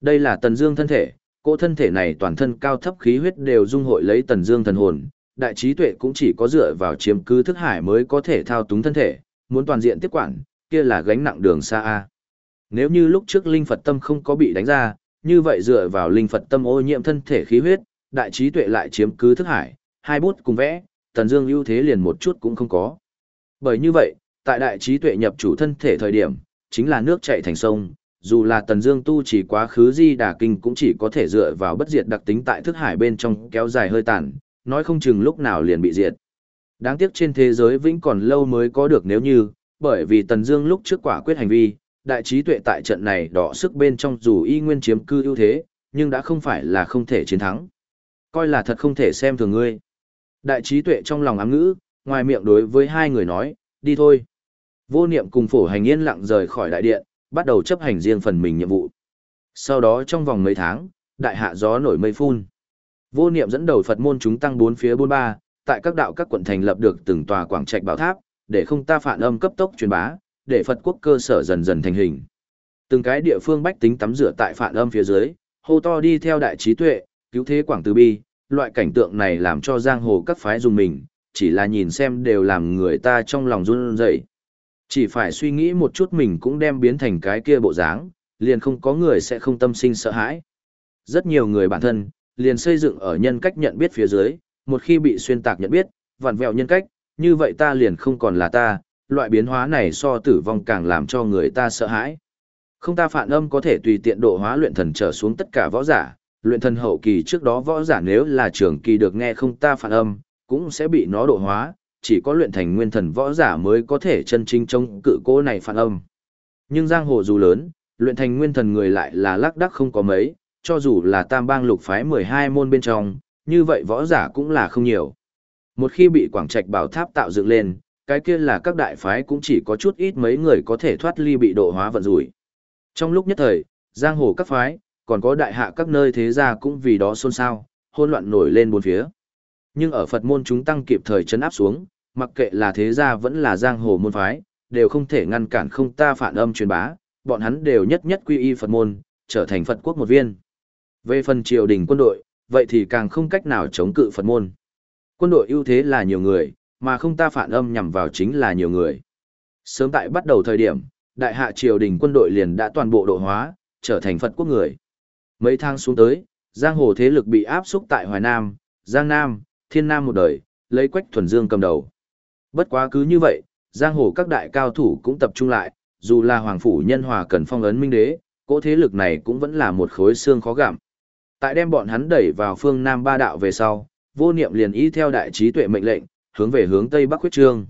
Đây là Tần Dương thân thể, cỗ thân thể này toàn thân cao thấp khí huyết đều dung hội lấy Tần Dương thần hồn, đại trí tuệ cũng chỉ có dựa vào chiếm cứ thức hải mới có thể thao túng thân thể, muốn toàn diện tiếp quản, kia là gánh nặng đường xa a. Nếu như lúc trước linh Phật tâm không có bị đánh ra, như vậy dựa vào linh Phật tâm ô nhiễm thân thể khí huyết, đại trí tuệ lại chiếm cứ thức hải, hai bút cùng vẽ, Tần Dương ưu thế liền một chút cũng không có. Bởi như vậy, tại đại trí tuệ nhập chủ thân thể thời điểm, chính là nước chảy thành sông, dù là Tần Dương tu chỉ quá khứ di đà kinh cũng chỉ có thể dựa vào bất diệt đặc tính tại thức hải bên trong kéo dài hơi tàn, nói không chừng lúc nào liền bị diệt. Đáng tiếc trên thế giới vĩnh còn lâu mới có được nếu như, bởi vì Tần Dương lúc trước quả quyết hành vi, đại trí tuệ tại trận này đọ sức bên trong dù y nguyên chiếm cư ưu thế, nhưng đã không phải là không thể chiến thắng. Coi là thật không thể xem thường ngươi. Đại trí tuệ trong lòng ám ngữ, ngoài miệng đối với hai người nói, đi thôi. Vô niệm cùng phổ hành yên lặng rời khỏi đại điện, bắt đầu chấp hành riêng phần mình nhiệm vụ. Sau đó trong vòng mấy tháng, đại hạ gió nổi mây phun. Vô niệm dẫn đầu Phật môn chúng tăng bốn phía bốn ba, tại các đạo các quận thành lập được từng tòa quảng trạch bảo tháp, để không ta phản âm cấp tốc truyền bá, để Phật quốc cơ sở dần dần thành hình. Từng cái địa phương bách tính tắm rửa tại phản âm phía dưới, hô to đi theo đại trí tuệ, cứu thế quảng từ bi, loại cảnh tượng này làm cho giang hồ các phái dùng mình, chỉ là nhìn xem đều làm người ta trong lòng run rẩy. Chỉ phải suy nghĩ một chút mình cũng đem biến thành cái kia bộ dáng, liền không có người sẽ không tâm sinh sợ hãi. Rất nhiều người bản thân, liền xây dựng ở nhân cách nhận biết phía dưới, một khi bị xuyên tạc nhận biết, vặn vẹo nhân cách, như vậy ta liền không còn là ta, loại biến hóa này so tử vong càng làm cho người ta sợ hãi. Không ta phản âm có thể tùy tiện độ hóa luyện thần trở xuống tất cả võ giả, luyện thần hậu kỳ trước đó võ giả nếu là trường kỳ được nghe không ta phản âm, cũng sẽ bị nó độ hóa, chỉ có luyện thành nguyên thần võ giả mới có thể chân chính chống cự cố này phản âm. Nhưng giang hồ dù lớn, luyện thành nguyên thần người lại là lác đắc không có mấy, cho dù là tam bang lục phái 12 môn bên trong, như vậy võ giả cũng là không nhiều. Một khi bị quảng trạch bảo tháp tạo dựng lên, cái kia là các đại phái cũng chỉ có chút ít mấy người có thể thoát ly bị độ hóa vận rủi. Trong lúc nhất thời, giang hồ các phái, còn có đại hạ các nơi thế gia cũng vì đó xôn xao, hỗn loạn nổi lên bốn phía. Nhưng ở Phật môn chúng tăng kịp thời chấn áp xuống, mặc kệ là thế gia vẫn là giang hồ môn phái, đều không thể ngăn cản không ta phản âm truyền bá, bọn hắn đều nhất nhất quy y Phật môn, trở thành Phật quốc một viên. Về phần triều đình quân đội, vậy thì càng không cách nào chống cự Phật môn. Quân đội ưu thế là nhiều người, mà không ta phản âm nhằm vào chính là nhiều người. Sớm tại bắt đầu thời điểm, đại hạ triều đình quân đội liền đã toàn bộ độ hóa, trở thành Phật quốc người. Mấy tháng xuống tới, giang hồ thế lực bị áp xúc tại Hoài Nam, Giang Nam, Thiên Nam một đời, lấy Quách Thuần Dương cầm đầu. Bất quá cứ như vậy, giang hồ các đại cao thủ cũng tập trung lại, dù là Hoàng Phủ Nhân Hòa cần phong ấn minh đế, cỗ thế lực này cũng vẫn là một khối xương khó gặm. Tại đem bọn hắn đẩy vào phương Nam ba đạo về sau, vô niệm liền ý theo đại trí tuệ mệnh lệnh, hướng về hướng Tây Bắc huyết trương.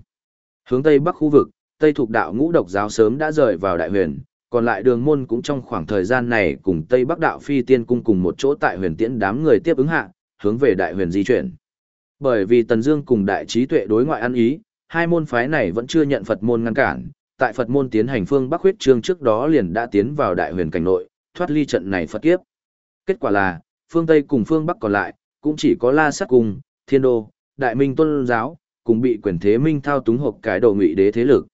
Hướng Tây Bắc khu vực, Tây thuộc đạo ngũ độc giáo sớm đã rời vào đại huyền, còn lại đường môn cũng trong khoảng thời gian này cùng Tây Bắc đạo phi tiên cung cùng một chỗ tại huyền tiễn đám người tiếp ứng hạ, hướng về đại huyền di chuyển. Bởi vì Tần Dương cùng đại trí tuệ đối ngoại ăn ý, hai môn phái này vẫn chưa nhận Phật môn ngăn cản, tại Phật môn tiến hành phương Bắc huyết trương trước đó liền đã tiến vào đại huyền cảnh nội, thoát ly trận này Phật kiếp. Kết quả là, phương Tây cùng phương Bắc còn lại, cũng chỉ có La Sát cùng Thiên Đô, Đại Minh Tôn giáo, cùng bị quyền thế minh thao túng hộp cái đồ ngụy đế thế lực.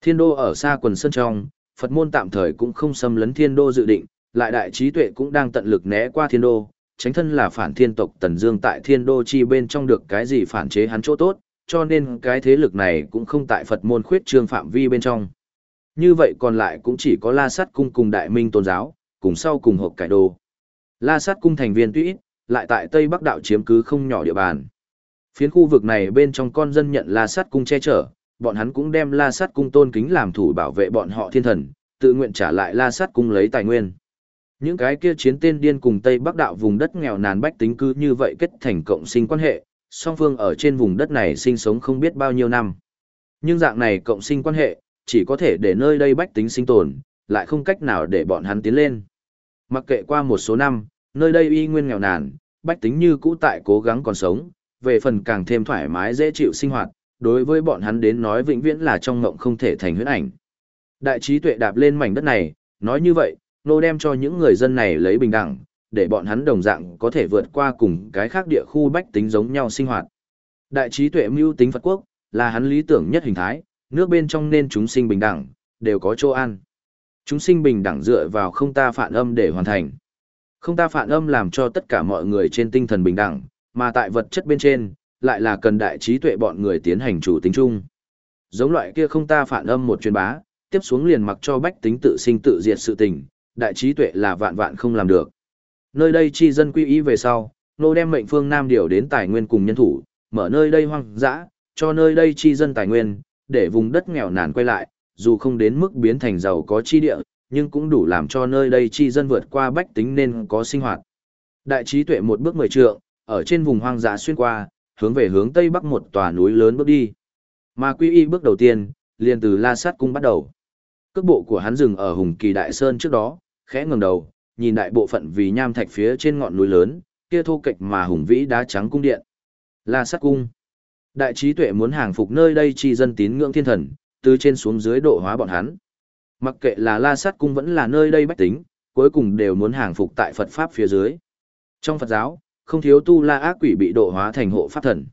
Thiên Đô ở xa quần sơn trong, Phật môn tạm thời cũng không xâm lấn Thiên Đô dự định, lại đại trí tuệ cũng đang tận lực né qua Thiên Đô, tránh thân là phản thiên tộc Tần Dương tại Thiên Đô chi bên trong được cái gì phản chế hắn chỗ tốt, cho nên cái thế lực này cũng không tại Phật môn khuyết trương phạm vi bên trong. Như vậy còn lại cũng chỉ có La Sát cung cùng Đại Minh Tôn giáo, cùng sau cùng hộp cải đồ. La Sát cung thành viên tuy ít, lại tại Tây Bắc đạo chiếm cứ không nhỏ địa bàn. Phiến khu vực này bên trong con dân nhận La Sát cung che chở, bọn hắn cũng đem La Sát cung tôn kính làm thủ bảo vệ bọn họ thiên thần, tự nguyện trả lại La Sát cung lấy tài nguyên. Những cái kia chiến tên điên cùng Tây Bắc đạo vùng đất nghèo nàn bách tính cứ như vậy kết thành cộng sinh quan hệ, song phương ở trên vùng đất này sinh sống không biết bao nhiêu năm. Nhưng dạng này cộng sinh quan hệ, chỉ có thể để nơi đây bách tính sinh tồn, lại không cách nào để bọn hắn tiến lên. Mặc kệ qua một số năm, nơi đây y nguyên nghèo nàn, bách tính như cũ tại cố gắng còn sống, về phần càng thêm thoải mái dễ chịu sinh hoạt, đối với bọn hắn đến nói vĩnh viễn là trong mộng không thể thành huyễn ảnh. Đại trí tuệ đạp lên mảnh đất này, nói như vậy, nô đem cho những người dân này lấy bình đẳng, để bọn hắn đồng dạng có thể vượt qua cùng cái khác địa khu bách tính giống nhau sinh hoạt. Đại trí tuệ mưu tính Phật quốc, là hắn lý tưởng nhất hình thái, nước bên trong nên chúng sinh bình đẳng, đều có chỗ ăn. Chúng sinh bình đẳng dựa vào không ta phản âm để hoàn thành. Không ta phản âm làm cho tất cả mọi người trên tinh thần bình đẳng, mà tại vật chất bên trên, lại là cần đại trí tuệ bọn người tiến hành chủ tính chung. Giống loại kia không ta phản âm một truyền bá, tiếp xuống liền mặc cho bách tính tự sinh tự diệt sự tình, đại trí tuệ là vạn vạn không làm được. Nơi đây chi dân quy ý về sau, nô đem mệnh phương Nam điều đến tài nguyên cùng nhân thủ, mở nơi đây hoang dã, cho nơi đây chi dân tài nguyên, để vùng đất nghèo nàn quay lại, dù không đến mức biến thành giàu có chi địa, nhưng cũng đủ làm cho nơi đây chi dân vượt qua bách tính nên có sinh hoạt. Đại trí tuệ một bước mười trượng, ở trên vùng hoang dã xuyên qua, hướng về hướng tây bắc một tòa núi lớn bước đi. Mà quy y bước đầu tiên, liền từ La Sát cung bắt đầu. Cước bộ của hắn dừng ở Hùng Kỳ Đại Sơn trước đó, khẽ ngẩng đầu, nhìn đại bộ phận vì nham thạch phía trên ngọn núi lớn, kia thô kệch mà hùng vĩ đá trắng cung điện. La Sát cung. Đại trí tuệ muốn hàng phục nơi đây chi dân tín ngưỡng thiên thần, từ trên xuống dưới độ hóa bọn hắn. Mặc kệ là La Sát cung vẫn là nơi đây bách tính, cuối cùng đều muốn hàng phục tại Phật pháp phía dưới. Trong Phật giáo, không thiếu tu la ác quỷ bị độ hóa thành hộ pháp thần.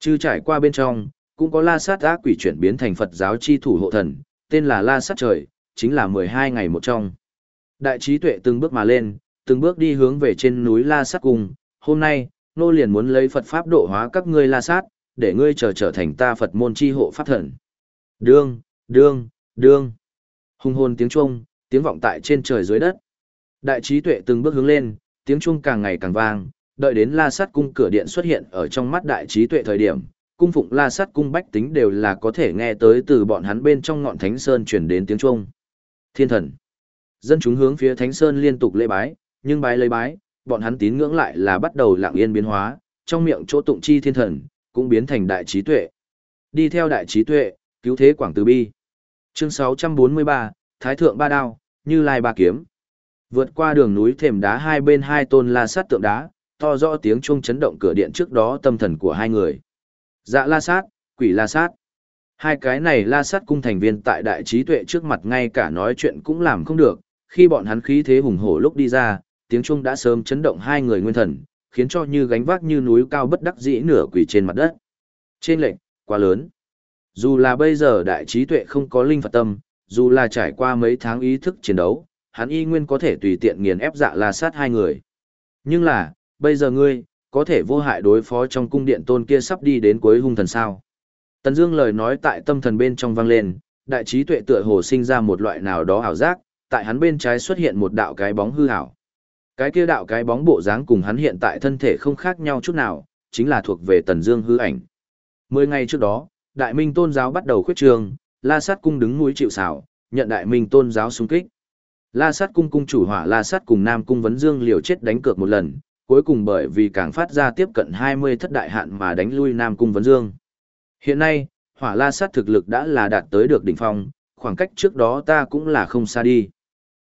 Chư trải qua bên trong, cũng có La Sát ác quỷ chuyển biến thành Phật giáo chi thủ hộ thần, tên là La Sát trời, chính là 12 ngày một trong. Đại trí tuệ từng bước mà lên, từng bước đi hướng về trên núi La Sát cung, hôm nay, nô liền muốn lấy Phật pháp độ hóa các ngươi La Sát, để ngươi trở trở thành ta Phật môn chi hộ pháp thần. Đương, đương, đương. Hùng hồn tiếng chuông, tiếng vọng tại trên trời dưới đất. Đại trí tuệ từng bước hướng lên, tiếng chuông càng ngày càng vang, đợi đến La Sát cung cửa điện xuất hiện ở trong mắt đại trí tuệ thời điểm, cung phụng La Sát cung bách tính đều là có thể nghe tới từ bọn hắn bên trong ngọn Thánh Sơn chuyển đến tiếng chuông. Thiên thần. Dân chúng hướng phía Thánh Sơn liên tục lễ bái, nhưng bái lấy bái, bọn hắn tín ngưỡng lại là bắt đầu lặng yên biến hóa, trong miệng chỗ tụng chi thiên thần, cũng biến thành đại trí tuệ. Đi theo đại trí tuệ, cứu thế quảng từ bi. Chương 643, Thái thượng ba đao, Như Lai ba kiếm. Vượt qua đường núi thềm đá hai bên hai tôn la sát tượng đá, to rõ tiếng chuông chấn động cửa điện trước đó tâm thần của hai người. Dạ la sát, quỷ la sát. Hai cái này la sát cung thành viên tại đại trí tuệ trước mặt ngay cả nói chuyện cũng làm không được, khi bọn hắn khí thế hùng hổ lúc đi ra, tiếng chuông đã sớm chấn động hai người nguyên thần, khiến cho như gánh vác như núi cao bất đắc dĩ nửa quỷ trên mặt đất. Trên lệnh, quá lớn. Dù là bây giờ đại trí tuệ không có linh Phật tâm, dù là trải qua mấy tháng ý thức chiến đấu, hắn y nguyên có thể tùy tiện nghiền ép dạ la sát hai người. Nhưng là, bây giờ ngươi, có thể vô hại đối phó trong cung điện tôn kia sắp đi đến cuối hung thần sao. Tần Dương lời nói tại tâm thần bên trong vang lên, đại trí tuệ tựa hồ sinh ra một loại nào đó ảo giác, tại hắn bên trái xuất hiện một đạo cái bóng hư ảo. Cái kia đạo cái bóng bộ dáng cùng hắn hiện tại thân thể không khác nhau chút nào, chính là thuộc về Tần Dương hư ảnh. Mười ngày trước đó, Đại Minh Tôn giáo bắt đầu khuyết trường, La Sát cung đứng núi chịu sào, nhận Đại Minh Tôn giáo xung kích. La Sát cung cung chủ Hỏa La Sát cùng Nam cung Vấn Dương liều chết đánh cược một lần, cuối cùng bởi vì càng phát ra tiếp cận 20 thất đại hạn mà đánh lui Nam cung Vấn Dương. Hiện nay, Hỏa La Sát thực lực đã là đạt tới được đỉnh phong, khoảng cách trước đó ta cũng là không xa đi.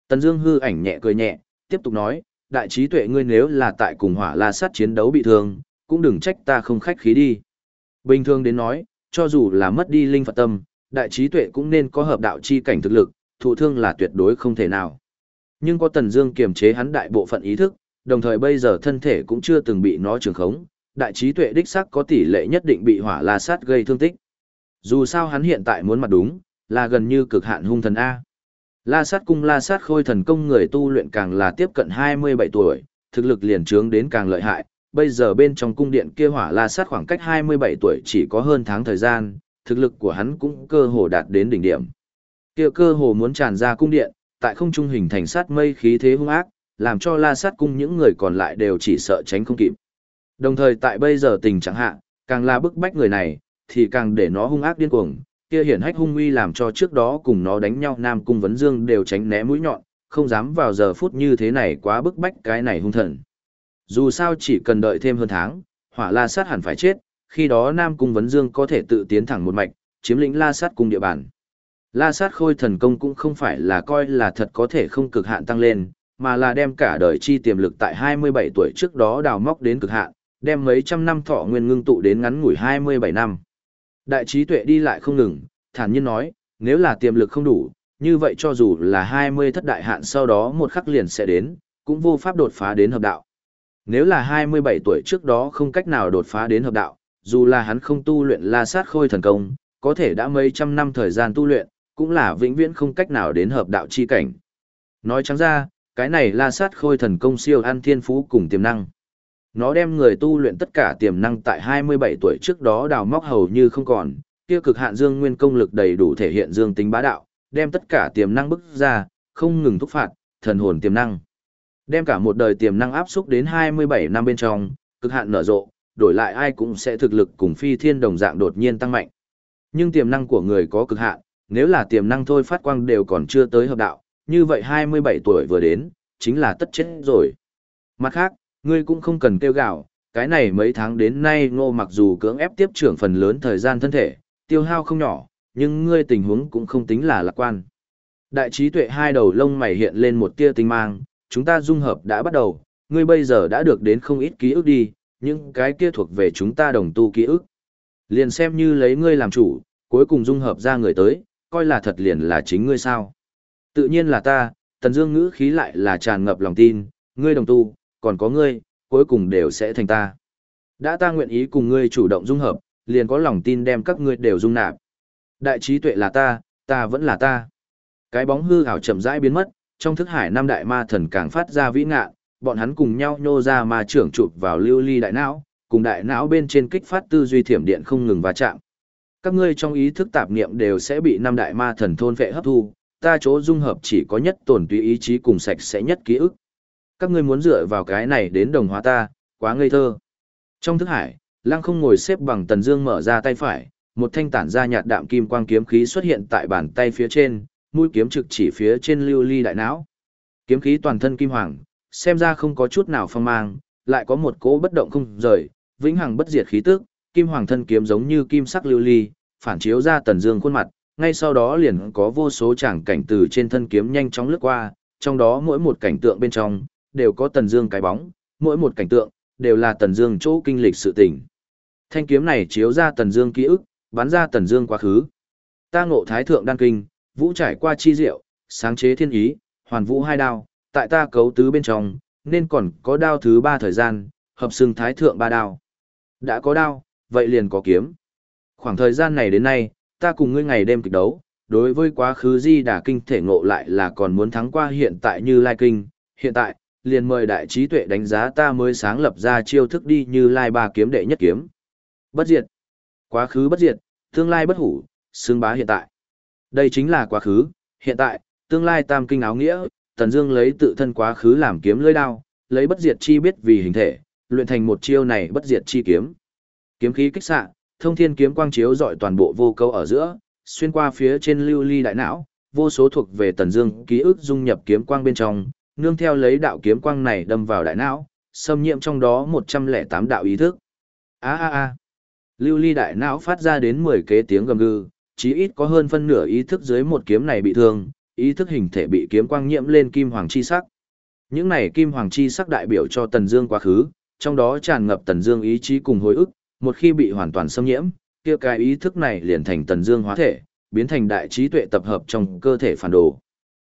Tần Dương hư ảnh nhẹ cười nhẹ, tiếp tục nói, đại trí tuệ ngươi nếu là tại cùng hỏa la sát chiến đấu bị thương, cũng đừng trách ta không khách khí đi. Bình thường đến nói, cho dù là mất đi linh Phật tâm, đại trí tuệ cũng nên có hợp đạo chi cảnh thực lực, thụ thương là tuyệt đối không thể nào. Nhưng có Tần Dương kiềm chế hắn đại bộ phận ý thức, đồng thời bây giờ thân thể cũng chưa từng bị nó trường khống, đại trí tuệ đích xác có tỷ lệ nhất định bị hỏa la sát gây thương tích. Dù sao hắn hiện tại muốn mặt đúng, là gần như cực hạn hung thần A. La sát cung la sát khôi thần công người tu luyện càng là tiếp cận 27 tuổi, thực lực liền trướng đến càng lợi hại. Bây giờ bên trong cung điện kia hỏa la sát khoảng cách 27 tuổi chỉ có hơn tháng thời gian, thực lực của hắn cũng cơ hồ đạt đến đỉnh điểm. Kia cơ hồ muốn tràn ra cung điện, tại không trung hình thành sát mây khí thế hung ác, làm cho la sát cung những người còn lại đều chỉ sợ tránh không kịp. Đồng thời tại bây giờ tình trạng hạ, càng là bức bách người này, thì càng để nó hung ác điên cuồng, kia hiển hách hung uy làm cho trước đó cùng nó đánh nhau Nam Cung Vấn Dương đều tránh né mũi nhọn, không dám vào giờ phút như thế này quá bức bách cái này hung thần. Dù sao chỉ cần đợi thêm hơn tháng, hỏa la sát hẳn phải chết, khi đó Nam Cung Vấn Dương có thể tự tiến thẳng một mạch, chiếm lĩnh la sát cung địa bàn. La sát khôi thần công cũng không phải là coi là thật có thể không cực hạn tăng lên, mà là đem cả đời chi tiềm lực tại 27 tuổi trước đó đào móc đến cực hạn, đem mấy trăm năm thọ nguyên ngưng tụ đến ngắn ngủi 27 năm. Đại trí tuệ đi lại không ngừng, thản nhiên nói, nếu là tiềm lực không đủ, như vậy cho dù là 20 thất đại hạn sau đó một khắc liền sẽ đến, cũng vô pháp đột phá đến hợp đạo. Nếu là 27 tuổi trước đó không cách nào đột phá đến hợp đạo, dù là hắn không tu luyện la sát khôi thần công, có thể đã mấy trăm năm thời gian tu luyện, cũng là vĩnh viễn không cách nào đến hợp đạo chi cảnh. Nói trắng ra, cái này la sát khôi thần công siêu an thiên phú cùng tiềm năng. Nó đem người tu luyện tất cả tiềm năng tại 27 tuổi trước đó đào móc hầu như không còn, kia cực hạn dương nguyên công lực đầy đủ thể hiện dương tính bá đạo, đem tất cả tiềm năng bức ra, không ngừng thúc phạt, thần hồn tiềm năng. Đem cả một đời tiềm năng áp xúc đến 27 năm bên trong, cực hạn nở rộ, đổi lại ai cũng sẽ thực lực cùng phi thiên đồng dạng đột nhiên tăng mạnh. Nhưng tiềm năng của người có cực hạn, nếu là tiềm năng thôi phát quang đều còn chưa tới hợp đạo, như vậy 27 tuổi vừa đến, chính là tất chết rồi. Mặt khác, ngươi cũng không cần tiêu gạo, cái này mấy tháng đến nay ngô mặc dù cưỡng ép tiếp trưởng phần lớn thời gian thân thể, tiêu hao không nhỏ, nhưng ngươi tình huống cũng không tính là lạc quan. Đại trí tuệ hai đầu lông mày hiện lên một tia tinh mang, chúng ta dung hợp đã bắt đầu, ngươi bây giờ đã được đến không ít ký ức đi, những cái kia thuộc về chúng ta đồng tu ký ức. Liền xem như lấy ngươi làm chủ, cuối cùng dung hợp ra người tới, coi là thật liền là chính ngươi sao. Tự nhiên là ta, Tần Dương ngữ khí lại là tràn ngập lòng tin, ngươi đồng tu, còn có ngươi, cuối cùng đều sẽ thành ta. Đã ta nguyện ý cùng ngươi chủ động dung hợp, liền có lòng tin đem các ngươi đều dung nạp. Đại trí tuệ là ta, ta vẫn là ta. Cái bóng hư ảo chậm rãi biến mất, trong thức hải năm đại ma thần càng phát ra vĩ ngạ, bọn hắn cùng nhau nhô ra ma trưởng chụp vào lưu ly đại não, cùng đại não bên trên kích phát tư duy thiểm điện không ngừng va chạm. Các ngươi trong ý thức tạp niệm đều sẽ bị năm đại ma thần thôn vệ hấp thu, ta chỗ dung hợp chỉ có nhất tổn tùy ý chí cùng sạch sẽ nhất ký ức. Các ngươi muốn dựa vào cái này đến đồng hóa ta, quá ngây thơ. Trong thức hải, Lăng không ngồi xếp bằng tần dương mở ra tay phải, một thanh tản ra nhạt đạm kim quang kiếm khí xuất hiện tại bàn tay phía trên, mũi kiếm trực chỉ phía trên lưu ly đại não. Kiếm khí toàn thân kim hoàng, xem ra không có chút nào phong mang, lại có một cỗ bất động không rời, vĩnh hằng bất diệt khí tức, kim hoàng thân kiếm giống như kim sắc lưu ly, phản chiếu ra tần dương khuôn mặt, ngay sau đó liền có vô số tràng cảnh từ trên thân kiếm nhanh chóng lướt qua, trong đó mỗi một cảnh tượng bên trong đều có tần dương cái bóng, mỗi một cảnh tượng đều là tần dương chỗ kinh lịch sự tình. Thanh kiếm này chiếu ra tần dương ký ức, bắn ra tần dương quá khứ. Ta ngộ thái thượng đan kinh, vũ trải qua chi diệu, sáng chế thiên ý, hoàn vũ hai đao, tại ta cấu tứ bên trong, nên còn có đao thứ ba thời gian, hợp xưng thái thượng ba đao. Đã có đao, vậy liền có kiếm. Khoảng thời gian này đến nay, ta cùng ngươi ngày đêm kịch đấu, đối với quá khứ di đà kinh thể ngộ lại là còn muốn thắng qua hiện tại như lai kinh. Hiện tại, liền mời đại trí tuệ đánh giá ta mới sáng lập ra chiêu thức đi như lai ba kiếm đệ nhất kiếm. Bất diệt. Quá khứ bất diệt, tương lai bất hủ, xương bá hiện tại. Đây chính là quá khứ, hiện tại, tương lai tam kinh áo nghĩa, Tần Dương lấy tự thân quá khứ làm kiếm lưỡi đao, lấy bất diệt chi biết vì hình thể, luyện thành một chiêu này bất diệt chi kiếm. Kiếm khí kích xạ, thông thiên kiếm quang chiếu rọi toàn bộ vô câu ở giữa, xuyên qua phía trên lưu ly đại não, vô số thuộc về Tần Dương ký ức dung nhập kiếm quang bên trong, nương theo lấy đạo kiếm quang này đâm vào đại não, xâm nhiễm trong đó 108 đạo ý thức. A a a. Lưu ly đại não phát ra đến 10 kế tiếng gầm gừ, chí ít có hơn phân nửa ý thức dưới một kiếm này bị thương, ý thức hình thể bị kiếm quang nhiễm lên kim hoàng chi sắc. Những này kim hoàng chi sắc đại biểu cho Tần Dương quá khứ, trong đó tràn ngập Tần Dương ý chí cùng hồi ức, một khi bị hoàn toàn xâm nhiễm, kia cái ý thức này liền thành Tần Dương hóa thể, biến thành đại trí tuệ tập hợp trong cơ thể phản đồ.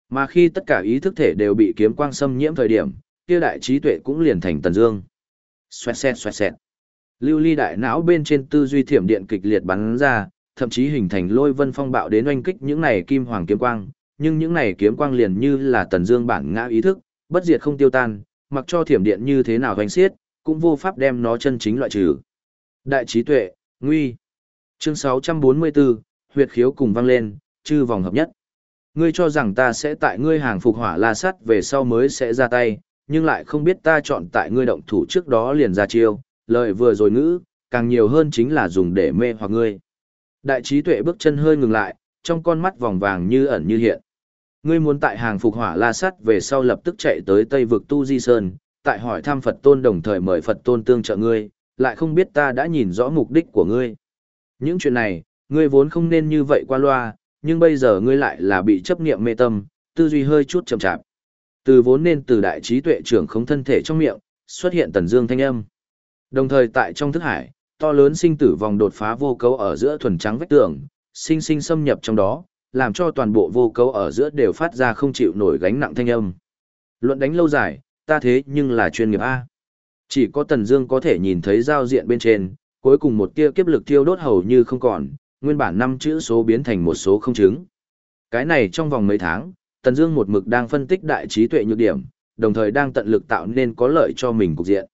Mà khi tất cả ý thức thể đều bị kiếm quang xâm nhiễm thời điểm, kia đại trí tuệ cũng liền thành Tần Dương. Xoẹt xẹt xoẹt xẹt. Lưu ly đại não bên trên tư duy thiểm điện kịch liệt bắn ra, thậm chí hình thành lôi vân phong bạo đến oanh kích những này kim hoàng kiếm quang, nhưng những này kiếm quang liền như là tần dương bản ngã ý thức, bất diệt không tiêu tan, mặc cho thiểm điện như thế nào hoành xiết, cũng vô pháp đem nó chân chính loại trừ. Đại trí tuệ, nguy. Chương 644, huyệt khiếu cùng vang lên, chư vòng hợp nhất. Ngươi cho rằng ta sẽ tại ngươi hàng phục hỏa la sắt về sau mới sẽ ra tay, nhưng lại không biết ta chọn tại ngươi động thủ trước đó liền ra chiêu, lời vừa rồi ngữ, càng nhiều hơn chính là dùng để mê hoặc ngươi. Đại trí tuệ bước chân hơi ngừng lại, trong con mắt vòng vàng như ẩn như hiện. Ngươi muốn tại hàng phục hỏa la sắt về sau lập tức chạy tới Tây vực Tu Di Sơn, tại hỏi thăm Phật tôn đồng thời mời Phật tôn tương trợ ngươi, lại không biết ta đã nhìn rõ mục đích của ngươi. Những chuyện này, ngươi vốn không nên như vậy qua loa, nhưng bây giờ ngươi lại là bị chấp niệm mê tâm, tư duy hơi chút chậm chạp. Từ vốn nên từ đại trí tuệ trưởng không thân thể trong miệng, xuất hiện tần dương thanh âm. Đồng thời tại trong thức hải, to lớn sinh tử vòng đột phá vô cấu ở giữa thuần trắng vách tường, sinh sinh xâm nhập trong đó, làm cho toàn bộ vô cấu ở giữa đều phát ra không chịu nổi gánh nặng thanh âm. Luận đánh lâu dài, ta thế nhưng là chuyên nghiệp A. Chỉ có Tần Dương có thể nhìn thấy giao diện bên trên, cuối cùng một tia kiếp lực tiêu đốt hầu như không còn, nguyên bản năm chữ số biến thành một số không chứng. Cái này trong vòng mấy tháng, Tần Dương một mực đang phân tích đại trí tuệ nhược điểm, đồng thời đang tận lực tạo nên có lợi cho mình cục diện.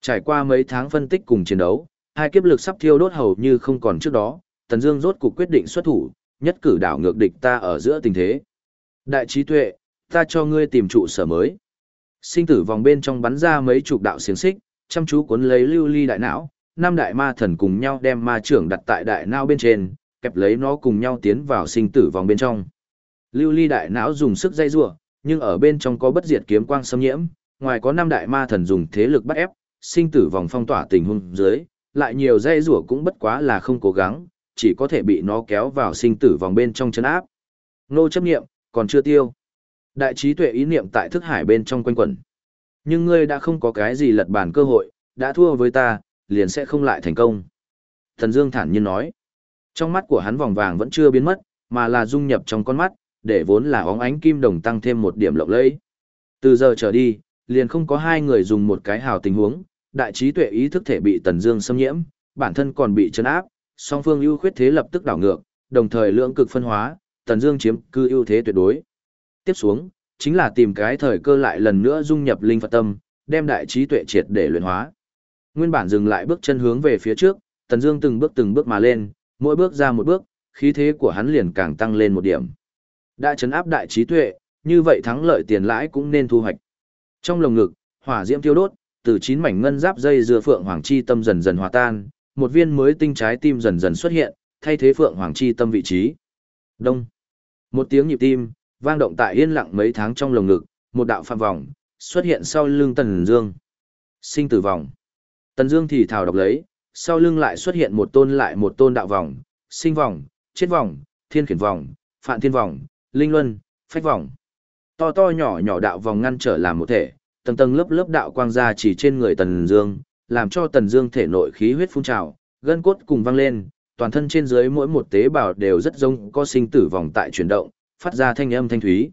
Trải qua mấy tháng phân tích cùng chiến đấu, hai kiếp lực sắp thiêu đốt hầu như không còn trước đó, Tần Dương rốt cuộc quyết định xuất thủ, nhất cử đảo ngược địch ta ở giữa tình thế. Đại trí tuệ, ta cho ngươi tìm trụ sở mới. Sinh tử vòng bên trong bắn ra mấy chục đạo xiềng xích, chăm chú cuốn lấy lưu ly đại não, năm đại ma thần cùng nhau đem ma trưởng đặt tại đại não bên trên, kẹp lấy nó cùng nhau tiến vào sinh tử vòng bên trong. Lưu ly đại não dùng sức dây rủa, nhưng ở bên trong có bất diệt kiếm quang xâm nhiễm, ngoài có năm đại ma thần dùng thế lực bắt ép, sinh tử vòng phong tỏa tình huống dưới, lại nhiều dây rủa cũng bất quá là không cố gắng, chỉ có thể bị nó kéo vào sinh tử vòng bên trong chân áp. Nô chấp nghiệm, còn chưa tiêu. Đại trí tuệ ý niệm tại thức hải bên trong quanh quẩn. Nhưng ngươi đã không có cái gì lật bản cơ hội, đã thua với ta, liền sẽ không lại thành công. Thần Dương thản nhiên nói. Trong mắt của hắn vòng vàng vẫn chưa biến mất, mà là dung nhập trong con mắt, để vốn là óng ánh kim đồng tăng thêm một điểm lộng lẫy. Từ giờ trở đi, liền không có hai người dùng một cái hào tình huống, đại trí tuệ ý thức thể bị Tần Dương xâm nhiễm, bản thân còn bị chấn áp, song phương ưu khuyết thế lập tức đảo ngược, đồng thời lượng cực phân hóa, Tần Dương chiếm cư ưu thế tuyệt đối. Tiếp xuống, chính là tìm cái thời cơ lại lần nữa dung nhập linh Phật tâm, đem đại trí tuệ triệt để luyện hóa. Nguyên bản dừng lại bước chân hướng về phía trước, Tần Dương từng bước từng bước mà lên, mỗi bước ra một bước, khí thế của hắn liền càng tăng lên một điểm. Đã chấn áp đại trí tuệ, như vậy thắng lợi tiền lãi cũng nên thu hoạch. Trong lồng ngực, hỏa diễm thiêu đốt, từ chín mảnh ngân giáp dây dưa phượng hoàng chi tâm dần dần hòa tan, một viên mới tinh trái tim dần dần xuất hiện, thay thế phượng hoàng chi tâm vị trí. Đông. Một tiếng nhịp tim, vang động tại yên lặng mấy tháng trong lồng ngực, một đạo phạm vòng, xuất hiện sau lưng Tần Dương. Sinh tử vòng. Tần Dương thì thào đọc lấy, sau lưng lại xuất hiện một tôn lại một tôn đạo vòng, sinh vòng, chết vòng, thiên khiển vòng, phạn thiên vòng, linh luân, phách vòng. To to nhỏ nhỏ đạo vòng ngăn trở làm một thể, tầng tầng lớp lớp đạo quang ra chỉ trên người Tần Dương, làm cho Tần Dương thể nội khí huyết phun trào, gân cốt cùng vang lên, toàn thân trên dưới mỗi một tế bào đều rất giống có sinh tử vòng tại chuyển động, phát ra thanh âm thanh thúy.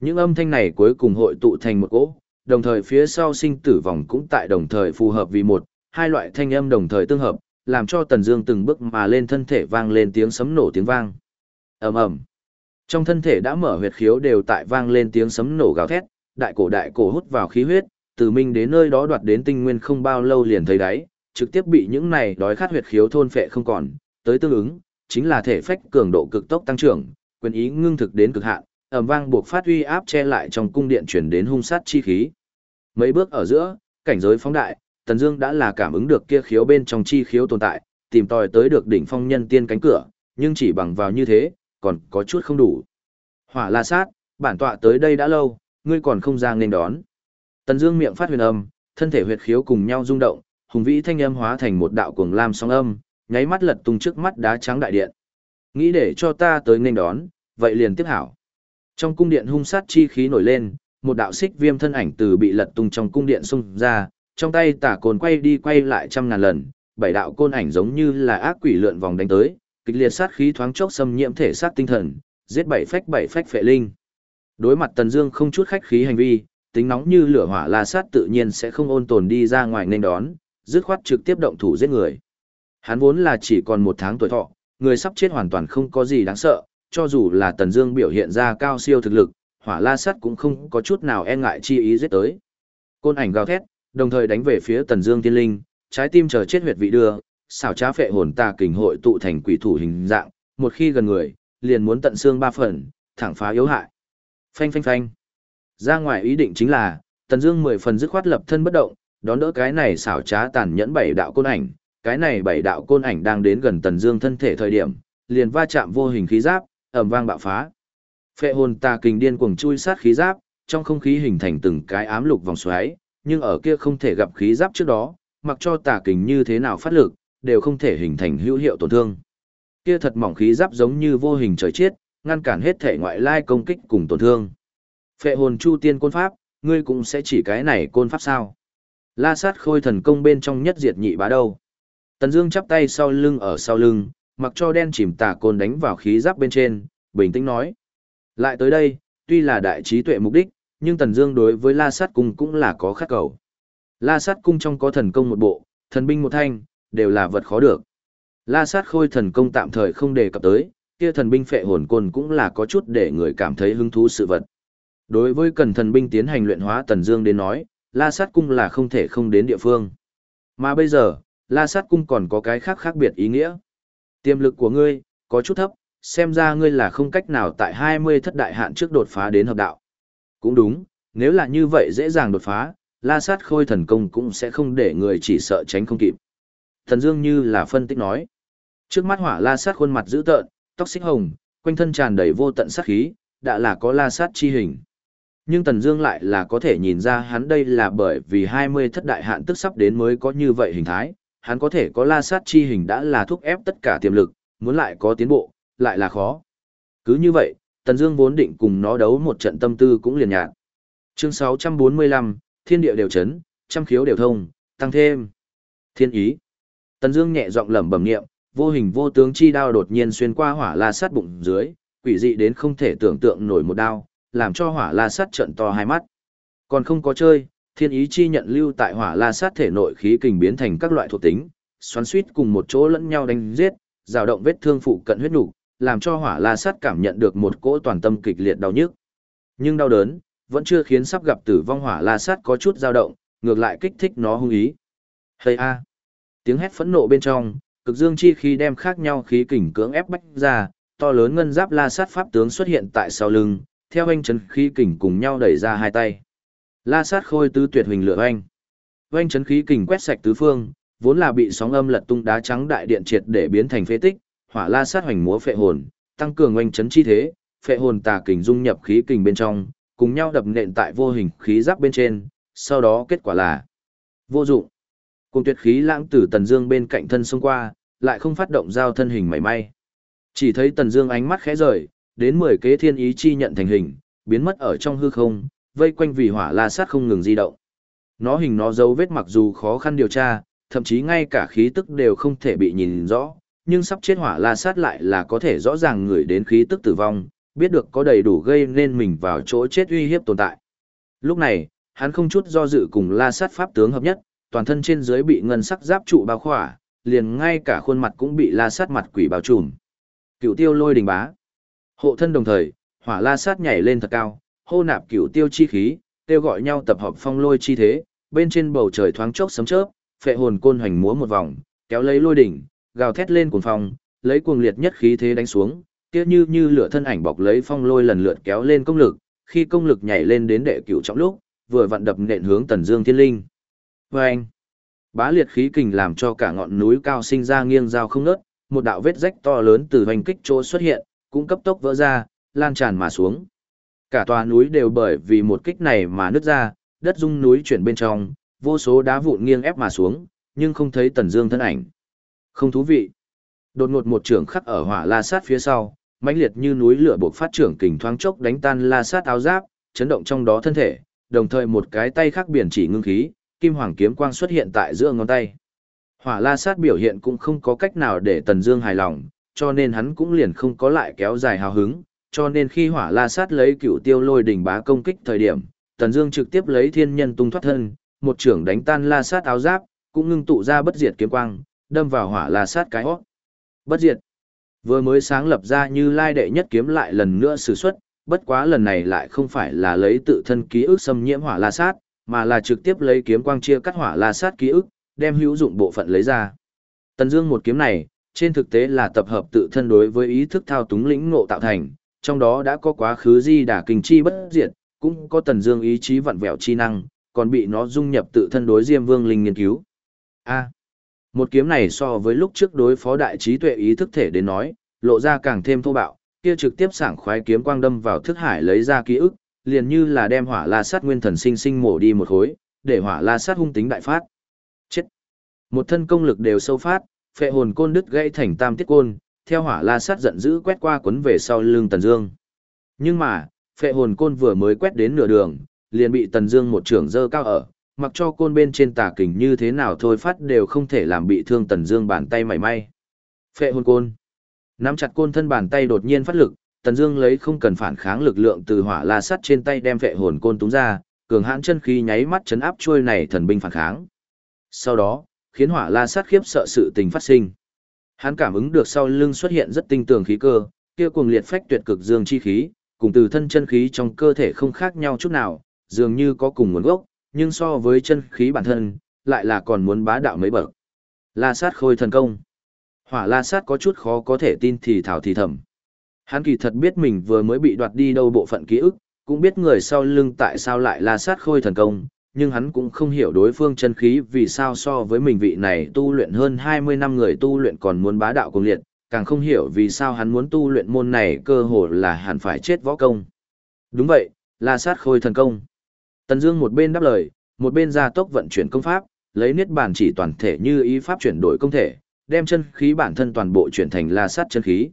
Những âm thanh này cuối cùng hội tụ thành một cỗ, đồng thời phía sau sinh tử vòng cũng tại đồng thời phù hợp vì một, hai loại thanh âm đồng thời tương hợp, làm cho Tần Dương từng bước mà lên thân thể vang lên tiếng sấm nổ tiếng vang. Ầm ầm. Trong thân thể đã mở huyệt khiếu đều tại vang lên tiếng sấm nổ gào thét, đại cổ đại cổ hút vào khí huyết, từ minh đến nơi đó đoạt đến tinh nguyên không bao lâu liền thấy đáy, trực tiếp bị những này đói khát huyệt khiếu thôn phệ không còn, tới tương ứng, chính là thể phách cường độ cực tốc tăng trưởng, quyền ý ngưng thực đến cực hạn, ầm vang buộc phát uy áp che lại trong cung điện chuyển đến hung sát chi khí. Mấy bước ở giữa, cảnh giới phóng đại, Tần Dương đã là cảm ứng được kia khiếu bên trong chi khiếu tồn tại, tìm tòi tới được đỉnh phong nhân tiên cánh cửa, nhưng chỉ bằng vào như thế, còn có chút không đủ. Hỏa La Sát, bản tọa tới đây đã lâu, ngươi còn không ra nên đón. Tần Dương miệng phát huyền âm, thân thể huyệt khiếu cùng nhau rung động, hùng vĩ thanh âm hóa thành một đạo cuồng lam sóng âm, nháy mắt lật tung trước mắt đá trắng đại điện. Nghĩ để cho ta tới nghênh đón, vậy liền tiếp hảo. Trong cung điện hung sát chi khí nổi lên, một đạo xích viêm thân ảnh từ bị lật tung trong cung điện xung ra, trong tay tả cồn quay đi quay lại trăm ngàn lần, bảy đạo côn ảnh giống như là ác quỷ lượn vòng đánh tới, kịch liệt sát khí thoáng chốc xâm nhiễm thể xác tinh thần, giết bảy phách bảy phách phệ linh. Đối mặt Tần Dương không chút khách khí hành vi, tính nóng như lửa hỏa la sát tự nhiên sẽ không ôn tồn đi ra ngoài nên đón, dứt khoát trực tiếp động thủ giết người. Hắn vốn là chỉ còn một tháng tuổi thọ, người sắp chết hoàn toàn không có gì đáng sợ, cho dù là Tần Dương biểu hiện ra cao siêu thực lực, hỏa la sắt cũng không có chút nào e ngại chi ý giết tới. Côn ảnh gào thét, đồng thời đánh về phía Tần Dương Thiên Linh, trái tim chờ chết huyệt vị đưa, xảo trá phệ hồn tà kình hội tụ thành quỷ thủ hình dạng, một khi gần người, liền muốn tận xương ba phần, thẳng phá yếu hại. Phanh phanh phanh. Ra ngoài ý định chính là, Tần Dương mười phần dứt khoát lập thân bất động, đón đỡ cái này xảo trá tàn nhẫn bảy đạo côn ảnh, cái này bảy đạo côn ảnh đang đến gần Tần Dương thân thể thời điểm, liền va chạm vô hình khí giáp, ầm vang bạo phá. Phệ hồn tà kình điên cuồng chui sát khí giáp, trong không khí hình thành từng cái ám lục vòng xoáy, nhưng ở kia không thể gặp khí giáp trước đó, mặc cho tà kình như thế nào phát lực, đều không thể hình thành hữu hiệu tổn thương. Kia thật mỏng khí giáp giống như vô hình trời chết ngăn cản hết thể ngoại lai công kích cùng tổn thương. Phệ hồn chu tiên côn pháp, ngươi cũng sẽ chỉ cái này côn pháp sao? La sát khôi thần công bên trong nhất diệt nhị bá đâu? Tần Dương chắp tay sau lưng ở sau lưng, mặc cho đen chìm tà côn đánh vào khí giáp bên trên, bình tĩnh nói. Lại tới đây, tuy là đại trí tuệ mục đích, nhưng Tần Dương đối với La Sát Cung cũng là có khát cầu. La Sát Cung trong có thần công một bộ, thần binh một thanh, đều là vật khó được. La Sát Khôi thần công tạm thời không đề cập tới, kia thần binh phệ hồn côn cũng là có chút để người cảm thấy hứng thú sự vật. Đối với cần thần binh tiến hành luyện hóa Tần Dương đến nói, La Sát cung là không thể không đến địa phương. Mà bây giờ, La Sát cung còn có cái khác khác biệt ý nghĩa. Tiềm lực của ngươi có chút thấp, xem ra ngươi là không cách nào tại 20 thất đại hạn trước đột phá đến hợp đạo. Cũng đúng, nếu là như vậy dễ dàng đột phá, La Sát Khôi thần công cũng sẽ không để người chỉ sợ tránh không kịp. Thần Dương như là phân tích nói. Trước mắt Hỏa La Sát khuôn mặt dữ tợn, tóc xích hồng, quanh thân tràn đầy vô tận sát khí, đã là có La Sát chi hình. Nhưng Tần Dương lại là có thể nhìn ra hắn đây là bởi vì 20 thất đại hạn tức sắp đến mới có như vậy hình thái, hắn có thể có La Sát chi hình đã là thúc ép tất cả tiềm lực, muốn lại có tiến bộ, lại là khó. Cứ như vậy, Tần Dương vốn định cùng nó đấu một trận tâm tư cũng liền nhạt. Chương 645, Thiên địa đều chấn, trăm khiếu đều thông, tăng thêm. Thiên ý. Tần Dương nhẹ giọng lẩm bẩm niệm, vô hình vô tướng chi đao đột nhiên xuyên qua hỏa la sát bụng dưới, quỷ dị đến không thể tưởng tượng nổi một đao, làm cho hỏa la sát trợn to hai mắt. Còn không có chơi, thiên ý chi nhận lưu tại hỏa la sát thể nội khí kình biến thành các loại thuộc tính, xoắn suýt cùng một chỗ lẫn nhau đánh giết, rào động vết thương phụ cận huyết nục, làm cho hỏa la sát cảm nhận được một cỗ toàn tâm kịch liệt đau nhức. Nhưng đau đớn, vẫn chưa khiến sắp gặp tử vong hỏa la sát có chút dao động, ngược lại kích thích nó hung ý. Hây a! Tiếng hét phẫn nộ bên trong, cực dương chi khí đem khác nhau khí kình cưỡng ép bách ra, to lớn ngân giáp la sát pháp tướng xuất hiện tại sau lưng, theo anh chấn khí kình cùng nhau đẩy ra hai tay. La sát khôi tứ tuyệt hình lửa anh. Anh chấn khí kình quét sạch tứ phương, vốn là bị sóng âm lật tung đá trắng đại điện triệt để biến thành phế tích, hỏa la sát hoành múa phệ hồn, tăng cường oanh chấn chi thế, phệ hồn tà kình dung nhập khí kình bên trong, cùng nhau đập nện tại vô hình khí giáp bên trên, sau đó kết quả là vô dụng. Cùng tuyệt khí lãng tử Tần Dương bên cạnh thân xông qua, lại không phát động giao thân hình mảy may. Chỉ thấy Tần Dương ánh mắt khẽ rời, đến mười kế thiên ý chi nhận thành hình, biến mất ở trong hư không, vây quanh vì hỏa la sát không ngừng di động. Nó hình nó dấu vết mặc dù khó khăn điều tra, thậm chí ngay cả khí tức đều không thể bị nhìn rõ, nhưng sắp chết hỏa la sát lại là có thể rõ ràng người đến khí tức tử vong, biết được có đầy đủ gây nên mình vào chỗ chết uy hiếp tồn tại. Lúc này, hắn không chút do dự cùng la sát pháp tướng hợp nhất, toàn thân trên dưới bị ngân sắc giáp trụ bao khỏa, liền ngay cả khuôn mặt cũng bị la sát mặt quỷ bao trùm. Cựu tiêu lôi đình bá. Hộ thân đồng thời, hỏa la sát nhảy lên thật cao, hô nạp cửu tiêu chi khí, kêu gọi nhau tập hợp phong lôi chi thế, bên trên bầu trời thoáng chốc sấm chớp, phệ hồn côn hoành múa một vòng, kéo lấy lôi đỉnh, gào thét lên cuồng phong, lấy cuồng liệt nhất khí thế đánh xuống, kia như như lửa thân ảnh bọc lấy phong lôi lần lượt kéo lên công lực, khi công lực nhảy lên đến đệ cửu trọng lúc, vừa vặn đập nện hướng Tần Dương Thiên Linh. Oeng! Bá liệt khí kình làm cho cả ngọn núi cao sinh ra nghiêng dao không ngớt, một đạo vết rách to lớn từ hoành kích chỗ xuất hiện, cũng cấp tốc vỡ ra, lan tràn mà xuống. Cả tòa núi đều bởi vì một kích này mà nứt ra, đất rung núi chuyển bên trong, vô số đá vụn nghiêng ép mà xuống, nhưng không thấy Tần Dương thân ảnh. Không thú vị. Đột ngột một trưởng khắc ở hỏa la sát phía sau, mãnh liệt như núi lửa buộc phát trưởng kình thoáng chốc đánh tan la sát áo giáp, chấn động trong đó thân thể, đồng thời một cái tay khác biển chỉ ngưng khí, kim hoàng kiếm quang xuất hiện tại giữa ngón tay. Hỏa la sát biểu hiện cũng không có cách nào để Tần Dương hài lòng, cho nên hắn cũng liền không có lại kéo dài hào hứng, cho nên khi hỏa la sát lấy cựu tiêu lôi đỉnh bá công kích thời điểm, Tần Dương trực tiếp lấy thiên nhân tung thoát thân, một trưởng đánh tan la sát áo giáp, cũng ngưng tụ ra bất diệt kiếm quang, đâm vào hỏa la sát cái hót. Bất diệt. Vừa mới sáng lập ra như lai đệ nhất kiếm lại lần nữa sử xuất, bất quá lần này lại không phải là lấy tự thân ký ức xâm nhiễm hỏa la sát, mà là trực tiếp lấy kiếm quang chia cắt hỏa la sát ký ức, đem hữu dụng bộ phận lấy ra. Tần Dương một kiếm này, trên thực tế là tập hợp tự thân đối với ý thức thao túng lĩnh ngộ tạo thành, trong đó đã có quá khứ di đả kinh chi bất diệt, cũng có Tần Dương ý chí vặn vẹo chi năng, còn bị nó dung nhập tự thân đối Diêm Vương linh nghiên cứu. A. Một kiếm này so với lúc trước đối phó đại trí tuệ ý thức thể đến nói, lộ ra càng thêm thô bạo, kia trực tiếp sảng khoái kiếm quang đâm vào thức hải lấy ra ký ức, liền như là đem hỏa la sát nguyên thần sinh sinh mổ đi một khối, để hỏa la sát hung tính đại phát. Chết. Một thân công lực đều sâu phát, phệ hồn côn đứt gãy thành tam tiết côn, theo hỏa la sát giận dữ quét qua quấn về sau lưng Tần Dương. Nhưng mà, phệ hồn côn vừa mới quét đến nửa đường, liền bị Tần Dương một trường dơ cao ở, mặc cho côn bên trên tà kình như thế nào thôi phát đều không thể làm bị thương Tần Dương bàn tay mảy may. Phệ hồn côn. Nắm chặt côn thân bàn tay đột nhiên phát lực, Tần Dương lấy không cần phản kháng lực lượng từ hỏa la sắt trên tay đem phệ hồn côn túng ra, cường hãn chân khí nháy mắt chấn áp chuôi này thần binh phản kháng. Sau đó, khiến hỏa la sắt khiếp sợ sự tình phát sinh. Hắn cảm ứng được sau lưng xuất hiện rất tinh tường khí cơ, kia cuồng liệt phách tuyệt cực dương chi khí, cùng từ thân chân khí trong cơ thể không khác nhau chút nào, dường như có cùng nguồn gốc, nhưng so với chân khí bản thân, lại là còn muốn bá đạo mấy bậc. La sát khôi thần công. Hỏa la sát có chút khó có thể tin thì thảo thì thầm. Hắn kỳ thật biết mình vừa mới bị đoạt đi đâu bộ phận ký ức, cũng biết người sau lưng tại sao lại la sát khôi thần công, nhưng hắn cũng không hiểu đối phương chân khí vì sao so với mình vị này tu luyện hơn 20 năm người tu luyện còn muốn bá đạo cùng liệt, càng không hiểu vì sao hắn muốn tu luyện môn này cơ hồ là hẳn phải chết võ công. Đúng vậy, la sát khôi thần công. Tần Dương một bên đáp lời, một bên gia tốc vận chuyển công pháp, lấy niết bàn chỉ toàn thể như ý pháp chuyển đổi công thể, đem chân khí bản thân toàn bộ chuyển thành la sát chân khí.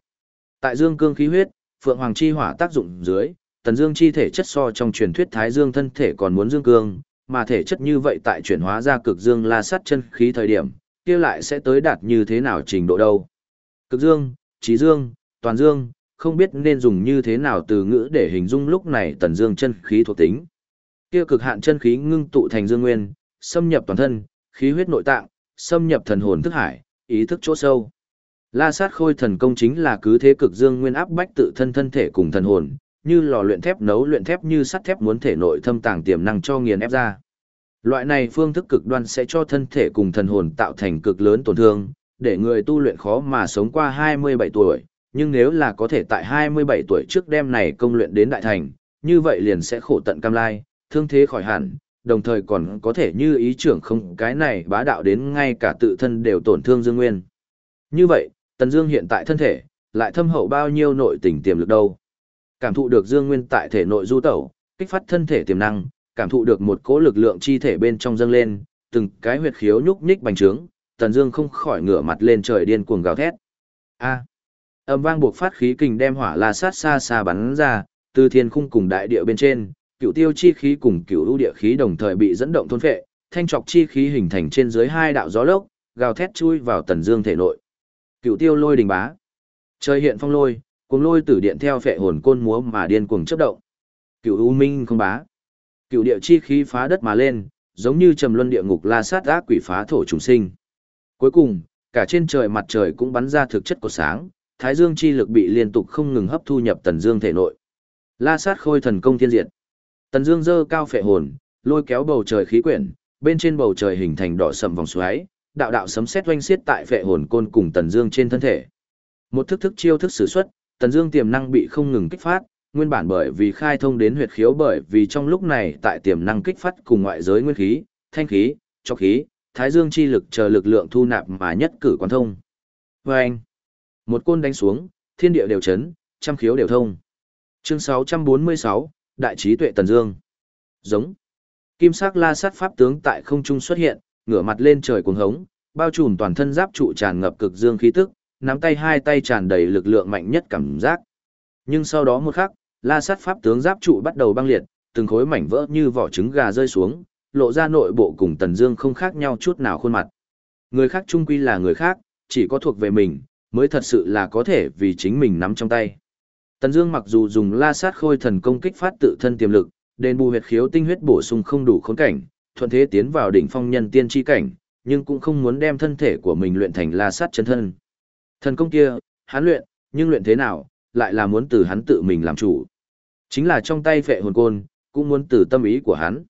Tại dương cương khí huyết, phượng hoàng chi hỏa tác dụng dưới, tần dương chi thể chất so trong truyền thuyết thái dương thân thể còn muốn dương cương, mà thể chất như vậy tại chuyển hóa ra cực dương la sát chân khí thời điểm, kia lại sẽ tới đạt như thế nào trình độ đâu. Cực dương, trí dương, toàn dương, không biết nên dùng như thế nào từ ngữ để hình dung lúc này tần dương chân khí thuộc tính. Kia cực hạn chân khí ngưng tụ thành dương nguyên, xâm nhập toàn thân, khí huyết nội tạng, xâm nhập thần hồn thức hải, ý thức chỗ sâu. La sát khôi thần công chính là cứ thế cực dương nguyên áp bách tự thân thân thể cùng thần hồn, như lò luyện thép nấu luyện thép như sắt thép muốn thể nội thâm tàng tiềm năng cho nghiền ép ra. Loại này phương thức cực đoan sẽ cho thân thể cùng thần hồn tạo thành cực lớn tổn thương, để người tu luyện khó mà sống qua 27 tuổi, nhưng nếu là có thể tại 27 tuổi trước đêm này công luyện đến đại thành, như vậy liền sẽ khổ tận cam lai, thương thế khỏi hẳn, đồng thời còn có thể như ý trưởng không cái này bá đạo đến ngay cả tự thân đều tổn thương dương nguyên. Như vậy, Tần Dương hiện tại thân thể, lại thâm hậu bao nhiêu nội tình tiềm lực đâu. Cảm thụ được dương nguyên tại thể nội du tẩu, kích phát thân thể tiềm năng, cảm thụ được một cỗ lực lượng chi thể bên trong dâng lên, từng cái huyệt khiếu nhúc nhích bành trướng, Tần Dương không khỏi ngửa mặt lên trời điên cuồng gào thét. A! Âm vang buộc phát khí kình đem hỏa la sát xa xa bắn ra, từ thiên khung cùng đại địa bên trên, cựu tiêu chi khí cùng cựu ưu địa khí đồng thời bị dẫn động thôn phệ, thanh trọc chi khí hình thành trên dưới hai đạo gió lốc, gào thét chui vào tần dương thể nội. Cựu tiêu lôi đình bá. Trời hiện phong lôi, cuồng lôi tử điện theo phệ hồn côn múa mà điên cuồng chớp động. cửu u minh không bá. cửu địa chi khí phá đất mà lên, giống như trầm luân địa ngục la sát ác quỷ phá thổ trùng sinh. Cuối cùng, cả trên trời mặt trời cũng bắn ra thực chất của sáng, thái dương chi lực bị liên tục không ngừng hấp thu nhập tần dương thể nội. La sát khôi thần công thiên diệt. Tần Dương dơ cao phệ hồn, lôi kéo bầu trời khí quyển, bên trên bầu trời hình thành đỏ sầm vòng xoáy, đạo đạo sấm sét oanh xiết tại phệ hồn côn cùng Tần Dương trên thân thể. Một thức thức chiêu thức sử xuất, Tần Dương tiềm năng bị không ngừng kích phát, nguyên bản bởi vì khai thông đến huyệt khiếu bởi vì trong lúc này tại tiềm năng kích phát cùng ngoại giới nguyên khí, thanh khí, cho khí, thái dương chi lực chờ lực lượng thu nạp mà nhất cử quan thông. Oeng! Một côn đánh xuống, thiên địa đều chấn, trăm khiếu đều thông. Chương 646, đại trí tuệ tần dương. Giống. Kim sắc la sát pháp tướng tại không trung xuất hiện, ngửa mặt lên trời cuồng hống, bao trùm toàn thân giáp trụ tràn ngập cực dương khí tức, nắm tay hai tay tràn đầy lực lượng mạnh nhất cảm giác. Nhưng sau đó một khắc, la sát pháp tướng giáp trụ bắt đầu băng liệt, từng khối mảnh vỡ như vỏ trứng gà rơi xuống, lộ ra nội bộ cùng tần dương không khác nhau chút nào khuôn mặt. Người khác trung quy là người khác, chỉ có thuộc về mình, mới thật sự là có thể vì chính mình nắm trong tay. Tần Dương mặc dù dùng La Sát Khôi thần công kích phát tự thân tiềm lực, đền bù huyết khiếu tinh huyết bổ sung không đủ khốn cảnh, thuận thế tiến vào đỉnh phong nhân tiên chi cảnh, nhưng cũng không muốn đem thân thể của mình luyện thành La Sát chân thân. Thần công kia, hắn luyện, nhưng luyện thế nào, lại là muốn từ hắn tự mình làm chủ. Chính là trong tay phệ hồn côn, cũng muốn từ tâm ý của hắn.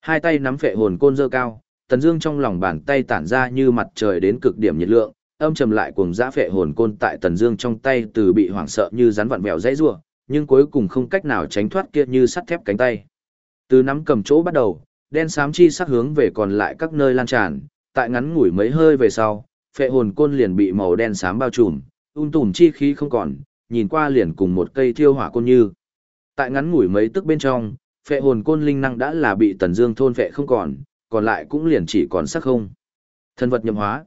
Hai tay nắm phệ hồn côn dơ cao, Tần Dương trong lòng bàn tay tản ra như mặt trời đến cực điểm nhiệt lượng, âm trầm lại cuồng dã phệ hồn côn tại Tần Dương trong tay từ bị hoảng sợ như rắn vặn vẹo dãy rủa, nhưng cuối cùng không cách nào tránh thoát kia như sắt thép cánh tay. Từ nắm cầm chỗ bắt đầu, đen xám chi sắc hướng về còn lại các nơi lan tràn, tại ngắn ngủi mấy hơi về sau, phệ hồn côn liền bị màu đen xám bao trùm, un tùm chi khí không còn, nhìn qua liền cùng một cây thiêu hỏa côn như. Tại ngắn ngủi mấy tức bên trong, phệ hồn côn linh năng đã là bị Tần Dương thôn phệ không còn, còn lại cũng liền chỉ còn sắc không. Thân vật nhậm hóa.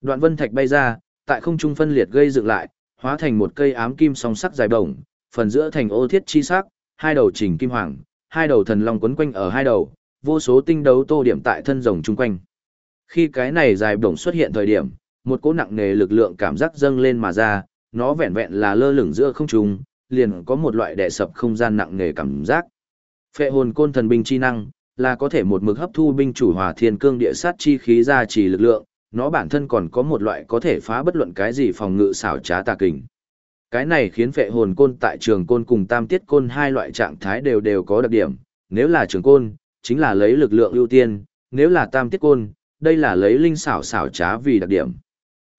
Đoạn vân thạch bay ra, tại không trung phân liệt gây dựng lại, hóa thành một cây ám kim song sắc dài bổng, phần giữa thành ô thiết chi sắc, hai đầu chỉnh kim hoàng, hai đầu thần long quấn quanh ở hai đầu, vô số tinh đấu tô điểm tại thân rồng chung quanh. Khi cái này dài bổng xuất hiện thời điểm, một cỗ nặng nề lực lượng cảm giác dâng lên mà ra, nó vẹn vẹn là lơ lửng giữa không trung, liền có một loại đè sập không gian nặng nề cảm giác. Phệ hồn côn thần binh chi năng, là có thể một mực hấp thu binh chủ hòa thiên cương địa sát chi khí ra trì lực lượng, nó bản thân còn có một loại có thể phá bất luận cái gì phòng ngự xảo trá tà kình. Cái này khiến phệ hồn côn tại trường côn cùng tam tiết côn hai loại trạng thái đều đều có đặc điểm. Nếu là trường côn, chính là lấy lực lượng ưu tiên, nếu là tam tiết côn, đây là lấy linh xảo xảo trá vì đặc điểm.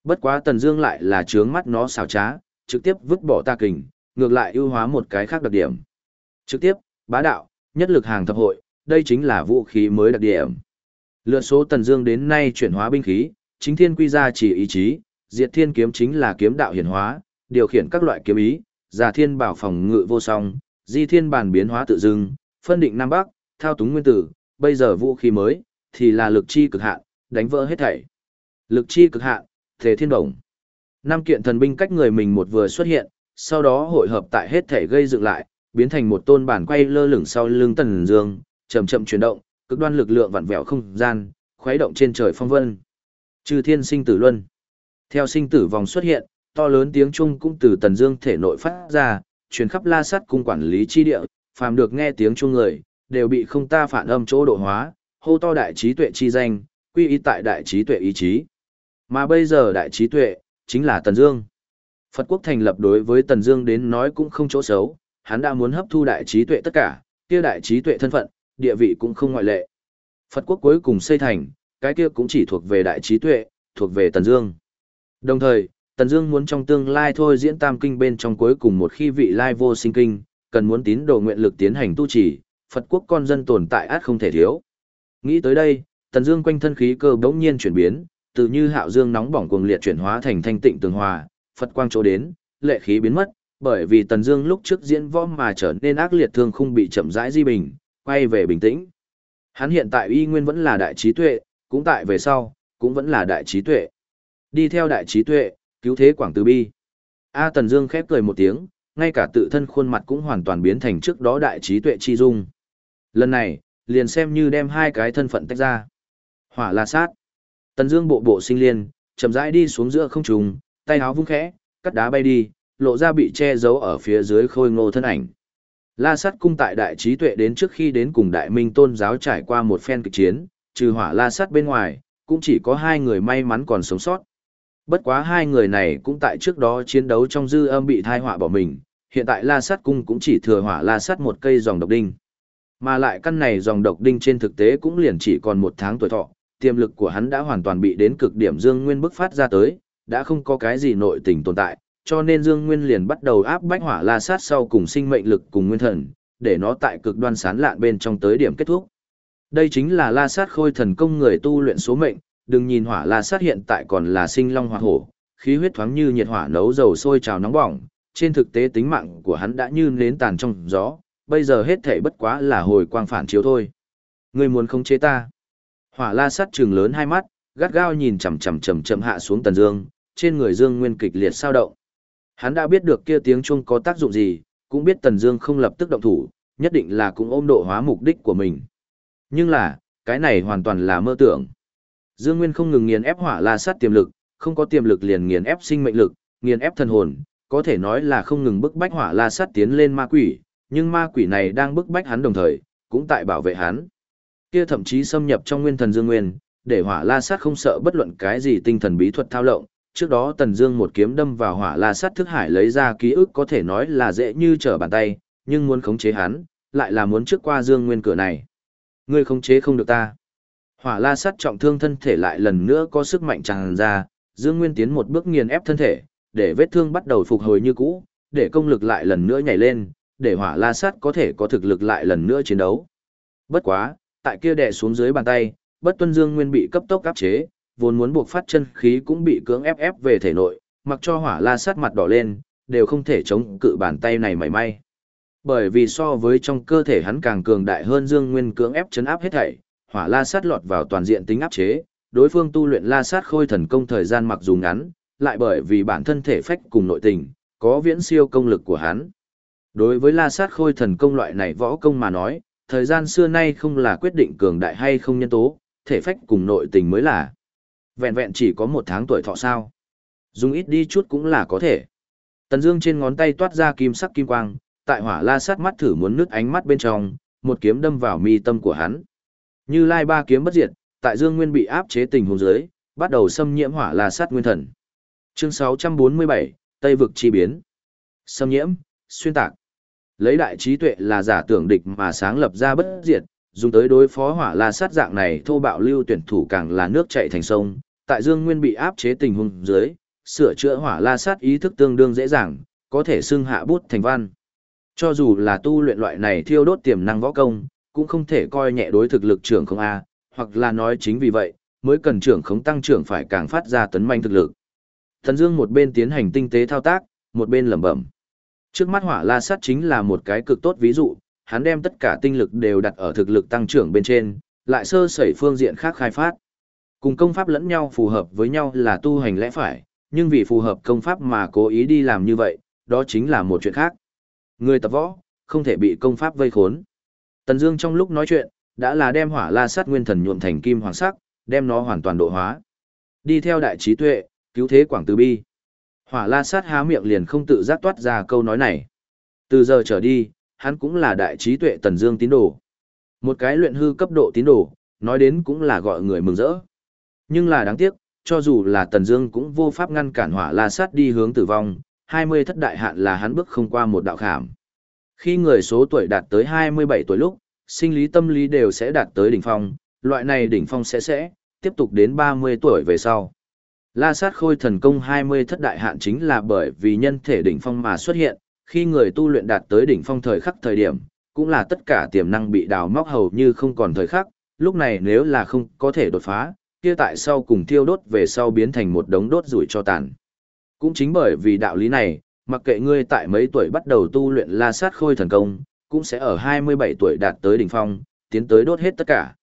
Bất quá Tần Dương lại là trướng mắt nó xảo trá, trực tiếp vứt bỏ ta kình, ngược lại ưu hóa một cái khác đặc điểm. Trực tiếp, bá đạo, nhất lực hàng thập hội, đây chính là vũ khí mới đặc điểm. Lựa số Tần Dương đến nay chuyển hóa binh khí, chính thiên quy ra chỉ ý chí, diệt thiên kiếm chính là kiếm đạo hiển hóa, điều khiển các loại kiếm ý, giả thiên bảo phòng ngự vô song, di thiên bản biến hóa tự dưng, phân định nam bắc, thao túng nguyên tử, bây giờ vũ khí mới thì là lực chi cực hạn, đánh vỡ hết thảy. Lực chi cực hạn, thể thiên đồng. Năm kiện thần binh cách người mình một vừa xuất hiện, sau đó hội hợp tại hết thể gây dựng lại, biến thành một tôn bản quay lơ lửng sau lưng Tần Dương, chậm chậm chuyển động, cực đoan lực lượng vặn vẹo không gian, khuấy động trên trời phong vân. Trừ thiên sinh tử luân. Theo sinh tử vòng xuất hiện, to lớn tiếng trung cũng từ Tần Dương thể nội phát ra, truyền khắp La Sắt cung quản lý chi địa, phàm được nghe tiếng chuông người, đều bị không ta phản âm chỗ độ hóa, hô to đại trí tuệ chi danh, quy y tại đại trí tuệ ý chí. Mà bây giờ đại trí tuệ, chính là Tần Dương. Phật quốc thành lập đối với Tần Dương đến nói cũng không chỗ xấu, hắn đã muốn hấp thu đại trí tuệ tất cả, kia đại trí tuệ thân phận, địa vị cũng không ngoại lệ. Phật quốc cuối cùng xây thành, cái kia cũng chỉ thuộc về đại trí tuệ, thuộc về Tần Dương. Đồng thời, Tần Dương muốn trong tương lai thôi diễn tam kinh bên trong cuối cùng một khi vị lai vô sinh kinh, cần muốn tín đồ nguyện lực tiến hành tu trì, Phật quốc con dân tồn tại át không thể thiếu. Nghĩ tới đây, Tần Dương quanh thân khí cơ bỗng nhiên chuyển biến, từ như hạo dương nóng bỏng cuồng liệt chuyển hóa thành thanh tịnh tường hòa, Phật quang chỗ đến, lệ khí biến mất, bởi vì Tần Dương lúc trước diễn võ mà trở nên ác liệt thương không bị chậm rãi di bình, quay về bình tĩnh. Hắn hiện tại y nguyên vẫn là đại trí tuệ, cũng tại về sau, cũng vẫn là đại trí tuệ. Đi theo đại trí tuệ, cứu thế quảng từ bi. A Tần Dương khép cười một tiếng, ngay cả tự thân khuôn mặt cũng hoàn toàn biến thành trước đó đại trí tuệ chi dung. Lần này, liền xem như đem hai cái thân phận tách ra. Hỏa La Sát. Tần Dương bộ bộ sinh liên, chậm rãi đi xuống giữa không trung, tay áo vung khẽ, cắt đá bay đi, lộ ra bị che giấu ở phía dưới khôi ngô thân ảnh. La Sát cung tại đại trí tuệ đến trước khi đến cùng Đại Minh Tôn giáo trải qua một phen kịch chiến, trừ Hỏa La Sát bên ngoài, cũng chỉ có hai người may mắn còn sống sót. Bất quá hai người này cũng tại trước đó chiến đấu trong dư âm bị thai họa bỏ mình, hiện tại La Sát cung cũng chỉ thừa Hỏa La Sát một cây dòng độc đinh. Mà lại căn này dòng độc đinh trên thực tế cũng liền chỉ còn một tháng tuổi thọ, tiềm lực của hắn đã hoàn toàn bị đến cực điểm Dương Nguyên bức phát ra tới, đã không có cái gì nội tình tồn tại, cho nên Dương Nguyên liền bắt đầu áp bách hỏa la sát sau cùng sinh mệnh lực cùng nguyên thần, để nó tại cực đoan sán lạn bên trong tới điểm kết thúc. Đây chính là la sát khôi thần công người tu luyện số mệnh, đừng nhìn hỏa la sát hiện tại còn là sinh long hỏa hổ, khí huyết thoáng như nhiệt hỏa nấu dầu sôi trào nóng bỏng, trên thực tế tính mạng của hắn đã như nến tàn trong gió, bây giờ hết thể bất quá là hồi quang phản chiếu thôi. Ngươi muốn không chế ta? Hỏa la sắt trừng lớn hai mắt, gắt gao nhìn chằm chằm chậm chậm hạ xuống tần dương, trên người dương nguyên kịch liệt sao động. Hắn đã biết được kia tiếng chuông có tác dụng gì, cũng biết tần dương không lập tức động thủ, nhất định là cũng ôm độ hóa mục đích của mình. Nhưng là, cái này hoàn toàn là mơ tưởng. Dương Nguyên không ngừng nghiền ép hỏa la sắt tiềm lực, không có tiềm lực liền nghiền ép sinh mệnh lực, nghiền ép thần hồn, có thể nói là không ngừng bức bách hỏa la sắt tiến lên ma quỷ, nhưng ma quỷ này đang bức bách hắn đồng thời, cũng tại bảo vệ hắn. Kia thậm chí xâm nhập trong nguyên thần Dương Nguyên, để hỏa la sát không sợ bất luận cái gì tinh thần bí thuật thao lộng. Trước đó Tần Dương một kiếm đâm vào hỏa la sát thức hải lấy ra ký ức có thể nói là dễ như trở bàn tay, nhưng muốn khống chế hắn, lại là muốn trước qua Dương Nguyên cửa này. Ngươi khống chế không được ta. Hỏa la sát trọng thương thân thể lại lần nữa có sức mạnh tràn ra, Dương Nguyên tiến một bước nghiền ép thân thể, để vết thương bắt đầu phục hồi như cũ, để công lực lại lần nữa nhảy lên, để hỏa la sát có thể có thực lực lại lần nữa chiến đấu. Bất quá, tại kia đè xuống dưới bàn tay, bất tuân dương nguyên bị cấp tốc áp chế, vốn muốn buộc phát chân khí cũng bị cưỡng ép ép về thể nội, mặc cho hỏa la sát mặt đỏ lên, đều không thể chống cự bàn tay này mảy may. Bởi vì so với trong cơ thể hắn càng cường đại hơn dương nguyên cưỡng ép chấn áp hết thảy, hỏa la sát lọt vào toàn diện tính áp chế, đối phương tu luyện la sát khôi thần công thời gian mặc dù ngắn, lại bởi vì bản thân thể phách cùng nội tình, có viễn siêu công lực của hắn. Đối với la sát khôi thần công loại này võ công mà nói, thời gian xưa nay không là quyết định cường đại hay không nhân tố, thể phách cùng nội tình mới là. Vẹn vẹn chỉ có một tháng tuổi thọ sao. Dùng ít đi chút cũng là có thể. Tần Dương trên ngón tay toát ra kim sắc kim quang, tại hỏa la sát mắt thử muốn nứt ánh mắt bên trong, một kiếm đâm vào mi tâm của hắn. Như lai ba kiếm bất diệt, tại Dương Nguyên bị áp chế tình huống dưới, bắt đầu xâm nhiễm hỏa la sát nguyên thần. Chương 647, Tây vực chi biến. xâm nhiễm, xuyên tạc. Lấy đại trí tuệ là giả tưởng địch mà sáng lập ra bất diệt, dùng tới đối phó hỏa la sát dạng này thô bạo lưu tuyển thủ càng là nước chảy thành sông, tại Dương Nguyên bị áp chế tình huống dưới, sửa chữa hỏa la sát ý thức tương đương dễ dàng, có thể xưng hạ bút thành văn. Cho dù là tu luyện loại này thiêu đốt tiềm năng võ công, cũng không thể coi nhẹ đối thực lực trưởng không A, hoặc là nói chính vì vậy, mới cần trưởng khống tăng trưởng phải càng phát ra tấn manh thực lực. Thần Dương một bên tiến hành tinh tế thao tác, một bên lẩm bẩm. Trước mắt hỏa la sát chính là một cái cực tốt ví dụ, hắn đem tất cả tinh lực đều đặt ở thực lực tăng trưởng bên trên, lại sơ sẩy phương diện khác khai phát. Cùng công pháp lẫn nhau phù hợp với nhau là tu hành lẽ phải, nhưng vì phù hợp công pháp mà cố ý đi làm như vậy, đó chính là một chuyện khác. Người tập võ, không thể bị công pháp vây khốn. Tần Dương trong lúc nói chuyện, đã là đem hỏa la sát nguyên thần nhuộm thành kim hoàng sắc, đem nó hoàn toàn độ hóa. Đi theo đại trí tuệ, cứu thế quảng từ bi. Hỏa la sát há miệng liền không tự giác toát ra câu nói này. Từ giờ trở đi, hắn cũng là đại trí tuệ tần dương tín đồ. Một cái luyện hư cấp độ tín đồ, nói đến cũng là gọi người mừng rỡ. Nhưng là đáng tiếc, cho dù là tần dương cũng vô pháp ngăn cản hỏa la sát đi hướng tử vong, 20 thất đại hạn là hắn bước không qua một đạo khảm. Khi người số tuổi đạt tới 27 tuổi lúc, sinh lý tâm lý đều sẽ đạt tới đỉnh phong, loại này đỉnh phong sẽ sẽ, tiếp tục đến 30 tuổi về sau. La sát khôi thần công 20 thất đại hạn chính là bởi vì nhân thể đỉnh phong mà xuất hiện, khi người tu luyện đạt tới đỉnh phong thời khắc thời điểm, cũng là tất cả tiềm năng bị đào móc hầu như không còn thời khắc, lúc này nếu là không có thể đột phá, kia tại sau cùng thiêu đốt về sau biến thành một đống đốt rủi cho tàn. Cũng chính bởi vì đạo lý này, mặc kệ ngươi tại mấy tuổi bắt đầu tu luyện la sát khôi thần công, cũng sẽ ở 27 tuổi đạt tới đỉnh phong, tiến tới đốt hết tất cả.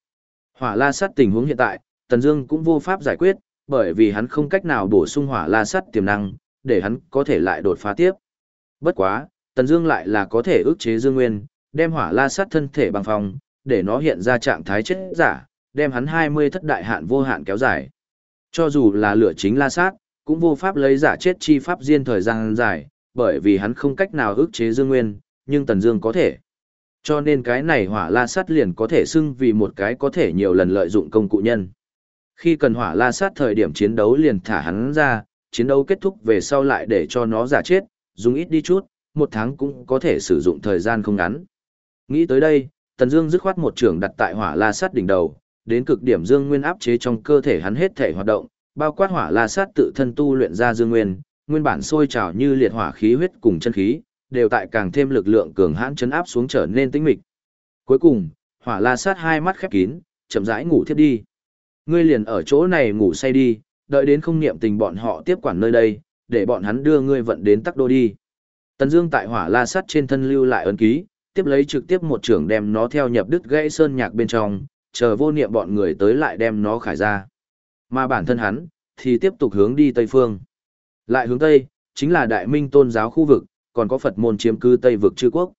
Hỏa la sát tình huống hiện tại, Tần Dương cũng vô pháp giải quyết, bởi vì hắn không cách nào bổ sung hỏa la sắt tiềm năng, để hắn có thể lại đột phá tiếp. Bất quá, Tần Dương lại là có thể ức chế Dương Nguyên, đem hỏa la sắt thân thể bằng phòng, để nó hiện ra trạng thái chết giả, đem hắn 20 thất đại hạn vô hạn kéo dài. Cho dù là lửa chính la sát, cũng vô pháp lấy giả chết chi pháp diên thời gian dài, bởi vì hắn không cách nào ức chế Dương Nguyên, nhưng Tần Dương có thể. Cho nên cái này hỏa la sắt liền có thể xưng vì một cái có thể nhiều lần lợi dụng công cụ nhân. Khi cần hỏa la sát thời điểm chiến đấu liền thả hắn ra, chiến đấu kết thúc về sau lại để cho nó giả chết, dùng ít đi chút, một tháng cũng có thể sử dụng thời gian không ngắn. Nghĩ tới đây, Tần Dương dứt khoát một trường đặt tại hỏa la sát đỉnh đầu, đến cực điểm dương nguyên áp chế trong cơ thể hắn hết thể hoạt động, bao quát hỏa la sát tự thân tu luyện ra dương nguyên, nguyên bản sôi trào như liệt hỏa khí huyết cùng chân khí, đều tại càng thêm lực lượng cường hãn chấn áp xuống trở nên tĩnh mịch. Cuối cùng, hỏa la sát hai mắt khép kín, chậm rãi ngủ thiếp đi. Ngươi liền ở chỗ này ngủ say đi, đợi đến không niệm tình bọn họ tiếp quản nơi đây, để bọn hắn đưa ngươi vận đến tắc đô đi. Tần Dương tại hỏa la sắt trên thân lưu lại ấn ký, tiếp lấy trực tiếp một trưởng đem nó theo nhập đứt gãy sơn nhạc bên trong, chờ vô niệm bọn người tới lại đem nó khải ra. Mà bản thân hắn thì tiếp tục hướng đi tây phương. Lại hướng tây, chính là Đại Minh Tôn giáo khu vực, còn có Phật môn chiếm cư Tây vực chư quốc.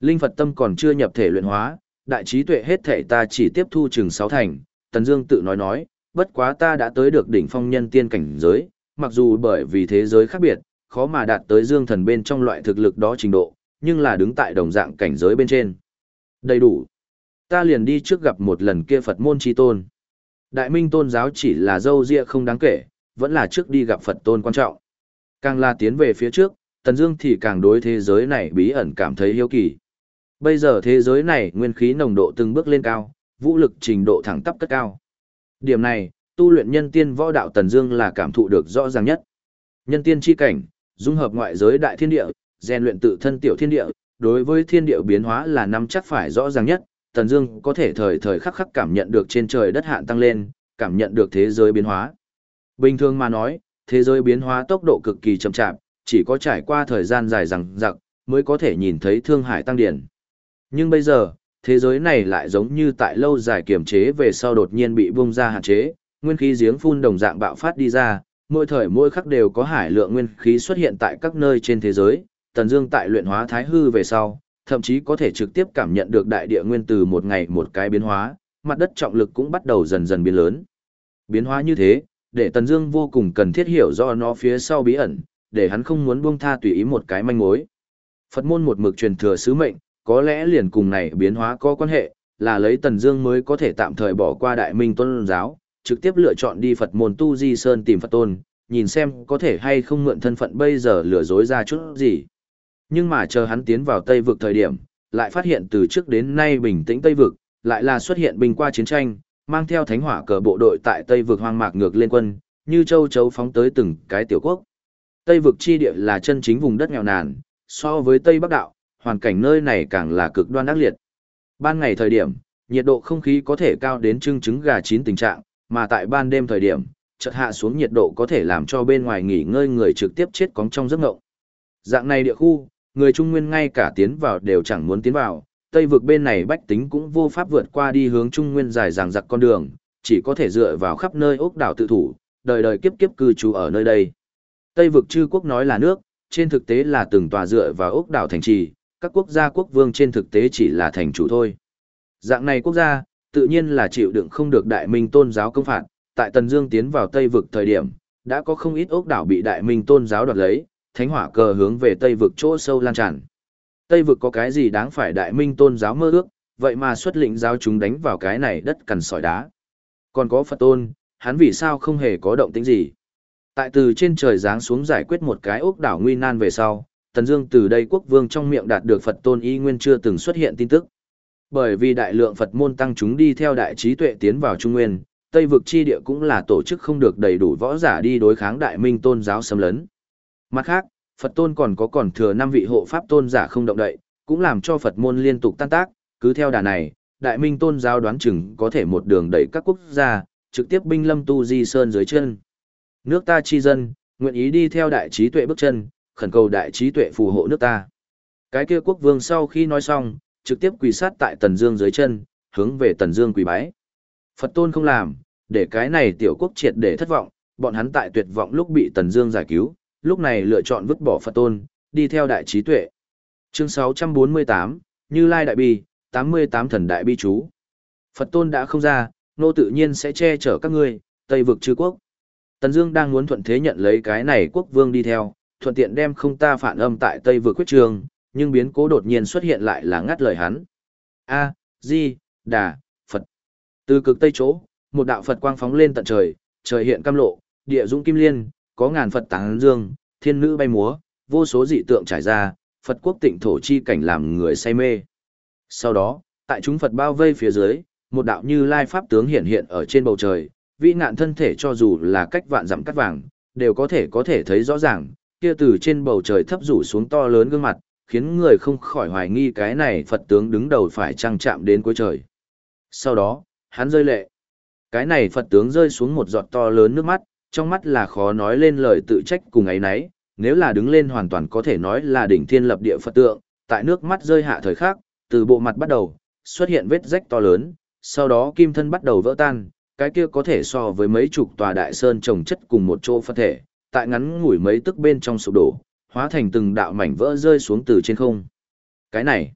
Linh Phật tâm còn chưa nhập thể luyện hóa, đại trí tuệ hết thể ta chỉ tiếp thu chừng sáu thành, Tần Dương tự nói nói, bất quá ta đã tới được đỉnh phong nhân tiên cảnh giới, mặc dù bởi vì thế giới khác biệt, khó mà đạt tới dương thần bên trong loại thực lực đó trình độ, nhưng là đứng tại đồng dạng cảnh giới bên trên. Đầy đủ. Ta liền đi trước gặp một lần kia Phật môn chi tôn. Đại minh tôn giáo chỉ là dâu ria không đáng kể, vẫn là trước đi gặp Phật tôn quan trọng. Càng là tiến về phía trước, Tần Dương thì càng đối thế giới này bí ẩn cảm thấy hiếu kỳ. Bây giờ thế giới này nguyên khí nồng độ từng bước lên cao, vũ lực trình độ thẳng tắp cất cao. Điểm này, tu luyện nhân tiên võ đạo Tần Dương là cảm thụ được rõ ràng nhất. Nhân tiên chi cảnh, dung hợp ngoại giới đại thiên địa, rèn luyện tự thân tiểu thiên địa, đối với thiên địa biến hóa là nắm chắc phải rõ ràng nhất, Tần Dương có thể thời thời khắc khắc cảm nhận được trên trời đất hạn tăng lên, cảm nhận được thế giới biến hóa. Bình thường mà nói, thế giới biến hóa tốc độ cực kỳ chậm chạp, chỉ có trải qua thời gian dài dằng dặc mới có thể nhìn thấy thương hải tăng điển. Nhưng bây giờ, thế giới này lại giống như tại lâu dài kiềm chế về sau đột nhiên bị bung ra hạn chế, nguyên khí giếng phun đồng dạng bạo phát đi ra, mỗi thời mỗi khắc đều có hải lượng nguyên khí xuất hiện tại các nơi trên thế giới, Tần Dương tại luyện hóa thái hư về sau, thậm chí có thể trực tiếp cảm nhận được đại địa nguyên từ một ngày một cái biến hóa, mặt đất trọng lực cũng bắt đầu dần dần biến lớn. Biến hóa như thế, để Tần Dương vô cùng cần thiết hiểu rõ nó phía sau bí ẩn, để hắn không muốn buông tha tùy ý một cái manh mối. Phật môn một mực truyền thừa sứ mệnh, có lẽ liền cùng này biến hóa có quan hệ, là lấy Tần Dương mới có thể tạm thời bỏ qua Đại Minh Tôn giáo, trực tiếp lựa chọn đi Phật môn Tu Di Sơn tìm Phật Tôn, nhìn xem có thể hay không mượn thân phận bây giờ lừa dối ra chút gì. Nhưng mà chờ hắn tiến vào Tây vực thời điểm, lại phát hiện từ trước đến nay bình tĩnh Tây vực, lại là xuất hiện binh qua chiến tranh, mang theo thánh hỏa cờ bộ đội tại Tây vực hoang mạc ngược lên quân, như châu chấu phóng tới từng cái tiểu quốc. Tây vực chi địa là chân chính vùng đất nghèo nàn, so với Tây Bắc đạo, hoàn cảnh nơi này càng là cực đoan ác liệt. Ban ngày thời điểm, nhiệt độ không khí có thể cao đến trưng trứng gà chín tình trạng, mà tại ban đêm thời điểm, chợt hạ xuống nhiệt độ có thể làm cho bên ngoài nghỉ ngơi người trực tiếp chết cóng trong giấc ngộng. Dạng này địa khu, người Trung Nguyên ngay cả tiến vào đều chẳng muốn tiến vào, Tây vực bên này bách tính cũng vô pháp vượt qua đi hướng Trung Nguyên dài dàng dặc con đường, chỉ có thể dựa vào khắp nơi ốc đảo tự thủ, đời đời kiếp kiếp cư trú ở nơi đây. Tây vực chư quốc nói là nước, trên thực tế là từng tòa dựa vào ốc đảo thành trì, các quốc gia quốc vương trên thực tế chỉ là thành chủ thôi. Dạng này quốc gia, tự nhiên là chịu đựng không được đại minh tôn giáo công phạt, tại Tần Dương tiến vào Tây vực thời điểm, đã có không ít ốc đảo bị đại minh tôn giáo đoạt lấy, thánh hỏa cờ hướng về Tây vực chỗ sâu lan tràn. Tây vực có cái gì đáng phải đại minh tôn giáo mơ ước, vậy mà xuất lĩnh giáo chúng đánh vào cái này đất cằn sỏi đá. Còn có Phật tôn, hắn vì sao không hề có động tĩnh gì? Tại từ trên trời giáng xuống giải quyết một cái ốc đảo nguy nan về sau, Tần Dương từ đây quốc vương trong miệng đạt được Phật tôn y nguyên chưa từng xuất hiện tin tức. Bởi vì đại lượng Phật môn tăng chúng đi theo đại trí tuệ tiến vào Trung Nguyên, Tây vực chi địa cũng là tổ chức không được đầy đủ võ giả đi đối kháng đại minh tôn giáo xâm lấn. Mặt khác, Phật tôn còn có còn thừa năm vị hộ pháp tôn giả không động đậy, cũng làm cho Phật môn liên tục tan tác, cứ theo đà này, đại minh tôn giáo đoán chừng có thể một đường đẩy các quốc gia, trực tiếp binh lâm tu di sơn dưới chân. Nước ta chi dân, nguyện ý đi theo đại trí tuệ bước chân, khẩn cầu đại trí tuệ phù hộ nước ta. Cái kia quốc vương sau khi nói xong, trực tiếp quỳ sát tại Tần Dương dưới chân, hướng về Tần Dương quỳ bái. Phật tôn không làm, để cái này tiểu quốc triệt để thất vọng, bọn hắn tại tuyệt vọng lúc bị Tần Dương giải cứu, lúc này lựa chọn vứt bỏ Phật tôn, đi theo đại trí tuệ. Chương 648, Như Lai đại bi, 88 thần đại bi chú. Phật tôn đã không ra, nô tự nhiên sẽ che chở các ngươi, Tây vực chư quốc. Tần Dương đang muốn thuận thế nhận lấy cái này quốc vương đi theo, thuận tiện đem không ta phản âm tại Tây vừa quyết trường, nhưng biến cố đột nhiên xuất hiện lại là ngắt lời hắn. A, Di, Đà, Phật. Từ cực Tây chỗ, một đạo Phật quang phóng lên tận trời, trời hiện cam lộ, địa dũng kim liên, có ngàn Phật táng dương, thiên nữ bay múa, vô số dị tượng trải ra, Phật quốc tịnh thổ chi cảnh làm người say mê. Sau đó, tại chúng Phật bao vây phía dưới, một đạo như lai pháp tướng hiện hiện ở trên bầu trời, vĩ nạn thân thể cho dù là cách vạn dặm cắt vàng, đều có thể có thể thấy rõ ràng, kia từ trên bầu trời thấp rủ xuống to lớn gương mặt, khiến người không khỏi hoài nghi cái này Phật tướng đứng đầu phải trăng chạm đến cuối trời. Sau đó, hắn rơi lệ. Cái này Phật tướng rơi xuống một giọt to lớn nước mắt, trong mắt là khó nói lên lời tự trách cùng ấy nấy, nếu là đứng lên hoàn toàn có thể nói là đỉnh thiên lập địa Phật tượng, tại nước mắt rơi hạ thời khắc, từ bộ mặt bắt đầu, xuất hiện vết rách to lớn, sau đó kim thân bắt đầu vỡ tan, cái kia có thể so với mấy chục tòa đại sơn trồng chất cùng một chỗ Phật thể, tại ngắn ngủi mấy tức bên trong sụp đổ, hóa thành từng đạo mảnh vỡ rơi xuống từ trên không. Cái này,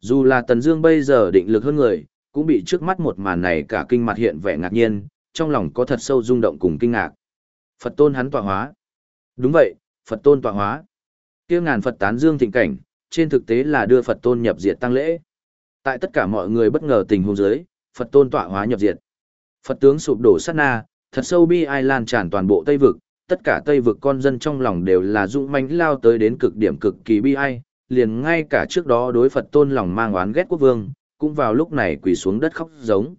dù là Tần Dương bây giờ định lực hơn người, cũng bị trước mắt một màn này cả kinh mặt hiện vẻ ngạc nhiên, trong lòng có thật sâu rung động cùng kinh ngạc. Phật tôn hắn tọa hóa. Đúng vậy, Phật tôn tọa hóa. Kia ngàn Phật tán dương thịnh cảnh, trên thực tế là đưa Phật tôn nhập diệt tăng lễ. Tại tất cả mọi người bất ngờ tình huống dưới, Phật tôn tọa hóa nhập diệt. Phật tướng sụp đổ sát na, thật sâu bi ai lan tràn toàn bộ Tây vực, tất cả Tây vực con dân trong lòng đều là dũng mãnh lao tới đến cực điểm cực kỳ bi ai, liền ngay cả trước đó đối Phật tôn lòng mang oán ghét quốc vương, cũng vào lúc này quỳ xuống đất khóc giống.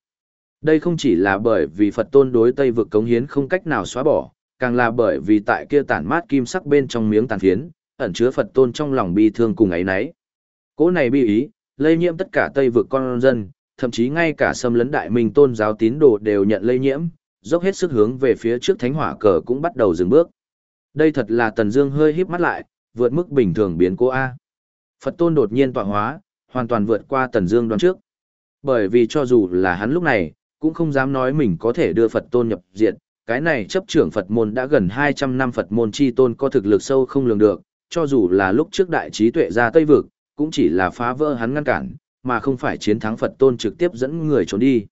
Đây không chỉ là bởi vì Phật tôn đối Tây vực cống hiến không cách nào xóa bỏ, càng là bởi vì tại kia tản mát kim sắc bên trong miếng tàn phiến, ẩn chứa Phật tôn trong lòng bi thương cùng ấy nấy. Cố này bi ý, lây nhiễm tất cả Tây vực con dân, thậm chí ngay cả xâm lấn đại minh tôn giáo tín đồ đều nhận lây nhiễm, dốc hết sức hướng về phía trước thánh hỏa cờ cũng bắt đầu dừng bước. Đây thật là Tần Dương hơi híp mắt lại, vượt mức bình thường biến cố a. Phật tôn đột nhiên tọa hóa, hoàn toàn vượt qua Tần Dương đoán trước. Bởi vì cho dù là hắn lúc này, cũng không dám nói mình có thể đưa Phật tôn nhập diện, cái này chấp trưởng Phật môn đã gần 200 năm Phật môn chi tôn có thực lực sâu không lường được, cho dù là lúc trước đại trí tuệ ra Tây vực, cũng chỉ là phá vỡ hắn ngăn cản, mà không phải chiến thắng Phật tôn trực tiếp dẫn người trốn đi.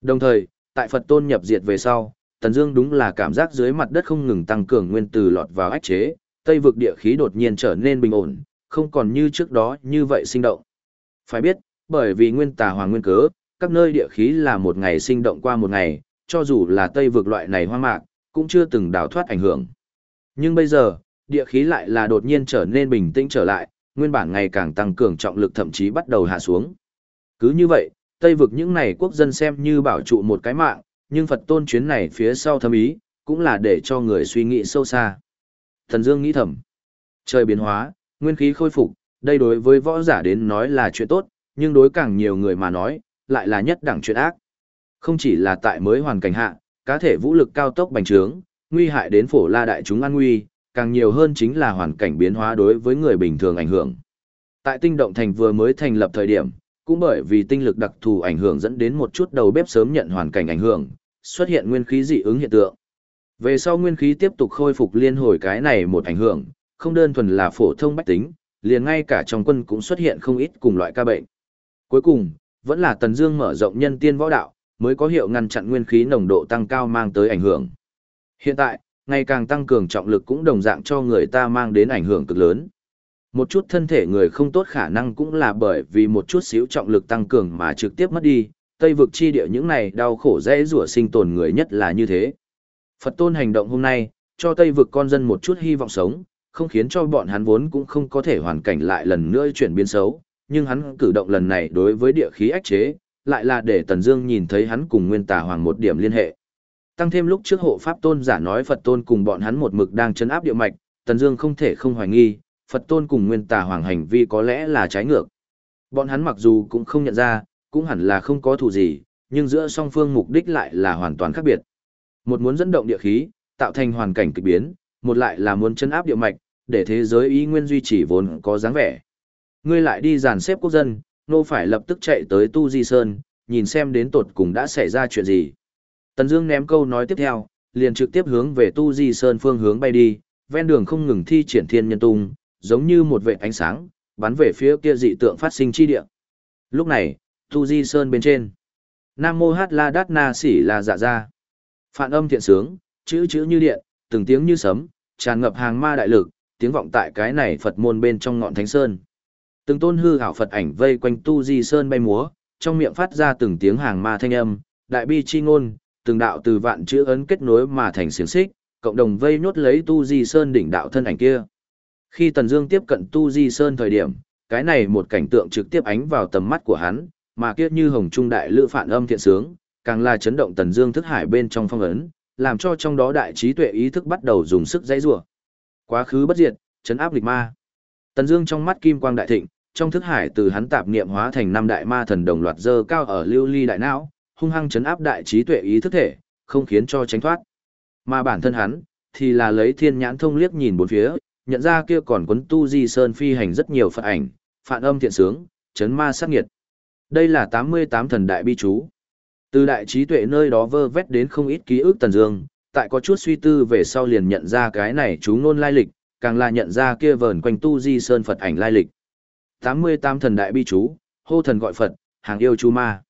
Đồng thời, tại Phật tôn nhập diệt về sau, Tần Dương đúng là cảm giác dưới mặt đất không ngừng tăng cường nguyên tử lọt vào ách chế, Tây vực địa khí đột nhiên trở nên bình ổn, không còn như trước đó như vậy sinh động. Phải biết, bởi vì nguyên tà hoàng nguyên cớ, các nơi địa khí là một ngày sinh động qua một ngày, cho dù là Tây vực loại này hoang mạc, cũng chưa từng đào thoát ảnh hưởng. Nhưng bây giờ, địa khí lại là đột nhiên trở nên bình tĩnh trở lại, nguyên bản ngày càng tăng cường trọng lực thậm chí bắt đầu hạ xuống. Cứ như vậy, Tây vực những này quốc dân xem như bảo trụ một cái mạng, nhưng Phật tôn chuyến này phía sau thâm ý, cũng là để cho người suy nghĩ sâu xa. Thần Dương nghĩ thầm, trời biến hóa, nguyên khí khôi phục, đây đối với võ giả đến nói là chuyện tốt, nhưng đối càng nhiều người mà nói, lại là nhất đẳng chuyện ác. Không chỉ là tại mới hoàn cảnh hạ, cá thể vũ lực cao tốc bành trướng, nguy hại đến phổ la đại chúng an nguy, càng nhiều hơn chính là hoàn cảnh biến hóa đối với người bình thường ảnh hưởng. Tại tinh động thành vừa mới thành lập thời điểm, cũng bởi vì tinh lực đặc thù ảnh hưởng dẫn đến một chút đầu bếp sớm nhận hoàn cảnh ảnh hưởng, xuất hiện nguyên khí dị ứng hiện tượng. Về sau nguyên khí tiếp tục khôi phục liên hồi cái này một ảnh hưởng, không đơn thuần là phổ thông bách tính, liền ngay cả trong quân cũng xuất hiện không ít cùng loại ca bệnh. Cuối cùng, vẫn là Tần Dương mở rộng nhân tiên võ đạo, mới có hiệu ngăn chặn nguyên khí nồng độ tăng cao mang tới ảnh hưởng. Hiện tại, ngày càng tăng cường trọng lực cũng đồng dạng cho người ta mang đến ảnh hưởng cực lớn. Một chút thân thể người không tốt khả năng cũng là bởi vì một chút xíu trọng lực tăng cường mà trực tiếp mất đi, Tây vực chi địa những này đau khổ dễ rủa sinh tồn người nhất là như thế. Phật tôn hành động hôm nay, cho Tây vực con dân một chút hy vọng sống, không khiến cho bọn hắn vốn cũng không có thể hoàn cảnh lại lần nữa chuyển biến xấu, nhưng hắn cử động lần này đối với địa khí ách chế, lại là để Tần Dương nhìn thấy hắn cùng Nguyên Tà Hoàng một điểm liên hệ. Tăng thêm lúc trước hộ pháp tôn giả nói Phật tôn cùng bọn hắn một mực đang chấn áp địa mạch, Tần Dương không thể không hoài nghi, Phật tôn cùng Nguyên Tà Hoàng hành vi có lẽ là trái ngược. Bọn hắn mặc dù cũng không nhận ra, cũng hẳn là không có thù gì, nhưng giữa song phương mục đích lại là hoàn toàn khác biệt. Một muốn dẫn động địa khí, tạo thành hoàn cảnh kỳ biến, một lại là muốn chấn áp địa mạch, để thế giới ý nguyên duy trì vốn có dáng vẻ. Ngươi lại đi dàn xếp quốc dân, nô phải lập tức chạy tới Tu Di Sơn, nhìn xem đến tột cùng đã xảy ra chuyện gì. Tần Dương ném câu nói tiếp theo, liền trực tiếp hướng về Tu Di Sơn phương hướng bay đi, ven đường không ngừng thi triển thiên nhân tung, giống như một vệt ánh sáng, bắn về phía kia dị tượng phát sinh chi địa. Lúc này, Tu Di Sơn bên trên, Nam Mô Hát La Đát Na Sĩ là dạ ra. phản âm thiện sướng, chữ chữ như điện, từng tiếng như sấm, tràn ngập hàng ma đại lực, tiếng vọng tại cái này Phật môn bên trong ngọn thánh sơn. Từng tôn hư hảo Phật ảnh vây quanh Tu Di Sơn bay múa, trong miệng phát ra từng tiếng hàng ma thanh âm, đại bi chi ngôn, từng đạo từ vạn chữ ấn kết nối mà thành xiềng xích, cộng đồng vây nhốt lấy Tu Di Sơn đỉnh đạo thân ảnh kia. Khi Tần Dương tiếp cận Tu Di Sơn thời điểm, cái này một cảnh tượng trực tiếp ánh vào tầm mắt của hắn, mà kiết như hồng trung đại lữ phản âm thiện sướng, càng là chấn động Tần Dương thức hải bên trong phong ấn, làm cho trong đó đại trí tuệ ý thức bắt đầu dùng sức dãy rủa. Quá khứ bất diệt, chấn áp lịch ma. Tần Dương trong mắt kim quang đại thịnh, trong thức hải từ hắn tạp niệm hóa thành năm đại ma thần đồng loạt dơ cao ở lưu ly đại não, hung hăng chấn áp đại trí tuệ ý thức thể, không khiến cho tránh thoát. Mà bản thân hắn, thì là lấy thiên nhãn thông liếc nhìn bốn phía, nhận ra kia còn quấn tu di sơn phi hành rất nhiều phật ảnh, phản âm thiện sướng, chấn ma sát nghiệt. Đây là 88 thần đại bi chú. Từ đại trí tuệ nơi đó vơ vét đến không ít ký ức tần dương, tại có chút suy tư về sau liền nhận ra cái này chú ngôn lai lịch, càng là nhận ra kia vờn quanh tu di sơn Phật ảnh lai lịch. 88 thần đại bi chú, hô thần gọi Phật, hàng yêu chu ma.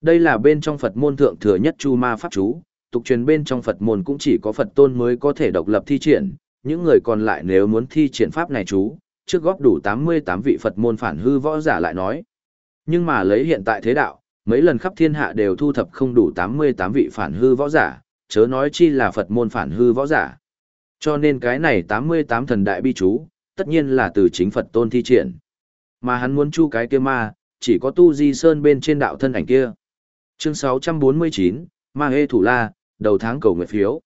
Đây là bên trong Phật môn thượng thừa nhất chu ma pháp chú, tục truyền bên trong Phật môn cũng chỉ có Phật tôn mới có thể độc lập thi triển, những người còn lại nếu muốn thi triển pháp này chú, trước góp đủ 88 vị Phật môn phản hư võ giả lại nói. Nhưng mà lấy hiện tại thế đạo, mấy lần khắp thiên hạ đều thu thập không đủ 88 vị phản hư võ giả, chớ nói chi là Phật môn phản hư võ giả. Cho nên cái này 88 thần đại bi chú, tất nhiên là từ chính Phật tôn thi triển. Mà hắn muốn chu cái kia ma, chỉ có tu di sơn bên trên đạo thân ảnh kia. Chương 649, Ma Hê Thủ La, đầu tháng cầu nguyện phiếu.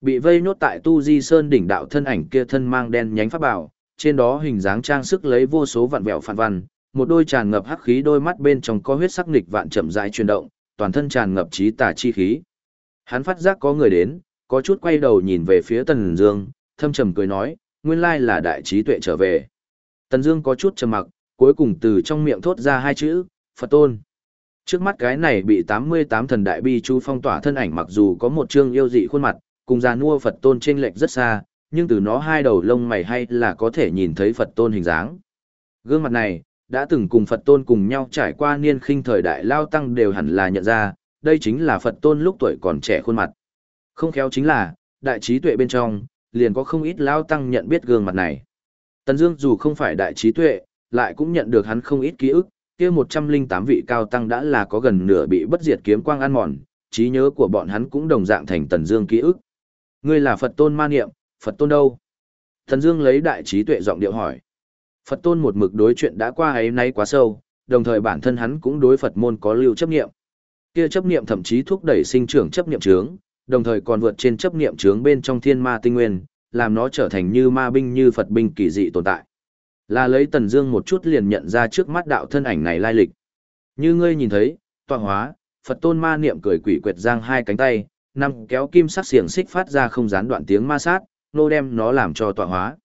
Bị vây nhốt tại tu di sơn đỉnh đạo thân ảnh kia thân mang đen nhánh pháp bảo, trên đó hình dáng trang sức lấy vô số vạn vẹo phản văn, một đôi tràn ngập hắc khí đôi mắt bên trong có huyết sắc nghịch vạn chậm rãi chuyển động, toàn thân tràn ngập trí tà chi khí. Hắn phát giác có người đến, có chút quay đầu nhìn về phía Tần Dương, thâm trầm cười nói, nguyên lai là đại trí tuệ trở về. Tần Dương có chút trầm mặc, cuối cùng từ trong miệng thốt ra hai chữ, Phật tôn. Trước mắt cái này bị 88 thần đại bi chú phong tỏa thân ảnh mặc dù có một trương yêu dị khuôn mặt, cùng già nua Phật tôn trên lệch rất xa, nhưng từ nó hai đầu lông mày hay là có thể nhìn thấy Phật tôn hình dáng. Gương mặt này, đã từng cùng Phật tôn cùng nhau trải qua niên khinh thời đại lao tăng đều hẳn là nhận ra, đây chính là Phật tôn lúc tuổi còn trẻ khuôn mặt. Không khéo chính là, đại trí tuệ bên trong, liền có không ít lao tăng nhận biết gương mặt này. Tần Dương dù không phải đại trí tuệ, lại cũng nhận được hắn không ít ký ức, kia 108 vị cao tăng đã là có gần nửa bị bất diệt kiếm quang ăn mòn, trí nhớ của bọn hắn cũng đồng dạng thành Tần Dương ký ức. Ngươi là Phật tôn ma niệm, Phật tôn đâu? Thần Dương lấy đại trí tuệ giọng điệu hỏi. Phật tôn một mực đối chuyện đã qua ấy nay quá sâu, đồng thời bản thân hắn cũng đối Phật môn có lưu chấp niệm. Kia chấp niệm thậm chí thúc đẩy sinh trưởng chấp niệm trướng, đồng thời còn vượt trên chấp niệm trướng bên trong thiên ma tinh nguyên, làm nó trở thành như ma binh như Phật binh kỳ dị tồn tại. Là lấy Tần Dương một chút liền nhận ra trước mắt đạo thân ảnh này lai lịch. Như ngươi nhìn thấy, tọa hóa, Phật tôn ma niệm cười quỷ quệt giang hai cánh tay, năm kéo kim sắc xiềng xích phát ra không gián đoạn tiếng ma sát, nô đem nó làm cho tọa hóa.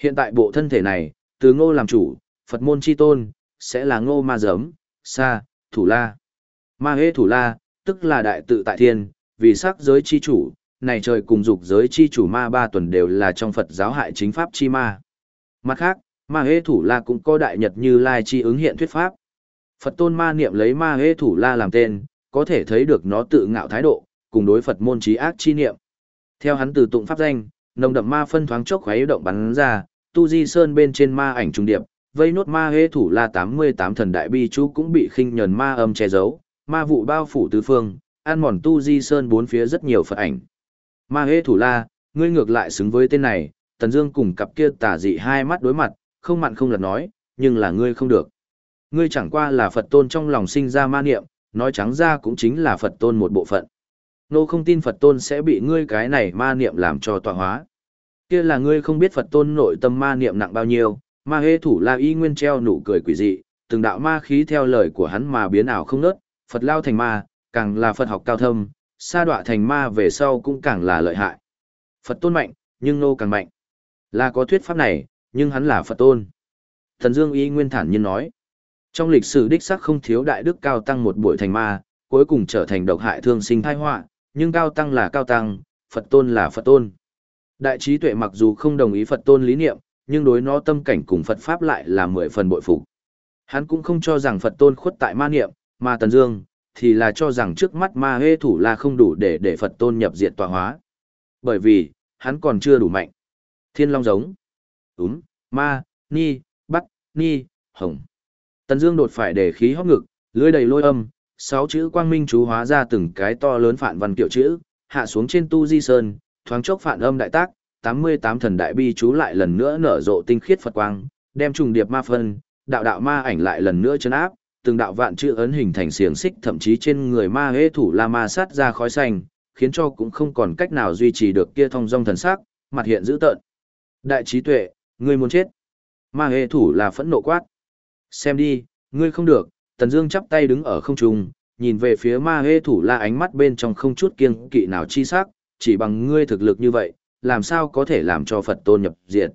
Hiện tại bộ thân thể này, từ ngô làm chủ, Phật môn chi tôn, sẽ là ngô ma giấm, sa, thủ la. Ma hế thủ la, tức là đại tự tại thiên, vì sắc giới chi chủ, này trời cùng dục giới chi chủ ma ba tuần đều là trong Phật giáo hại chính pháp chi ma. Mặt khác, ma hế thủ la cũng có đại nhật như lai chi ứng hiện thuyết pháp. Phật tôn ma niệm lấy ma hế thủ la làm tên, có thể thấy được nó tự ngạo thái độ, cùng đối Phật môn trí ác chi niệm. Theo hắn từ tụng pháp danh, nồng đậm ma phân thoáng chốc khói động bắn ra, tu di sơn bên trên ma ảnh trung điệp, vây nốt ma hê thủ la 88 thần đại bi chú cũng bị khinh nhờn ma âm che giấu, ma vụ bao phủ tứ phương, an mòn tu di sơn bốn phía rất nhiều Phật ảnh. Ma hê thủ la, ngươi ngược lại xứng với tên này, Tần Dương cùng cặp kia tà dị hai mắt đối mặt, không mặn không lật nói, nhưng là ngươi không được. Ngươi chẳng qua là Phật tôn trong lòng sinh ra ma niệm, nói trắng ra cũng chính là Phật tôn một bộ phận. Nô không tin Phật tôn sẽ bị ngươi cái này ma niệm làm cho tọa hóa. Kia là ngươi không biết Phật tôn nội tâm ma niệm nặng bao nhiêu, ma hê thủ la y nguyên treo nụ cười quỷ dị, từng đạo ma khí theo lời của hắn mà biến ảo không nớt, Phật lao thành ma, càng là Phật học cao thâm, sa đọa thành ma về sau cũng càng là lợi hại. Phật tôn mạnh, nhưng nô càng mạnh. Là có thuyết pháp này, nhưng hắn là Phật tôn. Thần Dương y nguyên thản nhiên nói. Trong lịch sử đích xác không thiếu đại đức cao tăng một buổi thành ma, cuối cùng trở thành độc hại thương sinh tai họa, nhưng cao tăng là cao tăng, Phật tôn là Phật tôn. Đại trí tuệ mặc dù không đồng ý Phật tôn lý niệm, nhưng đối nó tâm cảnh cùng Phật Pháp lại là mười phần bội phục. Hắn cũng không cho rằng Phật tôn khuất tại ma niệm, mà Tần Dương thì là cho rằng trước mắt ma hê thủ là không đủ để để Phật tôn nhập diện tọa hóa. Bởi vì, hắn còn chưa đủ mạnh. Thiên Long giống. Úm, ma, ni, bắt, ni, hồng. Tần Dương đột phải để khí hóp ngực, lưỡi đầy lôi âm, sáu chữ quang minh chú hóa ra từng cái to lớn phản văn kiểu chữ, hạ xuống trên tu di sơn, thoáng chốc phản âm đại tác, 88 thần đại bi chú lại lần nữa nở rộ tinh khiết Phật quang, đem trùng điệp ma phân, đạo đạo ma ảnh lại lần nữa chấn áp, từng đạo vạn chữ ấn hình thành xiềng xích thậm chí trên người ma hê thủ la ma sát ra khói xanh, khiến cho cũng không còn cách nào duy trì được kia thông dong thần sắc, mặt hiện dữ tợn. Đại trí tuệ, ngươi muốn chết. Ma hê thủ là phẫn nộ quát. Xem đi, ngươi không được, Tần Dương chắp tay đứng ở không trung, nhìn về phía ma hê thủ la ánh mắt bên trong không chút kiêng kỵ nào chi sắc, chỉ bằng ngươi thực lực như vậy, làm sao có thể làm cho Phật tôn nhập diệt.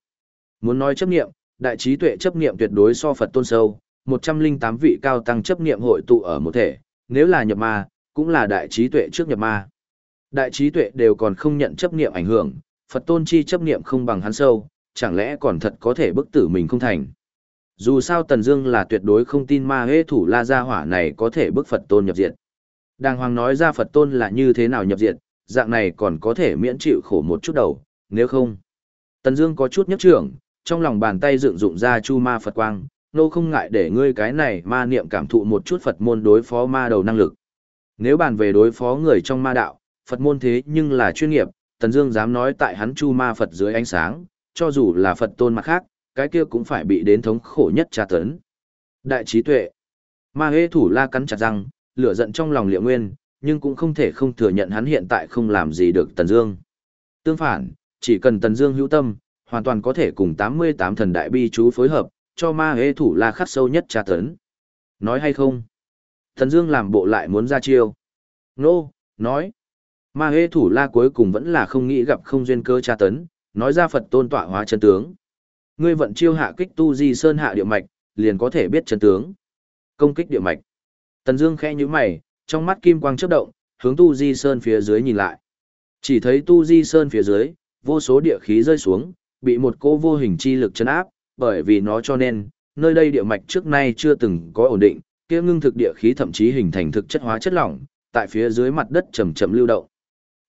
Muốn nói chấp niệm, đại trí tuệ chấp niệm tuyệt đối so Phật tôn sâu, 108 vị cao tăng chấp niệm hội tụ ở một thể, nếu là nhập ma, cũng là đại trí tuệ trước nhập ma. Đại trí tuệ đều còn không nhận chấp niệm ảnh hưởng, Phật tôn chi chấp niệm không bằng hắn sâu, chẳng lẽ còn thật có thể bức tử mình không thành. Dù sao Tần Dương là tuyệt đối không tin ma hế thủ la gia hỏa này có thể bức Phật tôn nhập diệt. Đàng hoàng nói ra Phật tôn là như thế nào nhập diệt, dạng này còn có thể miễn chịu khổ một chút đầu, nếu không. Tần Dương có chút nhấc trưởng, trong lòng bàn tay dựng dụng ra chu ma Phật quang, nô không ngại để ngươi cái này ma niệm cảm thụ một chút Phật môn đối phó ma đầu năng lực. Nếu bàn về đối phó người trong ma đạo, Phật môn thế nhưng là chuyên nghiệp, Tần Dương dám nói tại hắn chu ma Phật dưới ánh sáng, cho dù là Phật tôn mặt khác, cái kia cũng phải bị đến thống khổ nhất tra tấn. Đại trí tuệ. Ma hê thủ la cắn chặt răng, lửa giận trong lòng liệu nguyên, nhưng cũng không thể không thừa nhận hắn hiện tại không làm gì được Tần Dương. Tương phản, chỉ cần Tần Dương hữu tâm, hoàn toàn có thể cùng 88 thần đại bi chú phối hợp, cho ma hê thủ la khắc sâu nhất tra tấn. Nói hay không? Tần Dương làm bộ lại muốn ra chiêu. Nô, no, nói. Ma hê thủ la cuối cùng vẫn là không nghĩ gặp không duyên cơ tra tấn, nói ra Phật tôn tọa hóa chân tướng. Ngươi vận chiêu hạ kích tu di sơn hạ địa mạch, liền có thể biết chân tướng. Công kích địa mạch. Tần Dương khẽ nhíu mày, trong mắt kim quang chớp động, hướng tu di sơn phía dưới nhìn lại. Chỉ thấy tu di sơn phía dưới, vô số địa khí rơi xuống, bị một cỗ vô hình chi lực chấn áp, bởi vì nó cho nên, nơi đây địa mạch trước nay chưa từng có ổn định, kia ngưng thực địa khí thậm chí hình thành thực chất hóa chất lỏng, tại phía dưới mặt đất chậm chậm lưu động.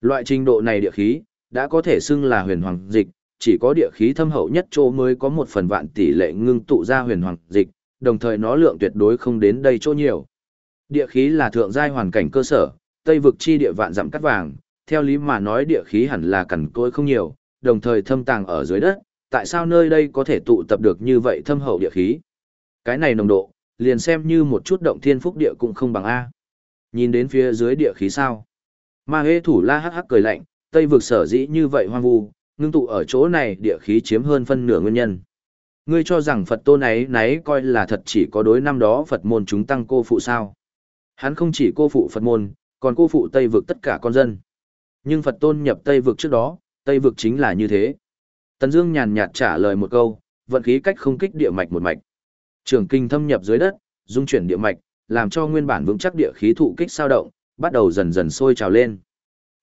Loại trình độ này địa khí đã có thể xưng là huyền hoàng dịch, chỉ có địa khí thâm hậu nhất chỗ mới có một phần vạn tỷ lệ ngưng tụ ra huyền hoàng dịch, đồng thời nó lượng tuyệt đối không đến đây chỗ nhiều. Địa khí là thượng giai hoàn cảnh cơ sở, Tây vực chi địa vạn dặm cắt vàng, theo lý mà nói địa khí hẳn là cằn cỗi không nhiều, đồng thời thâm tàng ở dưới đất, tại sao nơi đây có thể tụ tập được như vậy thâm hậu địa khí? Cái này nồng độ, liền xem như một chút động thiên phúc địa cũng không bằng A. Nhìn đến phía dưới địa khí sao? Ma hê thủ la hắc hắc cười lạnh, Tây vực sở dĩ như vậy hoang vu, ngưng tụ ở chỗ này địa khí chiếm hơn phân nửa nguyên nhân. Ngươi cho rằng Phật tôn ấy nấy coi là thật chỉ có đối năm đó Phật môn chúng tăng cô phụ sao. Hắn không chỉ cô phụ Phật môn, còn cô phụ Tây vực tất cả con dân. Nhưng Phật tôn nhập Tây vực trước đó, Tây vực chính là như thế. Tần Dương nhàn nhạt trả lời một câu, vận khí cách không kích địa mạch một mạch. Trường kinh thâm nhập dưới đất, dung chuyển địa mạch, làm cho nguyên bản vững chắc địa khí thụ kích sao động, bắt đầu dần dần sôi trào lên.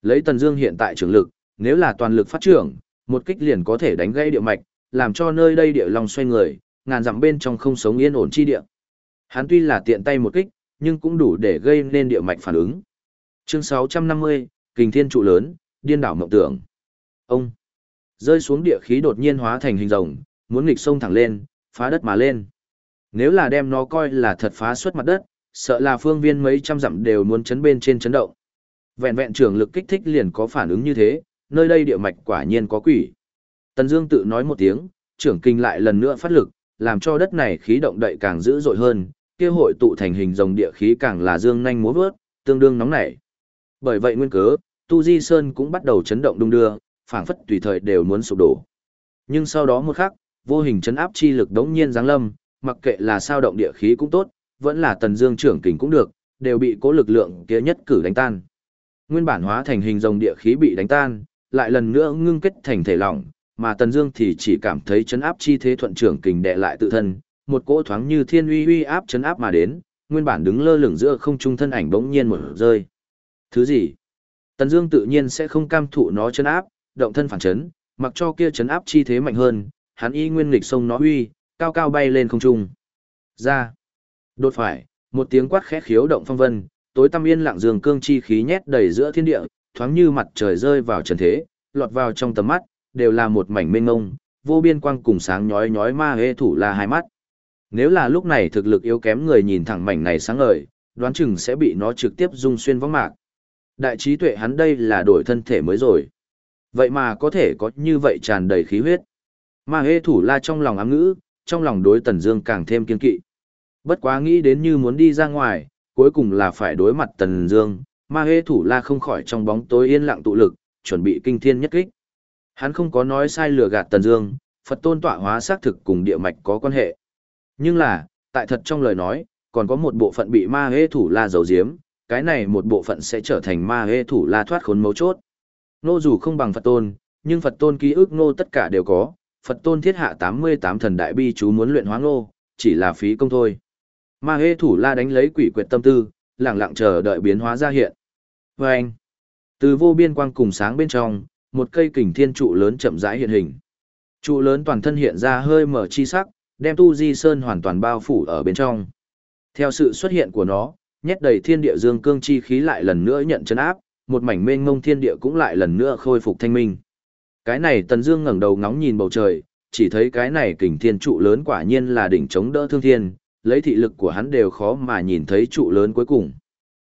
Lấy Tần Dương hiện tại trường lực, nếu là toàn lực phát trưởng, một kích liền có thể đánh gãy địa mạch, làm cho nơi đây địa lòng xoay người, ngàn dặm bên trong không sống yên ổn chi địa. Hắn tuy là tiện tay một kích, nhưng cũng đủ để gây nên địa mạch phản ứng. Chương 650, Kình Thiên trụ lớn, điên đảo mộng tưởng. Ông rơi xuống địa khí đột nhiên hóa thành hình rồng, muốn nghịch sông thẳng lên, phá đất mà lên. Nếu là đem nó coi là thật phá xuất mặt đất, sợ là phương viên mấy trăm dặm đều muốn chấn bên trên chấn động. Vẹn vẹn trưởng lực kích thích liền có phản ứng như thế, nơi đây địa mạch quả nhiên có quỷ. Tần Dương tự nói một tiếng, trưởng kinh lại lần nữa phát lực, làm cho đất này khí động đậy càng dữ dội hơn, kia hội tụ thành hình rồng địa khí càng là dương nhanh múa vớt, tương đương nóng nảy. Bởi vậy nguyên cớ, Tu Di Sơn cũng bắt đầu chấn động đung đưa, phảng phất tùy thời đều muốn sụp đổ. Nhưng sau đó một khắc, vô hình chấn áp chi lực đống nhiên giáng lâm, mặc kệ là sao động địa khí cũng tốt, vẫn là Tần Dương trưởng kình cũng được, đều bị cố lực lượng kia nhất cử đánh tan. Nguyên bản hóa thành hình rồng địa khí bị đánh tan, lại lần nữa ngưng kết thành thể lỏng, mà Tần Dương thì chỉ cảm thấy chấn áp chi thế thuận trưởng kình đè lại tự thân, một cỗ thoáng như thiên uy uy áp chấn áp mà đến, nguyên bản đứng lơ lửng giữa không trung thân ảnh bỗng nhiên một rơi. Thứ gì? Tần Dương tự nhiên sẽ không cam thụ nó chấn áp, động thân phản chấn, mặc cho kia chấn áp chi thế mạnh hơn, hắn y nguyên nghịch sông nó uy, cao cao bay lên không trung. Ra. Đột phải, một tiếng quát khẽ khiếu động phong vân, tối tăm yên lặng dương cương chi khí nhét đầy giữa thiên địa, thoáng như mặt trời rơi vào trần thế, lọt vào trong tầm mắt, đều là một mảnh mênh mông, vô biên quang cùng sáng nhói nhói ma hê thủ là hai mắt. Nếu là lúc này thực lực yếu kém người nhìn thẳng mảnh này sáng ngời, đoán chừng sẽ bị nó trực tiếp dung xuyên võng mạc. Đại trí tuệ hắn đây là đổi thân thể mới rồi. Vậy mà có thể có như vậy tràn đầy khí huyết. Ma hê thủ la trong lòng ám ngữ, trong lòng đối Tần Dương càng thêm kiên kỵ. Bất quá nghĩ đến như muốn đi ra ngoài, cuối cùng là phải đối mặt Tần Dương, ma hê thủ la không khỏi trong bóng tối yên lặng tụ lực, chuẩn bị kinh thiên nhất kích. Hắn không có nói sai lừa gạt Tần Dương, Phật tôn tọa hóa xác thực cùng địa mạch có quan hệ. Nhưng là, tại thật trong lời nói, còn có một bộ phận bị ma hê thủ la giấu giếm, cái này một bộ phận sẽ trở thành ma hê thủ la thoát khốn mấu chốt. Nô dù không bằng Phật tôn, nhưng Phật tôn ký ức nô tất cả đều có, Phật tôn thiết hạ 88 thần đại bi chú muốn luyện hóa nô, chỉ là phí công thôi. Ma hê thủ la đánh lấy quỷ quyệt tâm tư, lặng lặng chờ đợi biến hóa ra hiện. Và anh, từ vô biên quang cùng sáng bên trong, một cây kình thiên trụ lớn chậm rãi hiện hình. Trụ lớn toàn thân hiện ra hơi mở chi sắc, đem tu di sơn hoàn toàn bao phủ ở bên trong. Theo sự xuất hiện của nó, nhét đầy thiên địa dương cương chi khí lại lần nữa nhận chấn áp, một mảnh mênh mông thiên địa cũng lại lần nữa khôi phục thanh minh. Cái này Tần Dương ngẩng đầu ngóng nhìn bầu trời, chỉ thấy cái này kình thiên trụ lớn quả nhiên là đỉnh chống đỡ thương thiên, lấy thị lực của hắn đều khó mà nhìn thấy trụ lớn cuối cùng.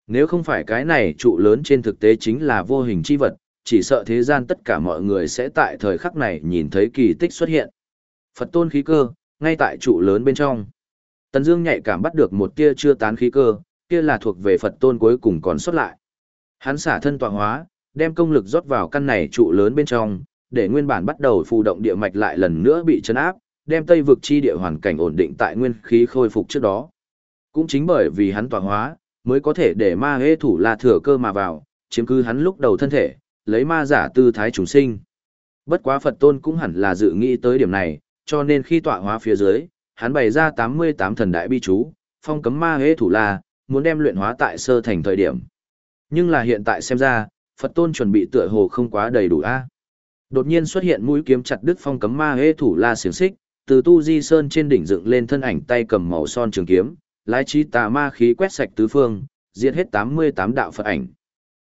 Nếu không phải cái này trụ lớn trên thực tế chính là vô hình chi vật, chỉ sợ thế gian tất cả mọi người sẽ tại thời khắc này nhìn thấy kỳ tích xuất hiện. Phật tôn khí cơ, ngay tại trụ lớn bên trong. Tần Dương nhạy cảm bắt được một tia chưa tán khí cơ, kia là thuộc về Phật tôn cuối cùng còn sót lại. Hắn xả thân tọa hóa, đem công lực rót vào căn này trụ lớn bên trong, để nguyên bản bắt đầu phù động địa mạch lại lần nữa bị chấn áp, đem Tây vực chi địa hoàn cảnh ổn định tại nguyên khí khôi phục trước đó. Cũng chính bởi vì hắn tọa hóa, mới có thể để ma hê thủ la thừa cơ mà vào, chiếm cứ hắn lúc đầu thân thể, lấy ma giả tư thái chúng sinh. Bất quá Phật tôn cũng hẳn là dự nghĩ tới điểm này, cho nên khi tọa hóa phía dưới, hắn bày ra 88 thần đại bi chú, phong cấm ma hê thủ la, muốn đem luyện hóa tại sơ thành thời điểm. Nhưng là hiện tại xem ra, Phật tôn chuẩn bị tựa hồ không quá đầy đủ a. Đột nhiên xuất hiện mũi kiếm chặt đứt phong cấm ma hê thủ la xiềng xích, từ tu di sơn trên đỉnh dựng lên thân ảnh tay cầm màu son trường kiếm, lái trí tà ma khí quét sạch tứ phương, diệt hết 88 đạo Phật ảnh.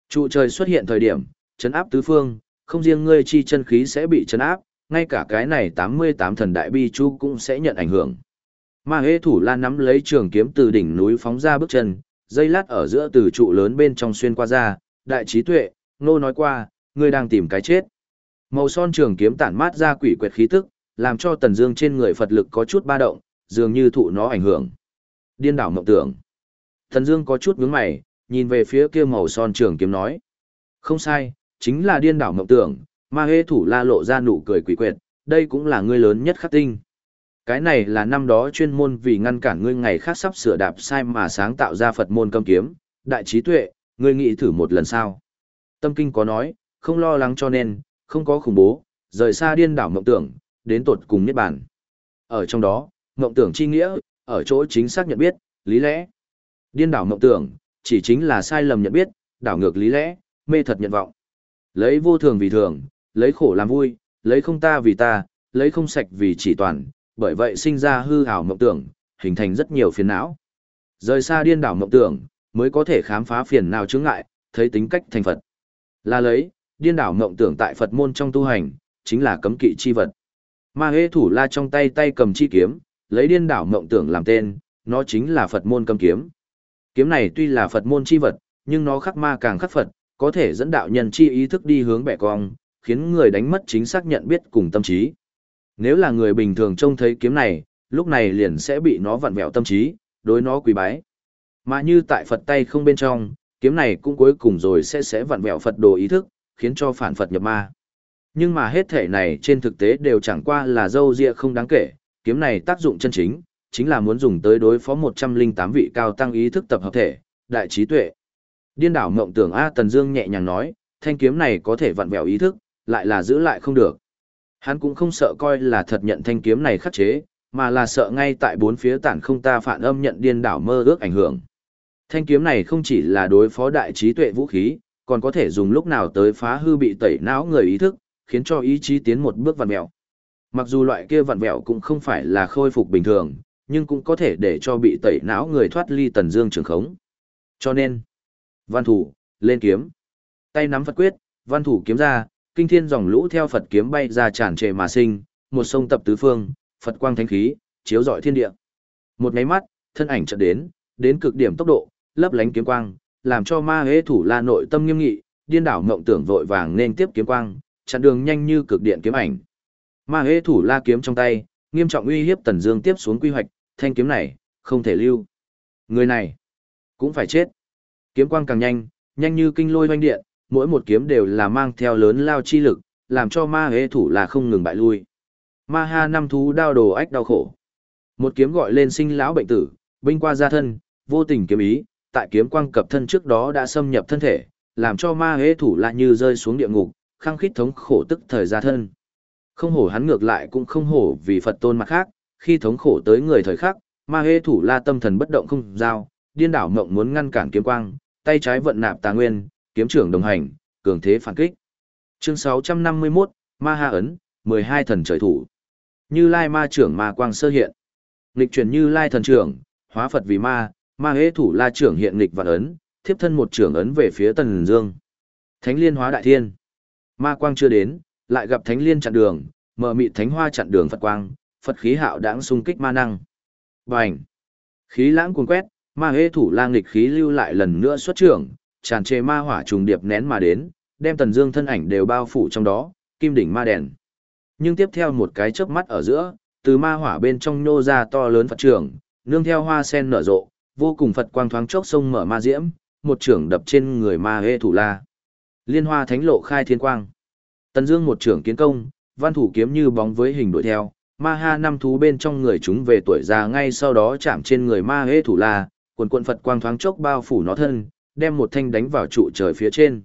Trụ trời xuất hiện thời điểm, chấn áp tứ phương, không riêng ngươi chi chân khí sẽ bị chấn áp, ngay cả cái này 88 thần đại bi chú cũng sẽ nhận ảnh hưởng. Ma hê thủ la nắm lấy trường kiếm từ đỉnh núi phóng ra bước chân, dây lát ở giữa từ trụ lớn bên trong xuyên qua ra, đại trí tuệ, nô nói qua, ngươi đang tìm cái chết. Màu son trường kiếm tản mát ra quỷ quyệt khí tức, làm cho Tần Dương trên người Phật lực có chút ba động, dường như thụ nó ảnh hưởng. Điên đảo mộng tưởng. thần Dương có chút nhướng mày, nhìn về phía kia màu son trường kiếm nói: "Không sai, chính là điên đảo mộng tưởng." Ma Hê thủ la lộ ra nụ cười quỷ quyệt, đây cũng là ngươi lớn nhất khắc tinh. Cái này là năm đó chuyên môn vì ngăn cản ngươi ngày khác sắp sửa đạp sai mà sáng tạo ra Phật môn cấm kiếm, đại trí tuệ, ngươi nghĩ thử một lần sao? Tâm kinh có nói, không lo lắng cho nên, không có khủng bố, rời xa điên đảo mộng tưởng, đến tột cùng niết bàn. Ở trong đó, mộng tưởng chi nghĩa, ở chỗ chính xác nhận biết, lý lẽ. Điên đảo mộng tưởng, chỉ chính là sai lầm nhận biết, đảo ngược lý lẽ, mê thật nhận vọng. Lấy vô thường vì thường, lấy khổ làm vui, lấy không ta vì ta, lấy không sạch vì chỉ toàn, bởi vậy sinh ra hư ảo mộng tưởng, hình thành rất nhiều phiền não. Rời xa điên đảo mộng tưởng, mới có thể khám phá phiền nào chướng ngại, thấy tính cách thành Phật. Là lấy, điên đảo mộng tưởng tại Phật môn trong tu hành, chính là cấm kỵ chi vật. Ma hê thủ la trong tay tay cầm chi kiếm, lấy điên đảo mộng tưởng làm tên, nó chính là Phật môn cầm kiếm. Kiếm này tuy là Phật môn chi vật, nhưng nó khắc ma càng khắc Phật, có thể dẫn đạo nhân chi ý thức đi hướng bẻ cong, khiến người đánh mất chính xác nhận biết cùng tâm trí. Nếu là người bình thường trông thấy kiếm này, lúc này liền sẽ bị nó vặn vẹo tâm trí, đối nó quỳ bái. Mà như tại Phật tay không bên trong, kiếm này cũng cuối cùng rồi sẽ sẽ vặn vẹo Phật đồ ý thức, khiến cho phản Phật nhập ma. Nhưng mà hết thể này trên thực tế đều chẳng qua là dâu dịa không đáng kể, kiếm này tác dụng chân chính, chính là muốn dùng tới đối phó 108 vị cao tăng ý thức tập hợp thể, đại trí tuệ. Điên đảo mộng tưởng A Tần Dương nhẹ nhàng nói, thanh kiếm này có thể vặn vẹo ý thức, lại là giữ lại không được. Hắn cũng không sợ coi là thật nhận thanh kiếm này khắc chế, mà là sợ ngay tại bốn phía tản không ta phản âm nhận điên đảo mơ ước ảnh hưởng. Thanh kiếm này không chỉ là đối phó đại trí tuệ vũ khí, còn có thể dùng lúc nào tới phá hư bị tẩy não người ý thức, khiến cho ý chí tiến một bước vặn mẹo. Mặc dù loại kia vặn vẹo cũng không phải là khôi phục bình thường, nhưng cũng có thể để cho bị tẩy não người thoát ly tần dương trường khống. Cho nên, văn thủ, lên kiếm. Tay nắm Phật quyết, văn thủ kiếm ra, kinh thiên dòng lũ theo Phật kiếm bay ra tràn trề mà sinh, một sông tập tứ phương, Phật quang thánh khí, chiếu rọi thiên địa. Một cái mắt, thân ảnh chợt đến, đến cực điểm tốc độ, lấp lánh kiếm quang, làm cho ma hế thủ la nội tâm nghiêm nghị, điên đảo mộng tưởng vội vàng nên tiếp kiếm quang, chặn đường nhanh như cực điện kiếm ảnh. Ma hế thủ la kiếm trong tay, nghiêm trọng uy hiếp Tần Dương tiếp xuống quy hoạch, thanh kiếm này không thể lưu. Người này cũng phải chết. Kiếm quang càng nhanh, nhanh như kinh lôi hoanh điện, mỗi một kiếm đều là mang theo lớn lao chi lực, làm cho ma hế thủ là không ngừng bại lui. Ma ha năm thú đao đồ ách đau khổ. Một kiếm gọi lên sinh lão bệnh tử, binh qua gia thân, vô tình kiếm ý, tại kiếm quang cập thân trước đó đã xâm nhập thân thể, làm cho ma hế thủ lại như rơi xuống địa ngục, khăng khít thống khổ tức thời gia thân. Không hổ hắn ngược lại cũng không hổ vì Phật tôn mặt khác, khi thống khổ tới người thời khắc, ma hê thủ la tâm thần bất động không giao, điên đảo mộng muốn ngăn cản kiếm quang, tay trái vận nạp tà nguyên, kiếm trưởng đồng hành, cường thế phản kích. Chương 651, Ma Ha ấn, 12 thần trời thủ. Như Lai Ma trưởng Ma quang sơ hiện. Nghịch chuyển Như Lai thần trưởng, hóa Phật vì ma, Ma Hế thủ La trưởng hiện nghịch vạn ấn, thiếp thân một trưởng ấn về phía Tần Dương. Thánh liên hóa đại thiên. Ma quang chưa đến, lại gặp Thánh liên chặn đường, mở mị thánh hoa chặn đường Phật quang, Phật khí hạo đãng xung kích ma năng. Bành! Khí lãng cuồn quét, Ma hê thủ lang nghịch khí lưu lại lần nữa xuất trưởng, tràn trề ma hỏa trùng điệp nén mà đến, đem Tần Dương thân ảnh đều bao phủ trong đó, kim đỉnh ma đèn. Nhưng tiếp theo một cái chớp mắt ở giữa, từ ma hỏa bên trong nhô ra to lớn Phật trưởng, nương theo hoa sen nở rộ, vô cùng Phật quang thoáng chốc sông mở ma diễm, một trưởng đập trên người ma hê thủ la. Liên hoa thánh lộ khai thiên quang. Tần Dương một trưởng kiến công, văn thủ kiếm như bóng với hình đuổi theo, ma ha năm thú bên trong người chúng về tuổi già ngay sau đó chạm trên người ma hê thủ la, quần quần Phật quang thoáng chốc bao phủ nó thân, đem một thanh đánh vào trụ trời phía trên.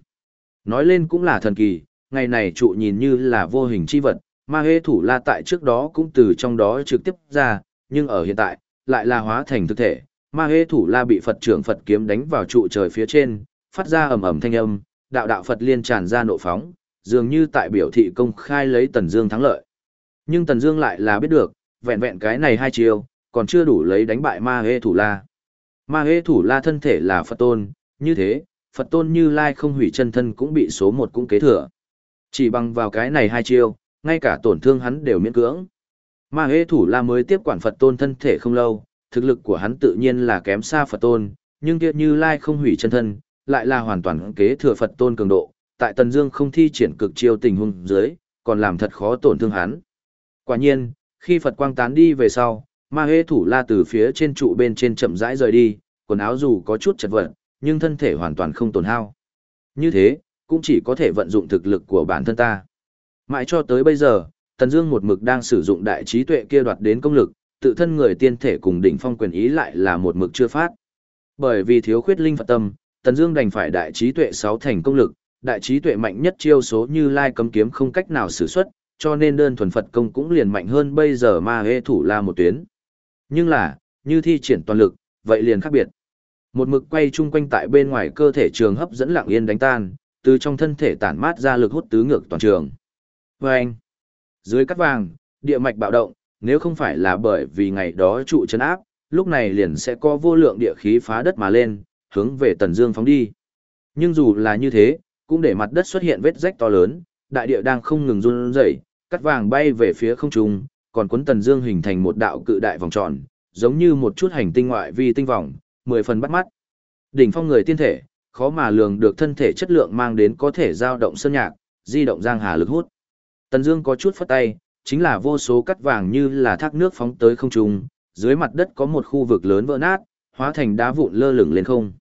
Nói lên cũng là thần kỳ, ngày này trụ nhìn như là vô hình chi vật, ma hê thủ la tại trước đó cũng từ trong đó trực tiếp ra, nhưng ở hiện tại, lại là hóa thành thực thể. Ma hê thủ la bị Phật trưởng Phật kiếm đánh vào trụ trời phía trên, phát ra ầm ầm thanh âm, đạo đạo Phật liên tràn ra nộ phóng, dường như tại biểu thị công khai lấy Tần Dương thắng lợi. Nhưng Tần Dương lại là biết được, vẹn vẹn cái này hai chiêu, còn chưa đủ lấy đánh bại Ma hê thủ la. Ma hê thủ la thân thể là Phật tôn, như thế, Phật tôn như lai không hủy chân thân cũng bị số một cũng kế thừa. Chỉ bằng vào cái này hai chiêu, ngay cả tổn thương hắn đều miễn cưỡng. Ma hê thủ la mới tiếp quản Phật tôn thân thể không lâu, thực lực của hắn tự nhiên là kém xa Phật tôn, nhưng kia như lai không hủy chân thân, lại là hoàn toàn kế thừa Phật tôn cường độ, tại Tần Dương không thi triển cực chiêu tình huống dưới, còn làm thật khó tổn thương hắn. Quả nhiên, khi Phật quang tán đi về sau, ma Hế thủ la từ phía trên trụ bên trên chậm rãi rời đi, quần áo dù có chút chật vật, nhưng thân thể hoàn toàn không tổn hao. Như thế, cũng chỉ có thể vận dụng thực lực của bản thân ta. Mãi cho tới bây giờ, Tần Dương một mực đang sử dụng đại trí tuệ kia đoạt đến công lực, tự thân người tiên thể cùng đỉnh phong quyền ý lại là một mực chưa phát. Bởi vì thiếu khuyết linh Phật tâm, Tần Dương đành phải đại trí tuệ sáu thành công lực, đại trí tuệ mạnh nhất chiêu số như Lai cấm kiếm không cách nào sử xuất, cho nên đơn thuần Phật công cũng liền mạnh hơn bây giờ ma hê thủ la một tuyến. Nhưng là, như thi triển toàn lực, vậy liền khác biệt. Một mực quay chung quanh tại bên ngoài cơ thể trường hấp dẫn lặng yên đánh tan, từ trong thân thể tản mát ra lực hút tứ ngược toàn trường. Vâng! Dưới cắt vàng, địa mạch bạo động, nếu không phải là bởi vì ngày đó trụ chân áp, lúc này liền sẽ có vô lượng địa khí phá đất mà lên, hướng về Tần Dương phóng đi. Nhưng dù là như thế, cũng để mặt đất xuất hiện vết rách to lớn, đại địa đang không ngừng run rẩy, cắt vàng bay về phía không trung, còn cuốn Tần Dương hình thành một đạo cự đại vòng tròn, giống như một chút hành tinh ngoại vi tinh vòng, mười phần bắt mắt. Đỉnh phong người tiên thể, khó mà lường được thân thể chất lượng mang đến có thể dao động sơn nhạc, di động giang hà lực hút. Tần Dương có chút phất tay, chính là vô số cắt vàng như là thác nước phóng tới không trung, dưới mặt đất có một khu vực lớn vỡ nát, hóa thành đá vụn lơ lửng lên không.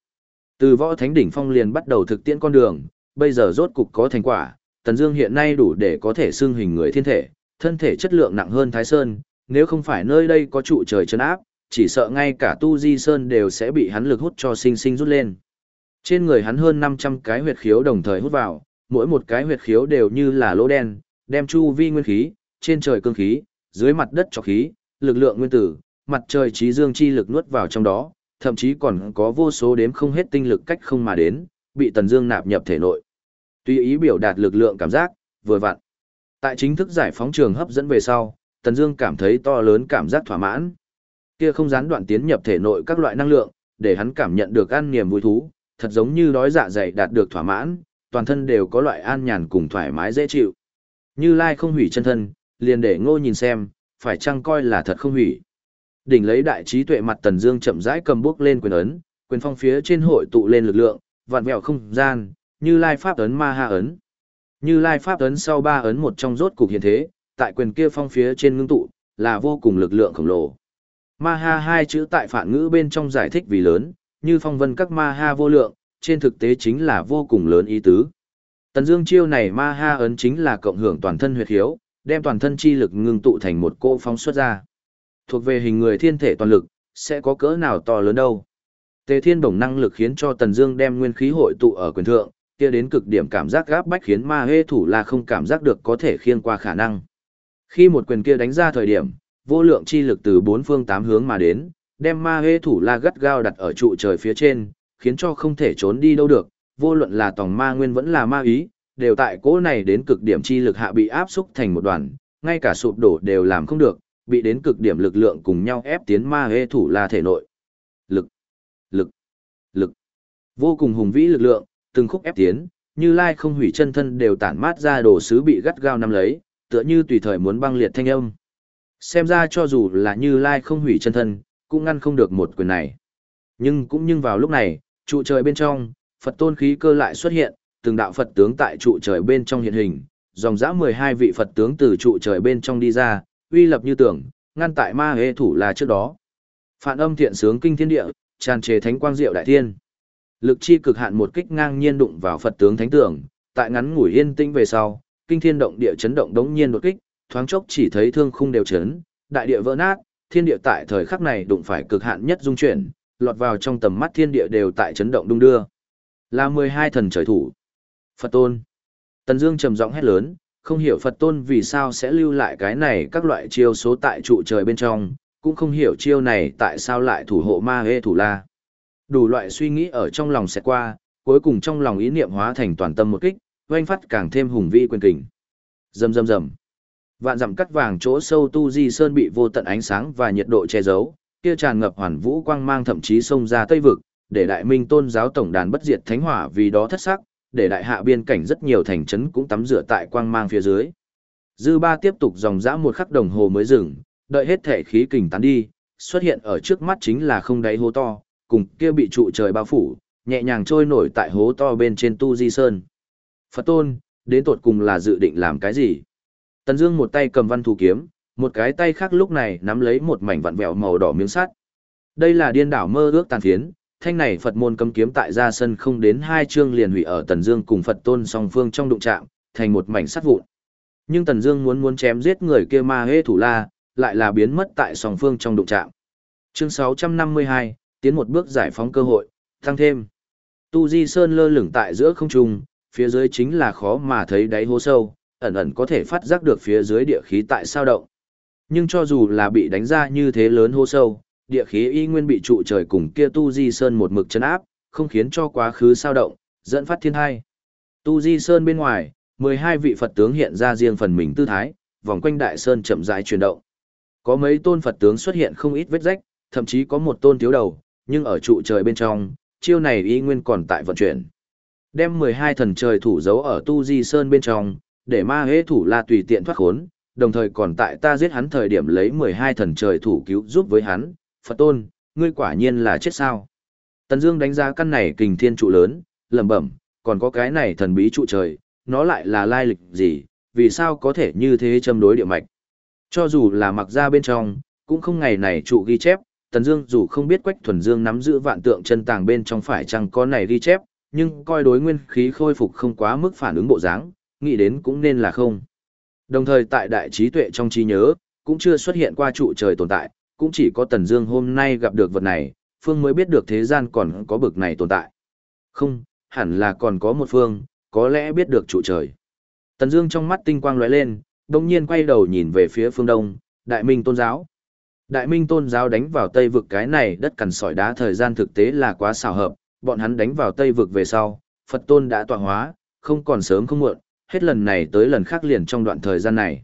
Từ võ thánh đỉnh phong liền bắt đầu thực tiễn con đường, bây giờ rốt cục có thành quả, Tần Dương hiện nay đủ để có thể xưng hình người thiên thể, thân thể chất lượng nặng hơn Thái Sơn, nếu không phải nơi đây có trụ trời trấn áp, chỉ sợ ngay cả Tu Di Sơn đều sẽ bị hắn lực hút cho sinh sinh rút lên. Trên người hắn hơn 500 cái huyệt khiếu đồng thời hút vào, mỗi một cái huyệt khiếu đều như là lỗ đen, đem chu vi nguyên khí, trên trời cương khí, dưới mặt đất trọc khí, lực lượng nguyên tử, mặt trời trí dương chi lực nuốt vào trong đó, thậm chí còn có vô số đếm không hết tinh lực cách không mà đến, bị Tần Dương nạp nhập thể nội. Tùy ý biểu đạt lực lượng cảm giác, vừa vặn. Tại chính thức giải phóng trường hấp dẫn về sau, Tần Dương cảm thấy to lớn cảm giác thỏa mãn. Kia không gián đoạn tiến nhập thể nội các loại năng lượng, để hắn cảm nhận được an niềm vui thú, thật giống như đói dạ dày đạt được thỏa mãn, toàn thân đều có loại an nhàn cùng thoải mái dễ chịu. Như Lai không hủy chân thân, liền để Ngô nhìn xem, phải chăng coi là thật không hủy. Đỉnh lấy đại trí tuệ mặt Tần Dương chậm rãi cầm bước lên quyền ấn, quyền phong phía trên hội tụ lên lực lượng, vặn vẹo không gian, như Lai pháp ấn ma ha ấn. Như Lai pháp ấn sau ba ấn một trong rốt cục hiện thế, tại quyền kia phong phía trên ngưng tụ, là vô cùng lực lượng khổng lồ. Ma ha hai chữ tại phản ngữ bên trong giải thích vì lớn, như phong vân các ma ha vô lượng, trên thực tế chính là vô cùng lớn ý tứ. Tần Dương chiêu này ma ha ấn chính là cộng hưởng toàn thân huyệt hiếu, đem toàn thân chi lực ngưng tụ thành một cô phóng xuất ra. Thuộc về hình người thiên thể toàn lực, sẽ có cỡ nào to lớn đâu. Tề Thiên bổng năng lực khiến cho Tần Dương đem nguyên khí hội tụ ở quyền thượng, kia đến cực điểm cảm giác gáp bách khiến ma hê thủ la không cảm giác được có thể khiên qua khả năng. Khi một quyền kia đánh ra thời điểm, vô lượng chi lực từ bốn phương tám hướng mà đến, đem ma hê thủ la gắt gao đặt ở trụ trời phía trên, khiến cho không thể trốn đi đâu được, vô luận là tòng ma nguyên vẫn là ma ý, đều tại cỗ này đến cực điểm chi lực hạ bị áp xúc thành một đoàn, ngay cả sụp đổ đều làm không được, bị đến cực điểm lực lượng cùng nhau ép tiến ma hê thủ la thể nội. Lực, lực, lực, vô cùng hùng vĩ lực lượng, từng khúc ép tiến, như lai không hủy chân thân đều tản mát ra đồ sứ bị gắt gao nắm lấy, tựa như tùy thời muốn băng liệt thanh âm. Xem ra cho dù là như lai không hủy chân thân, cũng ngăn không được một quyền này. Nhưng cũng nhưng vào lúc này, trụ trời bên trong, Phật tôn khí cơ lại xuất hiện, từng đạo Phật tướng tại trụ trời bên trong hiện hình, dòng dã 12 vị Phật tướng từ trụ trời bên trong đi ra, uy lập như tưởng, ngăn tại ma hê thủ là trước đó. Phản âm thiện sướng kinh thiên địa, tràn trề thánh quang diệu đại thiên. Lực chi cực hạn một kích ngang nhiên đụng vào Phật tướng thánh tượng, tại ngắn ngủi yên tĩnh về sau, kinh thiên động địa chấn động đống nhiên đột kích, thoáng chốc chỉ thấy thương khung đều chấn, đại địa vỡ nát, thiên địa tại thời khắc này đụng phải cực hạn nhất dung chuyển, lọt vào trong tầm mắt thiên địa đều tại chấn động đung đưa. Là 12 thần trời thủ. Phật tôn. Tần Dương trầm giọng hét lớn, không hiểu Phật tôn vì sao sẽ lưu lại cái này các loại chiêu số tại trụ trời bên trong, cũng không hiểu chiêu này tại sao lại thủ hộ ma hê thủ la. Đủ loại suy nghĩ ở trong lòng sẽ qua, cuối cùng trong lòng ý niệm hóa thành toàn tâm một kích, oanh phát càng thêm hùng vĩ quyền kình. Rầm rầm rầm. Vạn dặm cắt vàng chỗ sâu tu di sơn bị vô tận ánh sáng và nhiệt độ che giấu, kia tràn ngập hoàn vũ quang mang thậm chí xông ra tây vực, để đại minh tôn giáo tổng đàn bất diệt thánh hỏa vì đó thất sắc, để đại hạ biên cảnh rất nhiều thành trấn cũng tắm rửa tại quang mang phía dưới. Dư ba tiếp tục dòng dã một khắc đồng hồ mới dừng, đợi hết thể khí kình tán đi, xuất hiện ở trước mắt chính là không đáy hố to, cùng kia bị trụ trời bao phủ, nhẹ nhàng trôi nổi tại hố to bên trên tu di sơn. Phật tôn, đến tột cùng là dự định làm cái gì? Tần Dương một tay cầm văn thủ kiếm, Một cái tay khác lúc này nắm lấy một mảnh vặn vẹo màu đỏ miếng sắt. Đây là điên đảo mơ ước tàn phiến, thanh này Phật môn cấm kiếm tại ra sân không đến hai chương liền hủy ở Tần Dương cùng Phật tôn song phương trong đụng chạm, thành một mảnh sắt vụn. Nhưng Tần Dương muốn muốn chém giết người kia ma Hế thủ la, lại là biến mất tại song phương trong đụng chạm. Chương 652, tiến một bước giải phóng cơ hội, tăng thêm. Tu Di Sơn lơ lửng tại giữa không trung, phía dưới chính là khó mà thấy đáy hố sâu, ẩn ẩn có thể phát giác được phía dưới địa khí tại sao động. Nhưng cho dù là bị đánh ra như thế lớn hố sâu, địa khí y nguyên bị trụ trời cùng kia Tu Di Sơn một mực chấn áp, không khiến cho quá khứ sao động, dẫn phát thiên hai. Tu Di Sơn bên ngoài, 12 vị Phật tướng hiện ra riêng phần mình tư thái, vòng quanh đại sơn chậm rãi chuyển động. Có mấy tôn Phật tướng xuất hiện không ít vết rách, thậm chí có một tôn thiếu đầu, nhưng ở trụ trời bên trong, chiêu này y nguyên còn tại vận chuyển. Đem 12 thần trời thủ giấu ở Tu Di Sơn bên trong, để ma hế thủ la tùy tiện thoát khốn, đồng thời còn tại ta giết hắn thời điểm lấy 12 thần trời thủ cứu giúp với hắn, Phật tôn, ngươi quả nhiên là chết sao. Tần Dương đánh giá căn này kình thiên trụ lớn, lẩm bẩm, còn có cái này thần bí trụ trời, nó lại là lai lịch gì, vì sao có thể như thế châm đối địa mạch. Cho dù là mặc ra bên trong, cũng không ngày này trụ ghi chép, Tần Dương dù không biết Quách Thuần Dương nắm giữ vạn tượng chân tàng bên trong phải chăng có này ghi chép, nhưng coi đối nguyên khí khôi phục không quá mức phản ứng bộ dáng, nghĩ đến cũng nên là không. Đồng thời tại đại trí tuệ trong trí nhớ, cũng chưa xuất hiện qua trụ trời tồn tại, cũng chỉ có Tần Dương hôm nay gặp được vật này, phương mới biết được thế gian còn có bực này tồn tại. Không, hẳn là còn có một phương, có lẽ biết được trụ trời. Tần Dương trong mắt tinh quang lóe lên, đột nhiên quay đầu nhìn về phía phương đông, Đại Minh Tôn giáo. Đại Minh Tôn giáo đánh vào Tây vực cái này đất cằn sỏi đá thời gian thực tế là quá xảo hợp, bọn hắn đánh vào Tây vực về sau, Phật Tôn đã tọa hóa, không còn sớm không muộn, hết lần này tới lần khác liền trong đoạn thời gian này.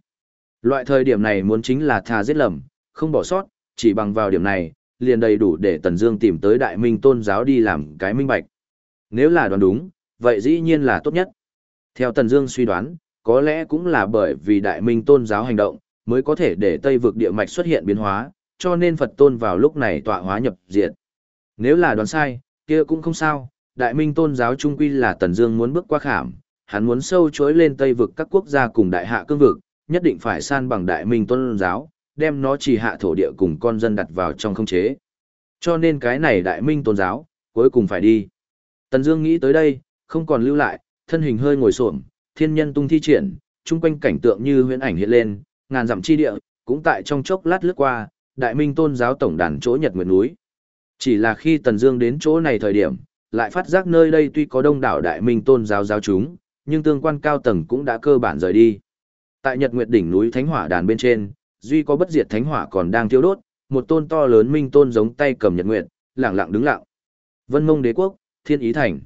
Loại thời điểm này muốn chính là tha giết lầm, không bỏ sót, chỉ bằng vào điểm này, liền đầy đủ để Tần Dương tìm tới Đại Minh Tôn giáo đi làm cái minh bạch. Nếu là đoán đúng, vậy dĩ nhiên là tốt nhất. Theo Tần Dương suy đoán, có lẽ cũng là bởi vì Đại Minh Tôn giáo hành động, mới có thể để Tây vực địa mạch xuất hiện biến hóa, cho nên Phật Tôn vào lúc này tọa hóa nhập diệt. Nếu là đoán sai, kia cũng không sao, Đại Minh Tôn giáo trung quy là Tần Dương muốn bước qua khảm, hắn muốn sâu chối lên Tây vực các quốc gia cùng đại hạ cương vực, nhất định phải san bằng Đại Minh Tôn giáo, đem nó chỉ hạ thổ địa cùng con dân đặt vào trong không chế. Cho nên cái này Đại Minh Tôn giáo, cuối cùng phải đi. Tần Dương nghĩ tới đây, không còn lưu lại, thân hình hơi ngồi xổm, thiên nhân tung thi triển, trung quanh cảnh tượng như huyễn ảnh hiện lên, ngàn dặm chi địa, cũng tại trong chốc lát lướt qua, Đại Minh Tôn giáo tổng đàn chỗ Nhật Nguyệt núi. Chỉ là khi Tần Dương đến chỗ này thời điểm, lại phát giác nơi đây tuy có đông đảo Đại Minh Tôn giáo giáo chúng, nhưng tương quan cao tầng cũng đã cơ bản rời đi. Tại Nhật Nguyệt đỉnh núi Thánh Hỏa đàn bên trên, duy có bất diệt thánh hỏa còn đang thiêu đốt, một tôn to lớn minh tôn giống tay cầm Nhật Nguyệt, lặng lặng đứng lặng. Vân Mông Đế quốc, Thiên Ý thành.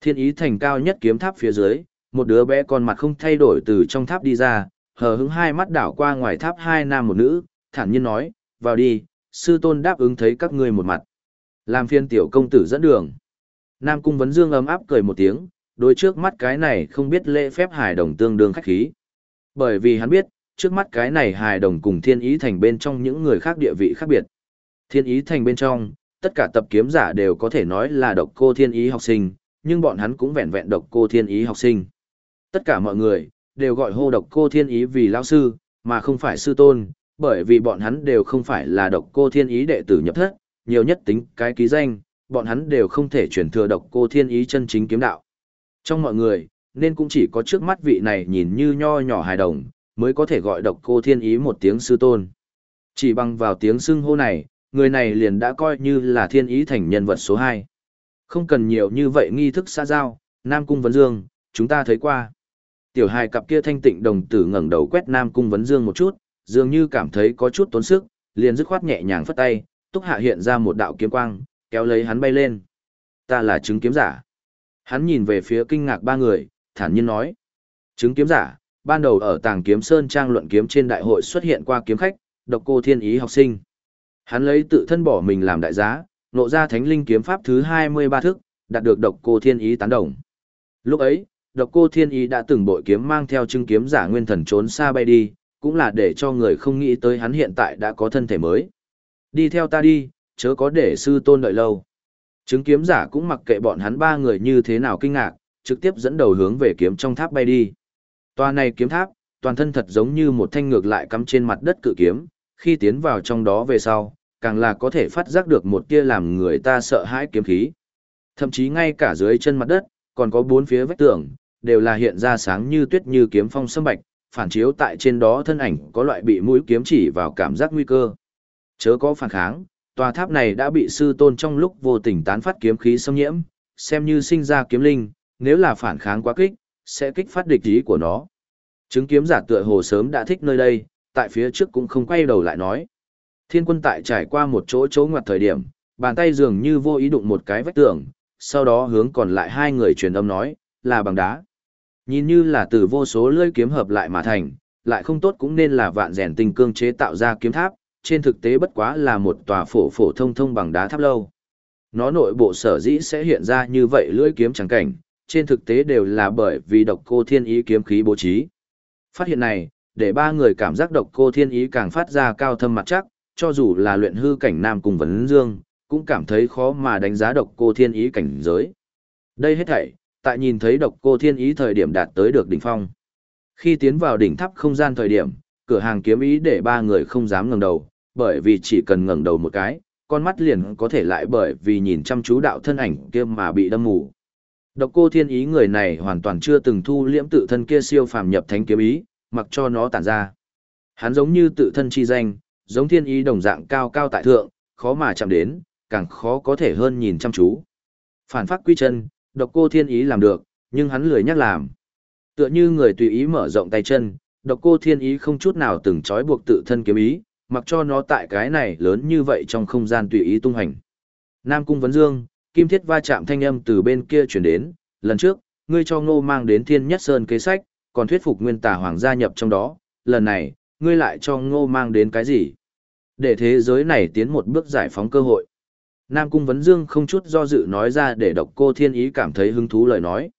Thiên Ý thành cao nhất kiếm tháp phía dưới, một đứa bé con mặt không thay đổi từ trong tháp đi ra, hờ hững hai mắt đảo qua ngoài tháp hai nam một nữ, thản nhiên nói, vào đi, sư tôn đáp ứng thấy các ngươi một mặt. Làm phiên tiểu công tử dẫn đường. Nam cung vấn dương ấm áp cười một tiếng, đôi trước mắt cái này không biết lễ phép hài đồng tương đương khách khí. Bởi vì hắn biết, trước mắt cái này hài đồng cùng thiên ý thành bên trong những người khác địa vị khác biệt. Thiên ý thành bên trong, tất cả tập kiếm giả đều có thể nói là độc cô thiên ý học sinh, nhưng bọn hắn cũng vẹn vẹn độc cô thiên ý học sinh. Tất cả mọi người, đều gọi hô độc cô thiên ý vì lão sư, mà không phải sư tôn, bởi vì bọn hắn đều không phải là độc cô thiên ý đệ tử nhập thất, nhiều nhất tính cái ký danh, bọn hắn đều không thể chuyển thừa độc cô thiên ý chân chính kiếm đạo. Trong mọi người, nên cũng chỉ có trước mắt vị này nhìn như nho nhỏ hài đồng, mới có thể gọi độc cô thiên ý một tiếng sư tôn. Chỉ bằng vào tiếng xưng hô này, người này liền đã coi như là thiên ý thành nhân vật số 2. Không cần nhiều như vậy nghi thức xa giao, Nam Cung Vấn Dương, chúng ta thấy qua. Tiểu hài cặp kia thanh tịnh đồng tử ngẩng đầu quét Nam Cung Vấn Dương một chút, dường như cảm thấy có chút tốn sức, liền dứt khoát nhẹ nhàng phất tay, túc hạ hiện ra một đạo kiếm quang, kéo lấy hắn bay lên. Ta là chứng kiếm giả. Hắn nhìn về phía kinh ngạc ba người, thản nhiên nói. Chứng kiếm giả, ban đầu ở tàng kiếm sơn trang luận kiếm trên đại hội xuất hiện qua kiếm khách, độc cô thiên ý học sinh. Hắn lấy tự thân bỏ mình làm đại giá, nộ ra thánh linh kiếm pháp thứ 23 thức, đạt được độc cô thiên ý tán đồng. Lúc ấy, độc cô thiên ý đã từng bội kiếm mang theo chứng kiếm giả nguyên thần trốn xa bay đi, cũng là để cho người không nghĩ tới hắn hiện tại đã có thân thể mới. Đi theo ta đi, chớ có để sư tôn đợi lâu. Chứng kiếm giả cũng mặc kệ bọn hắn ba người như thế nào kinh ngạc, trực tiếp dẫn đầu hướng về kiếm trong tháp bay đi. Toa này kiếm tháp, toàn thân thật giống như một thanh ngược lại cắm trên mặt đất cự kiếm, khi tiến vào trong đó về sau, càng là có thể phát giác được một tia làm người ta sợ hãi kiếm khí. Thậm chí ngay cả dưới chân mặt đất, còn có bốn phía vách tường, đều là hiện ra sáng như tuyết như kiếm phong sâm bạch, phản chiếu tại trên đó thân ảnh có loại bị mũi kiếm chỉ vào cảm giác nguy cơ. Chớ có phản kháng, tòa tháp này đã bị sư tôn trong lúc vô tình tán phát kiếm khí xâm nhiễm, xem như sinh ra kiếm linh, nếu là phản kháng quá kích, sẽ kích phát địch ý của nó. Chứng kiếm giả tựa hồ sớm đã thích nơi đây, tại phía trước cũng không quay đầu lại nói. Thiên quân tại trải qua một chỗ chỗ ngoặt thời điểm, bàn tay dường như vô ý đụng một cái vách tường, sau đó hướng còn lại hai người truyền âm nói, là bằng đá. Nhìn như là từ vô số lưỡi kiếm hợp lại mà thành, lại không tốt cũng nên là vạn rèn tinh cương chế tạo ra kiếm tháp, trên thực tế bất quá là một tòa phổ phổ thông thông bằng đá tháp lâu. Nó nội bộ sở dĩ sẽ hiện ra như vậy lưỡi kiếm chẳng cảnh, trên thực tế đều là bởi vì độc cô thiên ý kiếm khí bố trí. Phát hiện này, để ba người cảm giác độc cô thiên ý càng phát ra cao thâm mặt chắc, cho dù là luyện hư cảnh nam cùng vấn dương, cũng cảm thấy khó mà đánh giá độc cô thiên ý cảnh giới. Đây hết thảy, tại nhìn thấy độc cô thiên ý thời điểm đạt tới được đỉnh phong. Khi tiến vào đỉnh tháp không gian thời điểm, cửa hàng kiếm ý để ba người không dám ngẩng đầu, bởi vì chỉ cần ngẩng đầu một cái, con mắt liền có thể lại bởi vì nhìn chăm chú đạo thân ảnh kia mà bị đâm mù. Độc cô thiên ý người này hoàn toàn chưa từng thu liễm tự thân kia siêu phàm nhập thánh kiếm ý, mặc cho nó tản ra. Hắn giống như tự thân chi danh, giống thiên ý đồng dạng cao cao tại thượng, khó mà chạm đến, càng khó có thể hơn nhìn chăm chú. Phản phát quy chân, độc cô thiên ý làm được, nhưng hắn lười nhắc làm. Tựa như người tùy ý mở rộng tay chân, độc cô thiên ý không chút nào từng trói buộc tự thân kiếm ý, mặc cho nó tại cái này lớn như vậy trong không gian tùy ý tung hành. Nam Cung Vấn Dương, kim thiết va chạm thanh âm từ bên kia chuyển đến, lần trước, ngươi cho ngô mang đến thiên nhất sơn kế sách, còn thuyết phục nguyên tà hoàng gia nhập trong đó, lần này, ngươi lại cho ngô mang đến cái gì? Để thế giới này tiến một bước giải phóng cơ hội. Nam Cung Vấn Dương không chút do dự nói ra để độc cô thiên ý cảm thấy hứng thú lời nói.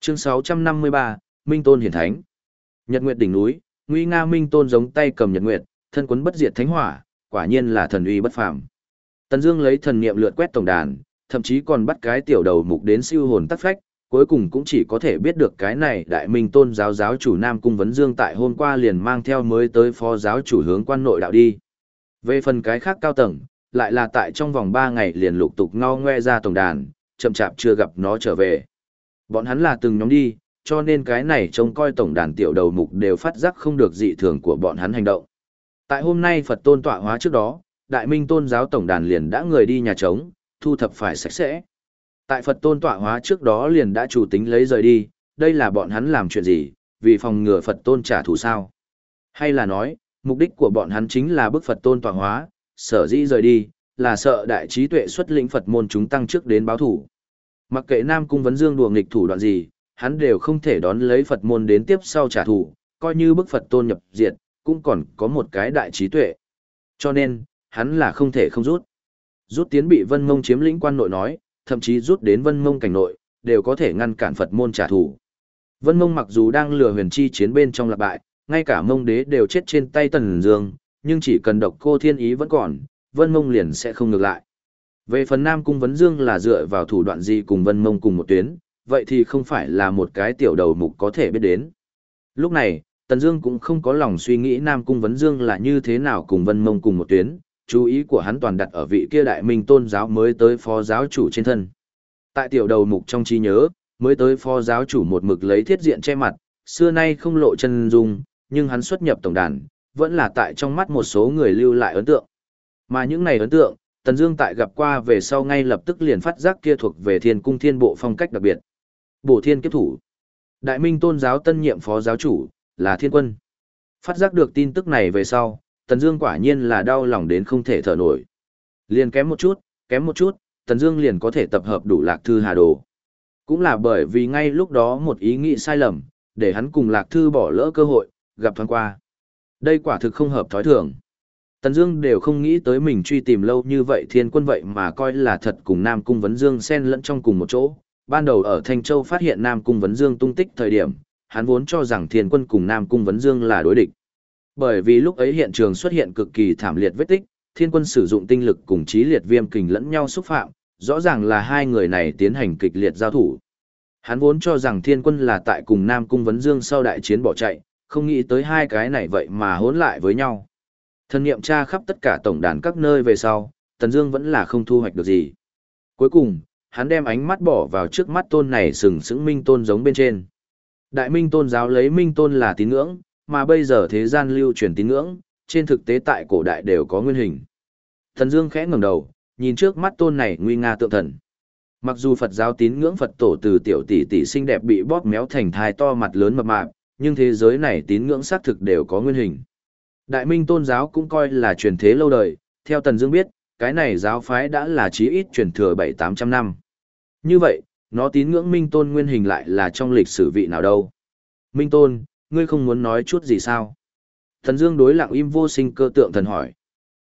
Chương 653, Minh Tôn Hiển Thánh. Nhật Nguyệt đỉnh núi, Nguy Nga Minh Tôn giống tay cầm Nhật Nguyệt, thân quấn bất diệt thánh hỏa, quả nhiên là thần uy bất phàm. Tần Dương lấy thần niệm lượt quét tổng đàn, thậm chí còn bắt cái tiểu đầu mục đến siêu hồn tắc phách, cuối cùng cũng chỉ có thể biết được cái này đại minh tôn giáo giáo chủ Nam Cung Vấn Dương tại hôm qua liền mang theo mới tới phó giáo chủ hướng quan nội đạo đi. Về phần cái khác cao tầng, lại là tại trong vòng 3 ngày liền lục tục ngo ngoe ra tổng đàn, chậm chạp chưa gặp nó trở về. Bọn hắn là từng nhóm đi, cho nên cái này trông coi tổng đàn tiểu đầu mục đều phát giác không được dị thường của bọn hắn hành động. Tại hôm nay Phật tôn tọa hóa trước đó, Đại Minh tôn giáo tổng đàn liền đã người đi nhà trống, thu thập phải sạch sẽ. Tại Phật tôn tọa hóa trước đó liền đã chủ tính lấy rời đi, đây là bọn hắn làm chuyện gì, vì phòng ngừa Phật tôn trả thù sao? Hay là nói, mục đích của bọn hắn chính là bức Phật tôn tọa hóa, sở dĩ rời đi, là sợ đại trí tuệ xuất lĩnh Phật môn chúng tăng trước đến báo thủ. Mặc kệ Nam Cung Vấn Dương đùa nghịch thủ đoạn gì, hắn đều không thể đón lấy Phật môn đến tiếp sau trả thù, coi như bức Phật tôn nhập diệt, cũng còn có một cái đại trí tuệ. Cho nên, hắn là không thể không rút. Rút tiến bị Vân Mông chiếm lĩnh quan nội nói, thậm chí rút đến Vân Mông cảnh nội, đều có thể ngăn cản Phật môn trả thù. Vân Mông mặc dù đang lừa huyền chi chiến bên trong lạc bại, ngay cả Mông đế đều chết trên tay Tần Dương, nhưng chỉ cần độc cô thiên ý vẫn còn, Vân Mông liền sẽ không ngược lại. Về phần Nam Cung Vấn Dương là dựa vào thủ đoạn gì cùng Vân Mông cùng một tuyến, vậy thì không phải là một cái tiểu đầu mục có thể biết đến. Lúc này, Tần Dương cũng không có lòng suy nghĩ Nam Cung Vấn Dương là như thế nào cùng Vân Mông cùng một tuyến, chú ý của hắn toàn đặt ở vị kia đại minh tôn giáo mới tới phó giáo chủ trên thân. Tại tiểu đầu mục trong trí nhớ, mới tới phó giáo chủ một mực lấy thiết diện che mặt, xưa nay không lộ chân dung, nhưng hắn xuất nhập tổng đàn, vẫn là tại trong mắt một số người lưu lại ấn tượng. Mà những này ấn tượng, Tần Dương tại gặp qua về sau ngay lập tức liền phát giác kia thuộc về Thiên Cung Thiên Bộ phong cách đặc biệt. Bổ Thiên kiếp thủ. Đại Minh Tôn giáo tân nhiệm phó giáo chủ là Thiên Quân. Phát giác được tin tức này về sau, Tần Dương quả nhiên là đau lòng đến không thể thở nổi. Liền kém một chút, kém một chút, Tần Dương liền có thể tập hợp đủ Lạc Thư Hà Đồ. Cũng là bởi vì ngay lúc đó một ý nghĩ sai lầm, để hắn cùng Lạc Thư bỏ lỡ cơ hội, gặp thoáng qua. Đây quả thực không hợp thói thường. Tần Dương đều không nghĩ tới mình truy tìm lâu như vậy thiên quân vậy mà coi là thật cùng Nam Cung Vấn Dương xen lẫn trong cùng một chỗ. Ban đầu ở Thanh Châu phát hiện Nam Cung Vấn Dương tung tích thời điểm, hắn vốn cho rằng thiên quân cùng Nam Cung Vấn Dương là đối địch. Bởi vì lúc ấy hiện trường xuất hiện cực kỳ thảm liệt vết tích, thiên quân sử dụng tinh lực cùng trí liệt viêm kình lẫn nhau xúc phạm, rõ ràng là hai người này tiến hành kịch liệt giao thủ. Hắn vốn cho rằng thiên quân là tại cùng Nam Cung Vấn Dương sau đại chiến bỏ chạy, không nghĩ tới hai cái này vậy mà hỗn lại với nhau. Thần niệm tra khắp tất cả tổng đàn các nơi về sau, Tần Dương vẫn là không thu hoạch được gì. Cuối cùng, hắn đem ánh mắt bỏ vào trước mắt tôn này sừng sững minh tôn giống bên trên. Đại minh tôn giáo lấy minh tôn là tín ngưỡng, mà bây giờ thế gian lưu truyền tín ngưỡng, trên thực tế tại cổ đại đều có nguyên hình. Thần Dương khẽ ngẩng đầu, nhìn trước mắt tôn này nguy nga tượng thần. Mặc dù Phật giáo tín ngưỡng Phật tổ từ tiểu tỷ tỷ xinh đẹp bị bóp méo thành thai to mặt lớn mập mạp, nhưng thế giới này tín ngưỡng xác thực đều có nguyên hình. Đại Minh tôn giáo cũng coi là truyền thế lâu đời, theo Tần Dương biết, cái này giáo phái đã là chí ít truyền thừa 7-800 năm. Như vậy, nó tín ngưỡng Minh tôn nguyên hình lại là trong lịch sử vị nào đâu? Minh tôn, ngươi không muốn nói chút gì sao? Thần Dương đối lặng im vô sinh cơ tượng thần hỏi.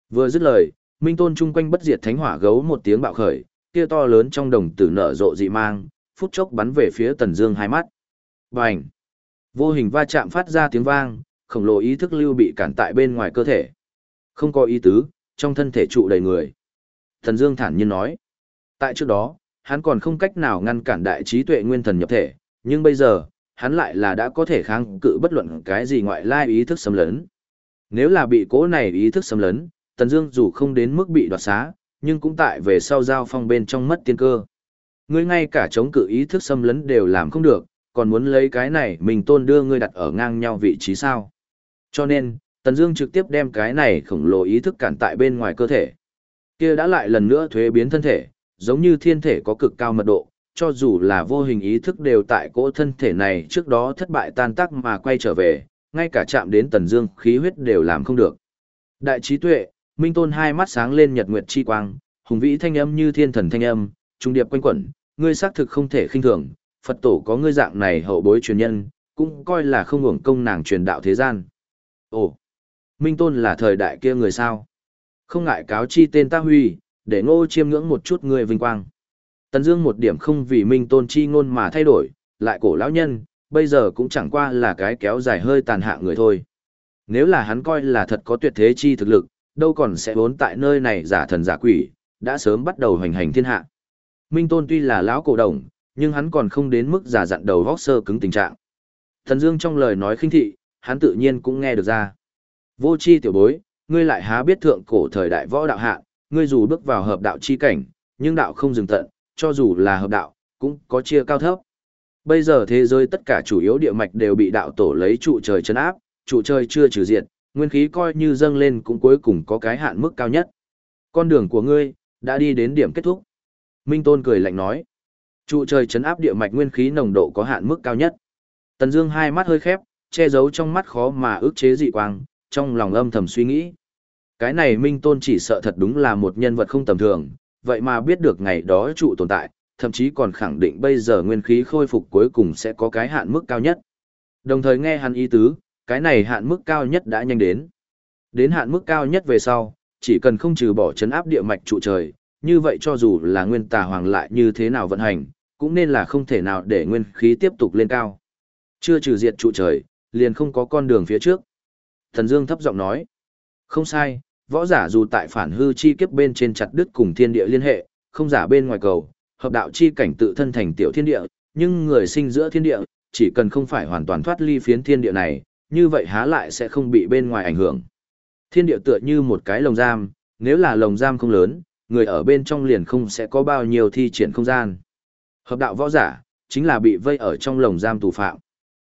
Vừa dứt lời, Minh tôn chung quanh bất diệt thánh hỏa gấu một tiếng bạo khởi, kia to lớn trong đồng tử nở rộ dị mang, phút chốc bắn về phía Tần Dương hai mắt. Bành! Vô hình va chạm phát ra tiếng vang, khổng lồ ý thức lưu bị cản tại bên ngoài cơ thể. Không có ý tứ, trong thân thể trụ đầy người. Thần Dương thản nhiên nói. Tại trước đó, hắn còn không cách nào ngăn cản đại trí tuệ nguyên thần nhập thể, nhưng bây giờ, hắn lại là đã có thể kháng cự bất luận cái gì ngoại lai ý thức xâm lấn. Nếu là bị cố này ý thức xâm lấn, Tần Dương dù không đến mức bị đoạt xá, nhưng cũng tại về sau giao phong bên trong mất tiên cơ. Ngươi ngay cả chống cự ý thức xâm lấn đều làm không được, còn muốn lấy cái này mình tôn đưa ngươi đặt ở ngang nhau vị trí sao. Cho nên, Tần Dương trực tiếp đem cái này khổng lồ ý thức cản tại bên ngoài cơ thể. Kia đã lại lần nữa thuế biến thân thể, giống như thiên thể có cực cao mật độ, cho dù là vô hình ý thức đều tại cỗ thân thể này trước đó thất bại tan tác mà quay trở về, ngay cả chạm đến Tần Dương khí huyết đều làm không được. Đại trí tuệ, Minh Tôn hai mắt sáng lên nhật nguyệt chi quang, hùng vĩ thanh âm như thiên thần thanh âm, trung điệp quanh quẩn, ngươi xác thực không thể khinh thường, Phật tổ có ngươi dạng này hậu bối truyền nhân, cũng coi là không hưởng công nàng truyền đạo thế gian. Ồ, Minh Tôn là thời đại kia người sao? Không ngại cáo chi tên ta huy, để ngô chiêm ngưỡng một chút người vinh quang. Tần Dương một điểm không vì Minh Tôn chi ngôn mà thay đổi, lại cổ lão nhân, bây giờ cũng chẳng qua là cái kéo dài hơi tàn hạ người thôi. Nếu là hắn coi là thật có tuyệt thế chi thực lực, đâu còn sẽ vốn tại nơi này giả thần giả quỷ, đã sớm bắt đầu hành hành thiên hạ. Minh Tôn tuy là lão cổ đồng, nhưng hắn còn không đến mức giả dặn đầu vóc sơ cứng tình trạng. Thần Dương trong lời nói khinh thị, hắn tự nhiên cũng nghe được ra. Vô chi tiểu bối, ngươi lại há biết thượng cổ thời đại võ đạo hạ, ngươi dù bước vào hợp đạo chi cảnh, nhưng đạo không dừng tận, cho dù là hợp đạo, cũng có chia cao thấp. Bây giờ thế giới tất cả chủ yếu địa mạch đều bị đạo tổ lấy trụ trời trấn áp, trụ trời chưa trừ diệt, nguyên khí coi như dâng lên cũng cuối cùng có cái hạn mức cao nhất. Con đường của ngươi, đã đi đến điểm kết thúc. Minh Tôn cười lạnh nói. Trụ trời chấn áp địa mạch nguyên khí nồng độ có hạn mức cao nhất. Tần Dương hai mắt hơi khép, che giấu trong mắt khó mà ức chế dị quang, trong lòng âm thầm suy nghĩ. Cái này Minh Tôn chỉ sợ thật đúng là một nhân vật không tầm thường, vậy mà biết được ngày đó trụ tồn tại, thậm chí còn khẳng định bây giờ nguyên khí khôi phục cuối cùng sẽ có cái hạn mức cao nhất. Đồng thời nghe hắn ý tứ, cái này hạn mức cao nhất đã nhanh đến. Đến hạn mức cao nhất về sau, chỉ cần không trừ bỏ chấn áp địa mạch trụ trời, như vậy cho dù là nguyên tà hoàng lại như thế nào vận hành, cũng nên là không thể nào để nguyên khí tiếp tục lên cao. Chưa trừ diệt trụ trời, liền không có con đường phía trước. Thần Dương thấp giọng nói, không sai, võ giả dù tại phản hư chi kiếp bên trên chặt đứt cùng thiên địa liên hệ, không giả bên ngoài cầu, hợp đạo chi cảnh tự thân thành tiểu thiên địa, nhưng người sinh giữa thiên địa, chỉ cần không phải hoàn toàn thoát ly phiến thiên địa này, như vậy há lại sẽ không bị bên ngoài ảnh hưởng. Thiên địa tựa như một cái lồng giam, nếu là lồng giam không lớn, người ở bên trong liền không sẽ có bao nhiêu thi triển không gian. Hợp đạo võ giả, chính là bị vây ở trong lồng giam tù phạm.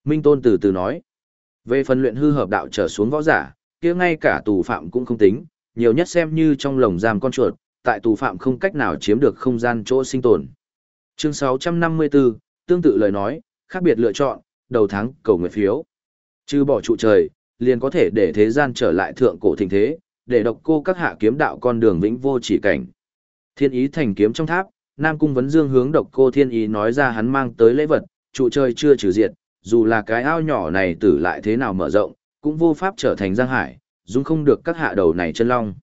Minh Tôn từ từ nói, về phần luyện hư hợp đạo trở xuống võ giả, kia ngay cả tù phạm cũng không tính, nhiều nhất xem như trong lồng giam con chuột, tại tù phạm không cách nào chiếm được không gian chỗ sinh tồn. Chương 654, tương tự lời nói, khác biệt lựa chọn, đầu tháng cầu nguyện phiếu. Trừ bỏ trụ trời, liền có thể để thế gian trở lại thượng cổ thịnh thế, để độc cô các hạ kiếm đạo con đường vĩnh vô chỉ cảnh. Thiên ý thành kiếm trong tháp, Nam Cung Vấn Dương hướng độc cô thiên ý nói ra hắn mang tới lễ vật, trụ trời chưa trừ diệt, dù là cái ao nhỏ này tử lại thế nào mở rộng, cũng vô pháp trở thành giang hải, dung không được các hạ đầu này chân long.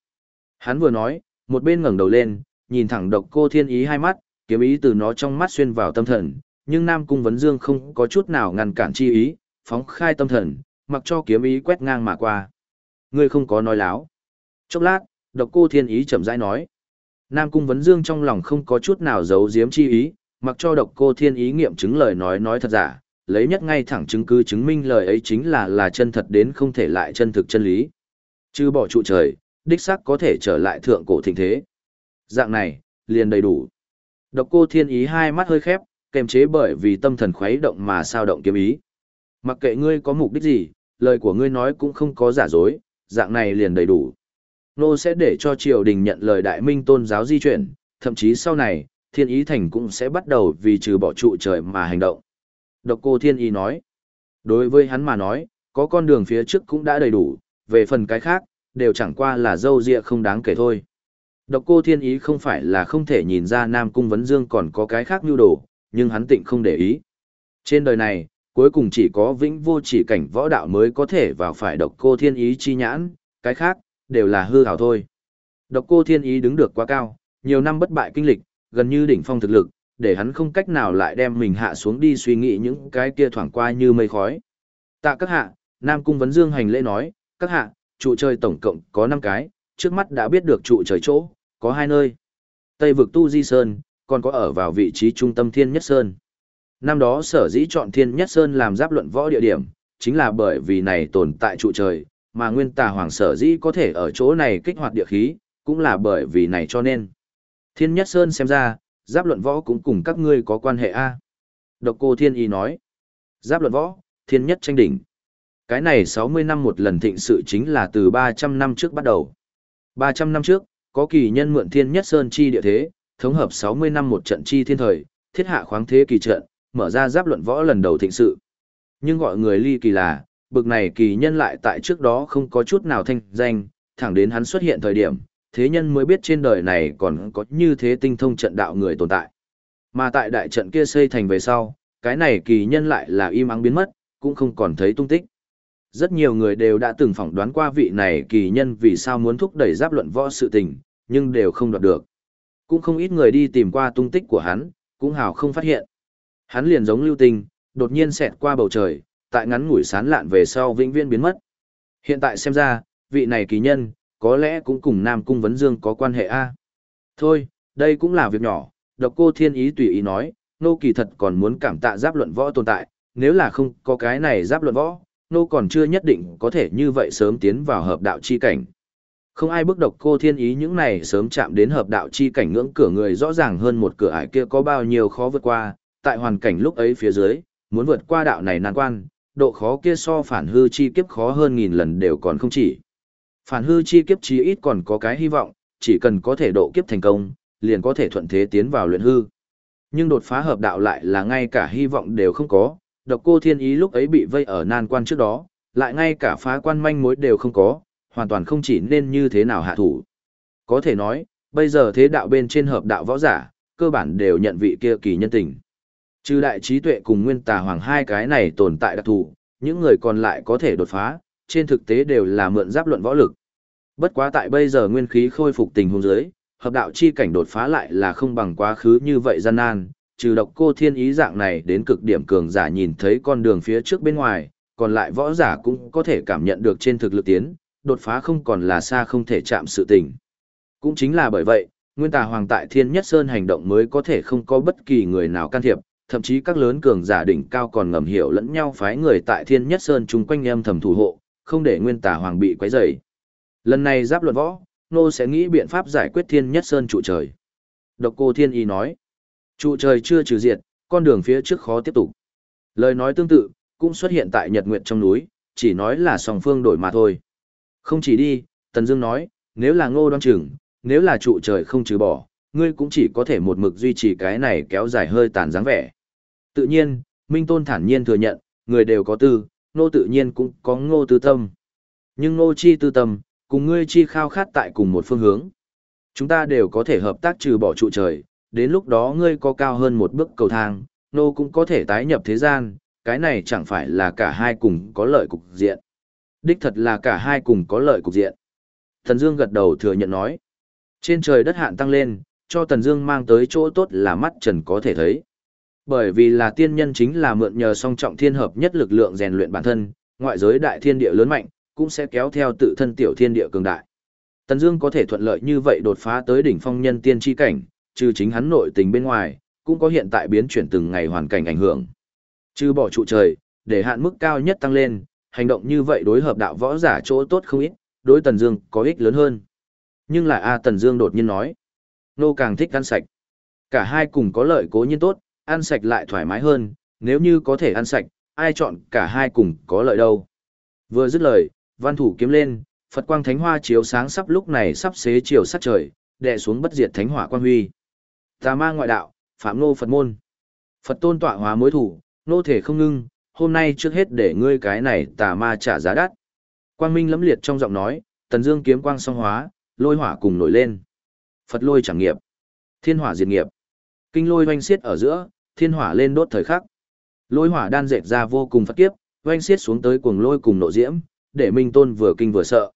Hắn vừa nói, một bên ngẩng đầu lên, nhìn thẳng độc cô thiên ý hai mắt, kiếm ý từ nó trong mắt xuyên vào tâm thần, nhưng Nam Cung Vấn Dương không có chút nào ngăn cản chi ý, phóng khai tâm thần, mặc cho kiếm ý quét ngang mà qua. Ngươi không có nói láo. Chốc lát, độc cô thiên ý chậm rãi nói. Nam Cung Vấn Dương trong lòng không có chút nào giấu giếm chi ý, mặc cho độc cô thiên ý nghiệm chứng lời nói nói thật giả, lấy nhất ngay thẳng chứng cứ chứng minh lời ấy chính là là chân thật đến không thể lại chân thực chân lý. Chứ bỏ trụ trời, đích xác có thể trở lại thượng cổ thịnh thế. Dạng này, liền đầy đủ. Độc cô thiên ý hai mắt hơi khép, kềm chế bởi vì tâm thần khuấy động mà sao động kiếm ý. Mặc kệ ngươi có mục đích gì, lời của ngươi nói cũng không có giả dối, dạng này liền đầy đủ. Nô sẽ để cho triều đình nhận lời đại minh tôn giáo di chuyển, thậm chí sau này, thiên ý thành cũng sẽ bắt đầu vì trừ bỏ trụ trời mà hành động. Độc cô thiên ý nói, đối với hắn mà nói, có con đường phía trước cũng đã đầy đủ, về phần cái khác, đều chẳng qua là dâu dịa không đáng kể thôi. Độc cô thiên ý không phải là không thể nhìn ra Nam Cung Vấn Dương còn có cái khác nhu đồ, nhưng hắn tịnh không để ý. Trên đời này, cuối cùng chỉ có vĩnh vô chỉ cảnh võ đạo mới có thể vào phải độc cô thiên ý chi nhãn, cái khác, đều là hư hảo thôi. Độc cô thiên ý đứng được quá cao, nhiều năm bất bại kinh lịch, gần như đỉnh phong thực lực, để hắn không cách nào lại đem mình hạ xuống đi suy nghĩ những cái kia thoảng qua như mây khói. Tạ các hạ, Nam Cung Vấn Dương hành lễ nói, các hạ, trụ trời tổng cộng có 5 cái, trước mắt đã biết được trụ trời chỗ, có hai nơi. Tây vực Tu Di Sơn, còn có ở vào vị trí trung tâm Thiên Nhất Sơn. Năm đó sở dĩ chọn Thiên Nhất Sơn làm giáp luận võ địa điểm, chính là bởi vì này tồn tại trụ trời, mà nguyên tà hoàng sở dĩ có thể ở chỗ này kích hoạt địa khí, cũng là bởi vì này cho nên. Thiên Nhất Sơn xem ra, giáp luận võ cũng cùng các ngươi có quan hệ a. Độc cô Thiên Y nói, giáp luận võ, Thiên Nhất tranh đỉnh. Cái này 60 năm một lần thịnh sự chính là từ 300 năm trước bắt đầu. 300 năm trước, có kỳ nhân mượn Thiên Nhất Sơn chi địa thế, thống hợp 60 năm một trận chi thiên thời, thiết hạ khoáng thế kỳ trận, mở ra giáp luận võ lần đầu thịnh sự. Nhưng gọi người ly kỳ là, bực này kỳ nhân lại tại trước đó không có chút nào thanh danh, thẳng đến hắn xuất hiện thời điểm, thế nhân mới biết trên đời này còn có như thế tinh thông trận đạo người tồn tại. Mà tại đại trận kia xây thành về sau, cái này kỳ nhân lại là im ắng biến mất, cũng không còn thấy tung tích. Rất nhiều người đều đã từng phỏng đoán qua vị này kỳ nhân vì sao muốn thúc đẩy giáp luận võ sự tình, nhưng đều không đoạt được. Cũng không ít người đi tìm qua tung tích của hắn, cũng hào không phát hiện. Hắn liền giống lưu tinh, đột nhiên xẹt qua bầu trời, tại ngắn ngủi sán lạn về sau vĩnh viễn biến mất. Hiện tại xem ra, vị này kỳ nhân, có lẽ cũng cùng Nam Cung Vấn Dương có quan hệ a. Thôi, đây cũng là việc nhỏ, độc cô thiên ý tùy ý nói, nô kỳ thật còn muốn cảm tạ giáp luận võ tồn tại, nếu là không có cái này giáp luận võ, nô còn chưa nhất định có thể như vậy sớm tiến vào hợp đạo chi cảnh. Không ai bước độc cô thiên ý những này sớm chạm đến hợp đạo chi cảnh ngưỡng cửa người rõ ràng hơn một cửa ải kia có bao nhiêu khó vượt qua, tại hoàn cảnh lúc ấy phía dưới, muốn vượt qua đạo này nan quan, độ khó kia so phản hư chi kiếp khó hơn nghìn lần đều còn không chỉ. Phản hư chi kiếp chí ít còn có cái hy vọng, chỉ cần có thể độ kiếp thành công, liền có thể thuận thế tiến vào luyện hư. Nhưng đột phá hợp đạo lại là ngay cả hy vọng đều không có, độc cô thiên ý lúc ấy bị vây ở nan quan trước đó, lại ngay cả phá quan manh mối đều không có, hoàn toàn không chỉ nên như thế nào hạ thủ. Có thể nói, bây giờ thế đạo bên trên hợp đạo võ giả, cơ bản đều nhận vị kia kỳ nhân tình. Trừ đại trí tuệ cùng nguyên tà hoàng hai cái này tồn tại đặc thù, những người còn lại có thể đột phá, trên thực tế đều là mượn giáp luận võ lực. Bất quá tại bây giờ nguyên khí khôi phục tình huống dưới, hợp đạo chi cảnh đột phá lại là không bằng quá khứ như vậy gian nan, trừ độc cô thiên ý dạng này đến cực điểm cường giả nhìn thấy con đường phía trước bên ngoài, còn lại võ giả cũng có thể cảm nhận được trên thực lực tiến, đột phá không còn là xa không thể chạm sự tình. Cũng chính là bởi vậy, nguyên tà hoàng tại thiên nhất sơn hành động mới có thể không có bất kỳ người nào can thiệp, thậm chí các lớn cường giả đỉnh cao còn ngầm hiểu lẫn nhau phái người tại thiên nhất sơn chung quanh em thầm thủ hộ, không để nguyên tà hoàng bị quấy rầy. Lần này giáp luận võ, nô sẽ nghĩ biện pháp giải quyết thiên nhất sơn trụ trời. Độc cô thiên y nói, trụ trời chưa trừ diệt, con đường phía trước khó tiếp tục. Lời nói tương tự, cũng xuất hiện tại nhật nguyện trong núi, chỉ nói là song phương đổi mà thôi. Không chỉ đi, Tần Dương nói, nếu là ngô đoan chừng, nếu là trụ trời không trừ bỏ, ngươi cũng chỉ có thể một mực duy trì cái này kéo dài hơi tàn dáng vẻ. Tự nhiên, Minh Tôn thản nhiên thừa nhận, người đều có tư, nô tự nhiên cũng có ngô tư tâm. Nhưng ngô chi tư tâm, cùng ngươi chi khao khát tại cùng một phương hướng. Chúng ta đều có thể hợp tác trừ bỏ trụ trời, đến lúc đó ngươi có cao hơn một bước cầu thang, nô cũng có thể tái nhập thế gian, cái này chẳng phải là cả hai cùng có lợi cục diện. Đích thật là cả hai cùng có lợi cục diện. Thần Dương gật đầu thừa nhận nói. Trên trời đất hạn tăng lên, cho Tần Dương mang tới chỗ tốt là mắt trần có thể thấy. Bởi vì là tiên nhân chính là mượn nhờ song trọng thiên hợp nhất lực lượng rèn luyện bản thân, ngoại giới đại thiên địa lớn mạnh, cũng sẽ kéo theo tự thân tiểu thiên địa cường đại. Tần Dương có thể thuận lợi như vậy đột phá tới đỉnh phong nhân tiên chi cảnh, trừ chính hắn nội tình bên ngoài, cũng có hiện tại biến chuyển từng ngày hoàn cảnh ảnh hưởng. Trừ bỏ trụ trời, để hạn mức cao nhất tăng lên, hành động như vậy đối hợp đạo võ giả chỗ tốt không ít, đối Tần Dương có ích lớn hơn. Nhưng lại A Tần Dương đột nhiên nói, nô càng thích ăn sạch. Cả hai cùng có lợi cố nhiên tốt, ăn sạch lại thoải mái hơn, nếu như có thể ăn sạch, ai chọn cả hai cùng có lợi đâu. Vừa dứt lời, văn thủ kiếm lên, Phật quang thánh hoa chiếu sáng sắp lúc này sắp xế chiều sát trời, đè xuống bất diệt thánh hỏa quang huy. Tà ma ngoại đạo, phạm nô Phật môn. Phật tôn tọa hóa mối thủ, nô thể không ngưng, hôm nay trước hết để ngươi cái này tà ma trả giá đắt. Quang minh lẫm liệt trong giọng nói, tần dương kiếm quang song hóa, lôi hỏa cùng nổi lên. Phật lôi chẳng nghiệp, thiên hỏa diệt nghiệp. Kinh lôi oanh xiết ở giữa, thiên hỏa lên đốt thời khắc. Lôi hỏa đan dệt ra vô cùng phát kiếp, oanh xiết xuống tới cuồng lôi cùng nộ diễm, để Minh Tôn vừa kinh vừa sợ.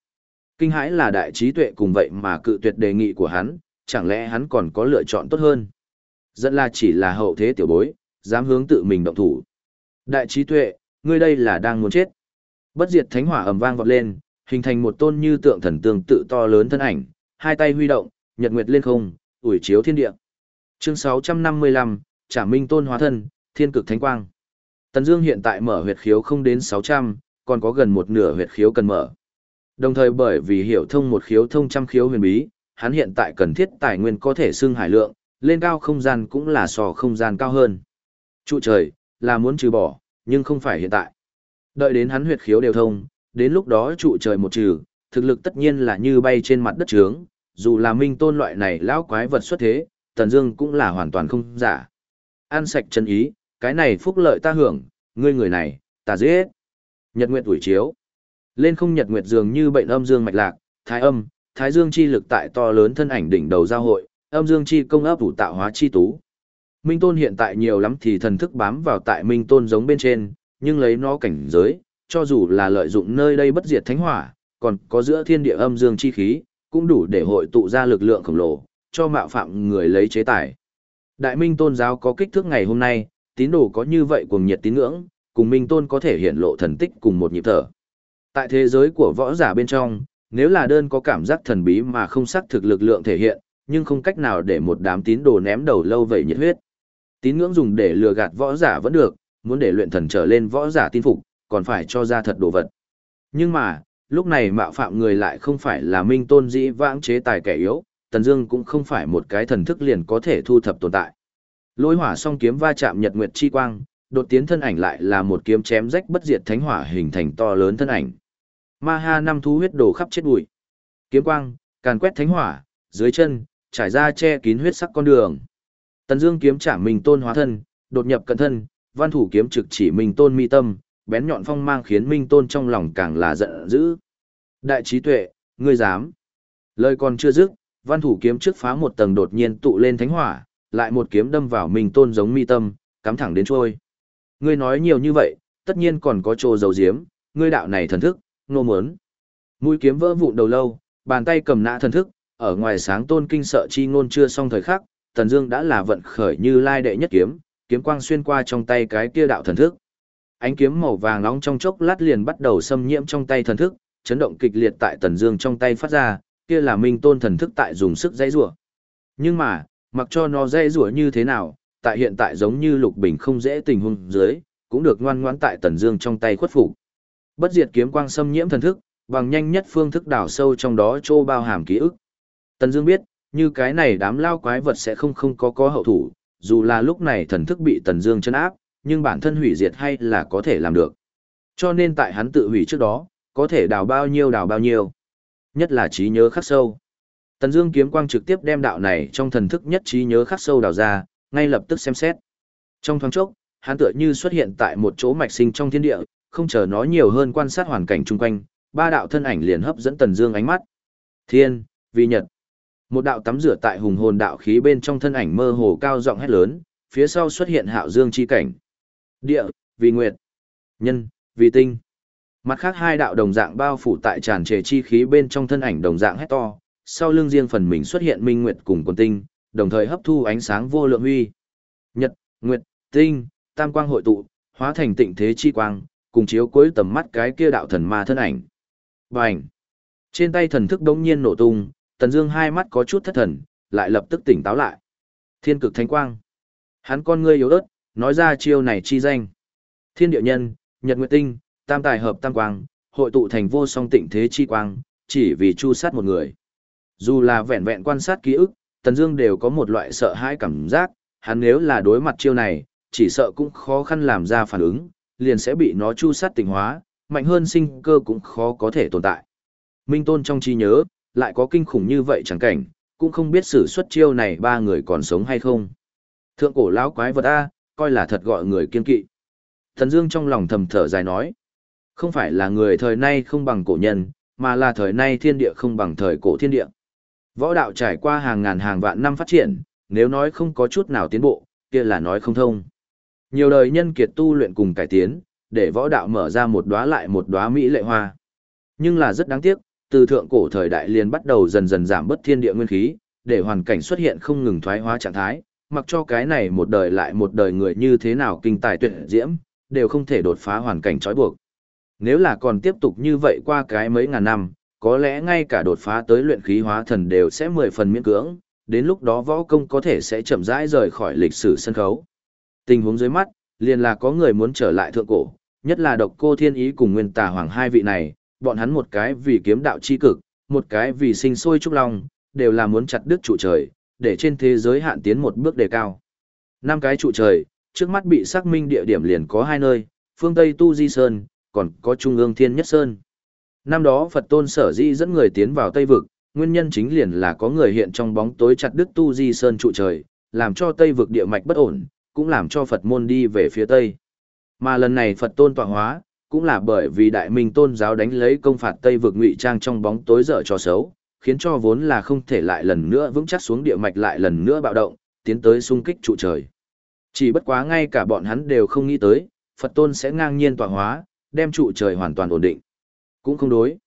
Kinh hãi là đại trí tuệ cùng vậy mà cự tuyệt đề nghị của hắn, chẳng lẽ hắn còn có lựa chọn tốt hơn. Dẫn là chỉ là hậu thế tiểu bối, dám hướng tự mình động thủ. Đại trí tuệ, ngươi đây là đang muốn chết. Bất diệt thánh hỏa ầm vang vọt lên, hình thành một tôn như tượng thần tương tự to lớn thân ảnh, hai tay huy động, nhật nguyệt lên không, ủi chiếu thiên địa. Chương 655, Trả Minh Tôn hóa thân, Thiên Cực Thánh Quang. Tần Dương hiện tại mở huyệt khiếu không đến 600, còn có gần một nửa huyệt khiếu cần mở. Đồng thời bởi vì hiểu thông một khiếu thông trăm khiếu huyền bí, hắn hiện tại cần thiết tài nguyên có thể xưng hải lượng, lên cao không gian cũng là sò không gian cao hơn. Trụ trời, là muốn trừ bỏ, nhưng không phải hiện tại. Đợi đến hắn huyệt khiếu đều thông, đến lúc đó trụ trời một trừ, thực lực tất nhiên là như bay trên mặt đất trướng, dù là minh tôn loại này lão quái vật xuất thế, Tần Dương cũng là hoàn toàn không giả. An sạch chân ý, cái này phúc lợi ta hưởng, ngươi người này, ta giết. Nhật nguyệt ủi chiếu. Lên không nhật nguyệt dường như bệnh âm dương mạch lạc, thái âm, thái dương chi lực tại to lớn thân ảnh đỉnh đầu giao hội, âm dương chi công ấp ủ tạo hóa chi tú. Minh Tôn hiện tại nhiều lắm thì thần thức bám vào tại Minh Tôn giống bên trên, nhưng lấy nó cảnh giới, cho dù là lợi dụng nơi đây bất diệt thánh hỏa, còn có giữa thiên địa âm dương chi khí, cũng đủ để hội tụ ra lực lượng khổng lồ, cho mạo phạm người lấy chế tài. Đại Minh Tôn giáo có kích thước ngày hôm nay, tín đồ có như vậy cùng nhiệt tín ngưỡng, cùng Minh Tôn có thể hiện lộ thần tích cùng một nhịp thở. Tại thế giới của võ giả bên trong, nếu là đơn có cảm giác thần bí mà không xác thực lực lượng thể hiện, nhưng không cách nào để một đám tín đồ ném đầu lâu vậy nhiệt huyết. Tín ngưỡng dùng để lừa gạt võ giả vẫn được, muốn để luyện thần trở lên võ giả tin phục, còn phải cho ra thật đồ vật. Nhưng mà, lúc này mạo phạm người lại không phải là minh tôn dĩ vãng chế tài kẻ yếu, Tần Dương cũng không phải một cái thần thức liền có thể thu thập tồn tại. Lôi hỏa song kiếm va chạm nhật nguyệt chi quang, đột tiến thân ảnh lại là một kiếm chém rách bất diệt thánh hỏa hình thành to lớn thân ảnh. Ma ha năm thú huyết đổ khắp chết bụi. Kiếm quang, càn quét thánh hỏa, dưới chân, trải ra che kín huyết sắc con đường. Tần Dương kiếm chạm mình Tôn hóa thân, đột nhập cận thân, văn thủ kiếm trực chỉ mình Tôn mi tâm, bén nhọn phong mang khiến Minh Tôn trong lòng càng là giận dữ. Đại trí tuệ, ngươi dám? Lời còn chưa dứt, văn thủ kiếm trước phá một tầng đột nhiên tụ lên thánh hỏa, lại một kiếm đâm vào mình Tôn giống mi tâm, cắm thẳng đến trôi. Ngươi nói nhiều như vậy, tất nhiên còn có trô dầu diếm, ngươi đạo này thần thức, nô muốn. Mũi kiếm vỡ vụn đầu lâu, bàn tay cầm nã thần thức, ở ngoài sáng tôn kinh sợ chi ngôn chưa xong thời khắc, Tần Dương đã là vận khởi như lai đệ nhất kiếm, kiếm quang xuyên qua trong tay cái kia đạo thần thức. Ánh kiếm màu vàng nóng trong chốc lát liền bắt đầu xâm nhiễm trong tay thần thức, chấn động kịch liệt tại Tần Dương trong tay phát ra, kia là Minh Tôn thần thức tại dùng sức dãy rủa. Nhưng mà, mặc cho nó dãy rủa như thế nào, tại hiện tại giống như Lục Bình không dễ tình huống dưới, cũng được ngoan ngoãn tại Tần Dương trong tay khuất phục. Bất diệt kiếm quang xâm nhiễm thần thức, bằng nhanh nhất phương thức đào sâu trong đó trô bao hàm ký ức. Tần Dương biết, như cái này đám lao quái vật sẽ không không có có hậu thủ, dù là lúc này thần thức bị Tần Dương chấn áp, nhưng bản thân hủy diệt hay là có thể làm được. Cho nên tại hắn tự hủy trước đó, có thể đào bao nhiêu đào bao nhiêu. Nhất là trí nhớ khắc sâu. Tần Dương kiếm quang trực tiếp đem đạo này trong thần thức nhất trí nhớ khắc sâu đào ra, ngay lập tức xem xét. Trong thoáng chốc, hắn tựa như xuất hiện tại một chỗ mạch sinh trong thiên địa, không chờ nó nhiều hơn quan sát hoàn cảnh chung quanh, ba đạo thân ảnh liền hấp dẫn Tần Dương ánh mắt. Thiên, Vi Nhật. Một đạo tắm rửa tại hùng hồn đạo khí bên trong thân ảnh mơ hồ cao giọng hét lớn, phía sau xuất hiện Hạo Dương chi cảnh. Địa, Vi Nguyệt. Nhân, Vi Tinh. Mặt khác hai đạo đồng dạng bao phủ tại tràn trề chi khí bên trong thân ảnh đồng dạng hét to, sau lưng riêng phần mình xuất hiện Minh Nguyệt cùng quần Tinh, đồng thời hấp thu ánh sáng vô lượng huy. Nhật, Nguyệt, Tinh, tam quang hội tụ, hóa thành tịnh thế chi quang, cùng chiếu cuối tầm mắt cái kia đạo thần ma thân ảnh. Bành! Trên tay thần thức đống nhiên nổ tung, Tần Dương hai mắt có chút thất thần, lại lập tức tỉnh táo lại. Thiên cực thánh quang. Hắn con ngươi yếu ớt, nói ra chiêu này chi danh. Thiên địa nhân, nhật nguyệt tinh, tam tài hợp tam quang, hội tụ thành vô song tịnh thế chi quang, chỉ vì chu sát một người. Dù là vẹn vẹn quan sát ký ức, Tần Dương đều có một loại sợ hãi cảm giác, hắn nếu là đối mặt chiêu này, chỉ sợ cũng khó khăn làm ra phản ứng, liền sẽ bị nó chu sát tình hóa, mạnh hơn sinh cơ cũng khó có thể tồn tại. Minh Tôn trong trí nhớ, lại có kinh khủng như vậy chẳng cảnh, cũng không biết sử xuất chiêu này ba người còn sống hay không. Thượng cổ lão quái vật A, coi là thật gọi người kiên kỵ. Thần Dương trong lòng thầm thở dài nói, không phải là người thời nay không bằng cổ nhân, mà là thời nay thiên địa không bằng thời cổ thiên địa. Võ đạo trải qua hàng ngàn hàng vạn năm phát triển, nếu nói không có chút nào tiến bộ, kia là nói không thông. Nhiều đời nhân kiệt tu luyện cùng cải tiến, để võ đạo mở ra một đóa lại một đóa mỹ lệ hoa. Nhưng là rất đáng tiếc, từ thượng cổ thời đại liền bắt đầu dần dần giảm bớt thiên địa nguyên khí, để hoàn cảnh xuất hiện không ngừng thoái hóa trạng thái, mặc cho cái này một đời lại một đời người như thế nào kinh tài tuyệt diễm, đều không thể đột phá hoàn cảnh trói buộc. Nếu là còn tiếp tục như vậy qua cái mấy ngàn năm, có lẽ ngay cả đột phá tới luyện khí hóa thần đều sẽ mười phần miễn cưỡng, đến lúc đó võ công có thể sẽ chậm rãi rời khỏi lịch sử sân khấu. Tình huống dưới mắt, liền là có người muốn trở lại thượng cổ, nhất là độc cô thiên ý cùng nguyên tà hoàng hai vị này, bọn hắn một cái vì kiếm đạo chi cực, một cái vì sinh sôi trúc long, đều là muốn chặt đứt trụ trời, để trên thế giới hạn tiến một bước đề cao. Năm cái trụ trời, trước mắt bị xác minh địa điểm liền có hai nơi, phương Tây Tu Di Sơn, còn có Trung ương Thiên Nhất Sơn. Năm đó Phật Tôn Sở Di dẫn người tiến vào Tây Vực, nguyên nhân chính liền là có người hiện trong bóng tối chặt đứt Tu Di Sơn trụ trời, làm cho Tây Vực địa mạch bất ổn, cũng làm cho Phật môn đi về phía Tây. Mà lần này Phật Tôn tọa hóa, cũng là bởi vì Đại Minh Tôn giáo đánh lấy công phạt Tây Vực ngụy trang trong bóng tối dở trò xấu, khiến cho vốn là không thể lại lần nữa vững chắc xuống địa mạch lại lần nữa bạo động, tiến tới xung kích trụ trời. Chỉ bất quá ngay cả bọn hắn đều không nghĩ tới, Phật Tôn sẽ ngang nhiên tọa hóa, đem trụ trời hoàn toàn ổn định. Cũng không đối.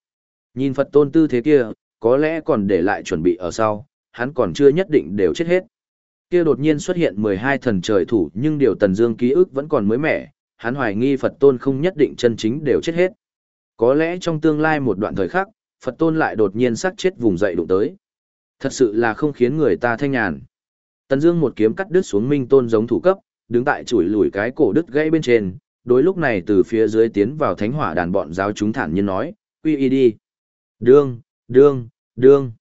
Nhìn Phật tôn tư thế kia, có lẽ còn để lại chuẩn bị ở sau, hắn còn chưa nhất định đều chết hết. Kia đột nhiên xuất hiện 12 thần trời thủ nhưng điều Tần Dương ký ức vẫn còn mới mẻ, hắn hoài nghi Phật tôn không nhất định chân chính đều chết hết. Có lẽ trong tương lai một đoạn thời khắc, Phật tôn lại đột nhiên sắc chết vùng dậy đụng tới. Thật sự là không khiến người ta thanh nhàn. Tần Dương một kiếm cắt đứt xuống Minh Tôn giống thủ cấp, đứng tại chuỗi lùi cái cổ đứt gãy bên trên, đối lúc này từ phía dưới tiến vào thánh hỏa đàn bọn giáo chúng thản nhiên nói, quy y đi. Đương, đương, đương.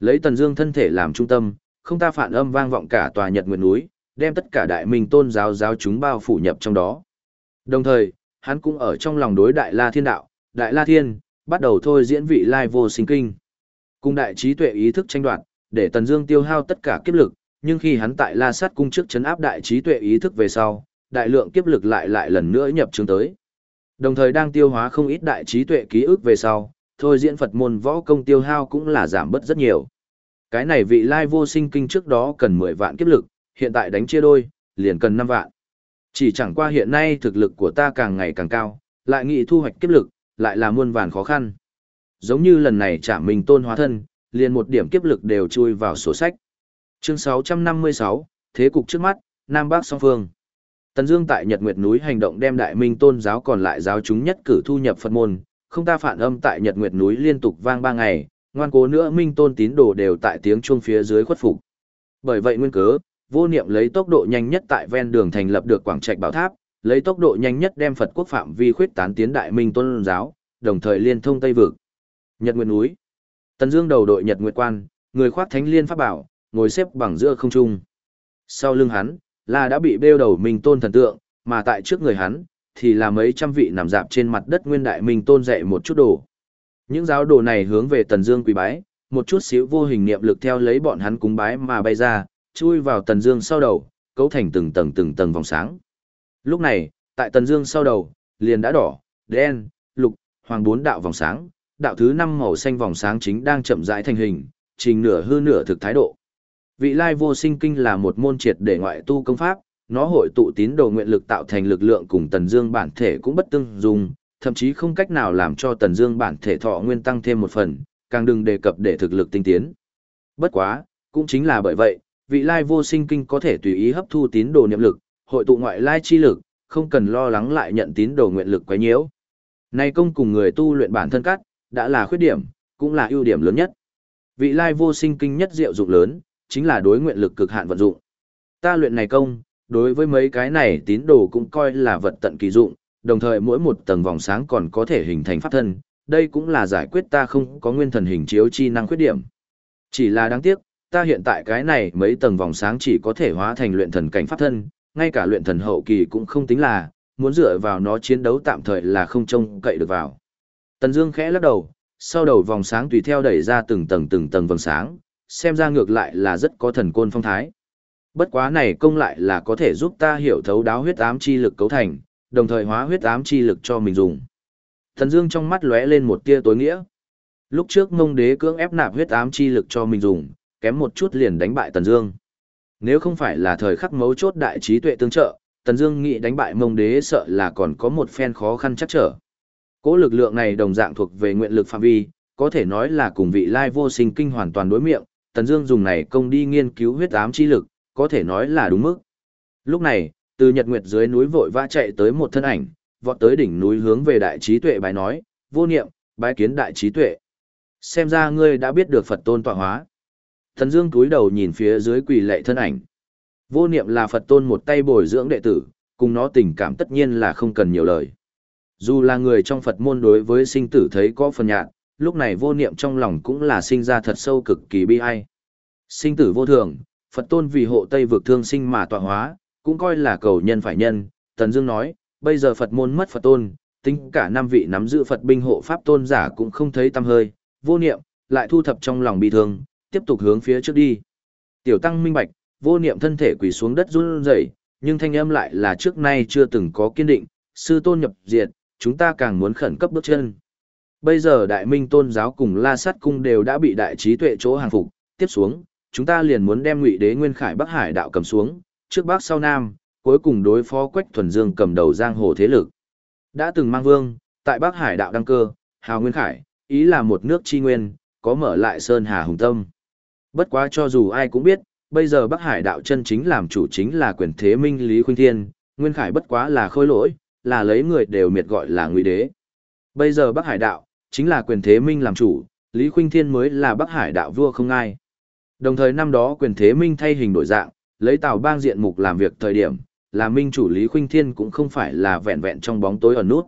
Lấy Tần Dương thân thể làm trung tâm, không ta phản âm vang vọng cả tòa Nhật Nguyệt núi, đem tất cả đại minh tôn giáo giáo chúng bao phủ nhập trong đó. Đồng thời, hắn cũng ở trong lòng đối đại La Thiên đạo, đại La Thiên, bắt đầu thôi diễn vị lai vô sinh kinh. Cùng đại trí tuệ ý thức tranh đoạt, để Tần Dương tiêu hao tất cả kiếp lực, nhưng khi hắn tại La Sát cung trước trấn áp đại trí tuệ ý thức về sau, đại lượng kiếp lực lại lại lần nữa nhập chứng tới. Đồng thời đang tiêu hóa không ít đại trí tuệ ký ức về sau, thôi diễn Phật môn võ công tiêu hao cũng là giảm bớt rất nhiều. Cái này vị lai vô sinh kinh trước đó cần 10 vạn kiếp lực, hiện tại đánh chia đôi, liền cần 5 vạn. Chỉ chẳng qua hiện nay thực lực của ta càng ngày càng cao, lại nghĩ thu hoạch kiếp lực, lại là muôn vàn khó khăn. Giống như lần này trả mình tôn hóa thân, liền một điểm kiếp lực đều chui vào sổ sách. Chương 656, Thế cục trước mắt, Nam Bắc song phương. Tần Dương tại Nhật Nguyệt núi hành động đem Đại Minh Tôn giáo còn lại giáo chúng nhất cử thu nhập Phật môn, không ta phản âm tại Nhật Nguyệt núi liên tục vang ba ngày, ngoan cố nữa Minh Tôn tín đồ đều tại tiếng chuông phía dưới khuất phục. Bởi vậy nguyên cớ, vô niệm lấy tốc độ nhanh nhất tại ven đường thành lập được quảng trạch bảo tháp, lấy tốc độ nhanh nhất đem Phật quốc phạm vi khuyết tán tiến Đại Minh Tôn giáo, đồng thời liên thông Tây vực. Nhật Nguyệt núi. Tần Dương đầu đội Nhật Nguyệt quan, người khoác thánh liên pháp bảo, ngồi xếp bằng giữa không trung. Sau lưng hắn, là đã bị bêu đầu Minh Tôn thần tượng, mà tại trước người hắn, thì là mấy trăm vị nằm dạp trên mặt đất nguyên đại Minh Tôn dạy một chút đồ. Những giáo đồ này hướng về Tần Dương quỳ bái, một chút xíu vô hình niệm lực theo lấy bọn hắn cúng bái mà bay ra, chui vào Tần Dương sau đầu, cấu thành từng tầng từng tầng vòng sáng. Lúc này, tại Tần Dương sau đầu, liền đã đỏ, đen, lục, hoàng bốn đạo vòng sáng, đạo thứ năm màu xanh vòng sáng chính đang chậm rãi thành hình, trình nửa hư nửa thực thái độ. Vị lai vô sinh kinh là một môn triệt để ngoại tu công pháp, nó hội tụ tín đồ nguyện lực tạo thành lực lượng cùng tần dương bản thể cũng bất tương dùng, thậm chí không cách nào làm cho tần dương bản thể thọ nguyên tăng thêm một phần, càng đừng đề cập để thực lực tinh tiến. Bất quá, cũng chính là bởi vậy, vị lai vô sinh kinh có thể tùy ý hấp thu tín đồ niệm lực, hội tụ ngoại lai chi lực, không cần lo lắng lại nhận tín đồ nguyện lực quấy nhiễu. Nay công cùng người tu luyện bản thân cắt, đã là khuyết điểm, cũng là ưu điểm lớn nhất. Vị lai vô sinh kinh nhất diệu dụng lớn, chính là đối nguyện lực cực hạn vận dụng. Ta luyện này công, đối với mấy cái này tín đồ cũng coi là vật tận kỳ dụng, đồng thời mỗi một tầng vòng sáng còn có thể hình thành pháp thân, đây cũng là giải quyết ta không có nguyên thần hình chiếu chi năng khuyết điểm. Chỉ là đáng tiếc, ta hiện tại cái này mấy tầng vòng sáng chỉ có thể hóa thành luyện thần cảnh pháp thân, ngay cả luyện thần hậu kỳ cũng không tính là, muốn dựa vào nó chiến đấu tạm thời là không trông cậy được vào. Tần Dương khẽ lắc đầu, sau đầu vòng sáng tùy theo đẩy ra từng tầng từng tầng vầng sáng, xem ra ngược lại là rất có thần côn phong thái. Bất quá này công lại là có thể giúp ta hiểu thấu đáo huyết ám chi lực cấu thành, đồng thời hóa huyết ám chi lực cho mình dùng. Thần Dương trong mắt lóe lên một tia tối nghĩa. Lúc trước Ngông Đế cưỡng ép nạp huyết ám chi lực cho mình dùng, kém một chút liền đánh bại Tần Dương. Nếu không phải là thời khắc mấu chốt đại trí tuệ tương trợ, Tần Dương nghĩ đánh bại Mông Đế sợ là còn có một phen khó khăn chắc trở. Cỗ lực lượng này đồng dạng thuộc về nguyện lực phạm vi, có thể nói là cùng vị lai vô sinh kinh hoàn toàn đối miệng, Tần Dương dùng này công đi nghiên cứu huyết ám chi lực, có thể nói là đúng mức. Lúc này, từ Nhật Nguyệt dưới núi vội vã chạy tới một thân ảnh, vọt tới đỉnh núi hướng về đại trí tuệ bái nói, "Vô niệm, bái kiến đại trí tuệ. Xem ra ngươi đã biết được Phật tôn tọa hóa." Tần Dương cúi đầu nhìn phía dưới quỳ lệ thân ảnh. Vô niệm là Phật tôn một tay bồi dưỡng đệ tử, cùng nó tình cảm tất nhiên là không cần nhiều lời. Dù là người trong Phật môn đối với sinh tử thấy có phần nhạt, lúc này vô niệm trong lòng cũng là sinh ra thật sâu cực kỳ bi ai. Sinh tử vô thường, Phật tôn vì hộ Tây vực thương sinh mà tọa hóa, cũng coi là cầu nhân phải nhân. Tần Dương nói, bây giờ Phật môn mất Phật tôn, tính cả năm vị nắm giữ Phật binh hộ pháp tôn giả cũng không thấy tăm hơi, vô niệm, lại thu thập trong lòng bi thương, tiếp tục hướng phía trước đi. Tiểu tăng minh bạch, vô niệm thân thể quỳ xuống đất run rẩy, nhưng thanh âm lại là trước nay chưa từng có kiên định, sư tôn nhập diệt, chúng ta càng muốn khẩn cấp bước chân. Bây giờ đại minh tôn giáo cùng la sát cung đều đã bị đại trí tuệ chỗ hàng phục, tiếp xuống, chúng ta liền muốn đem ngụy đế nguyên khải bắc hải đạo cầm xuống, trước bắc sau nam, cuối cùng đối phó quách thuần dương cầm đầu giang hồ thế lực. Đã từng mang vương, tại bắc hải đạo đăng cơ, hào nguyên khải, ý là một nước tri nguyên, có mở lại sơn hà hùng tâm. Bất quá cho dù ai cũng biết, bây giờ Bắc Hải đạo chân chính làm chủ chính là quyền thế minh Lý Khuynh Thiên, Nguyên Khải bất quá là khôi lỗi, là lấy người đều miệt gọi là ngụy đế. Bây giờ Bắc Hải đạo, chính là quyền thế minh làm chủ, Lý Khuynh Thiên mới là Bắc Hải đạo vua không ai. Đồng thời năm đó quyền thế minh thay hình đổi dạng, lấy tào bang diện mục làm việc thời điểm, là minh chủ Lý Khuynh Thiên cũng không phải là vẹn vẹn trong bóng tối ở nút.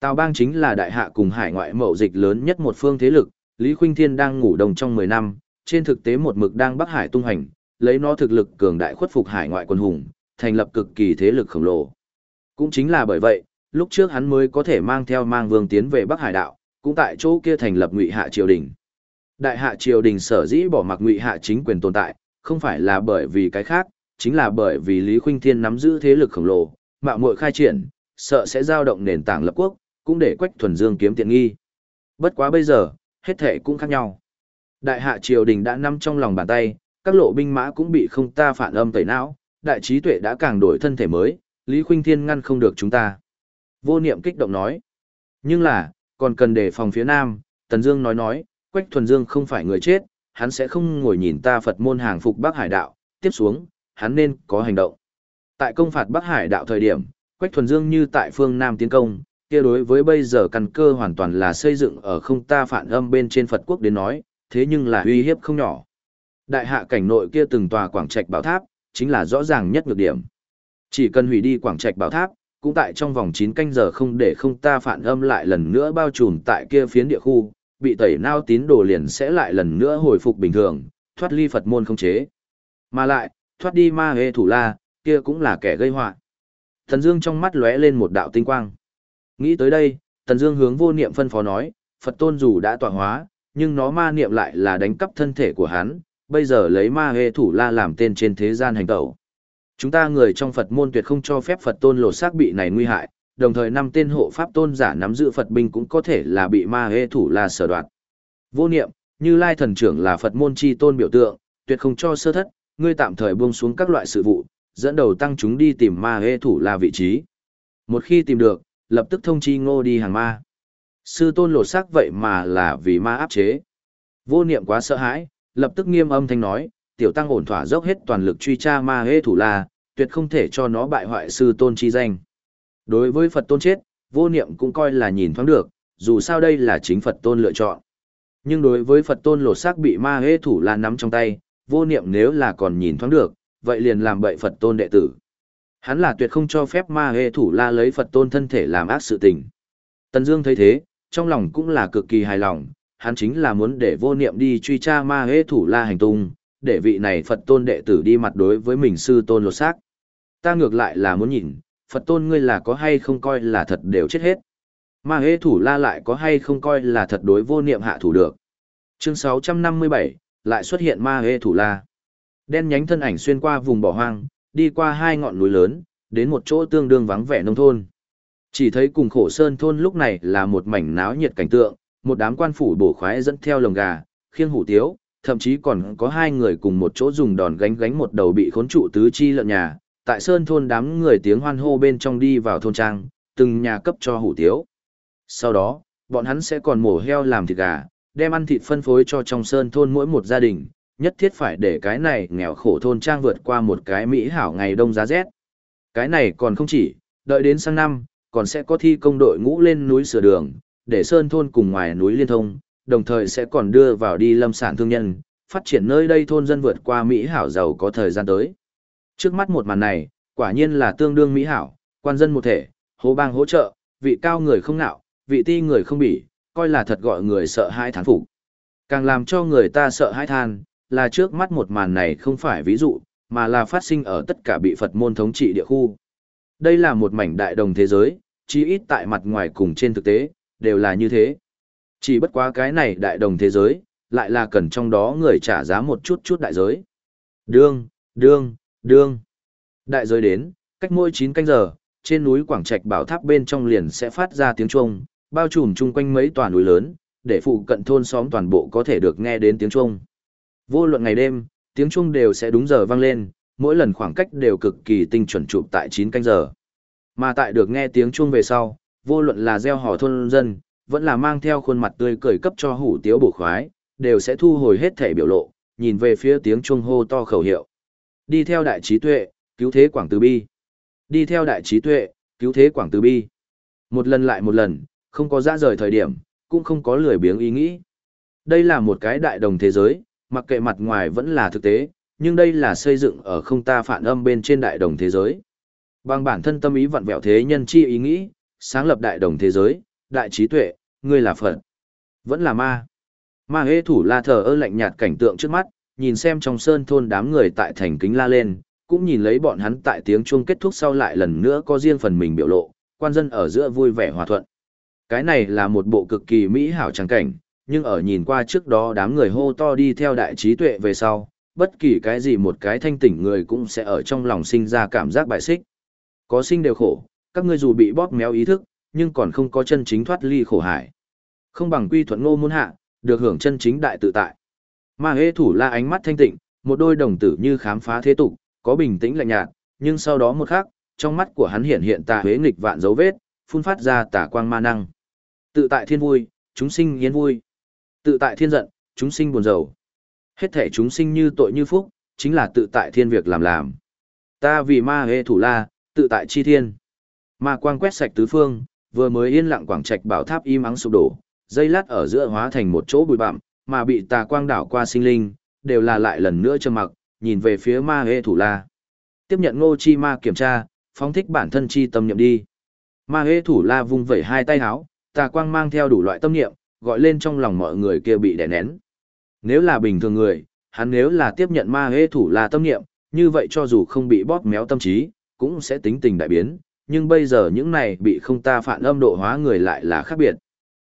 Tào bang chính là đại hạ cùng hải ngoại mậu dịch lớn nhất một phương thế lực, Lý Khuynh Thiên đang ngủ đồng trong 10 năm, trên thực tế một mực đang Bắc Hải tung hành, lấy nó thực lực cường đại khuất phục hải ngoại quân hùng, thành lập cực kỳ thế lực khổng lồ. Cũng chính là bởi vậy, lúc trước hắn mới có thể mang theo mang vương tiến về Bắc Hải đạo, cũng tại chỗ kia thành lập Ngụy Hạ triều đình. Đại hạ triều đình sở dĩ bỏ mặc Ngụy Hạ chính quyền tồn tại, không phải là bởi vì cái khác, chính là bởi vì Lý Khuynh Thiên nắm giữ thế lực khổng lồ, mạo muội khai triển, sợ sẽ giao động nền tảng lập quốc, cũng để Quách Thuần Dương kiếm tiện nghi. Bất quá bây giờ, hết thệ cũng khác nhau. Đại hạ triều đình đã nắm trong lòng bàn tay, các lộ binh mã cũng bị không ta phản âm tẩy não, đại trí tuệ đã càng đổi thân thể mới, Lý Khuynh Thiên ngăn không được chúng ta. Vô niệm kích động nói. Nhưng là, còn cần đề phòng phía nam, Tần Dương nói nói, Quách Thuần Dương không phải người chết, hắn sẽ không ngồi nhìn ta Phật môn hàng phục Bắc Hải đạo, tiếp xuống, hắn nên có hành động. Tại công phạt Bắc Hải đạo thời điểm, Quách Thuần Dương như tại phương Nam tiến công, kia đối với bây giờ căn cơ hoàn toàn là xây dựng ở không ta phản âm bên trên Phật quốc đến nói, thế nhưng là uy hiếp không nhỏ. Đại hạ cảnh nội kia từng tòa quảng trạch bảo tháp, chính là rõ ràng nhất nhược điểm. Chỉ cần hủy đi quảng trạch bảo tháp, cũng tại trong vòng 9 canh giờ không để không ta phản âm lại lần nữa bao trùm tại kia phiến địa khu, bị tẩy nao tín đồ liền sẽ lại lần nữa hồi phục bình thường, thoát ly Phật môn không chế. Mà lại, thoát đi ma hê thủ la, kia cũng là kẻ gây họa. Thần Dương trong mắt lóe lên một đạo tinh quang. Nghĩ tới đây, Thần Dương hướng vô niệm phân phó nói, Phật tôn dù đã tọa hóa, nhưng nó ma niệm lại là đánh cắp thân thể của hắn, bây giờ lấy ma hê thủ la làm tên trên thế gian hành tẩu. Chúng ta người trong Phật môn tuyệt không cho phép Phật tôn lột xác bị này nguy hại, đồng thời năm tên hộ pháp tôn giả nắm giữ Phật binh cũng có thể là bị ma hê thủ la sở đoạt. Vô niệm, như Lai thần trưởng là Phật môn chi tôn biểu tượng, tuyệt không cho sơ thất, ngươi tạm thời buông xuống các loại sự vụ, dẫn đầu tăng chúng đi tìm ma hê thủ la vị trí. Một khi tìm được, lập tức thông chi ngô đi hàng ma. Sư tôn lột xác vậy mà là vì ma áp chế. Vô niệm quá sợ hãi, lập tức nghiêm âm thanh nói, tiểu tăng ổn thỏa dốc hết toàn lực truy tra ma hê thủ la, tuyệt không thể cho nó bại hoại sư tôn chi danh. Đối với Phật tôn chết, vô niệm cũng coi là nhìn thoáng được, dù sao đây là chính Phật tôn lựa chọn. Nhưng đối với Phật tôn lột xác bị ma hê thủ la nắm trong tay, vô niệm nếu là còn nhìn thoáng được, vậy liền làm bậy Phật tôn đệ tử. hắn là tuyệt không cho phép ma hê thủ la lấy Phật tôn thân thể làm ác sự tình. Tần Dương thấy thế, trong lòng cũng là cực kỳ hài lòng, hắn chính là muốn để vô niệm đi truy tra ma hê thủ la hành tung, để vị này Phật tôn đệ tử đi mặt đối với mình sư tôn lột xác. Ta ngược lại là muốn nhìn, Phật tôn ngươi là có hay không coi là thật đều chết hết. Ma hê thủ la lại có hay không coi là thật đối vô niệm hạ thủ được. Chương 657, lại xuất hiện ma hê thủ la. Đen nhánh thân ảnh xuyên qua vùng bỏ hoang, đi qua hai ngọn núi lớn, đến một chỗ tương đương vắng vẻ nông thôn. Chỉ thấy cùng khổ sơn thôn lúc này là một mảnh náo nhiệt cảnh tượng, một đám quan phủ bổ khoái dẫn theo lồng gà, khiêng hủ tiếu, thậm chí còn có hai người cùng một chỗ dùng đòn gánh gánh một đầu bị khốn trụ tứ chi lợn nhà. Tại sơn thôn đám người tiếng hoan hô bên trong đi vào thôn trang, từng nhà cấp cho hủ tiếu. Sau đó, bọn hắn sẽ còn mổ heo làm thịt gà, đem ăn thịt phân phối cho trong sơn thôn mỗi một gia đình, nhất thiết phải để cái này nghèo khổ thôn trang vượt qua một cái mỹ hảo ngày đông giá rét. Cái này còn không chỉ, đợi đến sang năm, còn sẽ có thi công đội ngũ lên núi sửa đường, để sơn thôn cùng ngoài núi liên thông, đồng thời sẽ còn đưa vào đi lâm sản thương nhân, phát triển nơi đây thôn dân vượt qua mỹ hảo giàu có thời gian tới. Trước mắt một màn này, quả nhiên là tương đương mỹ hảo, quan dân một thể, hố bang hỗ trợ, vị cao người không nạo, vị ti người không bỉ, coi là thật gọi người sợ hãi thán phục. Càng làm cho người ta sợ hãi than, là trước mắt một màn này không phải ví dụ, mà là phát sinh ở tất cả bị Phật môn thống trị địa khu. Đây là một mảnh đại đồng thế giới, chí ít tại mặt ngoài cùng trên thực tế, đều là như thế. Chỉ bất quá cái này đại đồng thế giới, lại là cần trong đó người trả giá một chút chút đại giới. Đương, đương, đương. Đại giới đến, cách mỗi 9 canh giờ, trên núi Quảng Trạch bảo tháp bên trong liền sẽ phát ra tiếng chuông, bao trùm chung quanh mấy tòa núi lớn, để phụ cận thôn xóm toàn bộ có thể được nghe đến tiếng chuông. Vô luận ngày đêm, tiếng chuông đều sẽ đúng giờ vang lên, mỗi lần khoảng cách đều cực kỳ tinh chuẩn chụp tại 9 canh giờ. Mà tại được nghe tiếng chuông về sau, vô luận là gieo hò thôn dân, vẫn là mang theo khuôn mặt tươi cười cấp cho hủ tiếu bổ khoái, đều sẽ thu hồi hết thể biểu lộ, nhìn về phía tiếng chuông hô to khẩu hiệu. Đi theo đại trí tuệ, cứu thế quảng từ bi. Đi theo đại trí tuệ, cứu thế quảng từ bi. Một lần lại một lần, không có ra rời thời điểm, cũng không có lười biếng ý nghĩ. Đây là một cái đại đồng thế giới, mặc kệ mặt ngoài vẫn là thực tế, nhưng đây là xây dựng ở không ta phản âm bên trên đại đồng thế giới. Bằng bản thân tâm ý vặn vẹo thế nhân chi ý nghĩ, sáng lập đại đồng thế giới, đại trí tuệ, ngươi là Phật, vẫn là ma. Ma hê thủ la thờ ơ lạnh nhạt cảnh tượng trước mắt, nhìn xem trong sơn thôn đám người tại thành kính la lên, cũng nhìn lấy bọn hắn tại tiếng chuông kết thúc sau lại lần nữa có riêng phần mình biểu lộ, quan dân ở giữa vui vẻ hòa thuận. Cái này là một bộ cực kỳ mỹ hảo tràng cảnh, nhưng ở nhìn qua trước đó đám người hô to đi theo đại trí tuệ về sau, bất kỳ cái gì một cái thanh tỉnh người cũng sẽ ở trong lòng sinh ra cảm giác bại xích. Có sinh đều khổ, các ngươi dù bị bóp méo ý thức, nhưng còn không có chân chính thoát ly khổ hải. Không bằng quy thuận ngô môn hạ, được hưởng chân chính đại tự tại. Ma hê thủ la ánh mắt thanh tịnh, một đôi đồng tử như khám phá thế tục, có bình tĩnh lạnh nhạt, nhưng sau đó một khắc, trong mắt của hắn hiện hiện tà huế nghịch vạn dấu vết, phun phát ra tà quang ma năng. Tự tại thiên vui, chúng sinh yên vui. Tự tại thiên giận, chúng sinh buồn rầu. Hết thể chúng sinh như tội như phúc, chính là tự tại thiên việc làm làm. Ta vì ma hê thủ la, tự tại chi thiên. Ma quang quét sạch tứ phương, vừa mới yên lặng quảng trạch bảo tháp im ắng sụp đổ, dây lát ở giữa hóa thành một chỗ bụi bặm, mà bị tà quang đảo qua sinh linh, đều là lại lần nữa trầm mặc, nhìn về phía ma hê thủ la. Tiếp nhận ngô chi ma kiểm tra, phóng thích bản thân chi tâm niệm đi. Ma hê thủ la vung vẩy hai tay háo, tà quang mang theo đủ loại tâm niệm, gọi lên trong lòng mọi người kia bị đè nén. Nếu là bình thường người, hắn nếu là tiếp nhận ma hê thủ la tâm niệm, như vậy cho dù không bị bóp méo tâm trí, cũng sẽ tính tình đại biến, nhưng bây giờ những này bị không ta phản âm độ hóa người lại là khác biệt.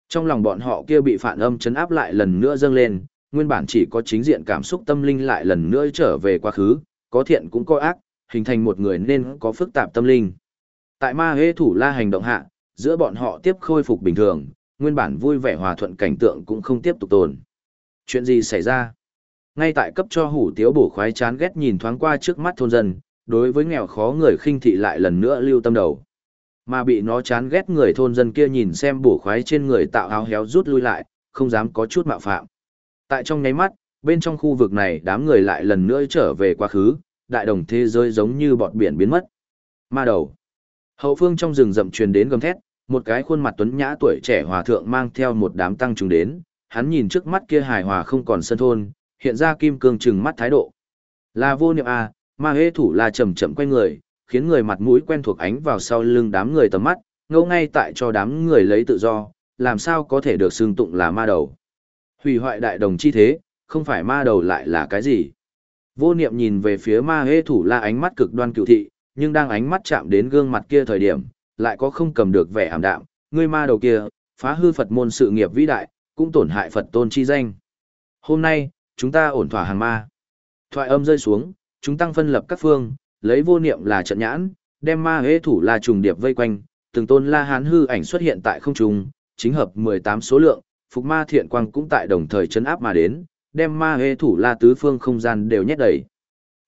Trong lòng bọn họ kia bị phản âm chấn áp lại lần nữa dâng lên, nguyên bản chỉ có chính diện cảm xúc tâm linh lại lần nữa trở về quá khứ, có thiện cũng có ác, hình thành một người nên có phức tạp tâm linh. Tại ma hê thủ la hành động hạ, giữa bọn họ tiếp khôi phục bình thường, nguyên bản vui vẻ hòa thuận cảnh tượng cũng không tiếp tục tồn. Chuyện gì xảy ra? Ngay tại cấp cho hủ tiếu bổ khoái chán ghét nhìn thoáng qua trước mắt thôn dân, đối với nghèo khó người khinh thị lại lần nữa lưu tâm đầu. Mà bị nó chán ghét người thôn dân kia nhìn xem bổ khoái trên người tạo áo héo rút lui lại, không dám có chút mạo phạm. Tại trong nháy mắt, bên trong khu vực này đám người lại lần nữa trở về quá khứ, đại đồng thế giới giống như bọt biển biến mất. Ma đầu. Hậu phương trong rừng rậm truyền đến gầm thét, một cái khuôn mặt tuấn nhã tuổi trẻ hòa thượng mang theo một đám tăng chúng đến, hắn nhìn trước mắt kia hài hòa không còn sân thôn, hiện ra kim cương trừng mắt thái độ. Là vô niệm à, ma hê thủ là chậm chậm quay người, khiến người mặt mũi quen thuộc ánh vào sau lưng đám người tầm mắt, ngâu ngay tại cho đám người lấy tự do, làm sao có thể được xưng tụng là ma đầu. Hủy hoại đại đồng chi thế, không phải ma đầu lại là cái gì. Vô niệm nhìn về phía ma hê thủ la ánh mắt cực đoan cựu thị, nhưng đang ánh mắt chạm đến gương mặt kia thời điểm, lại có không cầm được vẻ ảm đạm, ngươi ma đầu kia, phá hư Phật môn sự nghiệp vĩ đại, cũng tổn hại Phật tôn chi danh. Hôm nay, chúng ta ổn thỏa hàng ma. Thoại âm rơi xuống, chúng tăng phân lập các phương, lấy vô niệm là trận nhãn, đem ma hế thủ la trùng điệp vây quanh, từng tôn la hán hư ảnh xuất hiện tại không trung, chính hợp 18 số lượng, phục ma thiện quang cũng tại đồng thời chấn áp mà đến, đem ma hế thủ la tứ phương không gian đều nhét đầy.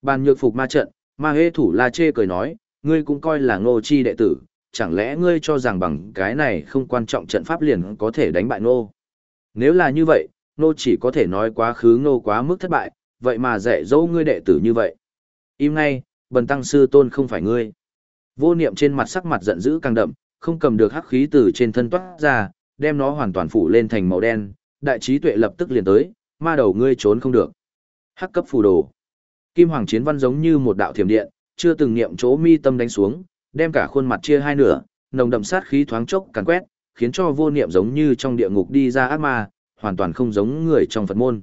Bàn nhược phục ma trận, ma hế thủ la chê cười nói, ngươi cũng coi là ngô chi đệ tử, chẳng lẽ ngươi cho rằng bằng cái này không quan trọng trận pháp liền có thể đánh bại ngô. Nếu là như vậy, ngô chỉ có thể nói quá khứ ngô quá mức thất bại, vậy mà dạy dỗ ngươi đệ tử như vậy. Im ngay, bần tăng sư tôn không phải ngươi. Vô niệm trên mặt sắc mặt giận dữ càng đậm, không cầm được hắc khí từ trên thân toát ra, đem nó hoàn toàn phủ lên thành màu đen, đại trí tuệ lập tức liền tới, ma đầu ngươi trốn không được. Hắc cấp phù đồ. Kim hoàng chiến văn giống như một đạo thiểm điện, chưa từng niệm chỗ mi tâm đánh xuống, đem cả khuôn mặt chia hai nửa, nồng đậm sát khí thoáng chốc càn quét, khiến cho vô niệm giống như trong địa ngục đi ra ác ma, hoàn toàn không giống người trong Phật môn.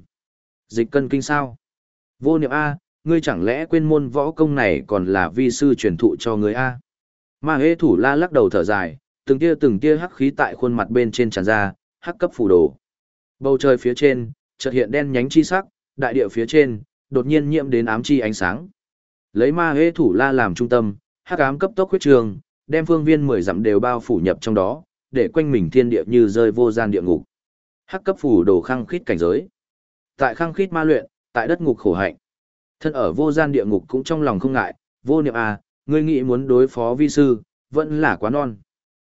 Dịch cân kinh sao? Vô niệm A, ngươi chẳng lẽ quên môn võ công này còn là vi sư truyền thụ cho ngươi A? Ma hế thủ la lắc đầu thở dài, từng tia từng tia hắc khí tại khuôn mặt bên trên tràn ra, hắc cấp phủ đồ. Bầu trời phía trên, chợt hiện đen nhánh chi sắc, đại địa phía trên, đột nhiên nhiễm đến ám chi ánh sáng. Lấy ma hế thủ la làm trung tâm, hắc ám cấp tốc huyết trường, đem phương viên mười dặm đều bao phủ nhập trong đó, để quanh mình thiên địa như rơi vô gian địa ngục. Hắc cấp phủ đồ khăng khít cảnh giới. Tại khăng khít ma luyện, tại đất ngục khổ hạnh. Thân ở vô gian địa ngục cũng trong lòng không ngại, vô niệm à, ngươi nghĩ muốn đối phó vi sư, vẫn là quá non.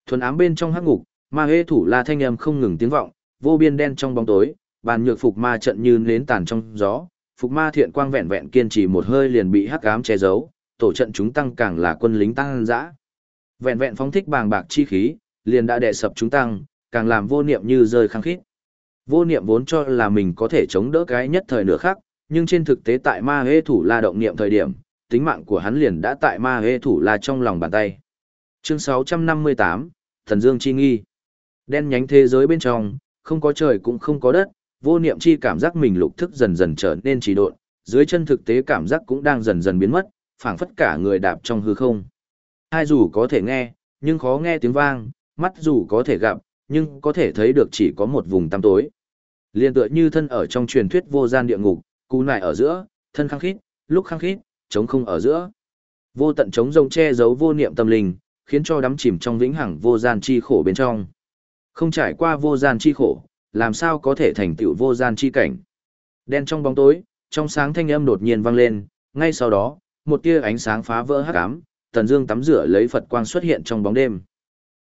Thuần ám bên trong hắc ngục, ma hê thủ la thanh âm không ngừng tiếng vọng, vô biên đen trong bóng tối, bàn nhược phục ma trận như nến tàn trong gió, phục ma thiện quang vẹn vẹn kiên trì một hơi liền bị hắc ám che giấu, tổ trận chúng tăng càng là quân lính tăng dã. Vẹn vẹn phóng thích bàng bạc chi khí, liền đã đè sập chúng tăng, càng làm vô niệm như rơi khăng khít. Vô niệm vốn cho là mình có thể chống đỡ cái nhất thời nửa khắc nhưng trên thực tế tại ma hê thủ la động niệm thời điểm, tính mạng của hắn liền đã tại ma hê thủ la trong lòng bàn tay. Chương 658, Thần Dương Chi Nghi Đen nhánh thế giới bên trong, không có trời cũng không có đất, vô niệm chi cảm giác mình lục thức dần dần trở nên trì độn, dưới chân thực tế cảm giác cũng đang dần dần biến mất, phảng phất cả người đạp trong hư không. Hai dù có thể nghe, nhưng khó nghe tiếng vang, mắt dù có thể gặp, nhưng có thể thấy được chỉ có một vùng tăm tối. Liên tựa như thân ở trong truyền thuyết vô gian địa ngục, cú nại ở giữa, thân khăng khít, lúc khăng khít, chống không ở giữa. Vô tận chống rông che giấu vô niệm tâm linh, khiến cho đắm chìm trong vĩnh hằng vô gian chi khổ bên trong. Không trải qua vô gian chi khổ, làm sao có thể thành tựu vô gian chi cảnh. Đen trong bóng tối, trong sáng thanh âm đột nhiên vang lên, ngay sau đó, một tia ánh sáng phá vỡ hắc ám, Tần Dương tắm rửa lấy Phật quang xuất hiện trong bóng đêm.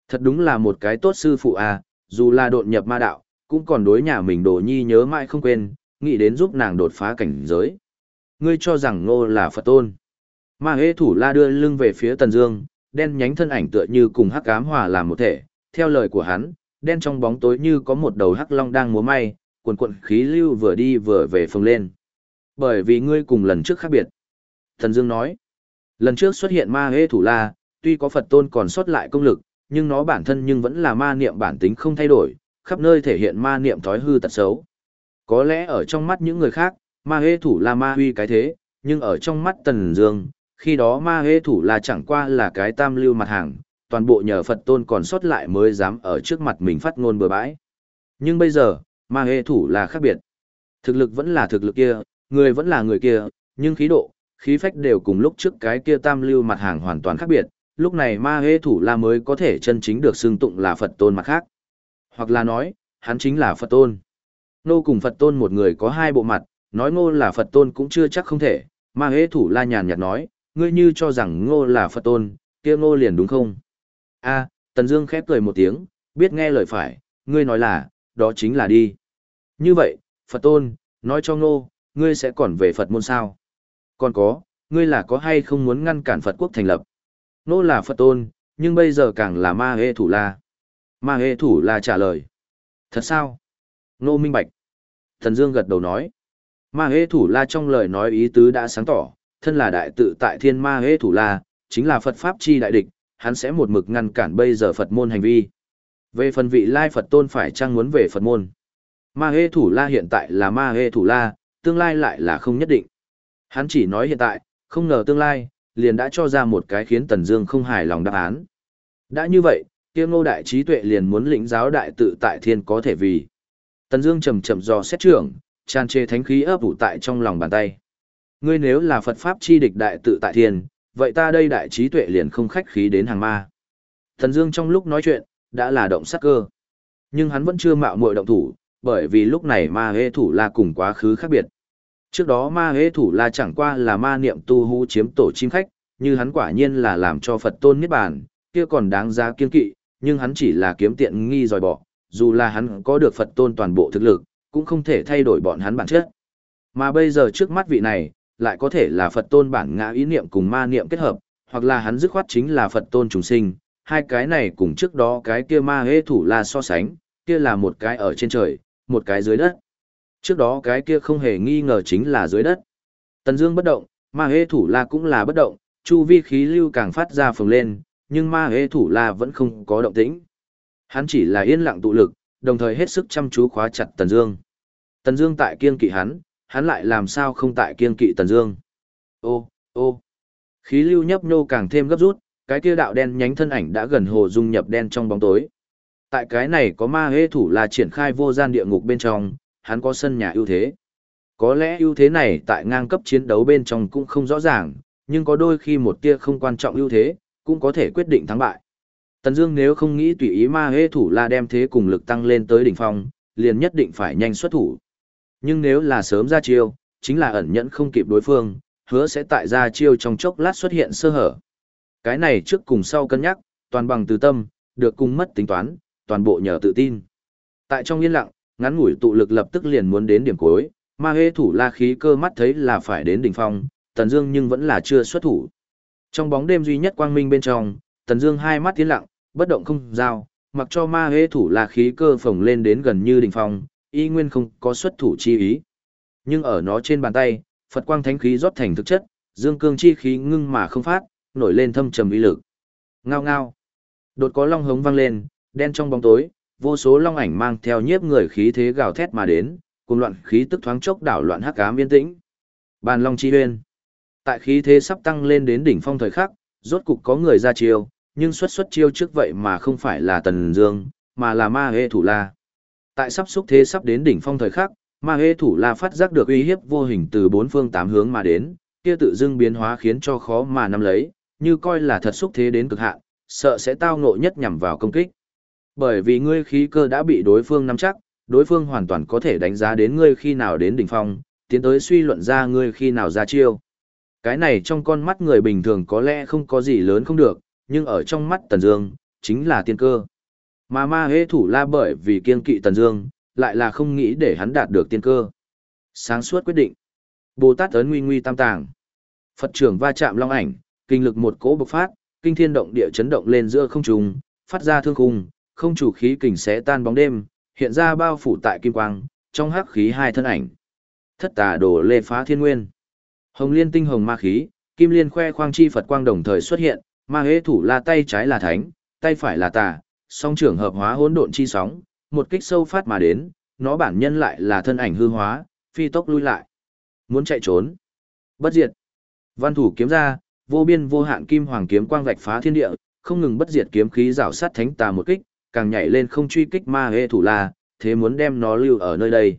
Thật đúng là một cái tốt sư phụ à, dù là đột nhập ma đạo, cũng còn đối nhà mình đồ nhi nhớ mãi không quên, nghĩ đến giúp nàng đột phá cảnh giới. Ngươi cho rằng ngô là Phật tôn. Ma hế thủ la đưa lưng về phía Tần Dương, đen nhánh thân ảnh tựa như cùng hắc ám hòa làm một thể. Theo lời của hắn, đen trong bóng tối như có một đầu hắc long đang múa may, cuồn cuộn khí lưu vừa đi vừa về phồng lên. Bởi vì ngươi cùng lần trước khác biệt. Tần Dương nói, lần trước xuất hiện ma hế thủ la, tuy có Phật tôn còn sót lại công lực, nhưng nó bản thân nhưng vẫn là ma niệm bản tính không thay đổi, khắp nơi thể hiện ma niệm thói hư tật xấu. Có lẽ ở trong mắt những người khác, ma hê thủ là ma huy cái thế, nhưng ở trong mắt Tần Dương, khi đó ma hê thủ là chẳng qua là cái tam lưu mặt hàng, toàn bộ nhờ Phật tôn còn sót lại mới dám ở trước mặt mình phát ngôn bừa bãi. Nhưng bây giờ, ma hê thủ là khác biệt. Thực lực vẫn là thực lực kia, người vẫn là người kia, nhưng khí độ, khí phách đều cùng lúc trước cái kia tam lưu mặt hàng hoàn toàn khác biệt. Lúc này ma hê thủ là mới có thể chân chính được xưng tụng là Phật tôn mặt khác. Hoặc là nói, hắn chính là Phật tôn. Nô cùng Phật tôn một người có hai bộ mặt, nói ngô là Phật tôn cũng chưa chắc không thể, mà hế thủ la nhàn nhạt nói, ngươi như cho rằng ngô là Phật tôn, kia ngô liền đúng không? a Tần Dương khép cười một tiếng, biết nghe lời phải, ngươi nói là, đó chính là đi. Như vậy, Phật tôn, nói cho ngô, ngươi sẽ còn về Phật môn sao? Còn có, ngươi là có hay không muốn ngăn cản Phật quốc thành lập? Ngô là Phật tôn, nhưng bây giờ càng là ma hê thủ la. Ma hê thủ la trả lời. Thật sao? Ngô minh bạch. Thần Dương gật đầu nói. Ma hế thủ la trong lời nói ý tứ đã sáng tỏ, thân là đại tự tại thiên ma hế thủ la, chính là Phật Pháp chi đại địch, hắn sẽ một mực ngăn cản bây giờ Phật môn hành vi. Về phần vị lai Phật tôn phải trang muốn về Phật môn. Ma Hê Thủ La hiện tại là Ma Hê Thủ La, tương lai lại là không nhất định. Hắn chỉ nói hiện tại, không ngờ tương lai, liền đã cho ra một cái khiến Tần Dương không hài lòng đáp án. Đã như vậy, kia ngô đại trí tuệ liền muốn lĩnh giáo đại tự tại thiên có thể vì. Tần Dương chậm chậm dò xét trưởng, tràn trề thánh khí ấp ủ tại trong lòng bàn tay. Ngươi nếu là Phật pháp chi địch đại tự tại thiên, vậy ta đây đại trí tuệ liền không khách khí đến hàng ma. Tần Dương trong lúc nói chuyện, đã là động sát cơ. Nhưng hắn vẫn chưa mạo muội động thủ, bởi vì lúc này ma hê thủ la cùng quá khứ khác biệt. Trước đó ma hê thủ la chẳng qua là ma niệm tu hú chiếm tổ chim khách, như hắn quả nhiên là làm cho Phật tôn niết bàn, kia còn đáng giá kiên kỵ, nhưng hắn chỉ là kiếm tiện nghi rồi bỏ, dù là hắn có được Phật tôn toàn bộ thực lực, cũng không thể thay đổi bọn hắn bản chất. Mà bây giờ trước mắt vị này, lại có thể là Phật tôn bản ngã ý niệm cùng ma niệm kết hợp, hoặc là hắn dứt khoát chính là Phật tôn trùng sinh, hai cái này cùng trước đó cái kia ma hê thủ la so sánh, kia là một cái ở trên trời, một cái dưới đất. Trước đó cái kia không hề nghi ngờ chính là dưới đất. Tần Dương bất động, ma hê thủ la cũng là bất động, chu vi khí lưu càng phát ra phồng lên, nhưng ma hê thủ la vẫn không có động tĩnh. Hắn chỉ là yên lặng tụ lực, đồng thời hết sức chăm chú khóa chặt Tần Dương. Tần Dương tại kiên kỵ hắn, hắn lại làm sao không tại kiên kỵ Tần Dương. Ô, ô. Khí lưu nhấp nhô càng thêm gấp rút, cái kia đạo đen nhánh thân ảnh đã gần hồ dung nhập đen trong bóng tối. Tại cái này có ma hê thủ là triển khai vô gian địa ngục bên trong, hắn có sân nhà ưu thế. Có lẽ ưu thế này tại ngang cấp chiến đấu bên trong cũng không rõ ràng, nhưng có đôi khi một tia không quan trọng ưu thế, cũng có thể quyết định thắng bại. Tần Dương nếu không nghĩ tùy ý ma hê thủ la đem thế cùng lực tăng lên tới đỉnh phong, liền nhất định phải nhanh xuất thủ. Nhưng nếu là sớm ra chiêu, chính là ẩn nhẫn không kịp đối phương, hứa sẽ tại ra chiêu trong chốc lát xuất hiện sơ hở. Cái này trước cùng sau cân nhắc, toàn bằng từ tâm, được cung mất tính toán, toàn bộ nhờ tự tin. Tại trong yên lặng, ngắn ngủi tụ lực lập tức liền muốn đến điểm cuối, ma hê thủ la khí cơ mắt thấy là phải đến đỉnh phong, Tần Dương nhưng vẫn là chưa xuất thủ. Trong bóng đêm duy nhất quang minh bên trong, Tần Dương hai mắt tiến lặng, bất động không giao, mặc cho ma hế thủ là khí cơ phồng lên đến gần như đỉnh phong, y nguyên không có xuất thủ chi ý. Nhưng ở nó trên bàn tay, Phật quang thánh khí rót thành thực chất, dương cương chi khí ngưng mà không phát, nổi lên thâm trầm uy lực. Ngao ngao. Đột có long hống vang lên, đen trong bóng tối, vô số long ảnh mang theo nhiếp người khí thế gào thét mà đến, cùng loạn khí tức thoáng chốc đảo loạn hắc ám yên tĩnh. Bàn long chi uyên. Tại khí thế sắp tăng lên đến đỉnh phong thời khắc, rốt cục có người ra chiêu, nhưng xuất xuất chiêu trước vậy mà không phải là Tần Dương, mà là Ma Hê Thủ La. Tại sắp xúc thế sắp đến đỉnh phong thời khắc, Ma Hê Thủ La phát giác được uy hiếp vô hình từ bốn phương tám hướng mà đến, kia tự dưng biến hóa khiến cho khó mà nắm lấy, như coi là thật xúc thế đến cực hạn, sợ sẽ tao ngộ nhất nhằm vào công kích. Bởi vì ngươi khí cơ đã bị đối phương nắm chắc, đối phương hoàn toàn có thể đánh giá đến ngươi khi nào đến đỉnh phong, tiến tới suy luận ra ngươi khi nào ra chiêu. Cái này trong con mắt người bình thường có lẽ không có gì lớn không được, nhưng ở trong mắt Tần Dương, chính là tiên cơ. Mà ma hế thủ la bởi vì kiên kỵ Tần Dương, lại là không nghĩ để hắn đạt được tiên cơ. Sáng suốt quyết định. Bồ Tát ấn nguy nguy tam tàng. Phật trưởng va chạm long ảnh, kinh lực một cỗ bộc phát, kinh thiên động địa chấn động lên giữa không trung, phát ra thương khung, không chủ khí kình sẽ tan bóng đêm, hiện ra bao phủ tại kim quang, trong hắc khí hai thân ảnh. Thất tà đồ lê phá thiên nguyên. Hồng liên tinh hồng ma khí, kim liên khoe khoang chi Phật quang đồng thời xuất hiện, ma hế thủ la tay trái là thánh, tay phải là tà, song trưởng hợp hóa hỗn độn chi sóng, một kích sâu phát mà đến, nó bản nhân lại là thân ảnh hư hóa, phi tốc lui lại. Muốn chạy trốn. Bất diệt. Văn thủ kiếm ra, vô biên vô hạn kim hoàng kiếm quang vạch phá thiên địa, không ngừng bất diệt kiếm khí rảo sát thánh tà một kích, càng nhảy lên không truy kích ma hê thủ la, thế muốn đem nó lưu ở nơi đây.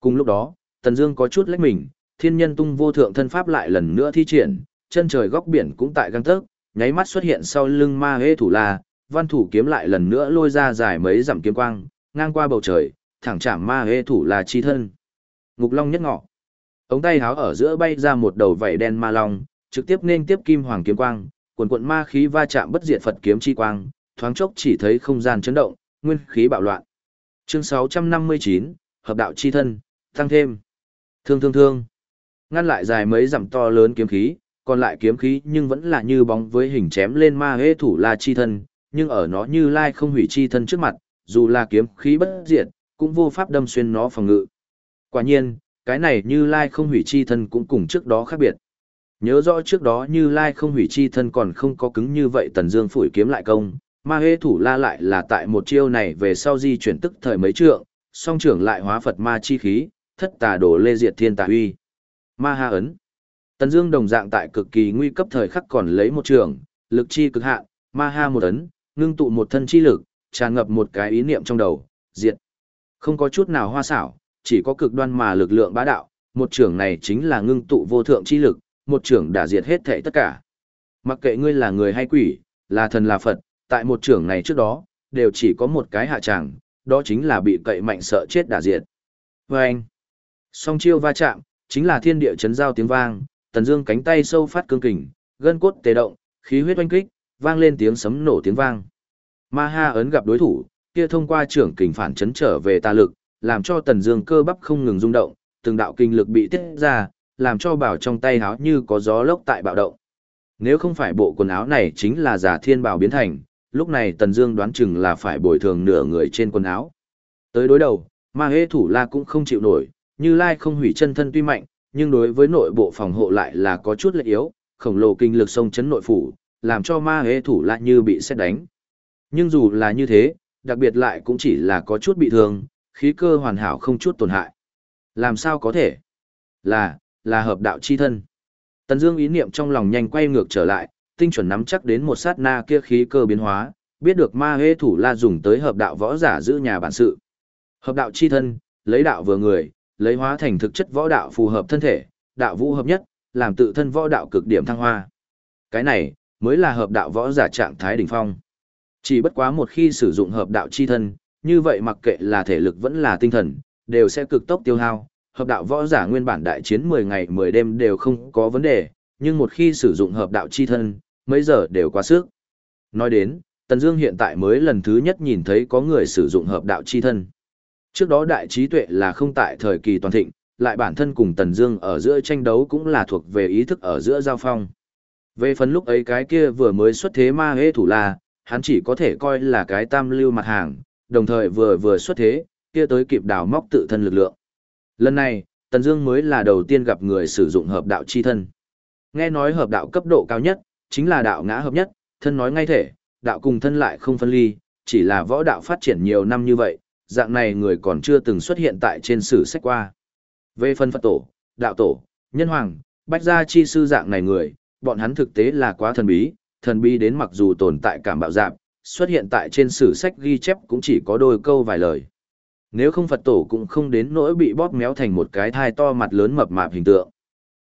Cùng lúc đó, Tần Dương có chút lách mình, thiên nhân tung vô thượng thân pháp lại lần nữa thi triển, chân trời góc biển cũng tại găng tấc, nháy mắt xuất hiện sau lưng ma hê thủ la, văn thủ kiếm lại lần nữa lôi ra dài mấy dặm kiếm quang, ngang qua bầu trời, thẳng chạm ma hê thủ la chi thân. Ngục long nhất ngọ. Ống tay háo ở giữa bay ra một đầu vảy đen ma long, trực tiếp nên tiếp kim hoàng kiếm quang, quần quận ma khí va chạm bất diệt Phật kiếm chi quang, thoáng chốc chỉ thấy không gian chấn động, nguyên khí bạo loạn. Chương 659, hợp đạo chi thân, tăng thêm. Thương thương thương. Ngăn lại dài mấy dặm to lớn kiếm khí, còn lại kiếm khí nhưng vẫn là như bóng với hình chém lên ma hế thủ la chi thân, nhưng ở nó như lai không hủy chi thân trước mặt, dù là kiếm khí bất diệt, cũng vô pháp đâm xuyên nó phòng ngự. Quả nhiên, cái này như lai không hủy chi thân cũng cùng trước đó khác biệt. Nhớ rõ trước đó như Lai không hủy chi thân còn không có cứng như vậy Tần Dương phủi kiếm lại công, ma hê thủ la lại là tại một chiêu này về sau di chuyển tức thời mấy trượng, song trưởng lại hóa Phật ma chi khí, thất tà đổ lê diệt thiên tà uy. Ma ha ấn. Tần Dương đồng dạng tại cực kỳ nguy cấp thời khắc còn lấy một trường, lực chi cực hạn, ma ha một ấn, ngưng tụ một thân chi lực, tràn ngập một cái ý niệm trong đầu, diệt. Không có chút nào hoa xảo, chỉ có cực đoan mà lực lượng bá đạo, một trường này chính là ngưng tụ vô thượng chi lực, một trường đã diệt hết thảy tất cả. Mặc kệ ngươi là người hay quỷ, là thần là Phật, tại một trường này trước đó, đều chỉ có một cái hạ tràng, đó chính là bị cậy mạnh sợ chết đả diệt. Và anh, song chiêu va chạm, chính là thiên địa chấn giao tiếng vang, tần dương cánh tay sâu phát cương kình, gân cốt tê động, khí huyết oanh kích, vang lên tiếng sấm nổ tiếng vang. Ma ha ấn gặp đối thủ, kia thông qua trưởng kình phản chấn trở về tà lực, làm cho tần dương cơ bắp không ngừng rung động, từng đạo kinh lực bị tiết ra, làm cho bảo trong tay háo như có gió lốc tại bạo động. Nếu không phải bộ quần áo này chính là giả thiên bảo biến thành, lúc này Tần Dương đoán chừng là phải bồi thường nửa người trên quần áo. Tới đối đầu, ma hế thủ la cũng không chịu nổi, như lai không hủy chân thân tuy mạnh, nhưng đối với nội bộ phòng hộ lại là có chút lệ yếu, khổng lồ kinh lực sông chấn nội phủ, làm cho ma hế thủ lại như bị xét đánh. Nhưng dù là như thế, đặc biệt lại cũng chỉ là có chút bị thương, khí cơ hoàn hảo không chút tổn hại. Làm sao có thể? Là, là hợp đạo chi thân. Tần Dương ý niệm trong lòng nhanh quay ngược trở lại, tinh chuẩn nắm chắc đến một sát na kia khí cơ biến hóa, biết được ma hê thủ la dùng tới hợp đạo võ giả giữ nhà bản sự. Hợp đạo chi thân, lấy đạo vừa người, lấy hóa thành thực chất võ đạo phù hợp thân thể, đạo vũ hợp nhất, làm tự thân võ đạo cực điểm thăng hoa. Cái này mới là hợp đạo võ giả trạng thái đỉnh phong. Chỉ bất quá một khi sử dụng hợp đạo chi thân, như vậy mặc kệ là thể lực vẫn là tinh thần, đều sẽ cực tốc tiêu hao. Hợp đạo võ giả nguyên bản đại chiến 10 ngày 10 đêm đều không có vấn đề, nhưng một khi sử dụng hợp đạo chi thân, mấy giờ đều quá sức. Nói đến, Tần Dương hiện tại mới lần thứ nhất nhìn thấy có người sử dụng hợp đạo chi thân. Trước đó đại trí tuệ là không tại thời kỳ toàn thịnh, lại bản thân cùng Tần Dương ở giữa tranh đấu cũng là thuộc về ý thức ở giữa giao phong. Về phần lúc ấy cái kia vừa mới xuất thế ma hế thủ la, hắn chỉ có thể coi là cái tam lưu mặt hàng, đồng thời vừa vừa xuất thế, kia tới kịp đào móc tự thân lực lượng. Lần này, Tần Dương mới là đầu tiên gặp người sử dụng hợp đạo chi thân. Nghe nói hợp đạo cấp độ cao nhất, chính là đạo ngã hợp nhất, thân nói ngay thể, đạo cùng thân lại không phân ly, chỉ là võ đạo phát triển nhiều năm như vậy, dạng này người còn chưa từng xuất hiện tại trên sử sách qua. Về phân Phật tổ, đạo tổ, nhân hoàng, bách gia chi sư dạng này người, bọn hắn thực tế là quá thần bí, thần bí đến mặc dù tồn tại cảm bạo dạp, xuất hiện tại trên sử sách ghi chép cũng chỉ có đôi câu vài lời. Nếu không Phật tổ cũng không đến nỗi bị bóp méo thành một cái thai to mặt lớn mập mạp hình tượng.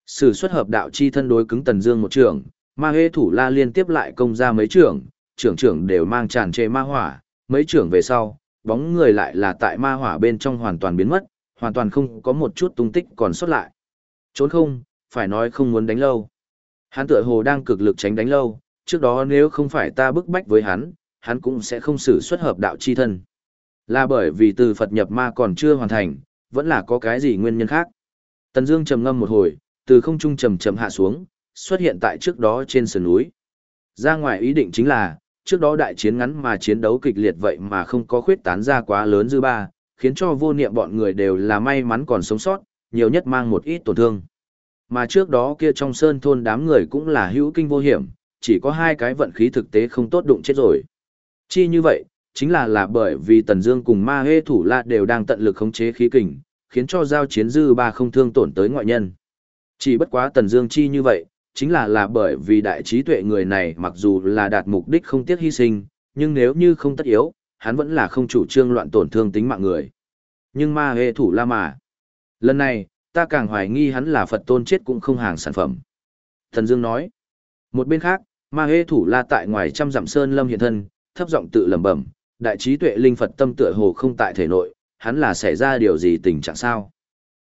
Sử xuất hợp đạo chi thân đối cứng Tần Dương một trường, ma hê thủ la liên tiếp lại công ra mấy trưởng, trưởng trưởng đều mang tràn trề ma hỏa, mấy trưởng về sau, bóng người lại là tại ma hỏa bên trong hoàn toàn biến mất, hoàn toàn không có một chút tung tích còn sót lại. Trốn không, phải nói không muốn đánh lâu. Hắn tựa hồ đang cực lực tránh đánh lâu, trước đó nếu không phải ta bức bách với hắn, hắn cũng sẽ không xử xuất hợp đạo chi thân. Là bởi vì từ Phật nhập ma còn chưa hoàn thành, vẫn là có cái gì nguyên nhân khác. Tần Dương trầm ngâm một hồi, từ không trung trầm trầm hạ xuống, xuất hiện tại trước đó trên sườn núi. Ra ngoài ý định chính là, trước đó đại chiến ngắn mà chiến đấu kịch liệt vậy mà không có khuyết tán ra quá lớn dư ba, khiến cho vô niệm bọn người đều là may mắn còn sống sót, nhiều nhất mang một ít tổn thương. Mà trước đó kia trong sơn thôn đám người cũng là hữu kinh vô hiểm, chỉ có hai cái vận khí thực tế không tốt đụng chết rồi. Chi như vậy, chính là là bởi vì Tần Dương cùng Ma Hê Thủ La đều đang tận lực khống chế khí kình, khiến cho giao chiến dư ba không thương tổn tới ngoại nhân. Chỉ bất quá Tần Dương chi như vậy, chính là là bởi vì đại trí tuệ người này mặc dù là đạt mục đích không tiếc hy sinh, nhưng nếu như không tất yếu, hắn vẫn là không chủ trương loạn tổn thương tính mạng người. Nhưng ma hệ thủ la mà. Lần này, ta càng hoài nghi hắn là Phật tôn chết cũng không hàng sản phẩm. Thần Dương nói. Một bên khác, ma hệ thủ la tại ngoài trăm dặm sơn lâm hiện thân, thấp giọng tự lẩm bẩm, đại trí tuệ linh Phật tâm tựa hồ không tại thể nội, hắn là xảy ra điều gì tình trạng sao?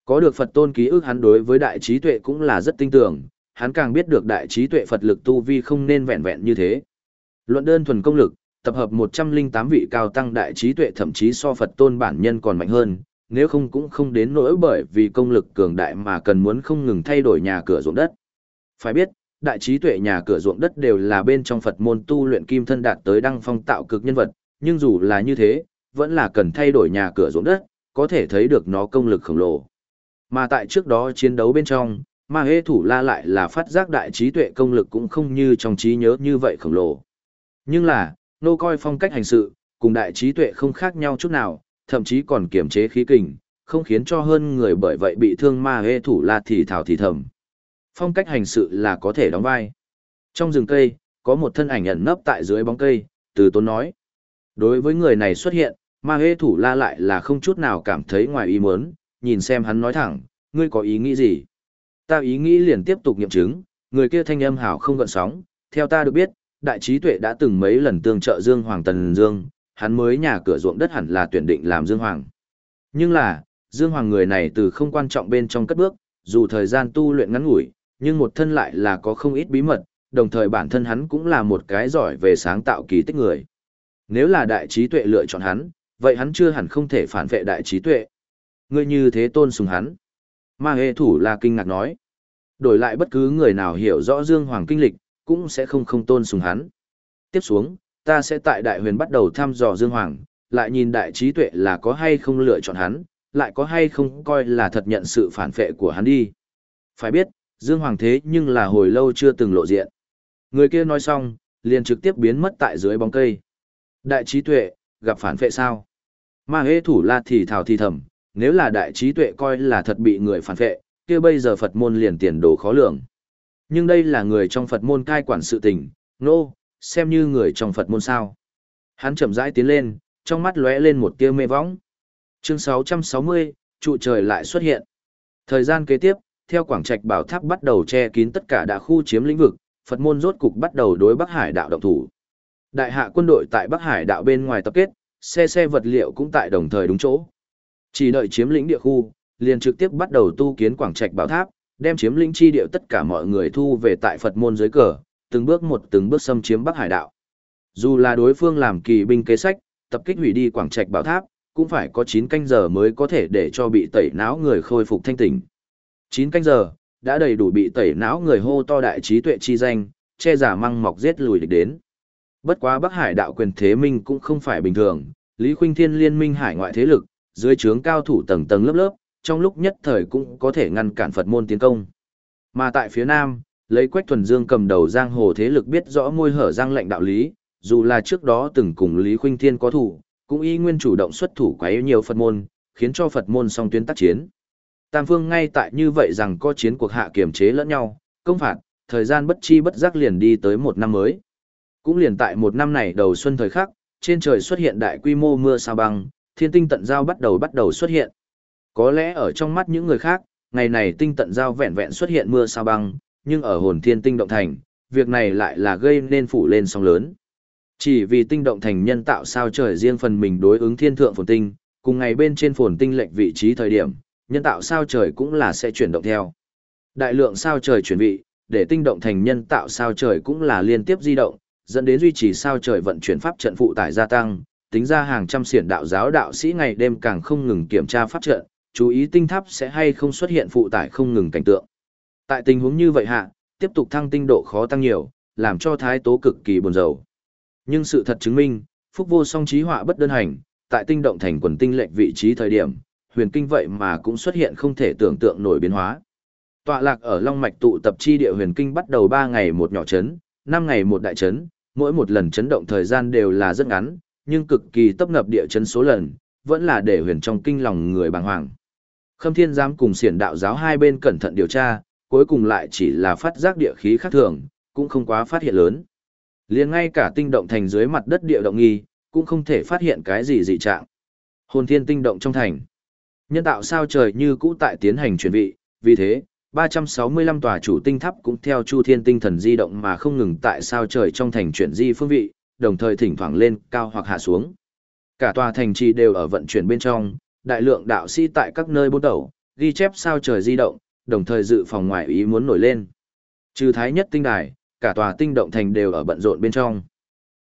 Có được Phật tôn ký ức hắn đối với đại trí tuệ cũng là rất tin tưởng, hắn càng biết được đại trí tuệ Phật lực tu vi không nên vẹn vẹn như thế. Luận đơn thuần công lực, tập hợp 108 vị cao tăng đại trí tuệ thậm chí so Phật tôn bản nhân còn mạnh hơn, nếu không cũng không đến nỗi bởi vì công lực cường đại mà cần muốn không ngừng thay đổi nhà cửa ruộng đất. Phải biết, đại trí tuệ nhà cửa ruộng đất đều là bên trong Phật môn tu luyện kim thân đạt tới đăng phong tạo cực nhân vật, nhưng dù là như thế, vẫn là cần thay đổi nhà cửa ruộng đất, có thể thấy được nó công lực khổng lồ. Mà tại trước đó chiến đấu bên trong, mà hê thủ la lại là phát giác đại trí tuệ công lực cũng không như trong trí nhớ như vậy khổng lồ. Nhưng là, nô coi phong cách hành sự, cùng đại trí tuệ không khác nhau chút nào, thậm chí còn kiềm chế khí kình, không khiến cho hơn người bởi vậy bị thương ma hê thủ la thì thảo thì thầm. Phong cách hành sự là có thể đóng vai. Trong rừng cây, có một thân ảnh ẩn nấp tại dưới bóng cây, từ tốn nói. Đối với người này xuất hiện, ma hê thủ la lại là không chút nào cảm thấy ngoài ý muốn, nhìn xem hắn nói thẳng, ngươi có ý nghĩ gì? Ta ý nghĩ liền tiếp tục nghiệm chứng, người kia thanh âm hảo không gợn sóng, theo ta được biết, đại trí tuệ đã từng mấy lần tương trợ Dương Hoàng Tần Dương, hắn mới nhà cửa ruộng đất hẳn là tuyển định làm Dương Hoàng. Nhưng là, Dương Hoàng người này từ không quan trọng bên trong cất bước, dù thời gian tu luyện ngắn ngủi, nhưng một thân lại là có không ít bí mật, đồng thời bản thân hắn cũng là một cái giỏi về sáng tạo kỳ tích người. Nếu là đại trí tuệ lựa chọn hắn, vậy hắn chưa hẳn không thể phản vệ đại trí tuệ. Ngươi như thế tôn sùng hắn. Ma hệ thủ là kinh ngạc nói. Đổi lại bất cứ người nào hiểu rõ Dương Hoàng kinh lịch, cũng sẽ không không tôn sùng hắn. Tiếp xuống, ta sẽ tại đại huyền bắt đầu thăm dò Dương Hoàng, lại nhìn đại trí tuệ là có hay không lựa chọn hắn, lại có hay không coi là thật nhận sự phản vệ của hắn đi. Phải biết, Dương Hoàng thế nhưng là hồi lâu chưa từng lộ diện. Người kia nói xong, liền trực tiếp biến mất tại dưới bóng cây. Đại trí tuệ, gặp phản vệ sao? Ma hế thủ la thì thảo thì thầm, nếu là đại trí tuệ coi là thật bị người phản vệ, kia bây giờ Phật môn liền tiền đồ khó lường. Nhưng đây là người trong Phật môn cai quản sự tình, nô, no, xem như người trong Phật môn sao. Hắn chậm rãi tiến lên, trong mắt lóe lên một tia mê võng. Chương 660, trụ trời lại xuất hiện. Thời gian kế tiếp, theo quảng trạch bảo tháp bắt đầu che kín tất cả đã khu chiếm lĩnh vực, Phật môn rốt cục bắt đầu đối Bắc Hải đạo động thủ. Đại hạ quân đội tại Bắc Hải đạo bên ngoài tập kết, xe xe vật liệu cũng tại đồng thời đúng chỗ. Chỉ đợi chiếm lĩnh địa khu, liền trực tiếp bắt đầu tu kiến quảng trạch bảo tháp, đem chiếm lĩnh chi điệu tất cả mọi người thu về tại Phật môn dưới cờ, từng bước một từng bước xâm chiếm Bắc Hải đạo. Dù là đối phương làm kỳ binh kế sách, tập kích hủy đi quảng trạch bảo tháp, cũng phải có 9 canh giờ mới có thể để cho bị tẩy não người khôi phục thanh tỉnh. 9 canh giờ, đã đầy đủ bị tẩy não người hô to đại trí tuệ chi danh, che giả măng mọc giết lùi địch đến. Bất quá Bắc Hải đạo quyền thế minh cũng không phải bình thường, Lý Khuynh Thiên liên minh hải ngoại thế lực, dưới trướng cao thủ tầng tầng lớp lớp, trong lúc nhất thời cũng có thể ngăn cản Phật môn tiến công. Mà tại phía Nam, lấy Quách Thuần Dương cầm đầu giang hồ thế lực biết rõ môi hở giang lệnh đạo lý, dù là trước đó từng cùng Lý Khuynh Thiên có thủ, cũng y nguyên chủ động xuất thủ quấy nhiều Phật môn, khiến cho Phật môn song tuyến tác chiến. Tam phương ngay tại như vậy rằng có chiến cuộc hạ kiểm chế lẫn nhau, công phạt, thời gian bất chi bất giác liền đi tới một năm mới. Cũng liền tại một năm này đầu xuân thời khắc, trên trời xuất hiện đại quy mô mưa sao băng, thiên tinh tận giao bắt đầu bắt đầu xuất hiện. Có lẽ ở trong mắt những người khác, ngày này tinh tận giao vẹn vẹn xuất hiện mưa sao băng, nhưng ở hồn thiên tinh động thành, việc này lại là gây nên phủ lên sóng lớn. Chỉ vì tinh động thành nhân tạo sao trời riêng phần mình đối ứng thiên thượng phồn tinh, cùng ngày bên trên phồn tinh lệnh vị trí thời điểm, nhân tạo sao trời cũng là sẽ chuyển động theo. Đại lượng sao trời chuyển vị, để tinh động thành nhân tạo sao trời cũng là liên tiếp di động, dẫn đến duy trì sao trời vận chuyển pháp trận phụ tải gia tăng, tính ra hàng trăm xiển đạo giáo đạo sĩ ngày đêm càng không ngừng kiểm tra pháp trận, chú ý tinh tháp sẽ hay không xuất hiện phụ tải không ngừng cảnh tượng. Tại tình huống như vậy hạ, tiếp tục thăng tinh độ khó tăng nhiều, làm cho thái tố cực kỳ buồn rầu. Nhưng sự thật chứng minh, phúc vô song trí họa bất đơn hành, tại tinh động thành quần tinh lệch vị trí thời điểm, huyền kinh vậy mà cũng xuất hiện không thể tưởng tượng nổi biến hóa. Tọa lạc ở Long Mạch tụ tập chi địa huyền kinh bắt đầu 3 ngày một nhỏ chấn, 5 ngày một đại chấn, mỗi một lần chấn động thời gian đều là rất ngắn, nhưng cực kỳ tấp nập địa chấn số lần, vẫn là để huyền trong kinh lòng người bàng hoàng. Khâm Thiên giám cùng xiển đạo giáo hai bên cẩn thận điều tra, cuối cùng lại chỉ là phát giác địa khí khác thường, cũng không quá phát hiện lớn. Liền ngay cả tinh động thành dưới mặt đất địa động nghi, cũng không thể phát hiện cái gì dị trạng. Hồn thiên tinh động trong thành. Nhân tạo sao trời như cũ tại tiến hành chuyển vị, vì thế, 365 tòa chủ tinh tháp cũng theo chu thiên tinh thần di động mà không ngừng tại sao trời trong thành chuyển di phương vị, đồng thời thỉnh thoảng lên cao hoặc hạ xuống. Cả tòa thành trì đều ở vận chuyển bên trong, đại lượng đạo sĩ tại các nơi bố đầu, ghi chép sao trời di động, đồng thời dự phòng ngoại ý muốn nổi lên. Trừ thái nhất tinh đài, cả tòa tinh động thành đều ở bận rộn bên trong.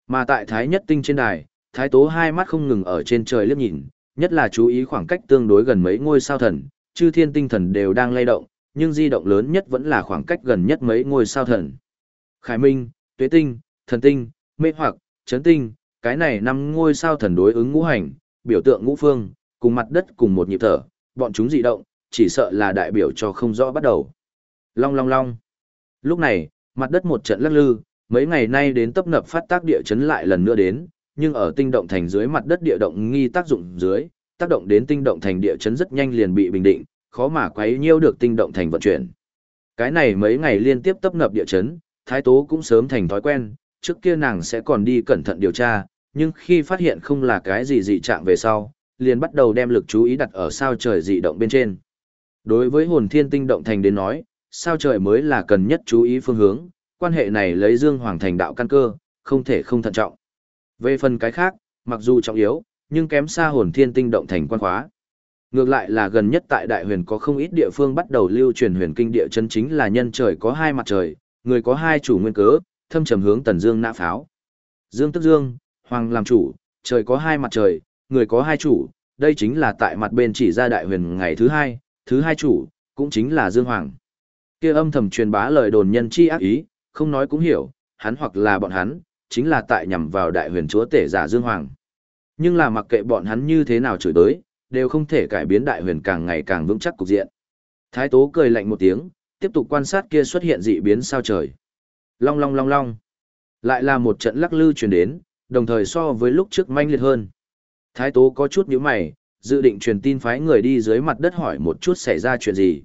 Mà tại thái nhất tinh trên đài, thái tố hai mắt không ngừng ở trên trời liếc nhìn, nhất là chú ý khoảng cách tương đối gần mấy ngôi sao thần, chư thiên tinh thần đều đang lay động, nhưng di động lớn nhất vẫn là khoảng cách gần nhất mấy ngôi sao thần. Khải Minh, Tuế Tinh, Thần Tinh, Mê Hoặc, Trấn Tinh, cái này năm ngôi sao thần đối ứng ngũ hành, biểu tượng ngũ phương, cùng mặt đất cùng một nhịp thở, bọn chúng dị động, chỉ sợ là đại biểu cho không rõ bắt đầu. Long long long. Lúc này, mặt đất một trận lắc lư, mấy ngày nay đến tấp nập phát tác địa chấn lại lần nữa đến, nhưng ở tinh động thành dưới mặt đất địa động nghi tác dụng dưới, tác động đến tinh động thành địa chấn rất nhanh liền bị bình định, khó mà quấy nhiễu được tinh động thành vận chuyển. Cái này mấy ngày liên tiếp tấp nập địa chấn, Thái Tố cũng sớm thành thói quen, trước kia nàng sẽ còn đi cẩn thận điều tra, nhưng khi phát hiện không là cái gì dị trạng về sau, liền bắt đầu đem lực chú ý đặt ở sao trời dị động bên trên. Đối với hồn thiên tinh động thành đến nói, sao trời mới là cần nhất chú ý phương hướng, quan hệ này lấy Dương Hoàng thành đạo căn cơ, không thể không thận trọng. Về phần cái khác, mặc dù trọng yếu, nhưng kém xa hồn thiên tinh động thành quan khóa. Ngược lại là gần nhất tại đại huyền có không ít địa phương bắt đầu lưu truyền huyền kinh địa chân chính là nhân trời có hai mặt trời, người có hai chủ nguyên cớ, thâm trầm hướng tần dương nã pháo. Dương tức dương, hoàng làm chủ, trời có hai mặt trời, người có hai chủ, đây chính là tại mặt bên chỉ ra đại huyền ngày thứ hai, thứ hai chủ, cũng chính là dương hoàng. Kia âm thầm truyền bá lời đồn nhân chi ác ý, không nói cũng hiểu, hắn hoặc là bọn hắn, chính là tại nhằm vào đại huyền chúa tể giả dương hoàng. Nhưng là mặc kệ bọn hắn như thế nào chửi đối, đều không thể cải biến đại huyền càng ngày càng vững chắc cục diện. Thái tố cười lạnh một tiếng, tiếp tục quan sát kia xuất hiện dị biến sao trời. Long long long long. Lại là một trận lắc lư truyền đến, đồng thời so với lúc trước manh liệt hơn. Thái tố có chút nhíu mày, dự định truyền tin phái người đi dưới mặt đất hỏi một chút xảy ra chuyện gì.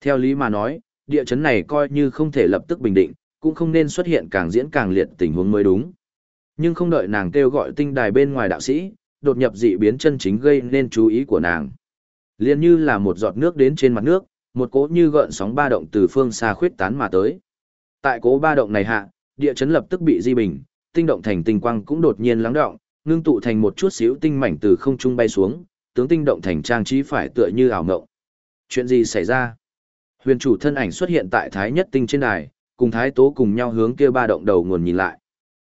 Theo lý mà nói, địa chấn này coi như không thể lập tức bình định, cũng không nên xuất hiện càng diễn càng liệt tình huống mới đúng. Nhưng không đợi nàng kêu gọi tinh đài bên ngoài đạo sĩ, đột nhập dị biến chân chính gây nên chú ý của nàng. Liên như là một giọt nước đến trên mặt nước, một cỗ như gợn sóng ba động từ phương xa khuyết tán mà tới. Tại cỗ ba động này hạ, địa chấn lập tức bị di bình, tinh động thành tinh quang cũng đột nhiên lắng động, ngưng tụ thành một chút xíu tinh mảnh từ không trung bay xuống, tướng tinh động thành trang trí phải tựa như ảo ngộng. Chuyện gì xảy ra? Huyền chủ thân ảnh xuất hiện tại Thái Nhất Tinh trên đài, cùng Thái Tố cùng nhau hướng kia ba động đầu nguồn nhìn lại.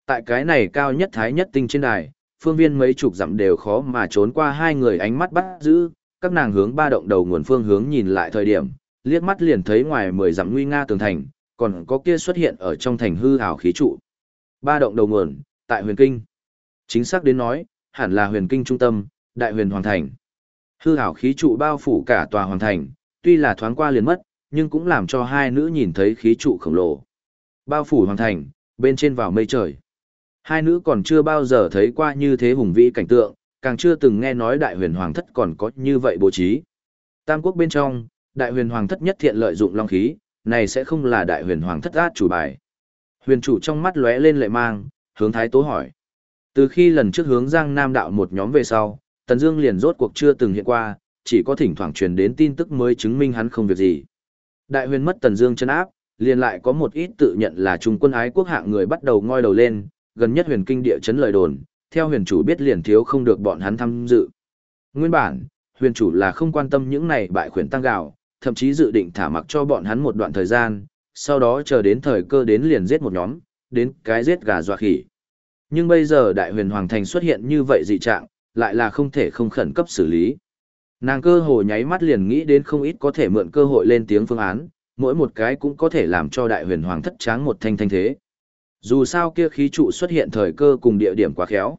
Tại cái này cao nhất Thái Nhất Tinh trên đài, phương viên mấy chục dặm đều khó mà trốn qua hai người ánh mắt bắt giữ, các nàng hướng ba động đầu nguồn phương hướng nhìn lại thời điểm, liếc mắt liền thấy ngoài mười dặm nguy nga tường thành, còn có kia xuất hiện ở trong thành hư ảo khí trụ. Ba động đầu nguồn, tại huyền kinh. Chính xác đến nói, hẳn là huyền kinh trung tâm, đại huyền hoàng thành. Hư hảo khí trụ bao phủ cả tòa hoàng thành, tuy là thoáng qua liền mất, nhưng cũng làm cho hai nữ nhìn thấy khí trụ khổng lồ. Bao phủ hoàng thành, bên trên vào mây trời. Hai nữ còn chưa bao giờ thấy qua như thế hùng vĩ cảnh tượng, càng chưa từng nghe nói đại huyền hoàng thất còn có như vậy bố trí. Tam quốc bên trong, đại huyền hoàng thất nhất thiện lợi dụng long khí, này sẽ không là đại huyền hoàng thất át chủ bài. Huyền chủ trong mắt lóe lên lệ mang, hướng thái tố hỏi. Từ khi lần trước hướng Giang Nam đạo một nhóm về sau, Tần Dương liền rốt cuộc chưa từng hiện qua, chỉ có thỉnh thoảng truyền đến tin tức mới chứng minh hắn không việc gì. Đại huyền mất Tần Dương chân áp, liền lại có một ít tự nhận là trung quân ái quốc hạng người bắt đầu ngoi đầu lên, gần nhất huyền kinh địa chấn lời đồn, theo huyền chủ biết liền thiếu không được bọn hắn tham dự. Nguyên bản, huyền chủ là không quan tâm những này bại khuyển tăng gạo, thậm chí dự định thả mặc cho bọn hắn một đoạn thời gian, sau đó chờ đến thời cơ đến liền giết một nhóm, đến cái giết gà dọa khỉ. Nhưng bây giờ đại huyền hoàng thành xuất hiện như vậy dị trạng, lại là không thể không khẩn cấp xử lý. Nàng cơ hồ nháy mắt liền nghĩ đến không ít có thể mượn cơ hội lên tiếng phương án, mỗi một cái cũng có thể làm cho đại huyền hoàng thất tráng một thanh thanh thế. Dù sao kia khí trụ xuất hiện thời cơ cùng địa điểm quá khéo.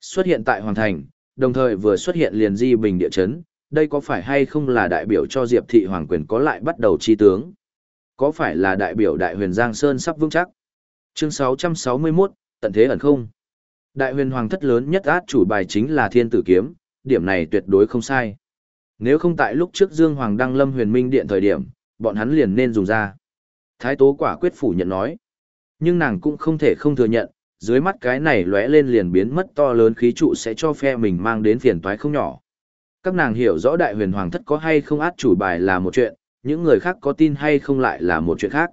Xuất hiện tại hoàng thành, đồng thời vừa xuất hiện liền di bình địa chấn, đây có phải hay không là đại biểu cho Diệp thị hoàng quyền có lại bắt đầu chi tướng? Có phải là đại biểu đại huyền Giang Sơn sắp vững chắc? Chương 661, tận thế ẩn không? Đại huyền hoàng thất lớn nhất át chủ bài chính là thiên tử kiếm, điểm này tuyệt đối không sai. Nếu không tại lúc trước Dương Hoàng đăng lâm huyền minh điện thời điểm, bọn hắn liền nên dùng ra. Thái tố quả quyết phủ nhận nói. Nhưng nàng cũng không thể không thừa nhận, dưới mắt cái này lóe lên liền biến mất to lớn khí trụ sẽ cho phe mình mang đến phiền toái không nhỏ. Các nàng hiểu rõ đại huyền hoàng thất có hay không át chủ bài là một chuyện, những người khác có tin hay không lại là một chuyện khác.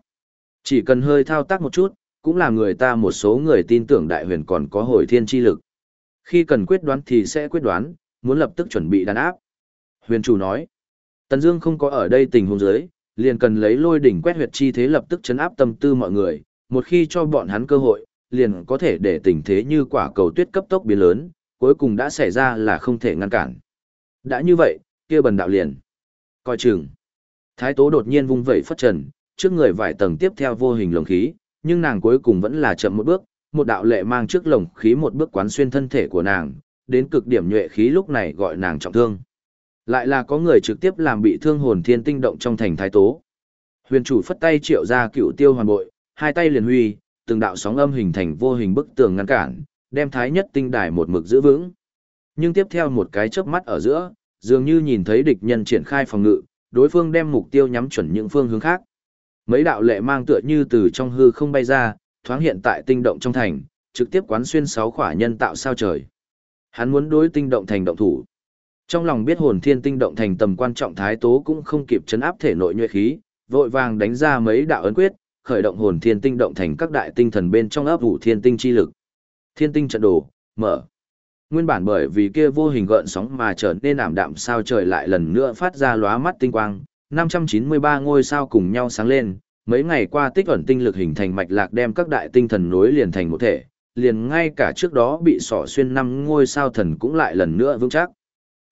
Chỉ cần hơi thao tác một chút, cũng làm người ta một số người tin tưởng đại huyền còn có hồi thiên chi lực. Khi cần quyết đoán thì sẽ quyết đoán, muốn lập tức chuẩn bị đàn áp. Huyền chủ nói, Tần Dương không có ở đây tình huống dưới, liền cần lấy lôi đỉnh quét huyệt chi thế lập tức chấn áp tâm tư mọi người, một khi cho bọn hắn cơ hội, liền có thể để tình thế như quả cầu tuyết cấp tốc biến lớn, cuối cùng đã xảy ra là không thể ngăn cản. Đã như vậy, kia bần đạo liền. Coi chừng. Thái tố đột nhiên vung vẩy phất trần, trước người vài tầng tiếp theo vô hình lồng khí, nhưng nàng cuối cùng vẫn là chậm một bước, một đạo lệ mang trước lồng khí một bước quán xuyên thân thể của nàng, đến cực điểm nhuệ khí lúc này gọi nàng trọng thương. Lại là có người trực tiếp làm bị thương hồn thiên tinh động trong thành thái tố. Huyền chủ phất tay triệu ra cựu tiêu hoàn bội, hai tay liền huy, từng đạo sóng âm hình thành vô hình bức tường ngăn cản, đem thái nhất tinh đài một mực giữ vững. Nhưng tiếp theo một cái chớp mắt ở giữa, dường như nhìn thấy địch nhân triển khai phòng ngự, đối phương đem mục tiêu nhắm chuẩn những phương hướng khác. Mấy đạo lệ mang tựa như từ trong hư không bay ra, thoáng hiện tại tinh động trong thành, trực tiếp quán xuyên sáu khỏa nhân tạo sao trời. Hắn muốn đối tinh động thành động thủ. Trong lòng biết hồn thiên tinh động thành tầm quan trọng thái tố cũng không kịp chấn áp thể nội nhuệ khí, vội vàng đánh ra mấy đạo ấn quyết, khởi động hồn thiên tinh động thành các đại tinh thần bên trong ấp ủ thiên tinh chi lực. Thiên tinh trận đồ, mở. Nguyên bản bởi vì kia vô hình gợn sóng mà trở nên ảm đạm sao trời lại lần nữa phát ra lóa mắt tinh quang, 593 ngôi sao cùng nhau sáng lên, mấy ngày qua tích ẩn tinh lực hình thành mạch lạc đem các đại tinh thần nối liền thành một thể, liền ngay cả trước đó bị sỏ xuyên năm ngôi sao thần cũng lại lần nữa vững chắc.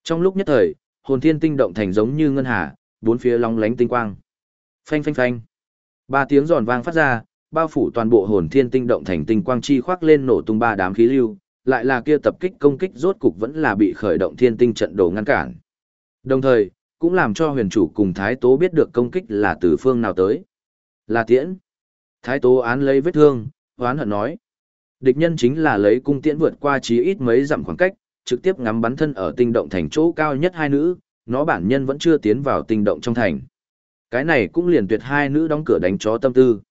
Trong lúc nhất thời, hồn thiên tinh động thành giống như ngân hà, bốn phía long lánh tinh quang. Phanh phanh phanh. Ba tiếng giòn vang phát ra, bao phủ toàn bộ hồn thiên tinh động thành tinh quang chi khoác lên nổ tung ba đám khí lưu, lại là kia tập kích công kích rốt cục vẫn là bị khởi động thiên tinh trận đồ ngăn cản. Đồng thời, cũng làm cho huyền chủ cùng Thái Tố biết được công kích là từ phương nào tới. Là tiễn. Thái Tố án lấy vết thương, hoán hận nói. Địch nhân chính là lấy cung tiễn vượt qua chí ít mấy dặm khoảng cách, trực tiếp ngắm bắn thân ở tinh động thành chỗ cao nhất hai nữ, nó bản nhân vẫn chưa tiến vào tinh động trong thành. Cái này cũng liền tuyệt hai nữ đóng cửa đánh chó tâm tư.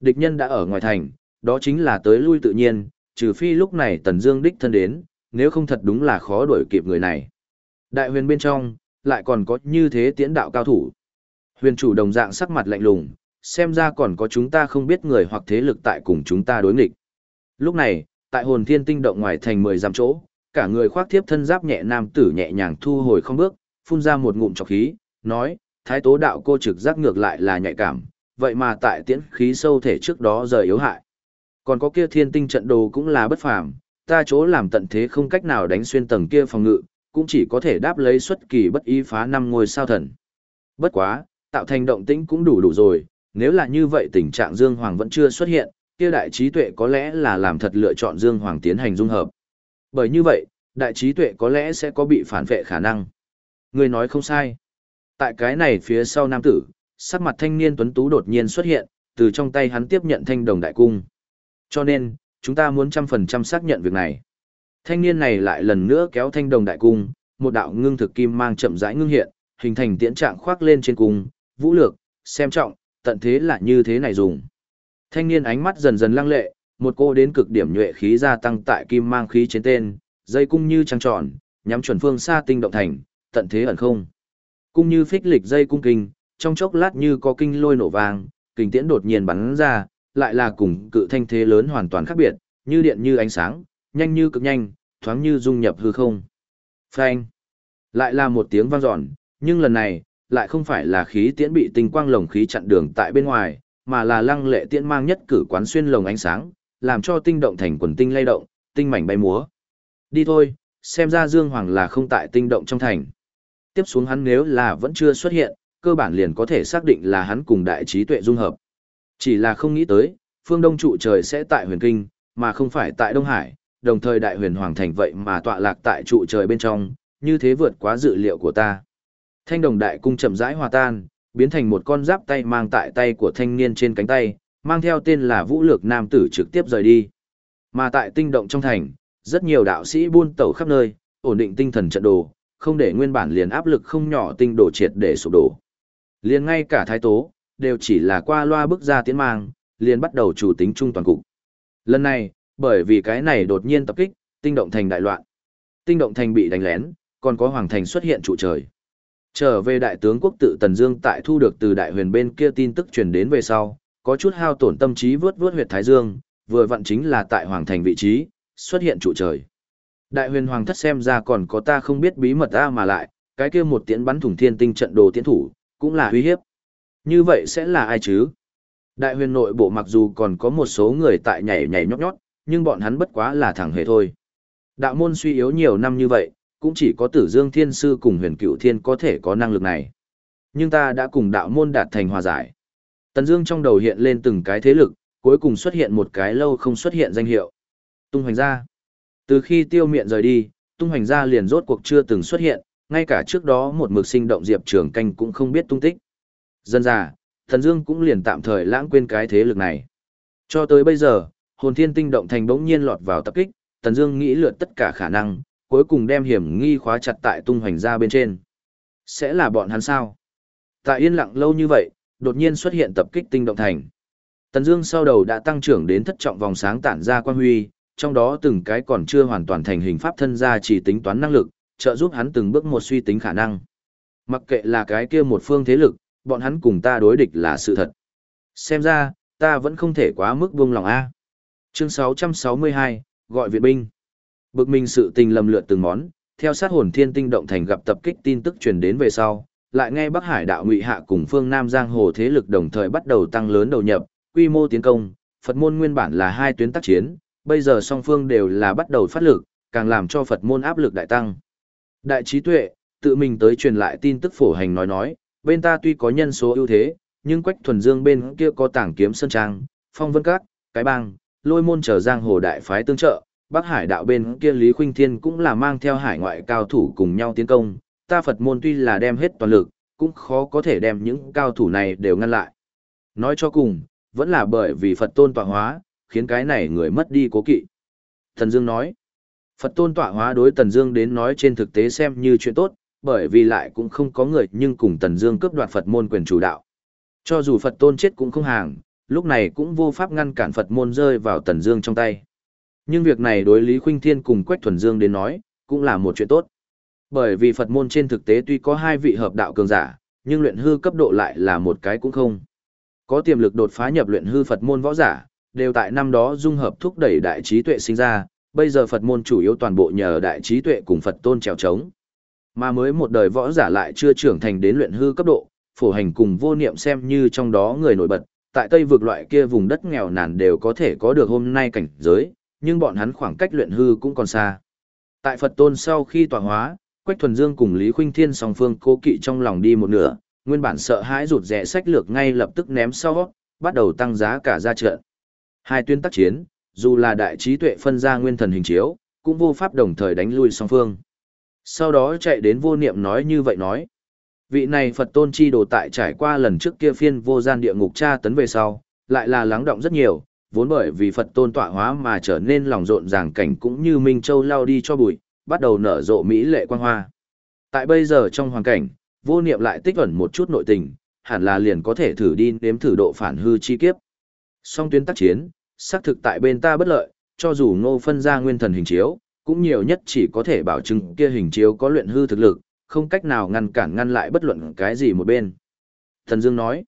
Địch nhân đã ở ngoài thành, đó chính là tới lui tự nhiên, trừ phi lúc này Tần Dương đích thân đến, nếu không thật đúng là khó đuổi kịp người này. Đại huyền bên trong, lại còn có như thế tiễn đạo cao thủ. Huyền chủ đồng dạng sắc mặt lạnh lùng, xem ra còn có chúng ta không biết người hoặc thế lực tại cùng chúng ta đối nghịch. Lúc này, tại hồn thiên tinh động ngoài thành mười dặm chỗ, cả người khoác thiếp thân giáp nhẹ nam tử nhẹ nhàng thu hồi không bước, phun ra một ngụm trọc khí, nói, thái tố đạo cô trực giác ngược lại là nhạy cảm, vậy mà tại tiễn khí sâu thể trước đó rời yếu hại. Còn có kia thiên tinh trận đồ cũng là bất phàm, ta chỗ làm tận thế không cách nào đánh xuyên tầng kia phòng ngự, cũng chỉ có thể đáp lấy xuất kỳ bất ý phá năm ngôi sao thần. Bất quá, tạo thành động tĩnh cũng đủ đủ rồi, nếu là như vậy tình trạng Dương Hoàng vẫn chưa xuất hiện, kia đại trí tuệ có lẽ là làm thật lựa chọn Dương Hoàng tiến hành dung hợp. Bởi như vậy, đại trí tuệ có lẽ sẽ có bị phản vệ khả năng. Người nói không sai. Tại cái này phía sau nam tử, sắc mặt thanh niên tuấn tú đột nhiên xuất hiện, từ trong tay hắn tiếp nhận thanh đồng đại cung. Cho nên, chúng ta muốn trăm phần trăm xác nhận việc này. Thanh niên này lại lần nữa kéo thanh đồng đại cung, một đạo ngưng thực kim mang chậm rãi ngưng hiện, hình thành tiễn trạng khoác lên trên cung, vũ lược, xem trọng, tận thế là như thế này dùng. Thanh niên ánh mắt dần dần lăng lệ, một cô đến cực điểm nhuệ khí gia tăng tại kim mang khí trên tên, dây cung như trăng tròn, nhắm chuẩn phương xa tinh động thành, tận thế ẩn không. Cung như phích lịch dây cung kinh, trong chốc lát như có kinh lôi nổ vàng, kình tiễn đột nhiên bắn ra, lại là cùng cự thanh thế lớn hoàn toàn khác biệt, như điện như ánh sáng, nhanh như cực nhanh, thoáng như dung nhập hư không. Phanh! Lại là một tiếng vang dọn, nhưng lần này, lại không phải là khí tiễn bị tinh quang lồng khí chặn đường tại bên ngoài, mà là lăng lệ tiễn mang nhất cử quán xuyên lồng ánh sáng, làm cho tinh động thành quần tinh lay động, tinh mảnh bay múa. Đi thôi, xem ra Dương Hoàng là không tại tinh động trong thành. Tiếp xuống hắn nếu là vẫn chưa xuất hiện, cơ bản liền có thể xác định là hắn cùng đại trí tuệ dung hợp. Chỉ là không nghĩ tới, phương đông trụ trời sẽ tại huyền kinh, mà không phải tại Đông Hải, đồng thời đại huyền hoàng thành vậy mà tọa lạc tại trụ trời bên trong, như thế vượt quá dự liệu của ta. Thanh đồng đại cung chậm rãi hòa tan, biến thành một con giáp tay mang tại tay của thanh niên trên cánh tay, mang theo tên là vũ lược nam tử trực tiếp rời đi. Mà tại tinh động trong thành, rất nhiều đạo sĩ buôn tẩu khắp nơi, ổn định tinh thần trận đồ, không để nguyên bản liền áp lực không nhỏ tinh đồ triệt để sụp đổ. Liền ngay cả thái tố, đều chỉ là qua loa bước ra tiến mang, liền bắt đầu chủ tính trung toàn cục. Lần này, bởi vì cái này đột nhiên tập kích, tinh động thành đại loạn. Tinh động thành bị đánh lén, còn có hoàng thành xuất hiện trụ trời. Trở về đại tướng quốc tự Tần Dương tại thu được từ đại huyền bên kia tin tức truyền đến về sau, có chút hao tổn tâm trí vớt vớt huyệt thái dương, vừa vặn chính là tại hoàng thành vị trí, xuất hiện trụ trời. Đại huyền hoàng thất xem ra còn có ta không biết bí mật ta mà lại, cái kia một tiễn bắn thủng thiên tinh trận đồ tiễn thủ, cũng là uy hiếp. Như vậy sẽ là ai chứ? Đại huyền nội bộ mặc dù còn có một số người tại nhảy nhảy nhót nhót, nhưng bọn hắn bất quá là thẳng hề thôi. Đạo môn suy yếu nhiều năm như vậy, cũng chỉ có tử dương thiên sư cùng huyền cựu thiên có thể có năng lực này. Nhưng ta đã cùng đạo môn đạt thành hòa giải. Tần Dương trong đầu hiện lên từng cái thế lực, cuối cùng xuất hiện một cái lâu không xuất hiện danh hiệu. Tung Hoành Gia. Từ khi tiêu miện rời đi, Tung Hoành Gia liền rốt cuộc chưa từng xuất hiện, ngay cả trước đó một mực sinh động Diệp Trường Canh cũng không biết tung tích. Dân già, Thần Dương cũng liền tạm thời lãng quên cái thế lực này. Cho tới bây giờ, hồn thiên tinh động thành bỗng nhiên lọt vào tập kích, Tần Dương nghĩ lượt tất cả khả năng, cuối cùng đem hiểm nghi khóa chặt tại tung hoành ra bên trên. Sẽ là bọn hắn sao? Tại yên lặng lâu như vậy, đột nhiên xuất hiện tập kích tinh động thành. Tần Dương sau đầu đã tăng trưởng đến thất trọng vòng sáng tản ra quang huy, trong đó từng cái còn chưa hoàn toàn thành hình pháp thân ra chỉ tính toán năng lực, trợ giúp hắn từng bước một suy tính khả năng. Mặc kệ là cái kia một phương thế lực, bọn hắn cùng ta đối địch là sự thật. Xem ra, ta vẫn không thể quá mức buông lòng a. Chương 662, gọi viện binh. Bực mình sự tình lầm lượt từng món, theo sát hồn thiên tinh động thành gặp tập kích tin tức truyền đến về sau, lại nghe Bắc Hải đạo ngụy hạ cùng phương Nam Giang Hồ thế lực đồng thời bắt đầu tăng lớn đầu nhập, quy mô tiến công, Phật môn nguyên bản là hai tuyến tác chiến, bây giờ song phương đều là bắt đầu phát lực, càng làm cho Phật môn áp lực đại tăng. Đại trí tuệ, tự mình tới truyền lại tin tức phổ hành nói nói, bên ta tuy có nhân số ưu thế, nhưng Quách Thuần Dương bên kia có tảng kiếm sơn trang, phong vân các, cái bang, lôi môn trở giang hồ đại phái tương trợ, Bắc Hải đạo bên kia Lý Khuynh Thiên cũng là mang theo hải ngoại cao thủ cùng nhau tiến công, ta Phật môn tuy là đem hết toàn lực, cũng khó có thể đem những cao thủ này đều ngăn lại. Nói cho cùng, vẫn là bởi vì Phật tôn tọa hóa, khiến cái này người mất đi cố kỵ. Thần Dương nói, Phật tôn tọa hóa đối Tần Dương đến nói trên thực tế xem như chuyện tốt, bởi vì lại cũng không có người nhưng cùng Tần Dương cướp đoạt Phật môn quyền chủ đạo. Cho dù Phật tôn chết cũng không hàng, lúc này cũng vô pháp ngăn cản Phật môn rơi vào Tần Dương trong tay. Nhưng việc này đối Lý Khuynh Thiên cùng Quách Thuần Dương đến nói, cũng là một chuyện tốt. Bởi vì Phật môn trên thực tế tuy có hai vị hợp đạo cường giả, nhưng luyện hư cấp độ lại là một cái cũng không. Có tiềm lực đột phá nhập luyện hư Phật môn võ giả, đều tại năm đó dung hợp thúc đẩy đại trí tuệ sinh ra, bây giờ Phật môn chủ yếu toàn bộ nhờ đại trí tuệ cùng Phật tôn trèo trống. Mà mới một đời võ giả lại chưa trưởng thành đến luyện hư cấp độ, phổ hành cùng vô niệm xem như trong đó người nổi bật, tại Tây vực loại kia vùng đất nghèo nàn đều có thể có được hôm nay cảnh giới, nhưng bọn hắn khoảng cách luyện hư cũng còn xa. Tại Phật tôn sau khi tọa hóa, Quách Thuần Dương cùng Lý Khuynh Thiên song phương cố kỵ trong lòng đi một nửa, nguyên bản sợ hãi rụt rè sách lược ngay lập tức ném sau, bắt đầu tăng giá cả ra trận. Hai tuyến tác chiến, dù là đại trí tuệ phân ra nguyên thần hình chiếu, cũng vô pháp đồng thời đánh lui song phương. Sau đó chạy đến vô niệm nói như vậy nói. Vị này Phật tôn chi đồ tại trải qua lần trước kia phiên vô gian địa ngục tra tấn về sau, lại là lắng động rất nhiều, vốn bởi vì Phật tôn tọa hóa mà trở nên lòng rộn ràng cảnh cũng như Minh Châu lao đi cho bụi, bắt đầu nở rộ mỹ lệ quang hoa. Tại bây giờ trong hoàn cảnh, vô niệm lại tích ẩn một chút nội tình, hẳn là liền có thể thử đi nếm thử độ phản hư chi kiếp. Song tuyến tác chiến, xác thực tại bên ta bất lợi, cho dù ngô phân ra nguyên thần hình chiếu, cũng nhiều nhất chỉ có thể bảo chứng kia hình chiếu có luyện hư thực lực, không cách nào ngăn cản ngăn lại bất luận cái gì một bên. Thần Dương nói,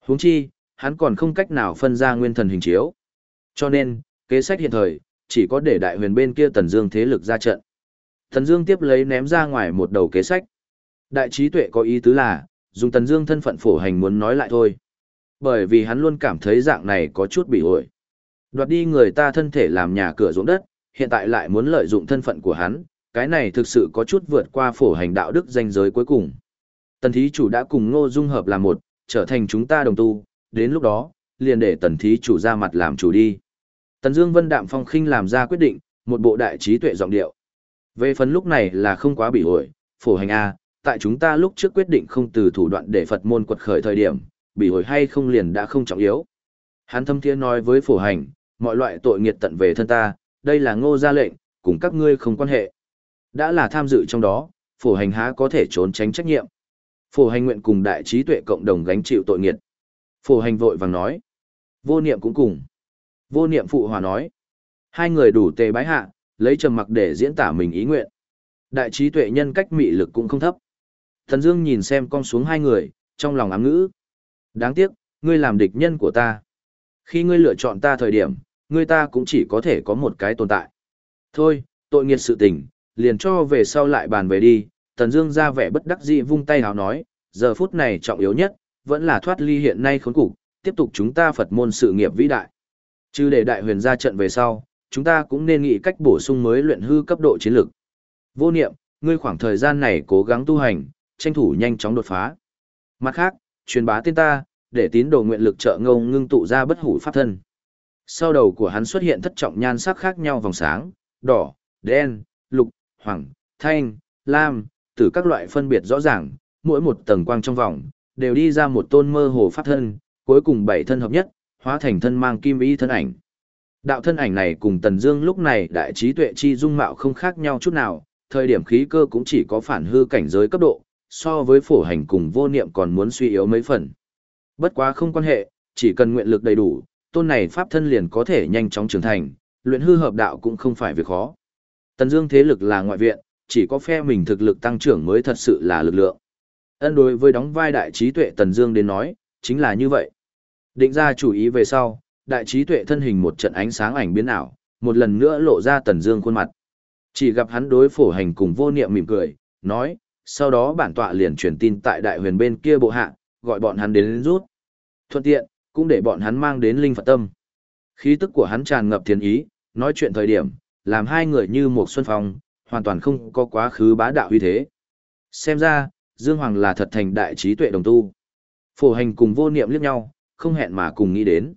huống chi, hắn còn không cách nào phân ra nguyên thần hình chiếu. Cho nên, kế sách hiện thời, chỉ có để đại huyền bên kia Tần Dương thế lực ra trận. Tần Dương tiếp lấy ném ra ngoài một đầu kế sách. Đại trí tuệ có ý tứ là, dùng Tần Dương thân phận phổ hành muốn nói lại thôi. Bởi vì hắn luôn cảm thấy dạng này có chút bị ổi. Đoạt đi người ta thân thể làm nhà cửa ruộng đất, hiện tại lại muốn lợi dụng thân phận của hắn, cái này thực sự có chút vượt qua phổ hành đạo đức danh giới cuối cùng. Tần thí chủ đã cùng Ngô Dung hợp làm một, trở thành chúng ta đồng tu, đến lúc đó, liền để tần thí chủ ra mặt làm chủ đi. Tần Dương Vân Đạm Phong khinh làm ra quyết định, một bộ đại trí tuệ giọng điệu. Về phần lúc này là không quá bị ổi, phổ hành a, tại chúng ta lúc trước quyết định không từ thủ đoạn để Phật môn quật khởi thời điểm, bị ổi hay không liền đã không trọng yếu. Hắn thâm thiên nói với phổ hành, mọi loại tội nghiệt tận về thân ta, đây là ngô gia lệnh, cùng các ngươi không quan hệ. Đã là tham dự trong đó, phổ hành há có thể trốn tránh trách nhiệm. Phổ hành nguyện cùng đại trí tuệ cộng đồng gánh chịu tội nghiệt. Phổ hành vội vàng nói. Vô niệm cũng cùng. Vô niệm phụ hòa nói. Hai người đủ tề bái hạ, lấy trầm mặc để diễn tả mình ý nguyện. Đại trí tuệ nhân cách mị lực cũng không thấp. Thần Dương nhìn xem con xuống hai người, trong lòng ám ngữ. Đáng tiếc, ngươi làm địch nhân của ta. Khi ngươi lựa chọn ta thời điểm, ngươi ta cũng chỉ có thể có một cái tồn tại. Thôi, tội nghiệt sự tình, liền cho về sau lại bàn về đi. Tần Dương ra vẻ bất đắc dĩ vung tay hào nói, giờ phút này trọng yếu nhất, vẫn là thoát ly hiện nay khốn cục, tiếp tục chúng ta Phật môn sự nghiệp vĩ đại. Chứ để đại huyền ra trận về sau, chúng ta cũng nên nghĩ cách bổ sung mới luyện hư cấp độ chiến lược. Vô niệm, ngươi khoảng thời gian này cố gắng tu hành, tranh thủ nhanh chóng đột phá. Mặt khác, truyền bá tên ta, để tín đồ nguyện lực trợ ngông ngưng tụ ra bất hủ pháp thân. Sau đầu của hắn xuất hiện thất trọng nhan sắc khác nhau vòng sáng, đỏ, đen, hoàng, thanh, lam, từ các loại phân biệt rõ ràng, mỗi một tầng quang trong vòng, đều đi ra một tôn mơ hồ pháp thân, cuối cùng bảy thân hợp nhất, hóa thành thân mang kim y thân ảnh. Đạo thân ảnh này cùng Tần Dương lúc này đại trí tuệ chi dung mạo không khác nhau chút nào, thời điểm khí cơ cũng chỉ có phản hư cảnh giới cấp độ, so với phổ hành cùng vô niệm còn muốn suy yếu mấy phần. Bất quá không quan hệ, chỉ cần nguyện lực đầy đủ, tôn này pháp thân liền có thể nhanh chóng trưởng thành, luyện hư hợp đạo cũng không phải việc khó. Tần Dương thế lực là ngoại viện, chỉ có phe mình thực lực tăng trưởng mới thật sự là lực lượng. Ân đối với đóng vai đại trí tuệ Tần Dương đến nói, chính là như vậy. Định ra chủ ý về sau, đại trí tuệ thân hình một trận ánh sáng ảnh biến ảo, một lần nữa lộ ra Tần Dương khuôn mặt. Chỉ gặp hắn đối phổ hành cùng vô niệm mỉm cười, nói, sau đó bản tọa liền truyền tin tại đại huyền bên kia bộ hạ, gọi bọn hắn đến, đến rút. Thuận tiện, cũng để bọn hắn mang đến linh Phật tâm. Khí tức của hắn tràn ngập thiên ý, nói chuyện thời điểm, làm hai người như một xuân phong, hoàn toàn không có quá khứ bá đạo uy thế. Xem ra, Dương Hoàng là thật thành đại trí tuệ đồng tu. Phổ hành cùng vô niệm liếc nhau, không hẹn mà cùng nghĩ đến.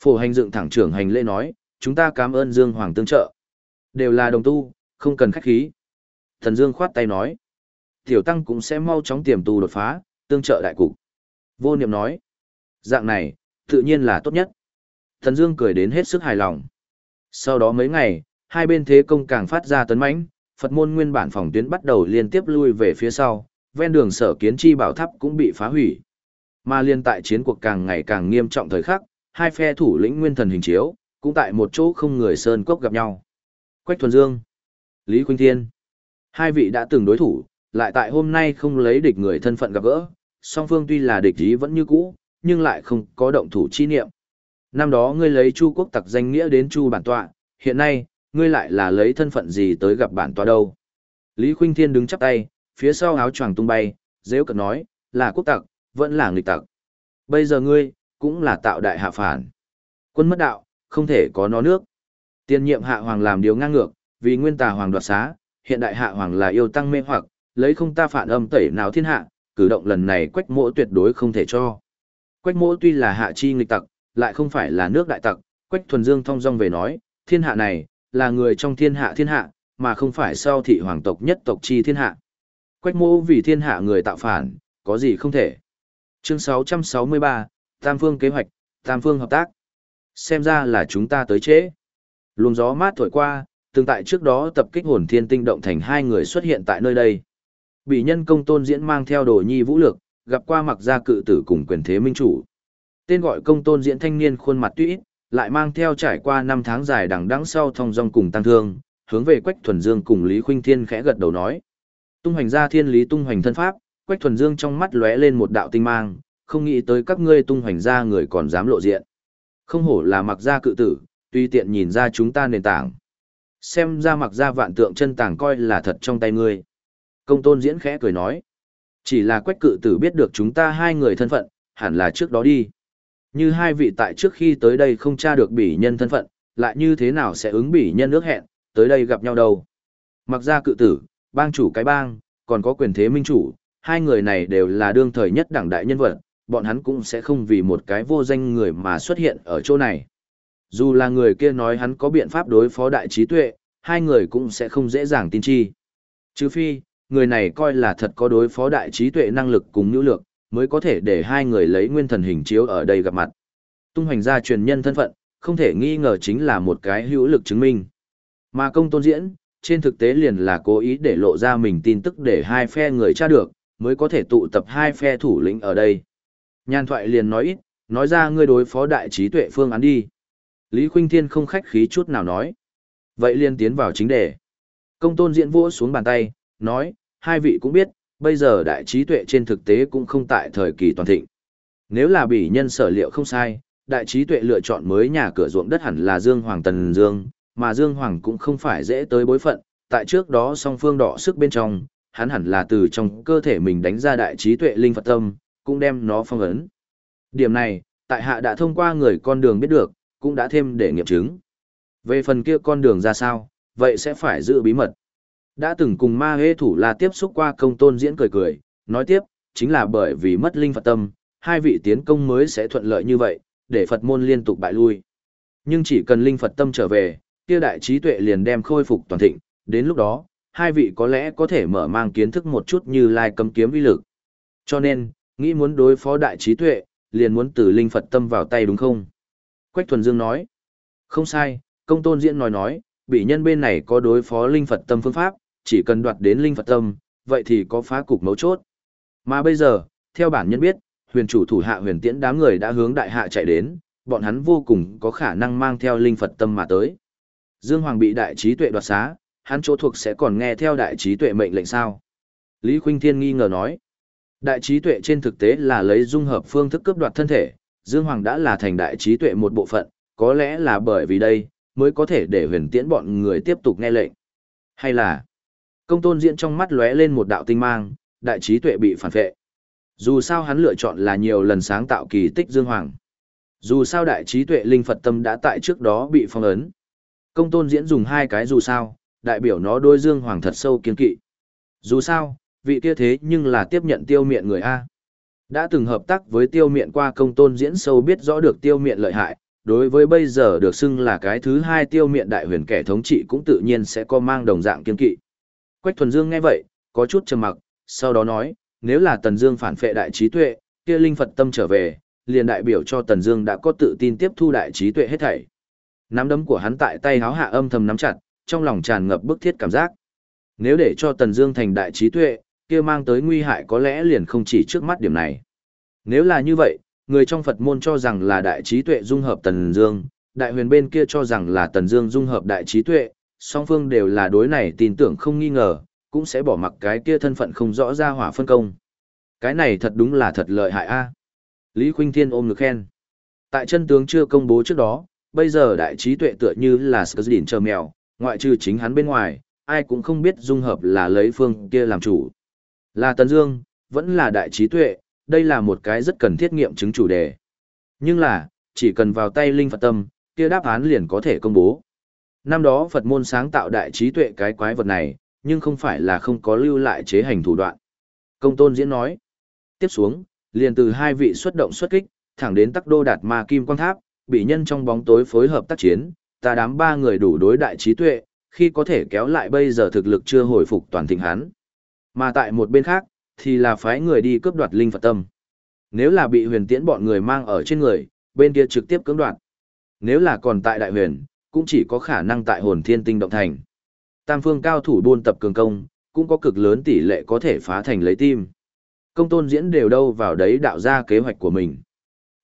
Phổ hành dựng thẳng trưởng hành lễ nói, chúng ta cảm ơn Dương Hoàng tương trợ. Đều là đồng tu, không cần khách khí. Thần Dương khoát tay nói, tiểu tăng cũng sẽ mau chóng tiềm tu đột phá, tương trợ đại cục. Vô niệm nói, dạng này, tự nhiên là tốt nhất. Thần Dương cười đến hết sức hài lòng. Sau đó mấy ngày, hai bên thế công càng phát ra tấn mãnh, Phật môn nguyên bản phòng tuyến bắt đầu liên tiếp lui về phía sau, ven đường sở kiến chi bảo tháp cũng bị phá hủy. Mà liên tại chiến cuộc càng ngày càng nghiêm trọng thời khắc, hai phe thủ lĩnh nguyên thần hình chiếu, cũng tại một chỗ không người sơn cốc gặp nhau. Quách Thuần Dương, Lý Khuynh Thiên, hai vị đã từng đối thủ, lại tại hôm nay không lấy địch người thân phận gặp gỡ, song phương tuy là địch ý vẫn như cũ, nhưng lại không có động thủ chi niệm. Năm đó ngươi lấy Chu quốc tặc danh nghĩa đến Chu bản tọa, hiện nay, ngươi lại là lấy thân phận gì tới gặp bản tòa đâu. Lý Khuynh Thiên đứng chắp tay, phía sau áo choàng tung bay, dễ cật nói, là quốc tặc, vẫn là nghịch tặc. Bây giờ ngươi, cũng là tạo đại hạ phản. Quân mất đạo, không thể có nó nước. Tiên nhiệm hạ hoàng làm điều ngang ngược, vì nguyên tà hoàng đoạt xá, hiện đại hạ hoàng là yêu tăng mê hoặc, lấy không ta phản âm tẩy nào thiên hạ, cử động lần này quách mỗ tuyệt đối không thể cho. Quách mỗ tuy là hạ chi nghịch tặc, lại không phải là nước đại tặc, quách thuần dương thong dong về nói, thiên hạ này, là người trong thiên hạ thiên hạ, mà không phải sau thị hoàng tộc nhất tộc chi thiên hạ. Quách mô vì thiên hạ người tạo phản, có gì không thể. Chương 663, Tam Phương kế hoạch, Tam Phương hợp tác. Xem ra là chúng ta tới trễ. Luồng gió mát thổi qua, từng tại trước đó tập kích hồn thiên tinh động thành hai người xuất hiện tại nơi đây. Bị nhân công tôn diễn mang theo đồ nhi vũ lực, gặp qua mặc gia cự tử cùng quyền thế minh chủ. Tên gọi công tôn diễn thanh niên khuôn mặt tuy lại mang theo trải qua năm tháng dài đằng đẵng sau thông dong cùng tăng thương, hướng về Quách Thuần Dương cùng Lý Khuynh Thiên khẽ gật đầu nói. Tung hoành ra thiên lý tung hoành thân pháp, Quách Thuần Dương trong mắt lóe lên một đạo tinh mang, không nghĩ tới các ngươi tung hoành ra người còn dám lộ diện. Không hổ là mặc gia cự tử, tuy tiện nhìn ra chúng ta nền tảng. Xem ra mặc gia vạn tượng chân tảng coi là thật trong tay ngươi. Công tôn diễn khẽ cười nói. Chỉ là quách cự tử biết được chúng ta hai người thân phận, hẳn là trước đó đi. Như hai vị tại trước khi tới đây không tra được bỉ nhân thân phận, lại như thế nào sẽ ứng bỉ nhân ước hẹn, tới đây gặp nhau đâu. Mặc ra cự tử, bang chủ cái bang, còn có quyền thế minh chủ, hai người này đều là đương thời nhất đảng đại nhân vật, bọn hắn cũng sẽ không vì một cái vô danh người mà xuất hiện ở chỗ này. Dù là người kia nói hắn có biện pháp đối phó đại trí tuệ, hai người cũng sẽ không dễ dàng tin chi. Trừ phi, người này coi là thật có đối phó đại trí tuệ năng lực cùng nữ lược, mới có thể để hai người lấy nguyên thần hình chiếu ở đây gặp mặt. Tung hoành gia truyền nhân thân phận, không thể nghi ngờ chính là một cái hữu lực chứng minh. Mà công tôn diễn, trên thực tế liền là cố ý để lộ ra mình tin tức để hai phe người tra được, mới có thể tụ tập hai phe thủ lĩnh ở đây. Nhan thoại liền nói ít, nói ra ngươi đối phó đại trí tuệ phương án đi. Lý Khuynh Thiên không khách khí chút nào nói. Vậy liền tiến vào chính đề. Công tôn diễn vỗ xuống bàn tay, nói, hai vị cũng biết, bây giờ đại trí tuệ trên thực tế cũng không tại thời kỳ toàn thịnh. Nếu là bỉ nhân sở liệu không sai, đại trí tuệ lựa chọn mới nhà cửa ruộng đất hẳn là Dương Hoàng Tần Dương, mà Dương Hoàng cũng không phải dễ tới bối phận, tại trước đó song phương đỏ sức bên trong, hắn hẳn là từ trong cơ thể mình đánh ra đại trí tuệ linh Phật tâm, cũng đem nó phong ấn. Điểm này, tại hạ đã thông qua người con đường biết được, cũng đã thêm để nghiệm chứng. Về phần kia con đường ra sao, vậy sẽ phải giữ bí mật. Đã từng cùng ma hê thủ là tiếp xúc qua công tôn diễn cười cười, nói tiếp, chính là bởi vì mất linh Phật tâm, hai vị tiến công mới sẽ thuận lợi như vậy, để Phật môn liên tục bại lui. Nhưng chỉ cần linh Phật tâm trở về, kia đại trí tuệ liền đem khôi phục toàn thịnh, đến lúc đó, hai vị có lẽ có thể mở mang kiến thức một chút như lai cấm kiếm uy lực. Cho nên, Nghĩ muốn đối phó đại trí tuệ, liền muốn từ linh Phật tâm vào tay đúng không? Quách Thuần Dương nói. Không sai, công tôn diễn nói nói, bị nhân bên này có đối phó linh Phật tâm phương pháp, chỉ cần đoạt đến linh Phật tâm, vậy thì có phá cục mấu chốt. Mà bây giờ, theo bản nhân biết, huyền chủ thủ hạ huyền tiễn đám người đã hướng đại hạ chạy đến, bọn hắn vô cùng có khả năng mang theo linh Phật tâm mà tới. Dương Hoàng bị đại trí tuệ đoạt xá, hắn chỗ thuộc sẽ còn nghe theo đại trí tuệ mệnh lệnh sao? Lý Khuynh Thiên nghi ngờ nói. Đại trí tuệ trên thực tế là lấy dung hợp phương thức cướp đoạt thân thể, Dương Hoàng đã là thành đại trí tuệ một bộ phận, có lẽ là bởi vì đây, mới có thể để huyền tiễn bọn người tiếp tục nghe lệnh. Hay là, công tôn diễn trong mắt lóe lên một đạo tinh mang, đại trí tuệ bị phản vệ. Dù sao hắn lựa chọn là nhiều lần sáng tạo kỳ tích Dương Hoàng. Dù sao đại trí tuệ linh Phật tâm đã tại trước đó bị phong ấn. Công tôn diễn dùng hai cái dù sao, đại biểu nó đôi Dương Hoàng thật sâu kiên kỵ. Dù sao, vị kia thế nhưng là tiếp nhận tiêu miện người A. Đã từng hợp tác với tiêu miện qua công tôn diễn sâu biết rõ được tiêu miện lợi hại, đối với bây giờ được xưng là cái thứ hai tiêu miện đại huyền kẻ thống trị cũng tự nhiên sẽ có mang đồng dạng kiên kỵ. Quách thuần dương nghe vậy, có chút trầm mặc, sau đó nói, nếu là Tần Dương phản phệ đại trí tuệ, kia linh Phật tâm trở về, liền đại biểu cho Tần Dương đã có tự tin tiếp thu đại trí tuệ hết thảy. Nắm đấm của hắn tại tay háo hạ âm thầm nắm chặt, trong lòng tràn ngập bức thiết cảm giác. Nếu để cho Tần Dương thành đại trí tuệ, kia mang tới nguy hại có lẽ liền không chỉ trước mắt điểm này. Nếu là như vậy, người trong Phật môn cho rằng là đại trí tuệ dung hợp Tần Dương, đại huyền bên kia cho rằng là Tần Dương dung hợp đại trí tuệ, song phương đều là đối này tin tưởng không nghi ngờ, cũng sẽ bỏ mặc cái kia thân phận không rõ ra hỏa phân công. Cái này thật đúng là thật lợi hại a. Lý Khuynh Thiên ôm ngực khen. Tại chân tướng chưa công bố trước đó, bây giờ đại trí tuệ tựa như là Skzdin chờ mèo, ngoại trừ chính hắn bên ngoài, ai cũng không biết dung hợp là lấy phương kia làm chủ. Là Tần Dương, vẫn là đại trí tuệ, đây là một cái rất cần thiết nghiệm chứng chủ đề. Nhưng là, chỉ cần vào tay linh Phật tâm, kia đáp án liền có thể công bố. Năm đó Phật môn sáng tạo đại trí tuệ cái quái vật này, nhưng không phải là không có lưu lại chế hành thủ đoạn. Công tôn diễn nói. Tiếp xuống, liền từ hai vị xuất động xuất kích, thẳng đến tắc đô đạt ma kim quang tháp, bị nhân trong bóng tối phối hợp tác chiến, ta đám ba người đủ đối đại trí tuệ, khi có thể kéo lại bây giờ thực lực chưa hồi phục toàn thịnh hán. Mà tại một bên khác, thì là phái người đi cướp đoạt linh Phật tâm. Nếu là bị huyền tiễn bọn người mang ở trên người, bên kia trực tiếp cưỡng đoạt. Nếu là còn tại đại huyền, cũng chỉ có khả năng tại hồn thiên tinh động thành. Tam phương cao thủ buôn tập cường công, cũng có cực lớn tỷ lệ có thể phá thành lấy tim. Công tôn diễn đều đâu vào đấy đạo ra kế hoạch của mình.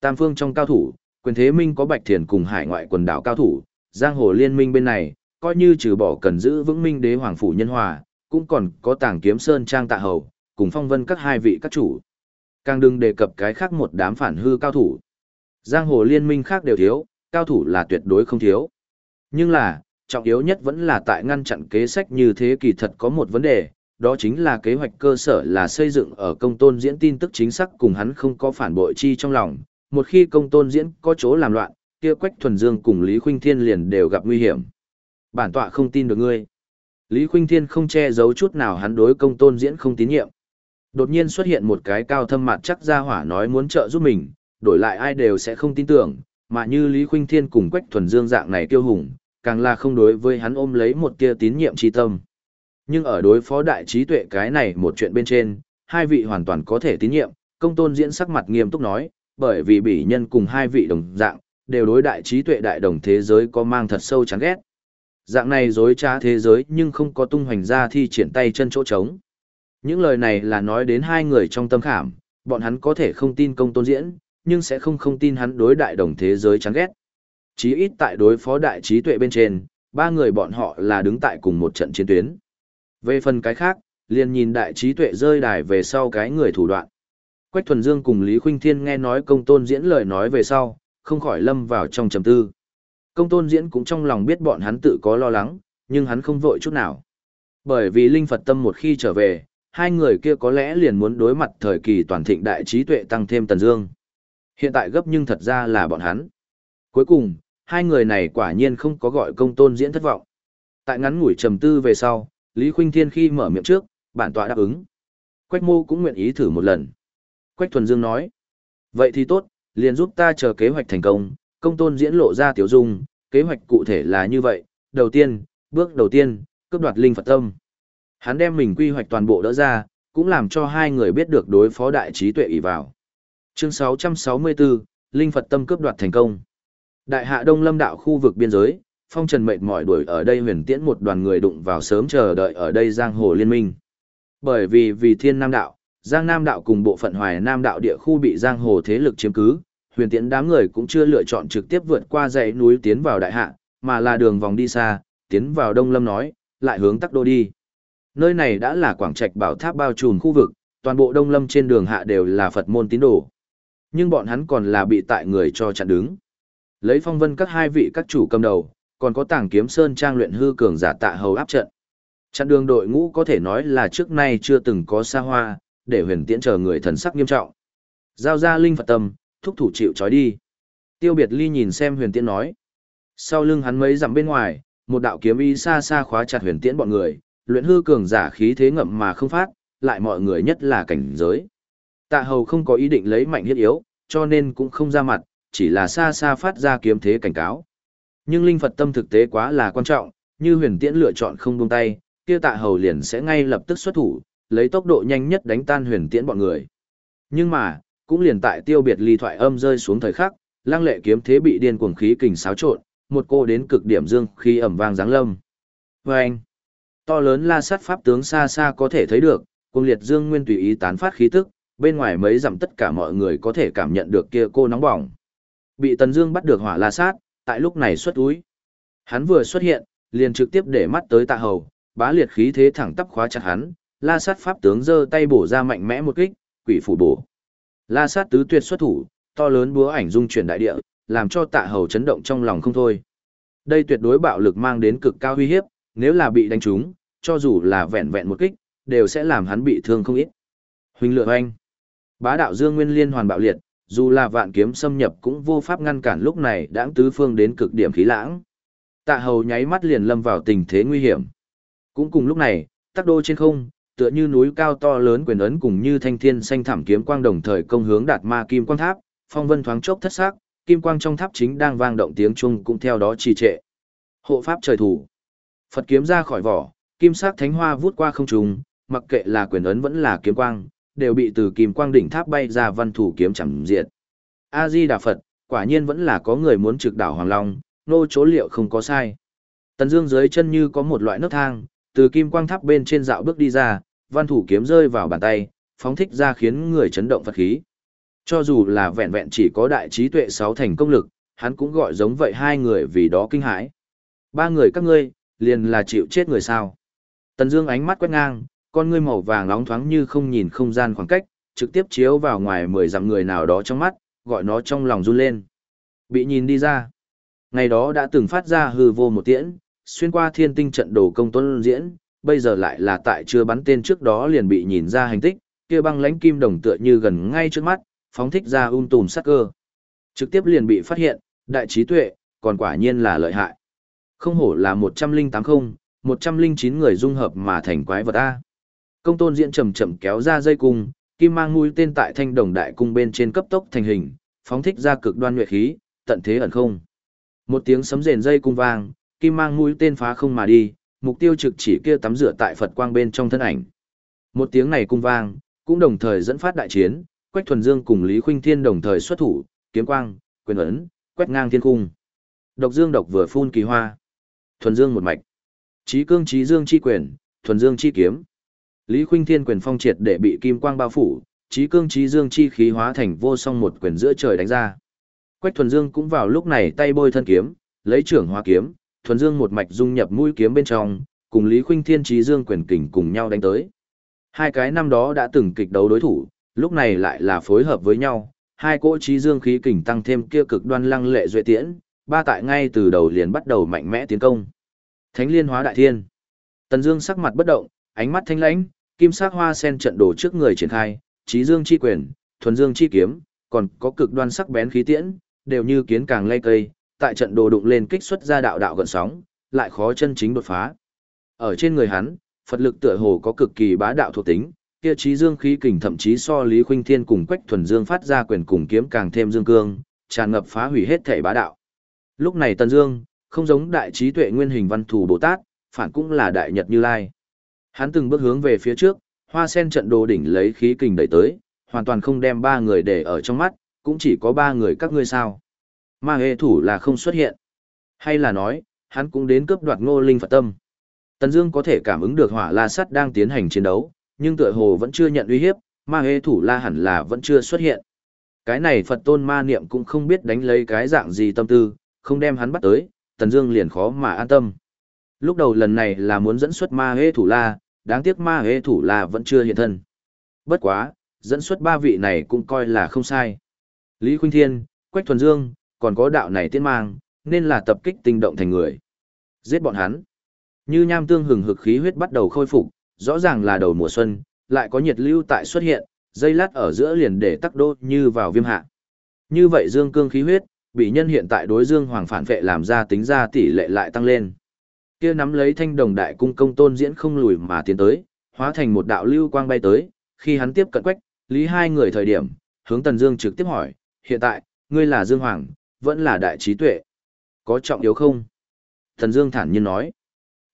Tam phương trong cao thủ, quyền thế minh có bạch thiền cùng hải ngoại quần đảo cao thủ, giang hồ liên minh bên này, coi như trừ bỏ cần giữ vững minh đế hoàng phủ nhân hòa, cũng còn có tàng kiếm sơn trang tạ hầu, cùng phong vân các hai vị các chủ. Càng đừng đề cập cái khác một đám phản hư cao thủ. Giang hồ liên minh khác đều thiếu, cao thủ là tuyệt đối không thiếu. Nhưng là, trọng yếu nhất vẫn là tại ngăn chặn kế sách như thế kỳ thật có một vấn đề, đó chính là kế hoạch cơ sở là xây dựng ở công tôn diễn tin tức chính xác cùng hắn không có phản bội chi trong lòng. Một khi công tôn diễn có chỗ làm loạn, kia Quách Thuần Dương cùng Lý Khuynh Thiên liền đều gặp nguy hiểm. Bản tọa không tin được ngươi. Lý Khuynh Thiên không che giấu chút nào hắn đối công tôn diễn không tín nhiệm. Đột nhiên xuất hiện một cái cao thâm mặt chắc ra hỏa nói muốn trợ giúp mình, đổi lại ai đều sẽ không tin tưởng, mà như Lý Khuynh Thiên cùng Quách Thuần Dương dạng này tiêu hùng, càng là không đối với hắn ôm lấy một tia tín nhiệm tri tâm. Nhưng ở đối phó đại trí tuệ cái này một chuyện bên trên, hai vị hoàn toàn có thể tín nhiệm, công tôn diễn sắc mặt nghiêm túc nói, bởi vì bỉ nhân cùng hai vị đồng dạng, đều đối đại trí tuệ đại đồng thế giới có mang thật sâu chán ghét. Dạng này dối trá thế giới nhưng không có tung hoành ra thi triển tay chân chỗ trống. Những lời này là nói đến hai người trong tâm khảm, bọn hắn có thể không tin công tôn diễn, nhưng sẽ không không tin hắn đối đại đồng thế giới chán ghét chí ít tại đối phó đại trí tuệ bên trên, ba người bọn họ là đứng tại cùng một trận chiến tuyến. Về phần cái khác, liền nhìn đại trí tuệ rơi đài về sau cái người thủ đoạn. Quách Thuần Dương cùng Lý Khuynh Thiên nghe nói công tôn diễn lời nói về sau, không khỏi lâm vào trong trầm tư. Công tôn diễn cũng trong lòng biết bọn hắn tự có lo lắng, nhưng hắn không vội chút nào. Bởi vì Linh Phật Tâm một khi trở về, hai người kia có lẽ liền muốn đối mặt thời kỳ toàn thịnh đại trí tuệ tăng thêm Tần Dương. Hiện tại gấp nhưng thật ra là bọn hắn. Cuối cùng, hai người này quả nhiên không có gọi công tôn diễn thất vọng. Tại ngắn ngủi trầm tư về sau, Lý Khuynh Thiên khi mở miệng trước, bản tọa đáp ứng. Quách mô cũng nguyện ý thử một lần. Quách Thuần Dương nói, vậy thì tốt, liền giúp ta chờ kế hoạch thành công, công tôn diễn lộ ra tiểu dung, kế hoạch cụ thể là như vậy, đầu tiên, bước đầu tiên, cướp đoạt linh Phật tâm. Hắn đem mình quy hoạch toàn bộ đỡ ra, cũng làm cho hai người biết được đối phó đại trí tuệ ỷ vào. Chương 664, Linh Phật tâm cướp đoạt thành công. Đại hạ Đông Lâm đạo khu vực biên giới, phong trần mệt mỏi đuổi ở đây huyền tiễn một đoàn người đụng vào sớm chờ đợi ở đây giang hồ liên minh. Bởi vì vì thiên nam đạo, giang nam đạo cùng bộ phận hoài nam đạo địa khu bị giang hồ thế lực chiếm cứ, huyền tiễn đám người cũng chưa lựa chọn trực tiếp vượt qua dãy núi tiến vào đại hạ, mà là đường vòng đi xa, tiến vào Đông Lâm nói, lại hướng Tắc Đô đi. Nơi này đã là quảng trạch bảo tháp bao trùm khu vực, toàn bộ Đông Lâm trên đường hạ đều là Phật môn tín đồ. Nhưng bọn hắn còn là bị tại người cho chặn đứng. Lấy phong vân các hai vị các chủ cầm đầu, còn có tàng kiếm sơn trang luyện hư cường giả tạ hầu áp trận. Chặn đường đội ngũ có thể nói là trước nay chưa từng có xa hoa, để huyền tiễn chờ người thần sắc nghiêm trọng. Giao ra linh Phật tâm, thúc thủ chịu trói đi. Tiêu biệt ly nhìn xem huyền tiễn nói. Sau lưng hắn mấy dặm bên ngoài, một đạo kiếm ý xa xa khóa chặt huyền tiễn bọn người, luyện hư cường giả khí thế ngậm mà không phát, lại mọi người nhất là cảnh giới. Tạ hầu không có ý định lấy mạnh hiết yếu, cho nên cũng không ra mặt, chỉ là xa xa phát ra kiếm thế cảnh cáo. Nhưng linh Phật tâm thực tế quá là quan trọng, như huyền tiễn lựa chọn không buông tay, kia tạ hầu liền sẽ ngay lập tức xuất thủ, lấy tốc độ nhanh nhất đánh tan huyền tiễn bọn người. Nhưng mà, cũng liền tại tiêu biệt ly thoại âm rơi xuống thời khắc, lang lệ kiếm thế bị điên cuồng khí kình xáo trộn, một cô đến cực điểm dương khi ẩm vang giáng lâm. Và anh, to lớn la sát pháp tướng xa xa có thể thấy được, cùng liệt dương nguyên tùy ý tán phát khí tức, bên ngoài mấy dặm tất cả mọi người có thể cảm nhận được kia cô nóng bỏng. Bị Tần Dương bắt được hỏa la sát, tại lúc này xuất úy, Hắn vừa xuất hiện, liền trực tiếp để mắt tới Tạ Hầu, bá liệt khí thế thẳng tắp khóa chặt hắn, La sát pháp tướng giơ tay bổ ra mạnh mẽ một kích, quỷ phủ bổ. La sát tứ tuyệt xuất thủ, to lớn búa ảnh dung chuyển đại địa, làm cho Tạ Hầu chấn động trong lòng không thôi. Đây tuyệt đối bạo lực mang đến cực cao uy hiếp, nếu là bị đánh trúng, cho dù là vẹn vẹn một kích, đều sẽ làm hắn bị thương không ít. Huynh lượng anh. Bá đạo Dương Nguyên liên hoàn bạo liệt, dù là vạn kiếm xâm nhập cũng vô pháp ngăn cản lúc này đãng tứ phương đến cực điểm khí lãng. Tạ hầu nháy mắt liền lâm vào tình thế nguy hiểm. Cũng cùng lúc này, tắc đô trên không, tựa như núi cao to lớn quyền ấn cùng như thanh thiên xanh thảm kiếm quang đồng thời công hướng đạt ma kim quang tháp, phong vân thoáng chốc thất sắc, kim quang trong tháp chính đang vang động tiếng chuông cũng theo đó trì trệ. Hộ pháp trời thủ. Phật kiếm ra khỏi vỏ, kim sắc thánh hoa vút qua không trung, mặc kệ là quyền ấn vẫn là kiếm quang, đều bị từ kim quang đỉnh tháp bay ra văn thủ kiếm chẳng diệt. A Di Đà Phật, quả nhiên vẫn là có người muốn trực đảo Hoàng Long, nô chỗ liệu không có sai. Tần Dương dưới chân như có một loại nấc thang, từ kim quang tháp bên trên dạo bước đi ra, văn thủ kiếm rơi vào bàn tay, phóng thích ra khiến người chấn động Phật khí. Cho dù là vẹn vẹn chỉ có đại trí tuệ sáu thành công lực, hắn cũng gọi giống vậy hai người vì đó kinh hãi. Ba người các ngươi, liền là chịu chết người sao? Tần Dương ánh mắt quét ngang, con ngươi màu vàng nóng thoáng như không nhìn không gian khoảng cách, trực tiếp chiếu vào ngoài mười dặm người nào đó trong mắt, gọi nó trong lòng run lên. Bị nhìn đi ra. Ngày đó đã từng phát ra hư vô một tiễn, xuyên qua thiên tinh trận đồ công tuấn diễn, bây giờ lại là tại chưa bắn tên trước đó liền bị nhìn ra hành tích, kia băng lãnh kim đồng tựa như gần ngay trước mắt, phóng thích ra um tùm sắc cơ. Trực tiếp liền bị phát hiện, đại trí tuệ, còn quả nhiên là lợi hại. Không hổ là 1080, 109 người dung hợp mà thành quái vật A. Công tôn diễn chậm chậm kéo ra dây cung, kim mang mũi tên tại thanh đồng đại cung bên trên cấp tốc thành hình, phóng thích ra cực đoan nhuệ khí, tận thế ẩn không. Một tiếng sấm rền dây cung vang, kim mang mũi tên phá không mà đi, mục tiêu trực chỉ kia tắm rửa tại Phật quang bên trong thân ảnh. Một tiếng này cung vang, cũng đồng thời dẫn phát đại chiến, Quách Thuần Dương cùng Lý Khuynh Thiên đồng thời xuất thủ, kiếm quang, quyền ấn, quét ngang thiên cung. Độc Dương độc vừa phun kỳ hoa. Thuần Dương một mạch. Chí cương chí dương chi quyền, thuần dương chi kiếm. Lý Khuynh Thiên quyền phong triệt để bị kim quang bao phủ, chí cương chí dương chi khí hóa thành vô song một quyền giữa trời đánh ra. Quách thuần dương cũng vào lúc này tay bôi thân kiếm, lấy trưởng hóa kiếm, thuần dương một mạch dung nhập mũi kiếm bên trong, cùng Lý Khuynh Thiên chí dương quyền kình cùng nhau đánh tới. Hai cái năm đó đã từng kịch đấu đối thủ, lúc này lại là phối hợp với nhau, hai cỗ chí dương khí kình tăng thêm kia cực đoan lăng lệ duệ tiễn, ba tại ngay từ đầu liền bắt đầu mạnh mẽ tiến công. Thánh liên hóa đại thiên. Tần Dương sắc mặt bất động, ánh mắt thanh lãnh, kim sắc hoa sen trận đồ trước người triển khai, trí dương chi quyền, thuần dương chi kiếm, còn có cực đoan sắc bén khí tiễn, đều như kiến càng lay cây, tại trận đồ đụng lên kích xuất ra đạo đạo gần sóng, lại khó chân chính đột phá. Ở trên người hắn, Phật lực tựa hồ có cực kỳ bá đạo thuộc tính, kia trí dương khí kình thậm chí so Lý Khuynh Thiên cùng Quách thuần dương phát ra quyền cùng kiếm càng thêm dương cương, tràn ngập phá hủy hết thể bá đạo. Lúc này Tần Dương, không giống đại trí tuệ nguyên hình văn thủ Bồ Tát, phản cũng là đại nhật Như Lai. Hắn từng bước hướng về phía trước, hoa sen trận đồ đỉnh lấy khí kình đẩy tới, hoàn toàn không đem ba người để ở trong mắt, cũng chỉ có ba người các ngươi sao. Ma hệ thủ là không xuất hiện. Hay là nói, hắn cũng đến cướp đoạt ngô linh Phật tâm. Tần Dương có thể cảm ứng được hỏa la sắt đang tiến hành chiến đấu, nhưng tựa hồ vẫn chưa nhận uy hiếp, ma hệ thủ la hẳn là vẫn chưa xuất hiện. Cái này Phật tôn ma niệm cũng không biết đánh lấy cái dạng gì tâm tư, không đem hắn bắt tới, Tần Dương liền khó mà an tâm. Lúc đầu lần này là muốn dẫn xuất ma Hê thủ la, đáng tiếc ma Hê thủ la vẫn chưa hiện thân. Bất quá, dẫn xuất ba vị này cũng coi là không sai. Lý Khuynh Thiên, Quách Thuần Dương, còn có đạo này tiên mang, nên là tập kích tinh động thành người. Giết bọn hắn. Như nham tương hừng hực khí huyết bắt đầu khôi phục, rõ ràng là đầu mùa xuân, lại có nhiệt lưu tại xuất hiện, dây lát ở giữa liền để tắc đô như vào viêm hạ. Như vậy dương cương khí huyết, bị nhân hiện tại đối dương hoàng phản vệ làm ra tính ra tỷ lệ lại tăng lên. Kia nắm lấy thanh đồng đại cung công tôn diễn không lùi mà tiến tới, hóa thành một đạo lưu quang bay tới, khi hắn tiếp cận quách, lý hai người thời điểm, hướng tần dương trực tiếp hỏi, hiện tại, ngươi là dương hoàng, vẫn là đại trí tuệ. Có trọng yếu không? Tần dương thản nhiên nói,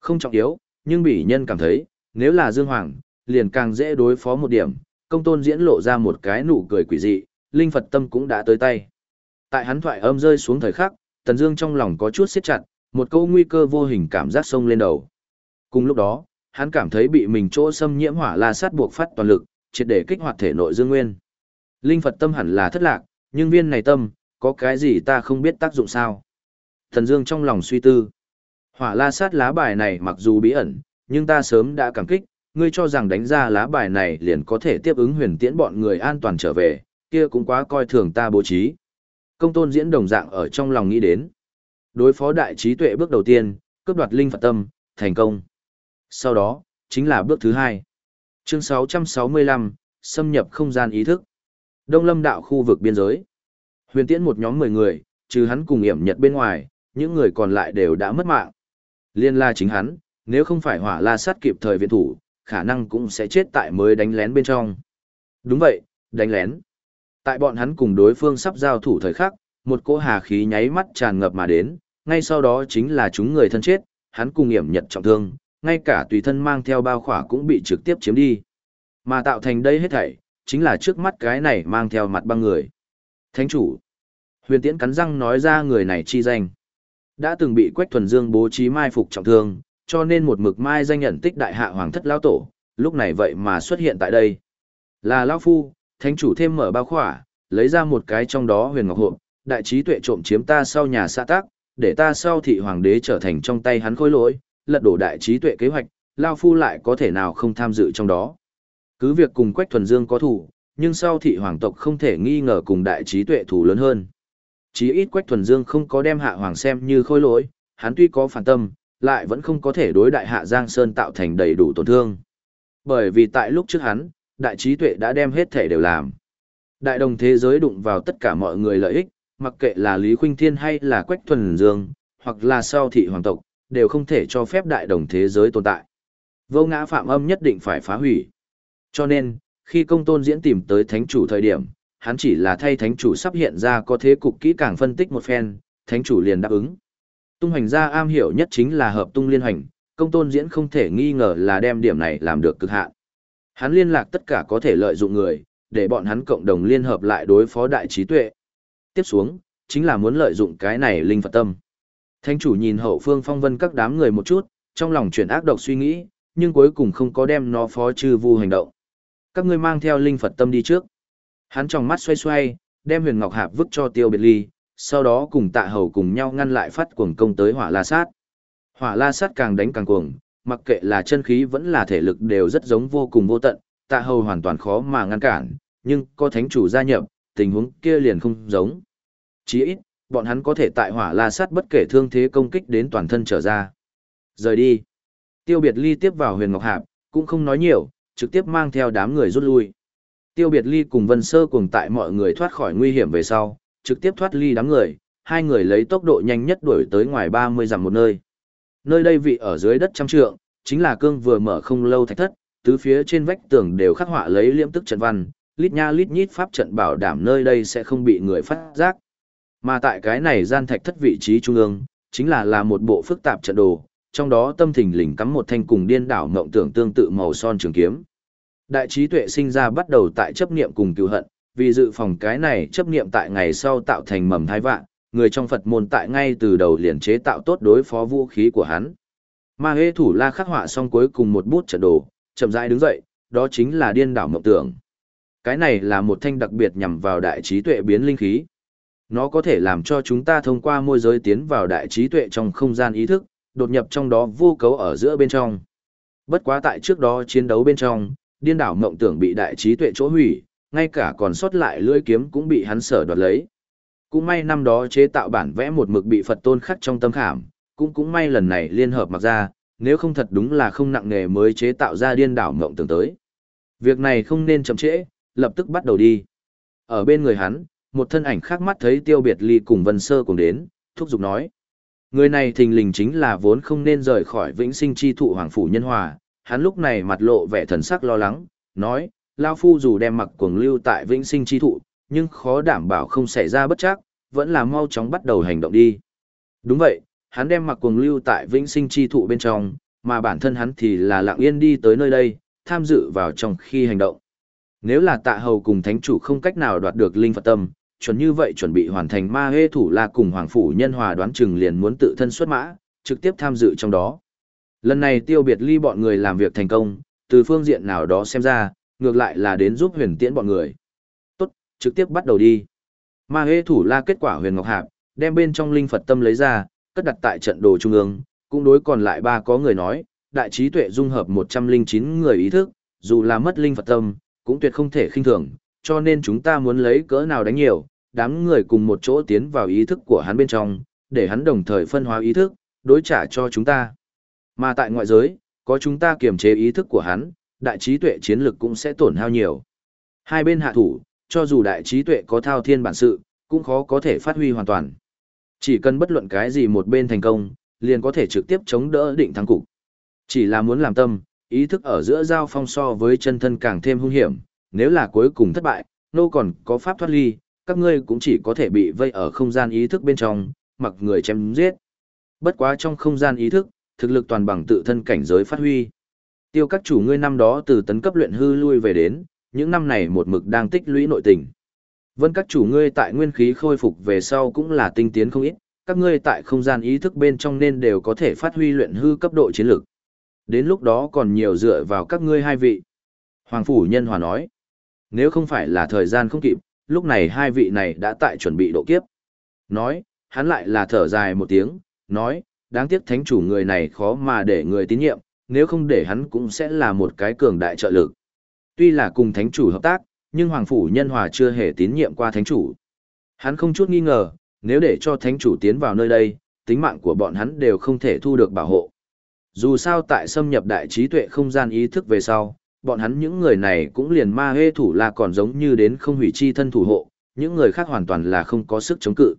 không trọng yếu, nhưng bị nhân cảm thấy, nếu là dương hoàng, liền càng dễ đối phó một điểm, công tôn diễn lộ ra một cái nụ cười quỷ dị, linh Phật tâm cũng đã tới tay. Tại hắn thoại âm rơi xuống thời khắc, Tần Dương trong lòng có chút siết chặt, một câu nguy cơ vô hình cảm giác sông lên đầu. Cùng lúc đó, hắn cảm thấy bị mình chỗ xâm nhiễm hỏa la sát buộc phát toàn lực, triệt để kích hoạt thể nội dương nguyên. Linh Phật tâm hẳn là thất lạc, nhưng viên này tâm, có cái gì ta không biết tác dụng sao? thần Dương trong lòng suy tư. Hỏa la sát lá bài này mặc dù bí ẩn, nhưng ta sớm đã cảm kích, ngươi cho rằng đánh ra lá bài này liền có thể tiếp ứng huyền tiễn bọn người an toàn trở về, kia cũng quá coi thường ta bố trí. Công tôn diễn đồng dạng ở trong lòng nghĩ đến. Đối phó đại trí tuệ bước đầu tiên, cướp đoạt linh Phật tâm, thành công. Sau đó, chính là bước thứ hai. Chương 665, xâm nhập không gian ý thức. Đông lâm đạo khu vực biên giới. Huyền tiễn một nhóm 10 người, trừ hắn cùng hiểm nhật bên ngoài, những người còn lại đều đã mất mạng. Liên la chính hắn, nếu không phải hỏa la sát kịp thời viện thủ, khả năng cũng sẽ chết tại mới đánh lén bên trong. Đúng vậy, đánh lén. Tại bọn hắn cùng đối phương sắp giao thủ thời khắc, một cỗ hà khí nháy mắt tràn ngập mà đến, ngay sau đó chính là chúng người thân chết, hắn cùng hiểm nhật trọng thương, ngay cả tùy thân mang theo bao khỏa cũng bị trực tiếp chiếm đi. Mà tạo thành đây hết thảy, chính là trước mắt cái này mang theo mặt băng người. Thánh chủ. Huyền Tiễn cắn răng nói ra người này chi danh. Đã từng bị Quách Thuần Dương bố trí mai phục trọng thương, cho nên một mực mai danh nhận tích đại hạ hoàng thất lão tổ, lúc này vậy mà xuất hiện tại đây. Là lão phu, thánh chủ thêm mở bao khỏa, lấy ra một cái trong đó huyền ngọc hộp, đại trí tuệ trộm chiếm ta sau nhà xã tác, để ta sau thị hoàng đế trở thành trong tay hắn khôi lỗi, lật đổ đại trí tuệ kế hoạch, lao phu lại có thể nào không tham dự trong đó. Cứ việc cùng Quách Thuần Dương có thủ, nhưng sau thị hoàng tộc không thể nghi ngờ cùng đại trí tuệ thủ lớn hơn. Chí ít Quách Thuần Dương không có đem hạ hoàng xem như khôi lỗi, hắn tuy có phản tâm, lại vẫn không có thể đối đại hạ Giang Sơn tạo thành đầy đủ tổn thương. Bởi vì tại lúc trước hắn, đại trí tuệ đã đem hết thể đều làm. Đại đồng thế giới đụng vào tất cả mọi người lợi ích, mặc kệ là Lý Khuynh Thiên hay là Quách Thuần Dương, hoặc là sau thị hoàng tộc, đều không thể cho phép đại đồng thế giới tồn tại. Vô ngã phạm âm nhất định phải phá hủy. Cho nên, khi công tôn diễn tìm tới thánh chủ thời điểm, hắn chỉ là thay thánh chủ sắp hiện ra có thế cục kỹ càng phân tích một phen, thánh chủ liền đáp ứng. Tung hành gia am hiểu nhất chính là hợp tung liên hành, công tôn diễn không thể nghi ngờ là đem điểm này làm được cực hạn. Hắn liên lạc tất cả có thể lợi dụng người, để bọn hắn cộng đồng liên hợp lại đối phó đại trí tuệ. Tiếp xuống, chính là muốn lợi dụng cái này linh Phật tâm. Thánh chủ nhìn hậu phương phong vân các đám người một chút, trong lòng chuyển ác độc suy nghĩ, nhưng cuối cùng không có đem nó phó trừ vu hành động. Các ngươi mang theo linh Phật tâm đi trước. Hắn trong mắt xoay xoay, đem huyền ngọc hạp vứt cho tiêu biệt ly, sau đó cùng tạ hầu cùng nhau ngăn lại phát cuồng công tới hỏa la sát. Hỏa la sát càng đánh càng cuồng, mặc kệ là chân khí vẫn là thể lực đều rất giống vô cùng vô tận, tạ hầu hoàn toàn khó mà ngăn cản, nhưng có thánh chủ gia nhập, tình huống kia liền không giống. Chỉ ít, bọn hắn có thể tại hỏa la sát bất kể thương thế công kích đến toàn thân trở ra. Rời đi. Tiêu biệt ly tiếp vào huyền ngọc hạp, cũng không nói nhiều, trực tiếp mang theo đám người rút lui. Tiêu biệt ly cùng vân sơ cùng tại mọi người thoát khỏi nguy hiểm về sau, trực tiếp thoát ly đám người, hai người lấy tốc độ nhanh nhất đuổi tới ngoài 30 dặm một nơi. Nơi đây vị ở dưới đất trăm trượng, chính là cương vừa mở không lâu thạch thất, tứ phía trên vách tường đều khắc họa lấy liêm tức trận văn, lít nha lít nhít pháp trận bảo đảm nơi đây sẽ không bị người phát giác. Mà tại cái này gian thạch thất vị trí trung ương, chính là là một bộ phức tạp trận đồ, trong đó tâm thình lình cắm một thanh cùng điên đảo mộng tưởng tương tự màu son trường kiếm. Đại trí tuệ sinh ra bắt đầu tại chấp niệm cùng cựu hận, vì dự phòng cái này chấp niệm tại ngày sau tạo thành mầm thai vạn, người trong Phật môn tại ngay từ đầu liền chế tạo tốt đối phó vũ khí của hắn. Ma hê thủ la khắc họa xong cuối cùng một bút trận đồ, chậm rãi đứng dậy, đó chính là điên đảo mộng tưởng. Cái này là một thanh đặc biệt nhằm vào đại trí tuệ biến linh khí. Nó có thể làm cho chúng ta thông qua môi giới tiến vào đại trí tuệ trong không gian ý thức, đột nhập trong đó vô cấu ở giữa bên trong. Bất quá tại trước đó chiến đấu bên trong, điên đảo mộng tưởng bị đại trí tuệ chỗ hủy, ngay cả còn sót lại lưỡi kiếm cũng bị hắn sở đoạt lấy. Cũng may năm đó chế tạo bản vẽ một mực bị Phật tôn khắc trong tâm khảm, cũng cũng may lần này liên hợp mặc ra, nếu không thật đúng là không nặng nghề mới chế tạo ra điên đảo mộng tưởng tới. Việc này không nên chậm trễ, lập tức bắt đầu đi. Ở bên người hắn, một thân ảnh khác mắt thấy tiêu biệt ly cùng vân sơ cùng đến, thúc giục nói. Người này thình lình chính là vốn không nên rời khỏi vĩnh sinh chi thụ hoàng phủ nhân hòa, hắn lúc này mặt lộ vẻ thần sắc lo lắng, nói, Lao Phu dù đem mặc cuồng lưu tại vĩnh sinh chi thụ, nhưng khó đảm bảo không xảy ra bất chắc, vẫn là mau chóng bắt đầu hành động đi. Đúng vậy, hắn đem mặc cuồng lưu tại vĩnh sinh chi thụ bên trong, mà bản thân hắn thì là lặng yên đi tới nơi đây, tham dự vào trong khi hành động. Nếu là tạ hầu cùng thánh chủ không cách nào đoạt được linh Phật tâm, chuẩn như vậy chuẩn bị hoàn thành ma hê thủ la cùng hoàng phủ nhân hòa đoán chừng liền muốn tự thân xuất mã, trực tiếp tham dự trong đó. Lần này tiêu biệt ly bọn người làm việc thành công, từ phương diện nào đó xem ra, ngược lại là đến giúp huyền tiễn bọn người. Tốt, trực tiếp bắt đầu đi. Ma hê thủ la kết quả huyền ngọc hạp, đem bên trong linh Phật tâm lấy ra, cất đặt tại trận đồ trung ương, cũng đối còn lại ba có người nói, đại trí tuệ dung hợp 109 người ý thức, dù là mất linh Phật tâm, cũng tuyệt không thể khinh thường, cho nên chúng ta muốn lấy cỡ nào đánh nhiều, đám người cùng một chỗ tiến vào ý thức của hắn bên trong, để hắn đồng thời phân hóa ý thức, đối trả cho chúng ta. Mà tại ngoại giới, có chúng ta kiềm chế ý thức của hắn, đại trí tuệ chiến lực cũng sẽ tổn hao nhiều. Hai bên hạ thủ, cho dù đại trí tuệ có thao thiên bản sự, cũng khó có thể phát huy hoàn toàn. Chỉ cần bất luận cái gì một bên thành công, liền có thể trực tiếp chống đỡ định thắng cục. Chỉ là muốn làm tâm, ý thức ở giữa giao phong so với chân thân càng thêm hung hiểm, nếu là cuối cùng thất bại, nô còn có pháp thoát ly, các ngươi cũng chỉ có thể bị vây ở không gian ý thức bên trong, mặc người chém giết. Bất quá trong không gian ý thức, thực lực toàn bằng tự thân cảnh giới phát huy. Tiêu các chủ ngươi năm đó từ tấn cấp luyện hư lui về đến, những năm này một mực đang tích lũy nội tình. Vân các chủ ngươi tại nguyên khí khôi phục về sau cũng là tinh tiến không ít, các ngươi tại không gian ý thức bên trong nên đều có thể phát huy luyện hư cấp độ chiến lực. Đến lúc đó còn nhiều dựa vào các ngươi hai vị. Hoàng Phủ Nhân Hòa nói, nếu không phải là thời gian không kịp, lúc này hai vị này đã tại chuẩn bị độ kiếp. Nói, hắn lại là thở dài một tiếng, nói, đáng tiếc thánh chủ người này khó mà để người tín nhiệm, nếu không để hắn cũng sẽ là một cái cường đại trợ lực. Tuy là cùng thánh chủ hợp tác, nhưng Hoàng Phủ Nhân Hòa chưa hề tín nhiệm qua thánh chủ. Hắn không chút nghi ngờ, nếu để cho thánh chủ tiến vào nơi đây, tính mạng của bọn hắn đều không thể thu được bảo hộ. Dù sao tại xâm nhập đại trí tuệ không gian ý thức về sau, bọn hắn những người này cũng liền ma hê thủ là còn giống như đến không hủy chi thân thủ hộ, những người khác hoàn toàn là không có sức chống cự.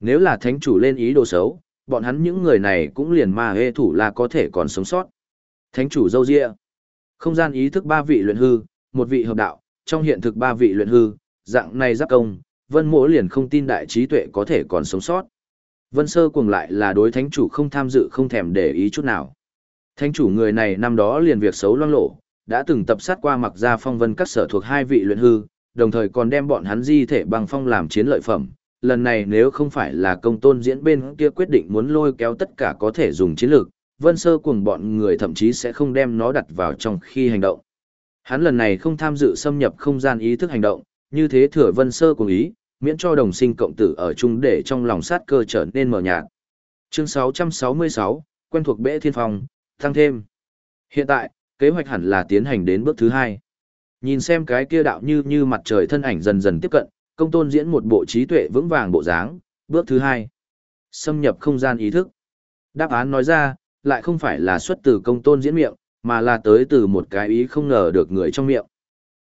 Nếu là thánh chủ lên ý đồ xấu, bọn hắn những người này cũng liền ma hê thủ là có thể còn sống sót. Thánh chủ dâu dịa. Không gian ý thức ba vị luyện hư, một vị hợp đạo, trong hiện thực ba vị luyện hư, dạng này giáp công, vân mỗ liền không tin đại trí tuệ có thể còn sống sót. Vân sơ cuồng lại là đối thánh chủ không tham dự không thèm để ý chút nào. Thánh chủ người này năm đó liền việc xấu loang lộ, đã từng tập sát qua mặc ra phong vân các sở thuộc hai vị luyện hư, đồng thời còn đem bọn hắn di thể bằng phong làm chiến lợi phẩm. Lần này nếu không phải là công tôn diễn bên kia quyết định muốn lôi kéo tất cả có thể dùng chiến lược, vân sơ cùng bọn người thậm chí sẽ không đem nó đặt vào trong khi hành động. Hắn lần này không tham dự xâm nhập không gian ý thức hành động, như thế thừa vân sơ cùng ý, miễn cho đồng sinh cộng tử ở chung để trong lòng sát cơ trở nên mờ nhạt. Chương 666, quen thuộc bệ thiên phòng tăng thêm. Hiện tại, kế hoạch hẳn là tiến hành đến bước thứ hai. Nhìn xem cái kia đạo như như mặt trời thân ảnh dần dần tiếp cận, công tôn diễn một bộ trí tuệ vững vàng bộ dáng, bước thứ hai. Xâm nhập không gian ý thức. Đáp án nói ra, lại không phải là xuất từ công tôn diễn miệng, mà là tới từ một cái ý không ngờ được người trong miệng.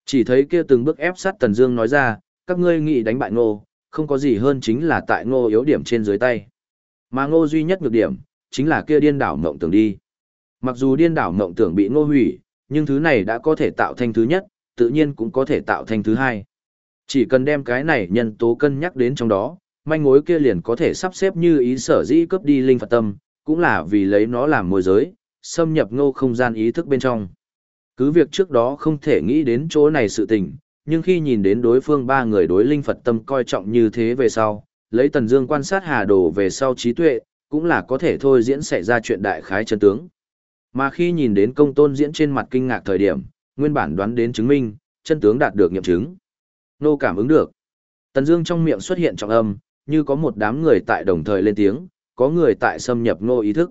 Chỉ thấy kia từng bước ép sát Tần Dương nói ra, các ngươi nghĩ đánh bại ngô, không có gì hơn chính là tại ngô yếu điểm trên dưới tay. Mà ngô duy nhất nhược điểm, chính là kia điên đảo mộng tưởng đi. Mặc dù điên đảo mộng tưởng bị ngô hủy, nhưng thứ này đã có thể tạo thành thứ nhất, tự nhiên cũng có thể tạo thành thứ hai. Chỉ cần đem cái này nhân tố cân nhắc đến trong đó, manh mối kia liền có thể sắp xếp như ý sở dĩ cướp đi linh Phật tâm, cũng là vì lấy nó làm môi giới, xâm nhập ngô không gian ý thức bên trong. Cứ việc trước đó không thể nghĩ đến chỗ này sự tình, nhưng khi nhìn đến đối phương ba người đối linh Phật tâm coi trọng như thế về sau, lấy Tần Dương quan sát Hà Đồ về sau trí tuệ, cũng là có thể thôi diễn xảy ra chuyện đại khái chân tướng. Mà khi nhìn đến công tôn diễn trên mặt kinh ngạc thời điểm, nguyên bản đoán đến chứng minh, chân tướng đạt được nghiệm chứng. Nô cảm ứng được. Tần Dương trong miệng xuất hiện trọng âm, như có một đám người tại đồng thời lên tiếng, có người tại xâm nhập nô ý thức.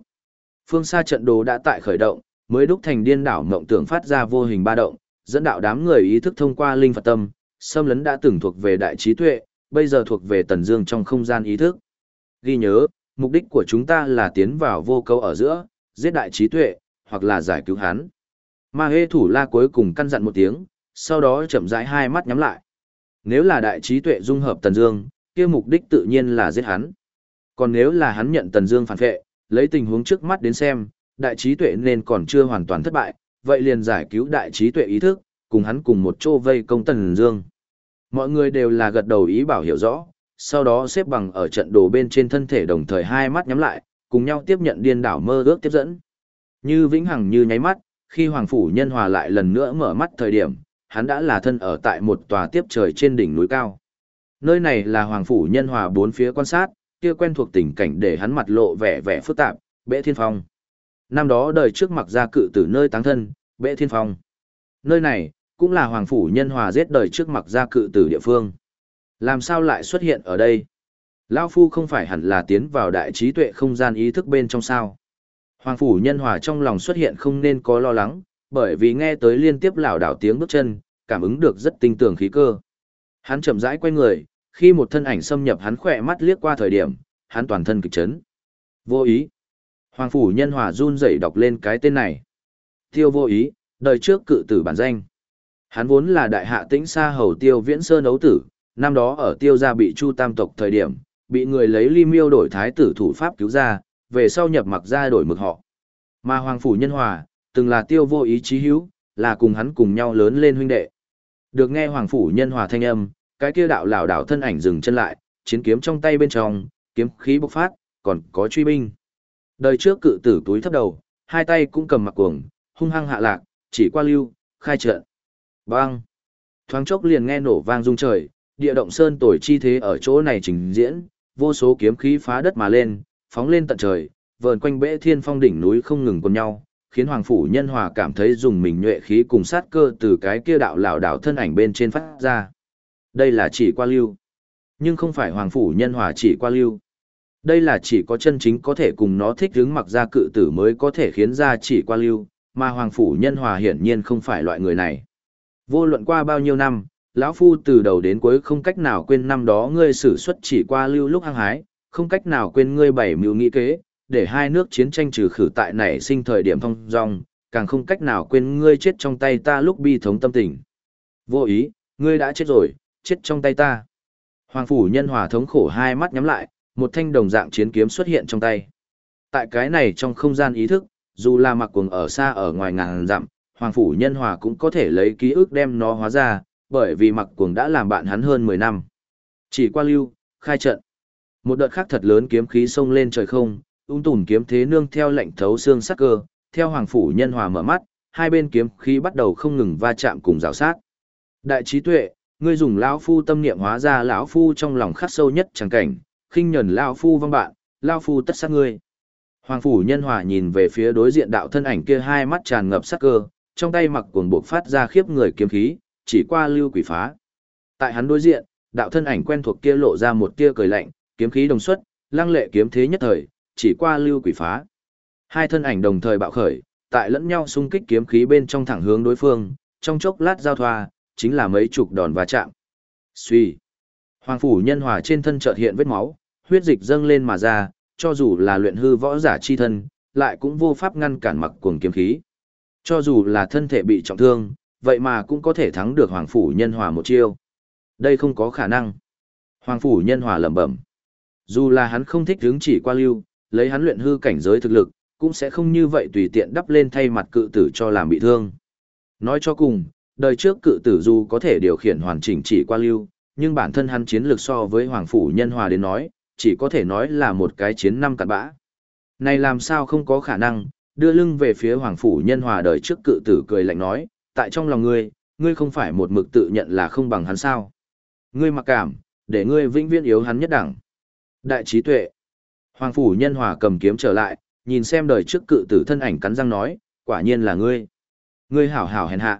Phương xa trận đồ đã tại khởi động, mới đúc thành điên đảo mộng tưởng phát ra vô hình ba động, dẫn đạo đám người ý thức thông qua linh Phật tâm, xâm lấn đã từng thuộc về đại trí tuệ, bây giờ thuộc về Tần Dương trong không gian ý thức. Ghi nhớ, mục đích của chúng ta là tiến vào vô câu ở giữa, giết đại trí tuệ, hoặc là giải cứu hắn. Ma hê thủ la cuối cùng căn dặn một tiếng, sau đó chậm rãi hai mắt nhắm lại. Nếu là đại trí tuệ dung hợp Tần Dương, kia mục đích tự nhiên là giết hắn. Còn nếu là hắn nhận Tần Dương phản vệ, lấy tình huống trước mắt đến xem, đại trí tuệ nên còn chưa hoàn toàn thất bại, vậy liền giải cứu đại trí tuệ ý thức, cùng hắn cùng một chỗ vây công Tần Dương. Mọi người đều là gật đầu ý bảo hiểu rõ, sau đó xếp bằng ở trận đồ bên trên thân thể đồng thời hai mắt nhắm lại, cùng nhau tiếp nhận điên đảo mơ ước tiếp dẫn. Như vĩnh hằng như nháy mắt, khi Hoàng Phủ Nhân Hòa lại lần nữa mở mắt thời điểm, hắn đã là thân ở tại một tòa tiếp trời trên đỉnh núi cao. Nơi này là Hoàng Phủ Nhân Hòa bốn phía quan sát, kia quen thuộc tình cảnh để hắn mặt lộ vẻ vẻ phức tạp, bệ thiên phong. Năm đó đời trước mặc ra cự tử nơi táng thân, bệ thiên phong. Nơi này, cũng là Hoàng Phủ Nhân Hòa giết đời trước mặc ra cự tử địa phương. Làm sao lại xuất hiện ở đây? Lao Phu không phải hẳn là tiến vào đại trí tuệ không gian ý thức bên trong sao. Hoàng Phủ Nhân Hòa trong lòng xuất hiện không nên có lo lắng, bởi vì nghe tới liên tiếp lảo đảo tiếng bước chân, cảm ứng được rất tinh tường khí cơ. Hắn chậm rãi quay người, khi một thân ảnh xâm nhập hắn khỏe mắt liếc qua thời điểm, hắn toàn thân kịch chấn. Vô ý. Hoàng Phủ Nhân Hòa run rẩy đọc lên cái tên này. Tiêu vô ý, đời trước cự tử bản danh. Hắn vốn là đại hạ tĩnh xa hầu tiêu viễn sơn ấu tử, năm đó ở tiêu gia bị chu tam tộc thời điểm, bị người lấy ly miêu đổi thái tử thủ pháp cứu ra, về sau nhập mặc ra đổi mực họ. Mà Hoàng Phủ Nhân Hòa, từng là tiêu vô ý chí hữu, là cùng hắn cùng nhau lớn lên huynh đệ. Được nghe Hoàng Phủ Nhân Hòa thanh âm, cái kia đạo lảo đảo thân ảnh dừng chân lại, chiến kiếm trong tay bên trong, kiếm khí bộc phát, còn có truy binh. Đời trước cự tử túi thấp đầu, hai tay cũng cầm mặc cuồng, hung hăng hạ lạc, chỉ qua lưu, khai trận. Bang! Thoáng chốc liền nghe nổ vang rung trời, địa động sơn tồi chi thế ở chỗ này trình diễn, vô số kiếm khí phá đất mà lên, phóng lên tận trời, vờn quanh bệ thiên phong đỉnh núi không ngừng quần nhau, khiến Hoàng Phủ Nhân Hòa cảm thấy dùng mình nhuệ khí cùng sát cơ từ cái kia đạo lão đảo thân ảnh bên trên phát ra. Đây là chỉ qua lưu. Nhưng không phải Hoàng Phủ Nhân Hòa chỉ qua lưu. Đây là chỉ có chân chính có thể cùng nó thích hứng mặc ra cự tử mới có thể khiến ra chỉ qua lưu, mà Hoàng Phủ Nhân Hòa hiển nhiên không phải loại người này. Vô luận qua bao nhiêu năm, lão phu từ đầu đến cuối không cách nào quên năm đó ngươi sử xuất chỉ qua lưu lúc hăng hái, không cách nào quên ngươi bảy mưu nghĩ kế, để hai nước chiến tranh trừ khử tại nảy sinh thời điểm thông dong, càng không cách nào quên ngươi chết trong tay ta lúc bi thống tâm tình. Vô ý, ngươi đã chết rồi, chết trong tay ta. Hoàng phủ nhân hòa thống khổ hai mắt nhắm lại, một thanh đồng dạng chiến kiếm xuất hiện trong tay. Tại cái này trong không gian ý thức, dù là mặc quần ở xa ở ngoài ngàn dặm, Hoàng phủ nhân hòa cũng có thể lấy ký ức đem nó hóa ra, bởi vì mặc cuồng đã làm bạn hắn hơn 10 năm. Chỉ qua lưu, khai trận. Một đợt khác thật lớn kiếm khí xông lên trời không, ung tùn kiếm thế nương theo lệnh thấu xương sắc cơ, theo hoàng phủ nhân hòa mở mắt, hai bên kiếm khí bắt đầu không ngừng va chạm cùng rào sát. Đại trí tuệ, ngươi dùng lão phu tâm niệm hóa ra lão phu trong lòng khắc sâu nhất chẳng cảnh, khinh nhẫn lão phu vong bạn, lão phu tất sát ngươi. Hoàng phủ nhân hòa nhìn về phía đối diện đạo thân ảnh kia hai mắt tràn ngập sắc cơ, trong tay mặc cuồng buộc phát ra khiếp người kiếm khí, chỉ qua lưu quỷ phá. Tại hắn đối diện, đạo thân ảnh quen thuộc kia lộ ra một tia cười lạnh, kiếm khí đồng xuất, lăng lệ kiếm thế nhất thời, chỉ qua lưu quỷ phá. Hai thân ảnh đồng thời bạo khởi, tại lẫn nhau xung kích kiếm khí bên trong thẳng hướng đối phương, trong chốc lát giao thoa, chính là mấy chục đòn va chạm. Suy. Hoàng phủ nhân hòa trên thân chợt hiện vết máu, huyết dịch dâng lên mà ra, cho dù là luyện hư võ giả chi thân, lại cũng vô pháp ngăn cản mặc cuồng kiếm khí. Cho dù là thân thể bị trọng thương, vậy mà cũng có thể thắng được Hoàng Phủ Nhân Hòa một chiêu. Đây không có khả năng. Hoàng Phủ Nhân Hòa lẩm bẩm. Dù là hắn không thích hướng chỉ qua lưu, lấy hắn luyện hư cảnh giới thực lực, cũng sẽ không như vậy tùy tiện đắp lên thay mặt cự tử cho làm bị thương. Nói cho cùng, đời trước cự tử dù có thể điều khiển hoàn chỉnh chỉ qua lưu, nhưng bản thân hắn chiến lược so với Hoàng Phủ Nhân Hòa đến nói, chỉ có thể nói là một cái chiến năm cặn bã. Này làm sao không có khả năng, đưa lưng về phía Hoàng Phủ Nhân Hòa đời trước cự tử cười lạnh nói, tại trong lòng ngươi, ngươi không phải một mực tự nhận là không bằng hắn sao. Ngươi mặc cảm, để ngươi vĩnh viễn yếu hắn nhất đẳng. Đại trí tuệ. Hoàng Phủ Nhân Hòa cầm kiếm trở lại, nhìn xem đời trước cự tử thân ảnh cắn răng nói, quả nhiên là ngươi. Ngươi hảo hảo hèn hạ.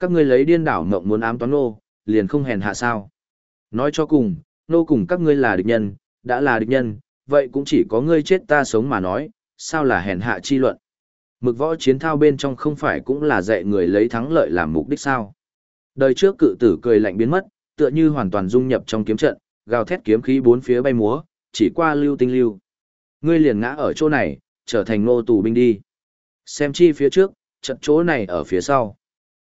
Các ngươi lấy điên đảo mộng muốn ám toán nô, liền không hèn hạ sao. Nói cho cùng, nô cùng các ngươi là địch nhân, đã là địch nhân, vậy cũng chỉ có ngươi chết ta sống mà nói, sao là hèn hạ chi luận. Mực võ chiến thao bên trong không phải cũng là dạy người lấy thắng lợi làm mục đích sao. Đời trước cự tử cười lạnh biến mất, tựa như hoàn toàn dung nhập trong kiếm trận, gào thét kiếm khí bốn phía bay múa, chỉ qua lưu tinh lưu. Ngươi liền ngã ở chỗ này, trở thành nô tù binh đi. Xem chi phía trước, trận chỗ này ở phía sau.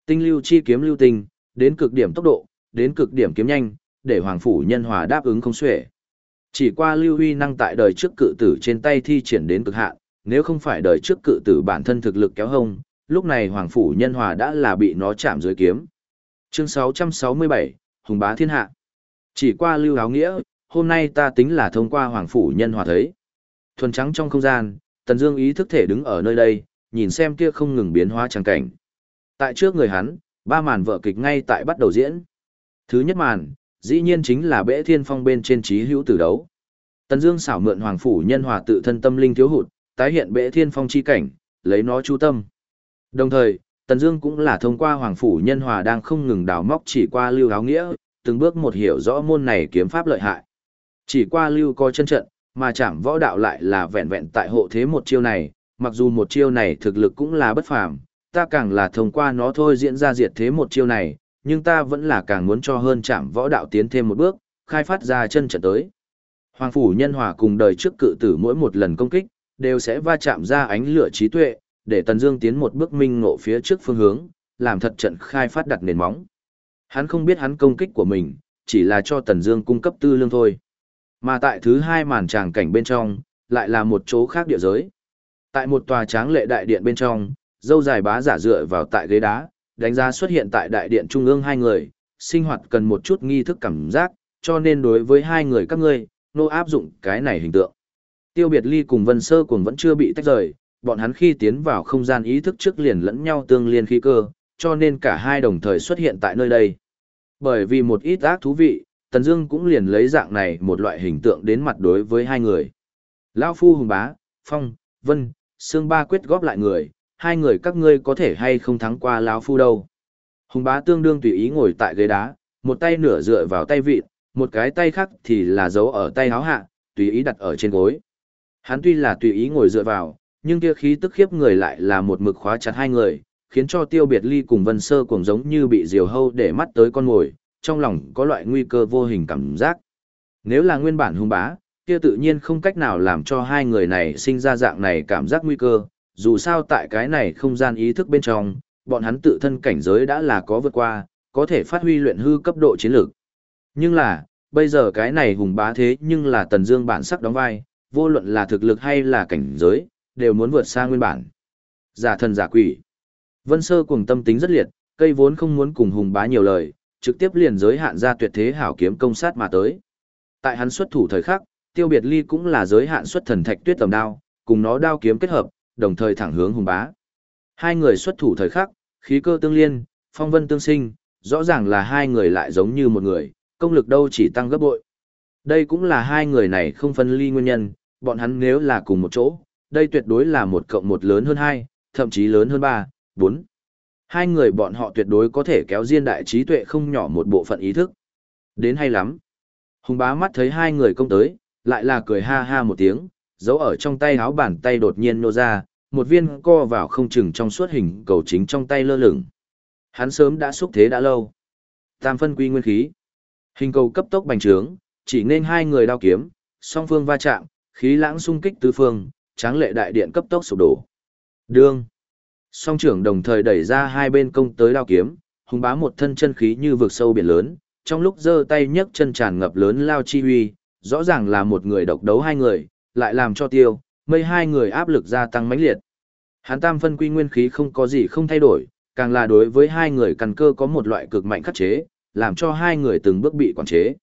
Tinh lưu chi kiếm lưu tinh, đến cực điểm tốc độ, đến cực điểm kiếm nhanh, để hoàng phủ nhân hòa đáp ứng không xuể. Chỉ qua lưu huy năng tại đời trước cự tử trên tay thi triển đến cực hạn, nếu không phải đời trước cự tử bản thân thực lực kéo hông, lúc này hoàng phủ nhân hòa đã là bị nó chạm dưới kiếm. Chương 667, Hùng bá thiên hạ. Chỉ qua lưu áo nghĩa, hôm nay ta tính là thông qua hoàng phủ nhân hòa thấy. Thuần trắng trong không gian, Tần Dương ý thức thể đứng ở nơi đây, nhìn xem kia không ngừng biến hóa trang cảnh. Tại trước người hắn, ba màn vở kịch ngay tại bắt đầu diễn. Thứ nhất màn, dĩ nhiên chính là bệ thiên phong bên trên trí hữu tử đấu. Tần Dương xảo mượn hoàng phủ nhân hòa tự thân tâm linh thiếu hụt, tái hiện bệ thiên phong chi cảnh, lấy nó chú tâm. Đồng thời, Tần Dương cũng là thông qua hoàng phủ nhân hòa đang không ngừng đào móc chỉ qua lưu áo nghĩa, từng bước một hiểu rõ môn này kiếm pháp lợi hại. Chỉ qua lưu coi chân trận, mà chạm võ đạo lại là vẹn vẹn tại hộ thế một chiêu này, mặc dù một chiêu này thực lực cũng là bất phàm, ta càng là thông qua nó thôi diễn ra diệt thế một chiêu này, nhưng ta vẫn là càng muốn cho hơn chạm võ đạo tiến thêm một bước, khai phát ra chân trận tới. Hoàng phủ nhân hòa cùng đời trước cự tử mỗi một lần công kích, đều sẽ va chạm ra ánh lửa trí tuệ, để Tần Dương tiến một bước minh ngộ phía trước phương hướng, làm thật trận khai phát đặt nền móng. Hắn không biết hắn công kích của mình, chỉ là cho Tần Dương cung cấp tư lương thôi. Mà tại thứ hai màn tràng cảnh bên trong, lại là một chỗ khác địa giới. Tại một tòa tráng lệ đại điện bên trong, dâu dài bá giả dựa vào tại ghế đá, đánh giá xuất hiện tại đại điện trung ương hai người, sinh hoạt cần một chút nghi thức cảm giác, cho nên đối với hai người các ngươi, nô áp dụng cái này hình tượng. Tiêu biệt ly cùng vân sơ cùng vẫn chưa bị tách rời, bọn hắn khi tiến vào không gian ý thức trước liền lẫn nhau tương liên khí cơ, cho nên cả hai đồng thời xuất hiện tại nơi đây. Bởi vì một ít ác thú vị, Tần Dương cũng liền lấy dạng này một loại hình tượng đến mặt đối với hai người. Lão phu hùng bá, Phong, Vân, Sương ba quyết góp lại người, hai người các ngươi có thể hay không thắng qua lão phu đâu. Hùng bá tương đương tùy ý ngồi tại ghế đá, một tay nửa dựa vào tay vịt, một cái tay khác thì là giấu ở tay áo hạ, tùy ý đặt ở trên gối. Hắn tuy là tùy ý ngồi dựa vào, nhưng kia khí tức khiếp người lại là một mực khóa chặt hai người, khiến cho Tiêu Biệt Ly cùng Vân Sơ cuồng giống như bị diều hâu để mắt tới con mồi, trong lòng có loại nguy cơ vô hình cảm giác. Nếu là nguyên bản hung bá, kia tự nhiên không cách nào làm cho hai người này sinh ra dạng này cảm giác nguy cơ, dù sao tại cái này không gian ý thức bên trong, bọn hắn tự thân cảnh giới đã là có vượt qua, có thể phát huy luyện hư cấp độ chiến lược. Nhưng là, bây giờ cái này hùng bá thế nhưng là tần dương bản sắc đóng vai, vô luận là thực lực hay là cảnh giới, đều muốn vượt xa nguyên bản. Giả thần giả quỷ. Vân Sơ cùng tâm tính rất liệt, cây vốn không muốn cùng hùng bá nhiều lời, trực tiếp liền giới hạn ra tuyệt thế hảo kiếm công sát mà tới. Tại hắn xuất thủ thời khắc, Tiêu Biệt Ly cũng là giới hạn xuất thần thạch tuyết tầm đao, cùng nó đao kiếm kết hợp, đồng thời thẳng hướng hùng bá. Hai người xuất thủ thời khắc, khí cơ tương liên, phong vân tương sinh, rõ ràng là hai người lại giống như một người, công lực đâu chỉ tăng gấp bội. Đây cũng là hai người này không phân ly nguyên nhân, bọn hắn nếu là cùng một chỗ, đây tuyệt đối là một cộng một lớn hơn hai, thậm chí lớn hơn ba, bốn. Hai người bọn họ tuyệt đối có thể kéo riêng đại trí tuệ không nhỏ một bộ phận ý thức. Đến hay lắm. Hùng bá mắt thấy hai người công tới, lại là cười ha ha một tiếng, giấu ở trong tay áo bàn tay đột nhiên nô ra, một viên co vào không chừng trong suốt hình cầu chính trong tay lơ lửng. Hắn sớm đã xúc thế đã lâu. Tam phân quy nguyên khí. Hình cầu cấp tốc bành trướng, chỉ nên hai người đao kiếm, song phương va chạm, khí lãng xung kích tứ phương, tráng lệ đại điện cấp tốc sụp đổ. Đương. Song trưởng đồng thời đẩy ra hai bên công tới đao kiếm, hùng bá một thân chân khí như vực sâu biển lớn, trong lúc giơ tay nhấc chân tràn ngập lớn lao chi huy, rõ ràng là một người độc đấu hai người, lại làm cho tiêu, mây hai người áp lực gia tăng mãnh liệt. Hán tam phân quy nguyên khí không có gì không thay đổi, càng là đối với hai người căn cơ có một loại cực mạnh khắc chế, làm cho hai người từng bước bị quản chế.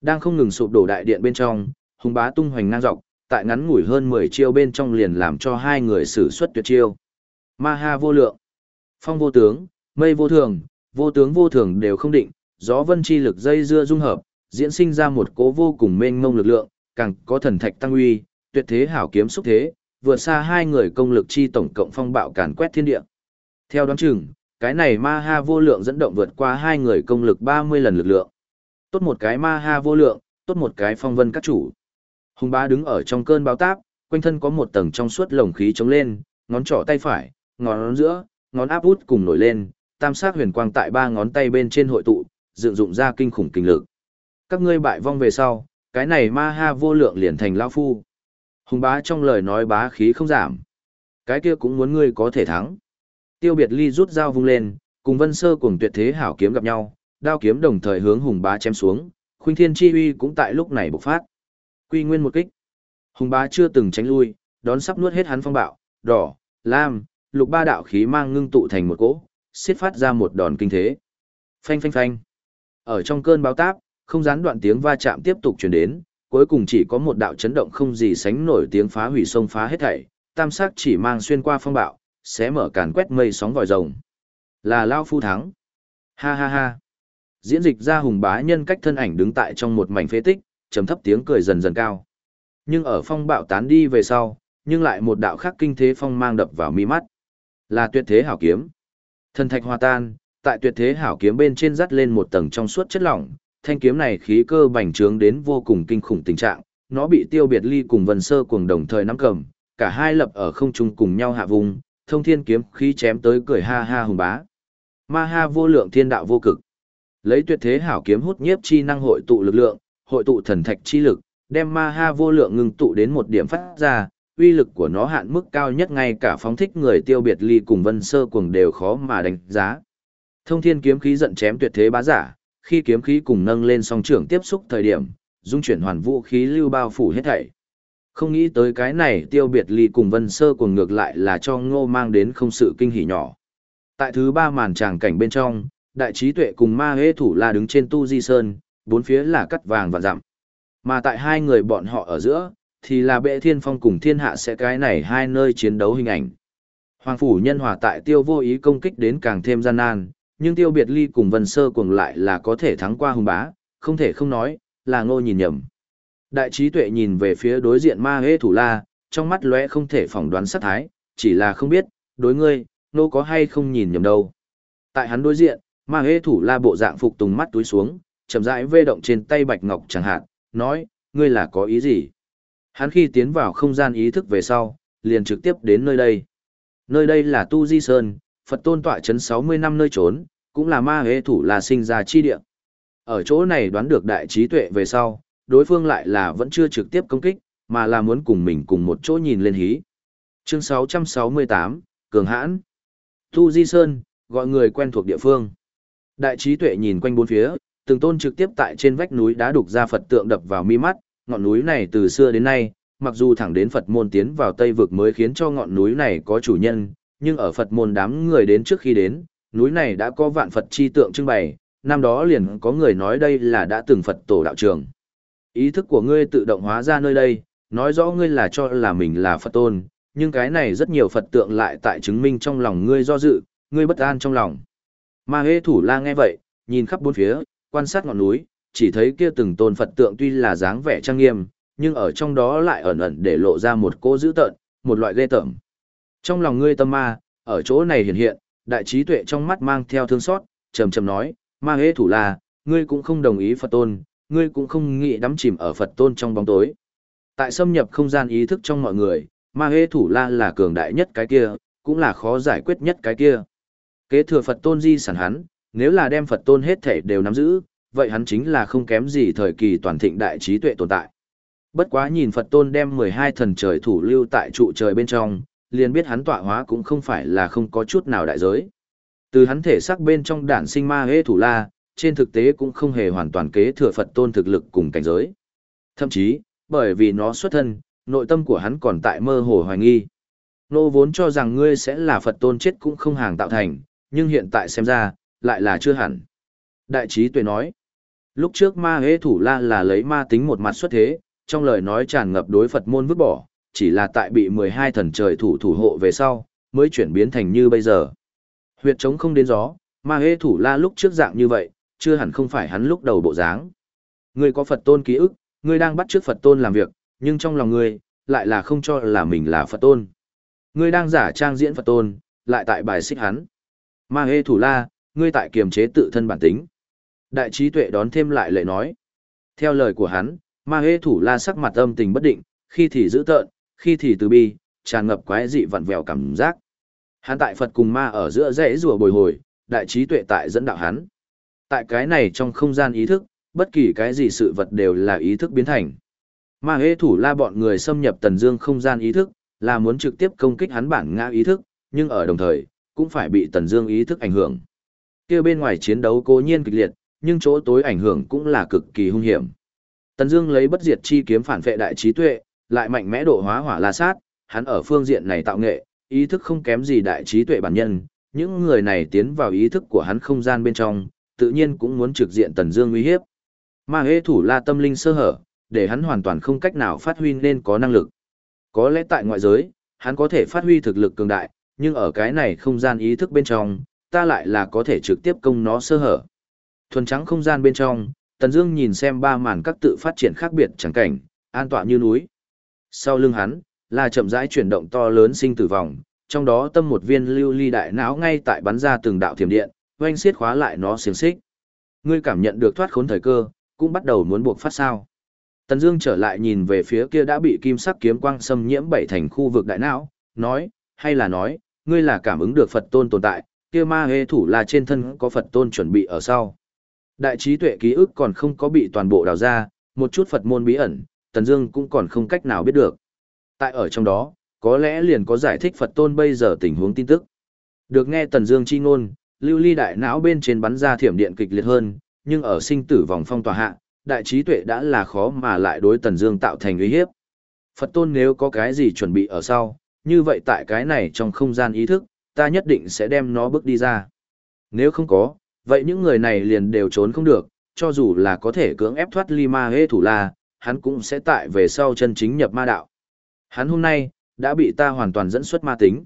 Đang không ngừng sụp đổ đại điện bên trong, hùng bá tung hoành ngang dọc, tại ngắn ngủi hơn 10 chiêu bên trong liền làm cho hai người sử xuất tuyệt chiêu. Ma ha vô lượng, phong vô tướng, mây vô thường, vô tướng vô thường đều không định, gió vân chi lực dây dưa dung hợp, diễn sinh ra một cố vô cùng mênh mông lực lượng, càng có thần thạch tăng uy, tuyệt thế hảo kiếm xúc thế, vượt xa hai người công lực chi tổng cộng phong bạo càn quét thiên địa. Theo đoán chừng, cái này ma ha vô lượng dẫn động vượt qua hai người công lực 30 lần lực lượng. Tốt một cái ma ha vô lượng, tốt một cái phong vân các chủ. Hùng bá đứng ở trong cơn báo táp, quanh thân có một tầng trong suốt lồng khí chống lên, ngón trỏ tay phải, ngón giữa, ngón áp út cùng nổi lên, tam sát huyền quang tại ba ngón tay bên trên hội tụ, dựng dụng ra kinh khủng kinh lực. Các ngươi bại vong về sau, cái này ma ha vô lượng liền thành lão phu. Hùng bá trong lời nói bá khí không giảm. Cái kia cũng muốn ngươi có thể thắng. Tiêu biệt ly rút dao vung lên, cùng vân sơ cùng tuyệt thế hảo kiếm gặp nhau, đao kiếm đồng thời hướng hùng bá chém xuống, khuynh thiên chi uy cũng tại lúc này bộc phát. Quy nguyên một kích. Hùng bá chưa từng tránh lui, đón sắp nuốt hết hắn phong bạo, đỏ, lam, lục ba đạo khí mang ngưng tụ thành một cỗ, xiết phát ra một đòn kinh thế. Phanh phanh phanh. Ở trong cơn báo táp, không gián đoạn tiếng va chạm tiếp tục truyền đến, cuối cùng chỉ có một đạo chấn động không gì sánh nổi tiếng phá hủy sông phá hết thảy, tam sắc chỉ mang xuyên qua phong bạo, sẽ mở càn quét mây sóng vòi rồng. Là Lao Phu thắng. Ha ha ha. Diễn dịch ra hùng bá nhân cách thân ảnh đứng tại trong một mảnh phế tích, trầm thấp tiếng cười dần dần cao. Nhưng ở phong bạo tán đi về sau, nhưng lại một đạo khác kinh thế phong mang đập vào mi mắt. Là tuyệt thế hảo kiếm. Thần thạch hòa tan, tại tuyệt thế hảo kiếm bên trên dắt lên một tầng trong suốt chất lỏng, thanh kiếm này khí cơ bành trướng đến vô cùng kinh khủng tình trạng, nó bị tiêu biệt ly cùng vân sơ cuồng đồng thời nắm cầm, cả hai lập ở không trung cùng nhau hạ vùng, thông thiên kiếm khí chém tới cười ha ha hùng bá. Ma ha vô lượng thiên đạo vô cực. Lấy tuyệt thế hảo kiếm hút nhiếp chi năng hội tụ lực lượng, hội tụ thần thạch chi lực, đem ma ha vô lượng ngừng tụ đến một điểm phát ra, uy lực của nó hạn mức cao nhất ngay cả phóng thích người tiêu biệt ly cùng vân sơ cuồng đều khó mà đánh giá. Thông thiên kiếm khí giận chém tuyệt thế bá giả, khi kiếm khí cùng nâng lên song trưởng tiếp xúc thời điểm, dung chuyển hoàn vũ khí lưu bao phủ hết thảy. Không nghĩ tới cái này tiêu biệt ly cùng vân sơ cuồng ngược lại là cho ngô mang đến không sự kinh hỉ nhỏ. Tại thứ ba màn tràng cảnh bên trong, đại trí tuệ cùng ma hế thủ la đứng trên tu di sơn, bốn phía là cắt vàng và dặm. Mà tại hai người bọn họ ở giữa, thì là bệ thiên phong cùng thiên hạ sẽ cái này hai nơi chiến đấu hình ảnh. Hoàng phủ nhân hòa tại tiêu vô ý công kích đến càng thêm gian nan, nhưng tiêu biệt ly cùng vân sơ cuồng lại là có thể thắng qua hùng bá, không thể không nói, là ngô nhìn nhầm. Đại trí tuệ nhìn về phía đối diện ma hê thủ la, trong mắt lóe không thể phỏng đoán sát thái, chỉ là không biết, đối ngươi, nô có hay không nhìn nhầm đâu. Tại hắn đối diện, ma hê thủ la bộ dạng phục tùng mắt túi xuống, chậm rãi vê động trên tay bạch ngọc chẳng hạn, nói, ngươi là có ý gì? Hắn khi tiến vào không gian ý thức về sau, liền trực tiếp đến nơi đây. Nơi đây là Tu Di Sơn, Phật tôn tọa chấn 60 năm nơi trốn, cũng là ma hế thủ là sinh ra chi địa. Ở chỗ này đoán được đại trí tuệ về sau, đối phương lại là vẫn chưa trực tiếp công kích, mà là muốn cùng mình cùng một chỗ nhìn lên hí. Chương 668, Cường Hãn Tu Di Sơn, gọi người quen thuộc địa phương. Đại trí tuệ nhìn quanh bốn phía, từng tôn trực tiếp tại trên vách núi đá đục ra Phật tượng đập vào mi mắt, ngọn núi này từ xưa đến nay, mặc dù thẳng đến Phật môn tiến vào Tây vực mới khiến cho ngọn núi này có chủ nhân, nhưng ở Phật môn đám người đến trước khi đến, núi này đã có vạn Phật chi tượng trưng bày, năm đó liền có người nói đây là đã từng Phật tổ đạo trường. Ý thức của ngươi tự động hóa ra nơi đây, nói rõ ngươi là cho là mình là Phật tôn, nhưng cái này rất nhiều Phật tượng lại tại chứng minh trong lòng ngươi do dự, ngươi bất an trong lòng. Ma hê thủ la nghe vậy, nhìn khắp bốn phía, quan sát ngọn núi, chỉ thấy kia từng tôn Phật tượng tuy là dáng vẻ trang nghiêm, nhưng ở trong đó lại ẩn ẩn để lộ ra một cô dữ tợn, một loại ghê tởm. Trong lòng ngươi tâm ma, ở chỗ này hiện hiện, đại trí tuệ trong mắt mang theo thương xót, trầm trầm nói, ma hế thủ là, ngươi cũng không đồng ý Phật tôn, ngươi cũng không nghĩ đắm chìm ở Phật tôn trong bóng tối. Tại xâm nhập không gian ý thức trong mọi người, ma hế thủ la là cường đại nhất cái kia, cũng là khó giải quyết nhất cái kia. Kế thừa Phật tôn di sản hắn, nếu là đem Phật tôn hết thể đều nắm giữ, vậy hắn chính là không kém gì thời kỳ toàn thịnh đại trí tuệ tồn tại. Bất quá nhìn Phật tôn đem 12 thần trời thủ lưu tại trụ trời bên trong, liền biết hắn tọa hóa cũng không phải là không có chút nào đại giới. Từ hắn thể xác bên trong đản sinh ma hế thủ la, trên thực tế cũng không hề hoàn toàn kế thừa Phật tôn thực lực cùng cảnh giới. Thậm chí, bởi vì nó xuất thân, nội tâm của hắn còn tại mơ hồ hoài nghi. Nô vốn cho rằng ngươi sẽ là Phật tôn chết cũng không hàng tạo thành, nhưng hiện tại xem ra, lại là chưa hẳn. Đại trí tuệ nói, lúc trước ma hế thủ la là lấy ma tính một mặt xuất thế, trong lời nói tràn ngập đối Phật môn vứt bỏ, chỉ là tại bị 12 thần trời thủ thủ hộ về sau, mới chuyển biến thành như bây giờ. Huyệt trống không đến gió, ma hế thủ la lúc trước dạng như vậy, chưa hẳn không phải hắn lúc đầu bộ dáng. Ngươi có Phật tôn ký ức, ngươi đang bắt trước Phật tôn làm việc, nhưng trong lòng ngươi, lại là không cho là mình là Phật tôn. Ngươi đang giả trang diễn Phật tôn, lại tại bài xích hắn. Ma hê thủ la, ngươi tại kiềm chế tự thân bản tính. Đại trí tuệ đón thêm lại lời nói. Theo lời của hắn, ma hê thủ la sắc mặt âm tình bất định, khi thì dữ tợn, khi thì từ bi, tràn ngập quái dị vặn vẹo cảm giác. Hắn tại Phật cùng ma ở giữa rẽ rùa bồi hồi, đại trí tuệ tại dẫn đạo hắn. Tại cái này trong không gian ý thức, bất kỳ cái gì sự vật đều là ý thức biến thành. Ma hê thủ la bọn người xâm nhập tần dương không gian ý thức, là muốn trực tiếp công kích hắn bản ngã ý thức, nhưng ở đồng thời, cũng phải bị tần dương ý thức ảnh hưởng. kia bên ngoài chiến đấu cố nhiên kịch liệt, nhưng chỗ tối ảnh hưởng cũng là cực kỳ hung hiểm. Tần Dương lấy bất diệt chi kiếm phản vệ đại trí tuệ, lại mạnh mẽ độ hóa hỏa la sát, hắn ở phương diện này tạo nghệ, ý thức không kém gì đại trí tuệ bản nhân, những người này tiến vào ý thức của hắn không gian bên trong, tự nhiên cũng muốn trực diện Tần Dương uy hiếp. Ma hế thủ la tâm linh sơ hở, để hắn hoàn toàn không cách nào phát huy nên có năng lực. Có lẽ tại ngoại giới, hắn có thể phát huy thực lực cường đại, nhưng ở cái này không gian ý thức bên trong, ta lại là có thể trực tiếp công nó sơ hở. Thuần trắng không gian bên trong, Tần Dương nhìn xem ba màn các tự phát triển khác biệt chẳng cảnh, an tọa như núi. Sau lưng hắn, là chậm rãi chuyển động to lớn sinh tử vòng, trong đó tâm một viên lưu ly đại não ngay tại bắn ra từng đạo thiểm điện, oanh xiết khóa lại nó xiềng xích. Ngươi cảm nhận được thoát khốn thời cơ, cũng bắt đầu muốn buộc phát sao. Tần Dương trở lại nhìn về phía kia đã bị kim sắc kiếm quang xâm nhiễm bảy thành khu vực đại não, nói, hay là nói, ngươi là cảm ứng được Phật tôn tồn tại, kia ma hê thủ là trên thân có Phật tôn chuẩn bị ở sau. Đại trí tuệ ký ức còn không có bị toàn bộ đào ra, một chút Phật môn bí ẩn, Tần Dương cũng còn không cách nào biết được. Tại ở trong đó, có lẽ liền có giải thích Phật tôn bây giờ tình huống tin tức. Được nghe Tần Dương chi ngôn, lưu ly đại não bên trên bắn ra thiểm điện kịch liệt hơn, nhưng ở sinh tử vòng phong tỏa hạ, đại trí tuệ đã là khó mà lại đối Tần Dương tạo thành uy hiếp. Phật tôn nếu có cái gì chuẩn bị ở sau, như vậy tại cái này trong không gian ý thức, ta nhất định sẽ đem nó bước đi ra. Nếu không có, vậy những người này liền đều trốn không được, cho dù là có thể cưỡng ép thoát ly ma hê thủ la, hắn cũng sẽ tại về sau chân chính nhập ma đạo. Hắn hôm nay, đã bị ta hoàn toàn dẫn xuất ma tính.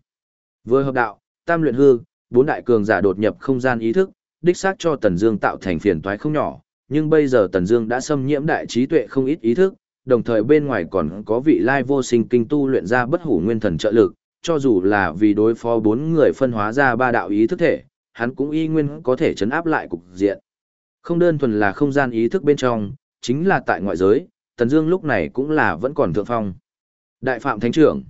Vừa hợp đạo, tam luyện hư, bốn đại cường giả đột nhập không gian ý thức, đích xác cho Tần Dương tạo thành phiền toái không nhỏ, nhưng bây giờ Tần Dương đã xâm nhiễm đại trí tuệ không ít ý thức, đồng thời bên ngoài còn có vị lai vô sinh kinh tu luyện ra bất hủ nguyên thần trợ lực, cho dù là vì đối phó bốn người phân hóa ra ba đạo ý thức thể, hắn cũng y nguyên có thể chấn áp lại cục diện. Không đơn thuần là không gian ý thức bên trong, chính là tại ngoại giới, Tần Dương lúc này cũng là vẫn còn thượng phong. Đại phạm thánh trưởng,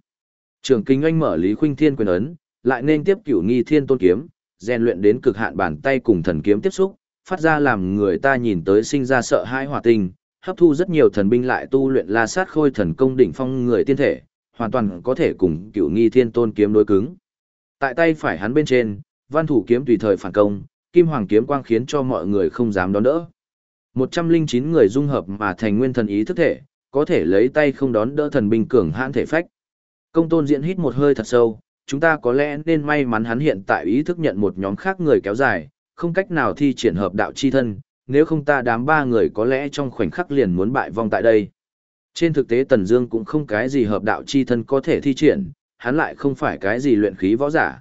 trưởng kinh anh mở Lý Khuynh Thiên quyền ấn, lại nên tiếp cửu nghi thiên tôn kiếm, rèn luyện đến cực hạn bàn tay cùng thần kiếm tiếp xúc, phát ra làm người ta nhìn tới sinh ra sợ hãi hỏa tình, hấp thu rất nhiều thần binh lại tu luyện La Sát Khôi thần công đỉnh phong người tiên thể, hoàn toàn có thể cùng cửu nghi thiên tôn kiếm đối cứng. Tại tay phải hắn bên trên, văn thủ kiếm tùy thời phản công, kim hoàng kiếm quang khiến cho mọi người không dám đón đỡ. 109 người dung hợp mà thành nguyên thần ý thức thể, có thể lấy tay không đón đỡ thần binh cường hãn thể phách. Công tôn diễn hít một hơi thật sâu, chúng ta có lẽ nên may mắn hắn hiện tại ý thức nhận một nhóm khác người kéo dài, không cách nào thi triển hợp đạo chi thân, nếu không ta đám ba người có lẽ trong khoảnh khắc liền muốn bại vong tại đây. Trên thực tế Tần Dương cũng không cái gì hợp đạo chi thân có thể thi triển, hắn lại không phải cái gì luyện khí võ giả.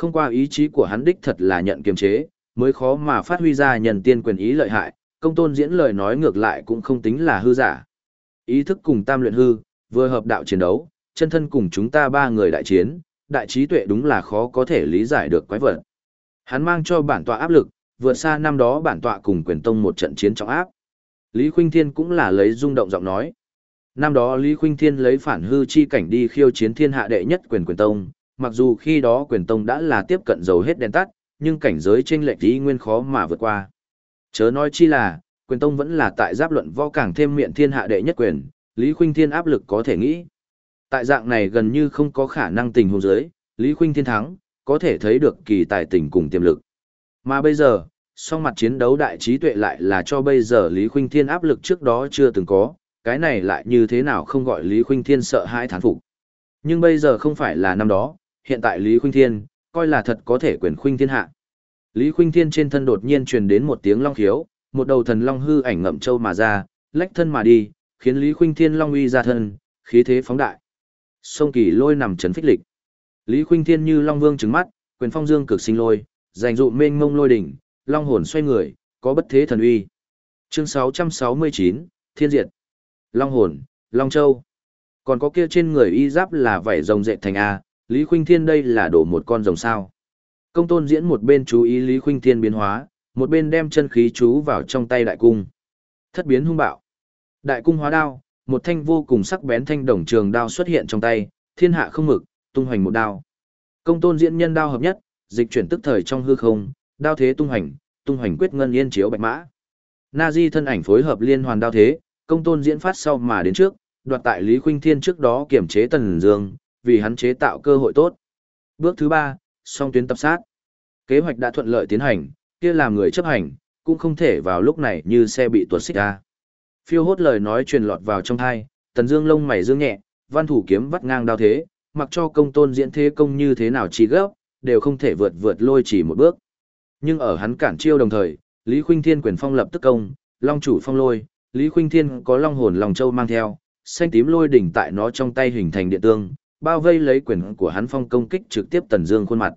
Không qua ý chí của hắn đích thật là nhận kiềm chế, mới khó mà phát huy ra nhân tiên quyền ý lợi hại, công tôn diễn lời nói ngược lại cũng không tính là hư giả. Ý thức cùng tam luyện hư, vừa hợp đạo chiến đấu, chân thân cùng chúng ta ba người đại chiến, đại trí tuệ đúng là khó có thể lý giải được quái vật. Hắn mang cho bản tọa áp lực, vượt xa năm đó bản tọa cùng quyền tông một trận chiến trọng áp. Lý Khuynh Thiên cũng là lấy rung động giọng nói. Năm đó Lý Khuynh Thiên lấy phản hư chi cảnh đi khiêu chiến thiên hạ đệ nhất quyền quyền tông, mặc dù khi đó quyền tông đã là tiếp cận dầu hết đèn tắt, nhưng cảnh giới trên lệch ý nguyên khó mà vượt qua. Chớ nói chi là, quyền tông vẫn là tại giáp luận võ càng thêm miệng thiên hạ đệ nhất quyền, Lý Khuynh Thiên áp lực có thể nghĩ. Tại dạng này gần như không có khả năng tình huống giới, Lý Khuynh Thiên thắng, có thể thấy được kỳ tài tình cùng tiềm lực. Mà bây giờ, song mặt chiến đấu đại trí tuệ lại là cho bây giờ Lý Khuynh Thiên áp lực trước đó chưa từng có, cái này lại như thế nào không gọi Lý Khuynh Thiên sợ hãi thán phục. Nhưng bây giờ không phải là năm đó, hiện tại Lý Khuynh Thiên, coi là thật có thể quyền khuynh thiên hạ. Lý Khuynh Thiên trên thân đột nhiên truyền đến một tiếng long khiếu, một đầu thần long hư ảnh ngậm châu mà ra, lách thân mà đi, khiến Lý Khuynh Thiên long uy ra thân, khí thế phóng đại. Sông Kỳ lôi nằm chấn phích lịch. Lý Khuynh Thiên như long vương trừng mắt, quyền phong dương cực sinh lôi, giành dụ mênh mông lôi đỉnh, long hồn xoay người, có bất thế thần uy. Chương 669, Thiên Diệt. Long hồn, Long Châu. Còn có kia trên người y giáp là vảy rồng dệt thành A, Lý Khuynh Thiên đây là đổ một con rồng sao. Công tôn diễn một bên chú ý Lý Khuynh Thiên biến hóa, một bên đem chân khí chú vào trong tay đại cung. Thất biến hung bạo. Đại cung hóa đao, một thanh vô cùng sắc bén thanh đồng trường đao xuất hiện trong tay, thiên hạ không mực, tung hoành một đao. Công tôn diễn nhân đao hợp nhất, dịch chuyển tức thời trong hư không, đao thế tung hoành, tung hoành quyết ngân yên chiếu bạch mã. Na Di thân ảnh phối hợp liên hoàn đao thế, công tôn diễn phát sau mà đến trước, đoạt tại Lý Khuynh Thiên trước đó kiểm chế Tần Dương, vì hắn chế tạo cơ hội tốt. Bước thứ ba, song tuyến tập sát. Kế hoạch đã thuận lợi tiến hành, kia làm người chấp hành, cũng không thể vào lúc này như xe bị tuột xích ra. Phiêu hốt lời nói truyền lọt vào trong thai, Tần Dương lông mày dương nhẹ, văn thủ kiếm vắt ngang đao thế, mặc cho công tôn diễn thế công như thế nào chỉ gấp, đều không thể vượt vượt lôi chỉ một bước. Nhưng ở hắn cản chiêu đồng thời, Lý Khuynh Thiên quyền phong lập tức công, Long chủ phong lôi, Lý Khuynh Thiên có Long hồn Long châu mang theo, xanh tím lôi đỉnh tại nó trong tay hình thành điện tương, bao vây lấy quyền của hắn phong công kích trực tiếp Tần Dương khuôn mặt.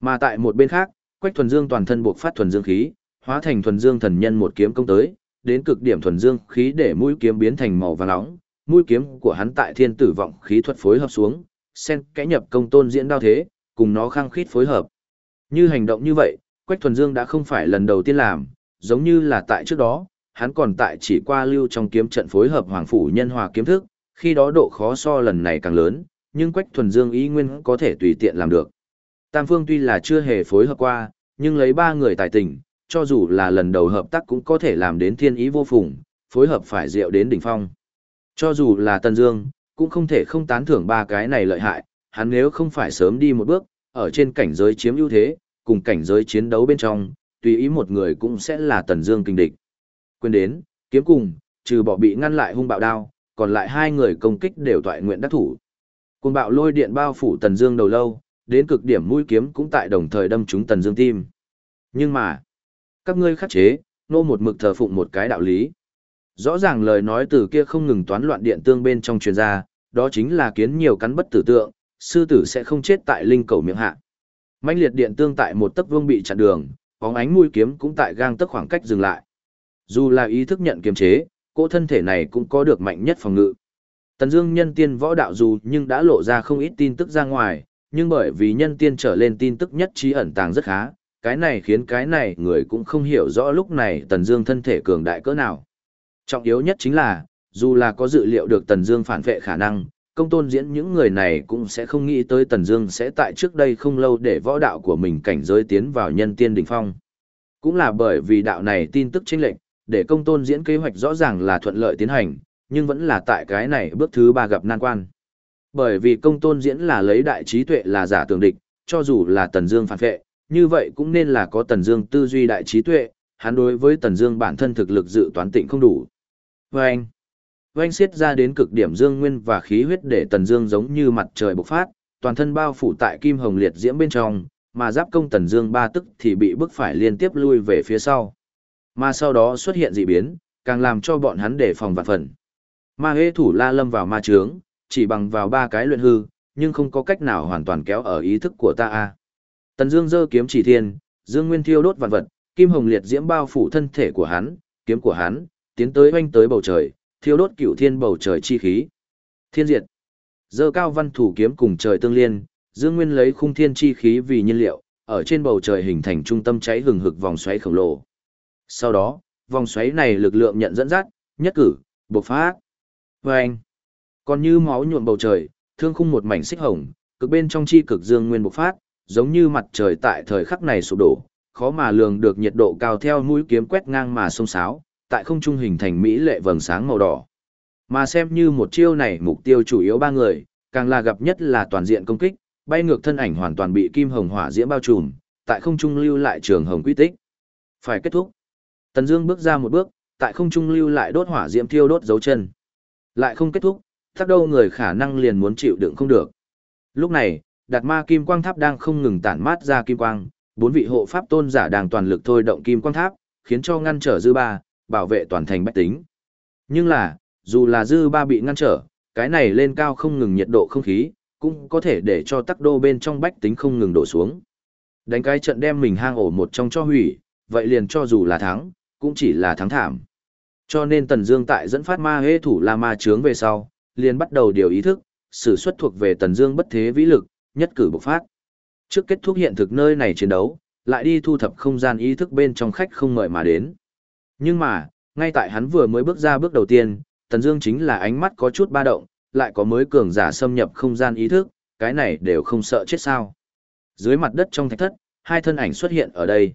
Mà tại một bên khác, Quách Thuần Dương toàn thân buộc phát thuần dương khí, hóa thành thuần dương thần nhân một kiếm công tới, đến cực điểm thuần dương khí để mũi kiếm biến thành màu vàng nóng, mũi kiếm của hắn tại thiên tử vọng khí thuật phối hợp xuống, xen kẽ nhập công tôn diễn đao thế, cùng nó khăng khít phối hợp. Như hành động như vậy, Quách Thuần Dương đã không phải lần đầu tiên làm, giống như là tại trước đó, hắn còn tại chỉ qua lưu trong kiếm trận phối hợp hoàng phủ nhân hòa kiếm thức, khi đó độ khó so lần này càng lớn, nhưng Quách Thuần Dương ý nguyên có thể tùy tiện làm được. Tam Phương tuy là chưa hề phối hợp qua, nhưng lấy ba người tài tình, cho dù là lần đầu hợp tác cũng có thể làm đến thiên ý vô phùng, phối hợp phải diệu đến đỉnh phong. Cho dù là Tần Dương, cũng không thể không tán thưởng ba cái này lợi hại, hắn nếu không phải sớm đi một bước, ở trên cảnh giới chiếm ưu thế, cùng cảnh giới chiến đấu bên trong, tùy ý một người cũng sẽ là Tần Dương kinh địch. Quên đến, kiếm cùng, trừ bỏ bị ngăn lại hung bạo đao, còn lại hai người công kích đều toại nguyện đắc thủ. Cuồng bạo lôi điện bao phủ Tần Dương đầu lâu, đến cực điểm mũi kiếm cũng tại đồng thời đâm trúng Tần Dương tim. Nhưng mà, các ngươi khắc chế, nô một mực thờ phụng một cái đạo lý. Rõ ràng lời nói từ kia không ngừng toán loạn điện tương bên trong truyền ra, đó chính là kiến nhiều cắn bất tử tượng, sư tử sẽ không chết tại linh cầu miệng hạ. Mãnh liệt điện tương tại một tấc vương bị chặn đường, bóng ánh mũi kiếm cũng tại gang tấc khoảng cách dừng lại. Dù là ý thức nhận kiềm chế, cỗ thân thể này cũng có được mạnh nhất phòng ngự. Tần Dương nhân tiên võ đạo dù nhưng đã lộ ra không ít tin tức ra ngoài, nhưng bởi vì nhân tiên trở lên tin tức nhất trí ẩn tàng rất khá, cái này khiến cái này người cũng không hiểu rõ lúc này Tần Dương thân thể cường đại cỡ nào. Trọng yếu nhất chính là, dù là có dự liệu được Tần Dương phản vệ khả năng, công tôn diễn những người này cũng sẽ không nghĩ tới Tần Dương sẽ tại trước đây không lâu để võ đạo của mình cảnh giới tiến vào nhân tiên đỉnh phong. Cũng là bởi vì đạo này tin tức chênh lệch, để công tôn diễn kế hoạch rõ ràng là thuận lợi tiến hành, nhưng vẫn là tại cái này bước thứ ba gặp nan quan. Bởi vì công tôn diễn là lấy đại trí tuệ là giả tưởng địch, cho dù là Tần Dương phản vệ, như vậy cũng nên là có Tần Dương tư duy đại trí tuệ, hắn đối với Tần Dương bản thân thực lực dự toán tịnh không đủ. Vâng! Vâng xiết ra đến cực điểm dương nguyên và khí huyết để Tần Dương giống như mặt trời bộc phát, toàn thân bao phủ tại kim hồng liệt diễm bên trong, mà giáp công Tần Dương ba tức thì bị bức phải liên tiếp lui về phía sau. Mà sau đó xuất hiện dị biến, càng làm cho bọn hắn đề phòng vạn phần. Ma hê thủ la lâm vào ma trướng, chỉ bằng vào ba cái luyện hư, nhưng không có cách nào hoàn toàn kéo ở ý thức của ta a. Tần Dương giơ kiếm chỉ thiên, dương nguyên thiêu đốt vạn vật, kim hồng liệt diễm bao phủ thân thể của hắn, kiếm của hắn tiến tới oanh tới bầu trời, thiêu đốt cửu thiên bầu trời chi khí. Thiên diệt. Giơ cao văn thủ kiếm cùng trời tương liên, dương nguyên lấy khung thiên chi khí vì nhiên liệu, ở trên bầu trời hình thành trung tâm cháy hừng hực vòng xoáy khổng lồ. Sau đó, vòng xoáy này lực lượng nhận dẫn dắt, nhất cử, bộc phát. Vâng! Còn như máu nhuộm bầu trời, thương khung một mảnh xích hồng, cực bên trong chi cực dương nguyên bộc phát, giống như mặt trời tại thời khắc này sụp đổ, khó mà lường được nhiệt độ cao theo mũi kiếm quét ngang mà sông sáo, tại không trung hình thành mỹ lệ vầng sáng màu đỏ. Mà xem như một chiêu này mục tiêu chủ yếu ba người, càng là gặp nhất là toàn diện công kích, bay ngược thân ảnh hoàn toàn bị kim hồng hỏa diễm bao trùm, tại không trung lưu lại trường hồng quy tích. Phải kết thúc. Tần Dương bước ra một bước, tại không trung lưu lại đốt hỏa diễm thiêu đốt dấu chân. Lại không kết thúc, tháp đâu người khả năng liền muốn chịu đựng không được. Lúc này, Đạt Ma Kim Quang Tháp đang không ngừng tản mát ra kim quang, bốn vị hộ pháp tôn giả đang toàn lực thôi động kim quang tháp, khiến cho ngăn trở dư ba, bảo vệ toàn thành bách tính. Nhưng là, dù là dư ba bị ngăn trở, cái này lên cao không ngừng nhiệt độ không khí, cũng có thể để cho tắc đô bên trong bách tính không ngừng đổ xuống. Đánh cái trận đem mình hang ổ một trong cho hủy, vậy liền cho dù là thắng, cũng chỉ là thắng thảm. Cho nên Tần Dương tại dẫn phát ma hê thủ La Ma chướng về sau, liền bắt đầu điều ý thức, sử xuất thuộc về Tần Dương bất thế vĩ lực, nhất cử bộc phát. Trước kết thúc hiện thực nơi này chiến đấu, lại đi thu thập không gian ý thức bên trong khách không mời mà đến. Nhưng mà, ngay tại hắn vừa mới bước ra bước đầu tiên, Tần Dương chính là ánh mắt có chút ba động, lại có mới cường giả xâm nhập không gian ý thức, cái này đều không sợ chết sao? Dưới mặt đất trong thạch thất, hai thân ảnh xuất hiện ở đây.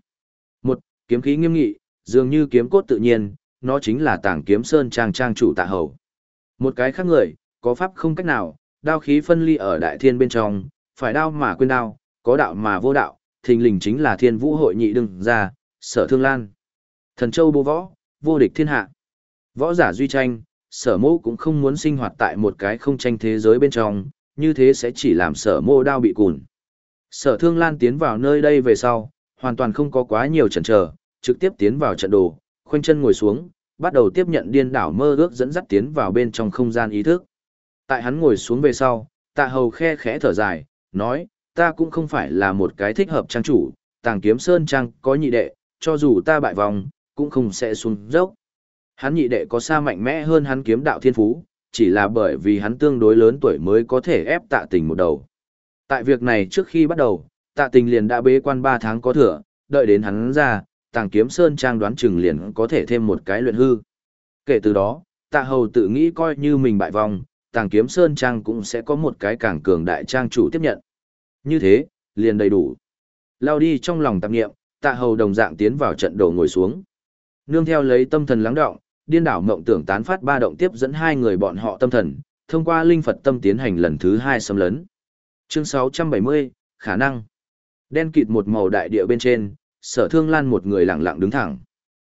Một, kiếm khí nghiêm nghị, dường như kiếm cốt tự nhiên, nó chính là Tàng Kiếm Sơn trang trang chủ Tạ Hầu. Một cái khác người, có pháp không cách nào, đao khí phân ly ở đại thiên bên trong, phải đao mà quên đao, có đạo mà vô đạo, thình lình chính là Thiên Vũ hội nhị đừng ra, Sở Thương Lan. Thần châu bố võ, vô địch thiên hạ. Võ giả duy tranh, sở mô cũng không muốn sinh hoạt tại một cái không tranh thế giới bên trong, như thế sẽ chỉ làm sở mô đao bị cùn. Sở thương lan tiến vào nơi đây về sau, hoàn toàn không có quá nhiều chần chờ, trực tiếp tiến vào trận đồ, khoanh chân ngồi xuống, bắt đầu tiếp nhận điên đảo mơ ước dẫn dắt tiến vào bên trong không gian ý thức. Tại hắn ngồi xuống về sau, tạ hầu khe khẽ thở dài, nói, ta cũng không phải là một cái thích hợp trang chủ, tàng kiếm sơn trang có nhị đệ, cho dù ta bại vòng, cũng không sẽ xuống dốc. Hắn nhị đệ có xa mạnh mẽ hơn hắn kiếm đạo thiên phú, chỉ là bởi vì hắn tương đối lớn tuổi mới có thể ép tạ tình một đầu. Tại việc này trước khi bắt đầu, tạ tình liền đã bế quan 3 tháng có thừa, đợi đến hắn ra, tàng kiếm sơn trang đoán chừng liền có thể thêm một cái luyện hư. Kể từ đó, tạ hầu tự nghĩ coi như mình bại vong, tàng kiếm sơn trang cũng sẽ có một cái càng cường đại trang chủ tiếp nhận. Như thế, liền đầy đủ. Lao đi trong lòng tạp nghiệm, tạ hầu đồng dạng tiến vào trận đồ ngồi xuống. Nương theo lấy tâm thần lắng động, điên đảo mộng tưởng tán phát ba động tiếp dẫn hai người bọn họ tâm thần, thông qua linh Phật tâm tiến hành lần thứ hai xâm lấn. Chương 670, khả năng. Đen kịt một màu đại địa bên trên, sở thương lan một người lặng lặng đứng thẳng.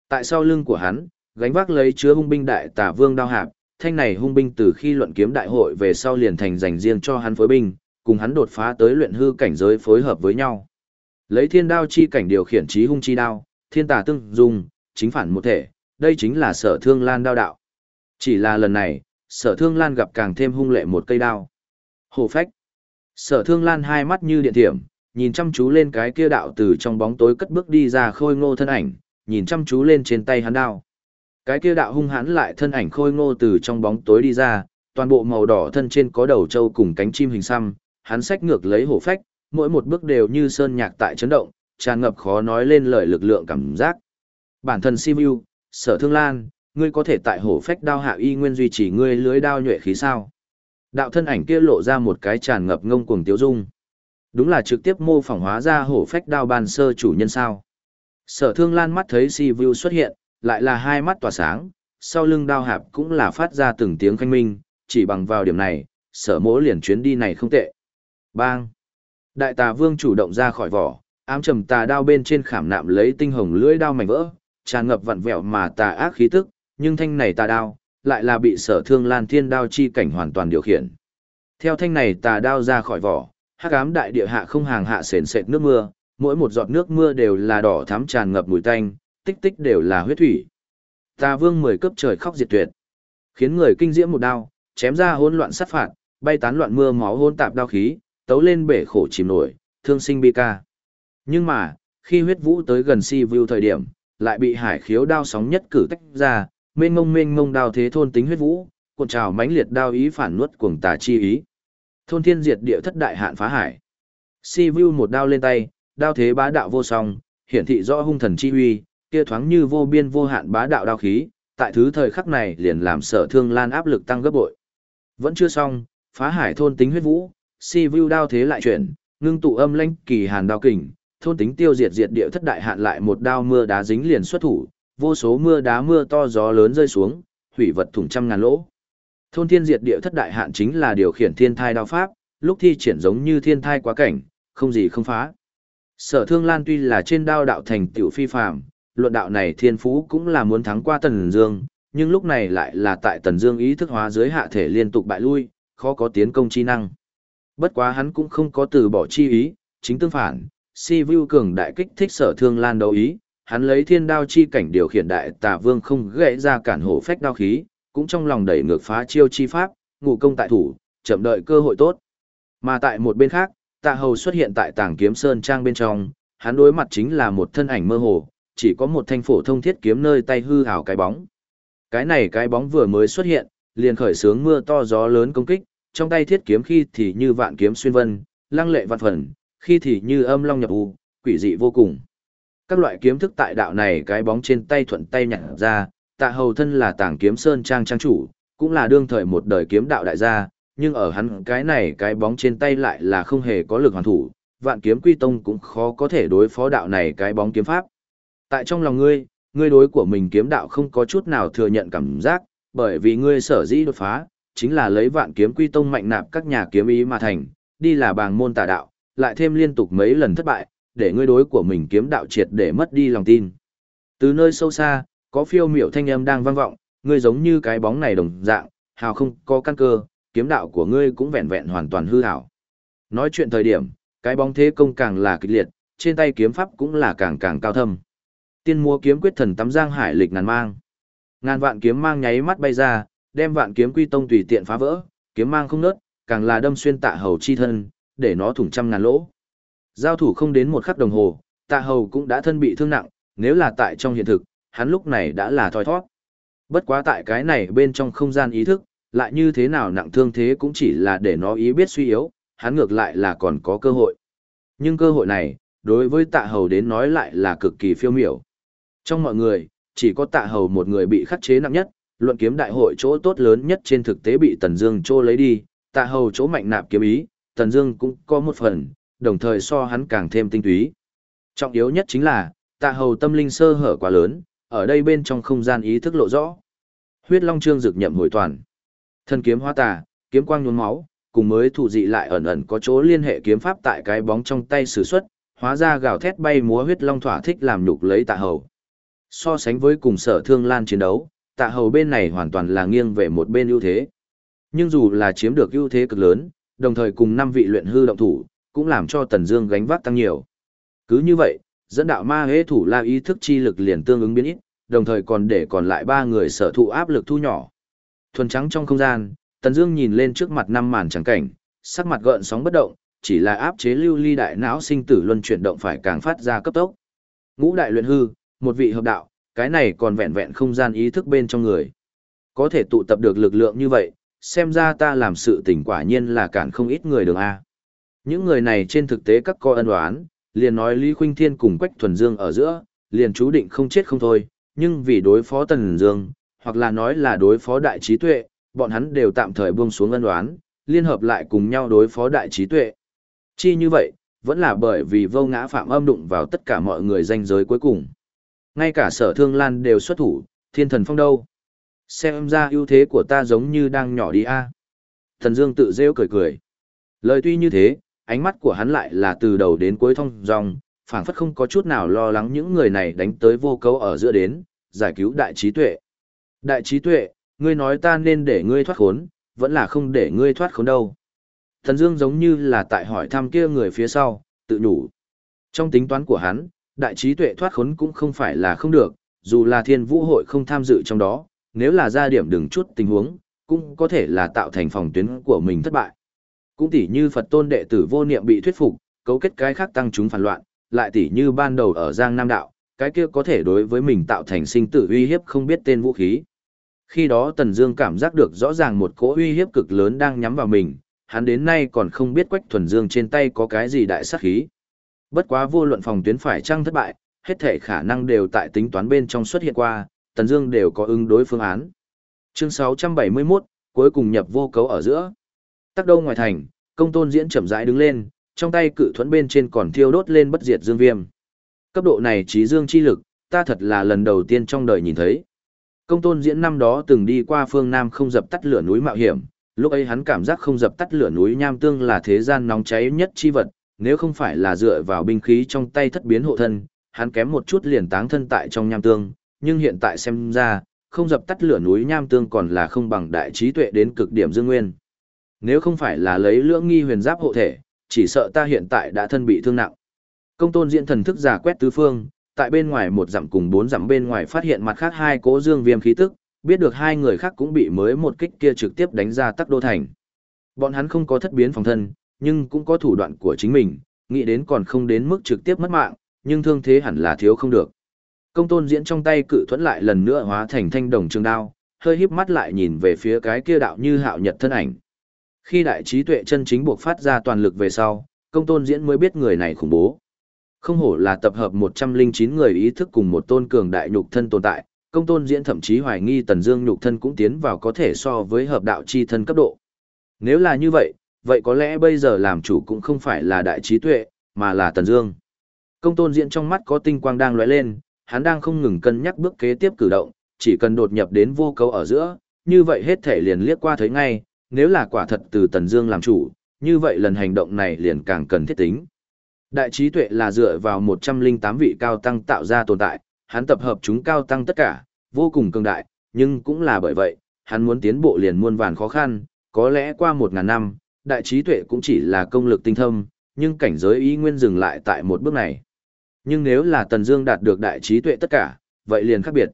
Tại sau lưng của hắn, gánh vác lấy chứa hung binh đại tả vương đao hạp, thanh này hung binh từ khi luận kiếm đại hội về sau liền thành dành riêng cho hắn phối binh, cùng hắn đột phá tới luyện hư cảnh giới phối hợp với nhau. Lấy thiên đao chi cảnh điều khiển trí hung chi đao, thiên tà tương dung, chính phản một thể, đây chính là sở thương lan đao đạo. Chỉ là lần này, sở thương lan gặp càng thêm hung lệ một cây đao. Hồ phách. Sở thương lan hai mắt như điện thiểm, nhìn chăm chú lên cái kia đạo từ trong bóng tối cất bước đi ra khôi ngô thân ảnh, nhìn chăm chú lên trên tay hắn đao. Cái kia đạo hung hãn lại thân ảnh khôi ngô từ trong bóng tối đi ra, toàn bộ màu đỏ thân trên có đầu trâu cùng cánh chim hình xăm, hắn xách ngược lấy hổ phách, mỗi một bước đều như sơn nhạc tại chấn động, tràn ngập khó nói lên lời lực lượng cảm giác. Bản thân Simu, sở thương lan, ngươi có thể tại hổ phách đao hạ y nguyên duy trì ngươi lưới đao nhuệ khí sao. Đạo thân ảnh kia lộ ra một cái tràn ngập ngông cuồng tiếu dung. Đúng là trực tiếp mô phỏng hóa ra hổ phách đao ban sơ chủ nhân sao. Sở thương lan mắt thấy Sivu xuất hiện, lại là hai mắt tỏa sáng, sau lưng đao hạp cũng là phát ra từng tiếng khanh minh, chỉ bằng vào điểm này, sở mỗ liền chuyến đi này không tệ. Bang! Đại tà vương chủ động ra khỏi vỏ, ám trầm tà đao bên trên khảm nạm lấy tinh hồng lưỡi đao mảnh vỡ, tràn ngập vặn vẹo mà tà ác khí tức, nhưng thanh này tà đao, lại là bị sở thương lan thiên đao chi cảnh hoàn toàn điều khiển. Theo thanh này tà đao ra khỏi vỏ, hắc ám đại địa hạ không hàng hạ sền sệt nước mưa, mỗi một giọt nước mưa đều là đỏ thắm tràn ngập mùi tanh, tích tích đều là huyết thủy. Tà vương mười cấp trời khóc diệt tuyệt, khiến người kinh diễm một đao, chém ra hỗn loạn sát phạt, bay tán loạn mưa máu hỗn tạp đao khí, tấu lên bể khổ chìm nổi, thương sinh bi ca. Nhưng mà, khi huyết vũ tới gần si view thời điểm, lại bị hải khiếu đao sóng nhất cử tách ra, mênh mông mênh mông đao thế thôn tính huyết vũ, cuộn trào mãnh liệt đao ý phản nuốt cuồng tà chi ý. Thôn thiên diệt địa thất đại hạn phá hải. Si Vu một đao lên tay, đao thế bá đạo vô song, hiển thị rõ hung thần chi uy, kia thoáng như vô biên vô hạn bá đạo đao khí, tại thứ thời khắc này liền làm sở thương lan áp lực tăng gấp bội. Vẫn chưa xong, phá hải thôn tính huyết vũ, Si Vu đao thế lại chuyển, ngưng tụ âm lãnh kỳ hàn đao kình, thôn tính tiêu diệt diệt địa thất đại hạn lại một đao mưa đá dính liền xuất thủ, vô số mưa đá mưa to gió lớn rơi xuống, hủy vật thủng trăm ngàn lỗ. Thôn thiên diệt địa thất đại hạn chính là điều khiển thiên thai đao pháp, lúc thi triển giống như thiên thai quá cảnh, không gì không phá. Sở Thương Lan tuy là trên đao đạo thành tiểu phi phàm, luận đạo này thiên phú cũng là muốn thắng qua Tần Dương, nhưng lúc này lại là tại Tần Dương ý thức hóa dưới hạ thể liên tục bại lui, khó có tiến công chi năng. Bất quá hắn cũng không có từ bỏ chi ý, chính tương phản, si vu cường đại kích thích sở thương lan đấu ý hắn lấy thiên đao chi cảnh điều khiển đại tà vương không gãy ra cản hổ phách đao khí cũng trong lòng đẩy ngược phá chiêu chi pháp, ngụ công tại thủ, chậm đợi cơ hội tốt. Mà tại một bên khác, Tạ Hầu xuất hiện tại Tàng Kiếm Sơn trang bên trong, hắn đối mặt chính là một thân ảnh mơ hồ, chỉ có một thanh phổ thông thiết kiếm nơi tay hư hào cái bóng. Cái này cái bóng vừa mới xuất hiện, liền khởi sướng mưa to gió lớn công kích, trong tay thiết kiếm khi thì như vạn kiếm xuyên vân, lăng lệ vạn phần, khi thì như âm long nhập u, quỷ dị vô cùng. Các loại kiếm thức tại đạo này cái bóng trên tay thuận tay nhặt ra, tạ hầu thân là tàng kiếm sơn trang trang chủ, cũng là đương thời một đời kiếm đạo đại gia, nhưng ở hắn cái này cái bóng trên tay lại là không hề có lực hoàn thủ, vạn kiếm quy tông cũng khó có thể đối phó đạo này cái bóng kiếm pháp. Tại trong lòng ngươi, ngươi đối của mình kiếm đạo không có chút nào thừa nhận cảm giác, bởi vì ngươi sở dĩ đột phá, chính là lấy vạn kiếm quy tông mạnh nạp các nhà kiếm ý mà thành, đi là bàng môn tà đạo, lại thêm liên tục mấy lần thất bại, để ngươi đối của mình kiếm đạo triệt để mất đi lòng tin. Từ nơi sâu xa, có phiêu miểu thanh âm đang vang vọng, ngươi giống như cái bóng này đồng dạng, hào không có căn cơ, kiếm đạo của ngươi cũng vẹn vẹn hoàn toàn hư hảo. Nói chuyện thời điểm, cái bóng thế công càng là kịch liệt, trên tay kiếm pháp cũng là càng càng cao thâm. Tiên múa kiếm quyết thần tắm giang hải lịch ngàn mang. Ngàn vạn kiếm mang nháy mắt bay ra, đem vạn kiếm quy tông tùy tiện phá vỡ, kiếm mang không nớt, càng là đâm xuyên tạ hầu chi thân, để nó thủng trăm ngàn lỗ. Giao thủ không đến một khắc đồng hồ, tạ hầu cũng đã thân bị thương nặng, nếu là tại trong hiện thực, hắn lúc này đã là thoi thoát. Bất quá tại cái này bên trong không gian ý thức, lại như thế nào nặng thương thế cũng chỉ là để nó ý biết suy yếu, hắn ngược lại là còn có cơ hội. Nhưng cơ hội này, đối với tạ hầu đến nói lại là cực kỳ phiêu miểu. Trong mọi người, chỉ có tạ hầu một người bị khắc chế nặng nhất, luận kiếm đại hội chỗ tốt lớn nhất trên thực tế bị Tần Dương trô lấy đi, tạ hầu chỗ mạnh nạp kiếm ý, Tần Dương cũng có một phần, đồng thời so hắn càng thêm tinh túy. Trọng yếu nhất chính là, tạ hầu tâm linh sơ hở quá lớn, ở đây bên trong không gian ý thức lộ rõ. Huyết Long Trương dực nhậm hồi toàn. Thân kiếm hóa tà, kiếm quang nhuốm máu, cùng mới thủ dị lại ẩn ẩn có chỗ liên hệ kiếm pháp tại cái bóng trong tay sử xuất, hóa ra gào thét bay múa huyết long thỏa thích làm nhục lấy tạ hầu. So sánh với cùng sở thương lan chiến đấu, tạ hầu bên này hoàn toàn là nghiêng về một bên ưu thế. Nhưng dù là chiếm được ưu thế cực lớn, đồng thời cùng năm vị luyện hư động thủ, cũng làm cho Tần Dương gánh vác tăng nhiều. Cứ như vậy, dẫn đạo ma hế thủ la ý thức chi lực liền tương ứng biến ít, đồng thời còn để còn lại ba người sở thụ áp lực thu nhỏ. Thuần trắng trong không gian, Tần Dương nhìn lên trước mặt năm màn trắng cảnh, sắc mặt gợn sóng bất động, chỉ là áp chế lưu ly đại não sinh tử luân chuyển động phải càng phát ra cấp tốc. Ngũ đại luyện hư, một vị hợp đạo, cái này còn vẹn vẹn không gian ý thức bên trong người. Có thể tụ tập được lực lượng như vậy, xem ra ta làm sự tình quả nhiên là cản không ít người đường A. Những người này trên thực tế các co ân oán, liền nói Lý Khuynh Thiên cùng Quách Thuần Dương ở giữa, liền chú định không chết không thôi, nhưng vì đối phó Tần Dương, hoặc là nói là đối phó đại trí tuệ, bọn hắn đều tạm thời buông xuống ân oán, liên hợp lại cùng nhau đối phó đại trí tuệ. Chi như vậy, vẫn là bởi vì vô ngã phạm âm đụng vào tất cả mọi người danh giới cuối cùng. Ngay cả sở thương lan đều xuất thủ, thiên thần phong đâu. Xem ra ưu thế của ta giống như đang nhỏ đi a. Thần Dương tự rêu cười cười. Lời tuy như thế, ánh mắt của hắn lại là từ đầu đến cuối thông dòng, phảng phất không có chút nào lo lắng những người này đánh tới vô cấu ở giữa đến, giải cứu đại trí tuệ. Đại trí tuệ, ngươi nói ta nên để ngươi thoát khốn, vẫn là không để ngươi thoát khốn đâu. Thần Dương giống như là tại hỏi thăm kia người phía sau, tự nhủ. Trong tính toán của hắn, đại trí tuệ thoát khốn cũng không phải là không được, dù là thiên vũ hội không tham dự trong đó, nếu là ra điểm đừng chút tình huống, cũng có thể là tạo thành phòng tuyến của mình thất bại. Cũng tỉ như Phật tôn đệ tử vô niệm bị thuyết phục, cấu kết cái khác tăng chúng phản loạn, lại tỉ như ban đầu ở Giang Nam Đạo, cái kia có thể đối với mình tạo thành sinh tử uy hiếp không biết tên vũ khí. Khi đó Tần Dương cảm giác được rõ ràng một cỗ uy hiếp cực lớn đang nhắm vào mình, hắn đến nay còn không biết Quách Thuần Dương trên tay có cái gì đại sát khí. Bất quá vô luận phòng tuyến phải chăng thất bại, hết thảy khả năng đều tại tính toán bên trong xuất hiện qua, Tần Dương đều có ứng đối phương án. Chương 671, cuối cùng nhập vô cấu ở giữa. Tắc đâu ngoài thành, Công Tôn Diễn chậm rãi đứng lên, trong tay cự thuẫn bên trên còn thiêu đốt lên bất diệt dương viêm. Cấp độ này trí dương chi lực, ta thật là lần đầu tiên trong đời nhìn thấy. Công tôn diễn năm đó từng đi qua phương Nam không dập tắt lửa núi mạo hiểm, lúc ấy hắn cảm giác không dập tắt lửa núi nham tương là thế gian nóng cháy nhất chi vật, nếu không phải là dựa vào binh khí trong tay thất biến hộ thân, hắn kém một chút liền táng thân tại trong nham tương, nhưng hiện tại xem ra, không dập tắt lửa núi nham tương còn là không bằng đại trí tuệ đến cực điểm dương nguyên. Nếu không phải là lấy lưỡng nghi huyền giáp hộ thể, chỉ sợ ta hiện tại đã thân bị thương nặng. Công tôn diễn thần thức giả quét tứ phương, tại bên ngoài một dặm cùng bốn dặm bên ngoài phát hiện mặt khác hai cố dương viêm khí tức, biết được hai người khác cũng bị mới một kích kia trực tiếp đánh ra tắc đô thành. Bọn hắn không có thất biến phòng thân, nhưng cũng có thủ đoạn của chính mình, nghĩ đến còn không đến mức trực tiếp mất mạng, nhưng thương thế hẳn là thiếu không được. Công tôn diễn trong tay cự thuẫn lại lần nữa hóa thành thanh đồng trường đao, hơi híp mắt lại nhìn về phía cái kia đạo như hạo nhật thân ảnh. Khi đại trí tuệ chân chính buộc phát ra toàn lực về sau, công tôn diễn mới biết người này khủng bố. Không hổ là tập hợp 109 người ý thức cùng một tôn cường đại nhục thân tồn tại, công tôn diễn thậm chí hoài nghi tần dương nhục thân cũng tiến vào có thể so với hợp đạo chi thân cấp độ. Nếu là như vậy, vậy có lẽ bây giờ làm chủ cũng không phải là đại trí tuệ, mà là tần dương. Công tôn diễn trong mắt có tinh quang đang lóe lên, hắn đang không ngừng cân nhắc bước kế tiếp cử động, chỉ cần đột nhập đến vô cấu ở giữa, như vậy hết thể liền liếc qua thấy ngay, nếu là quả thật từ Tần Dương làm chủ, như vậy lần hành động này liền càng cần thiết tính. Đại trí tuệ là dựa vào 108 vị cao tăng tạo ra tồn tại, hắn tập hợp chúng cao tăng tất cả, vô cùng cường đại, nhưng cũng là bởi vậy, hắn muốn tiến bộ liền muôn vàn khó khăn, có lẽ qua 1000 năm, đại trí tuệ cũng chỉ là công lực tinh thâm, nhưng cảnh giới ý nguyên dừng lại tại một bước này. Nhưng nếu là Tần Dương đạt được đại trí tuệ tất cả, vậy liền khác biệt.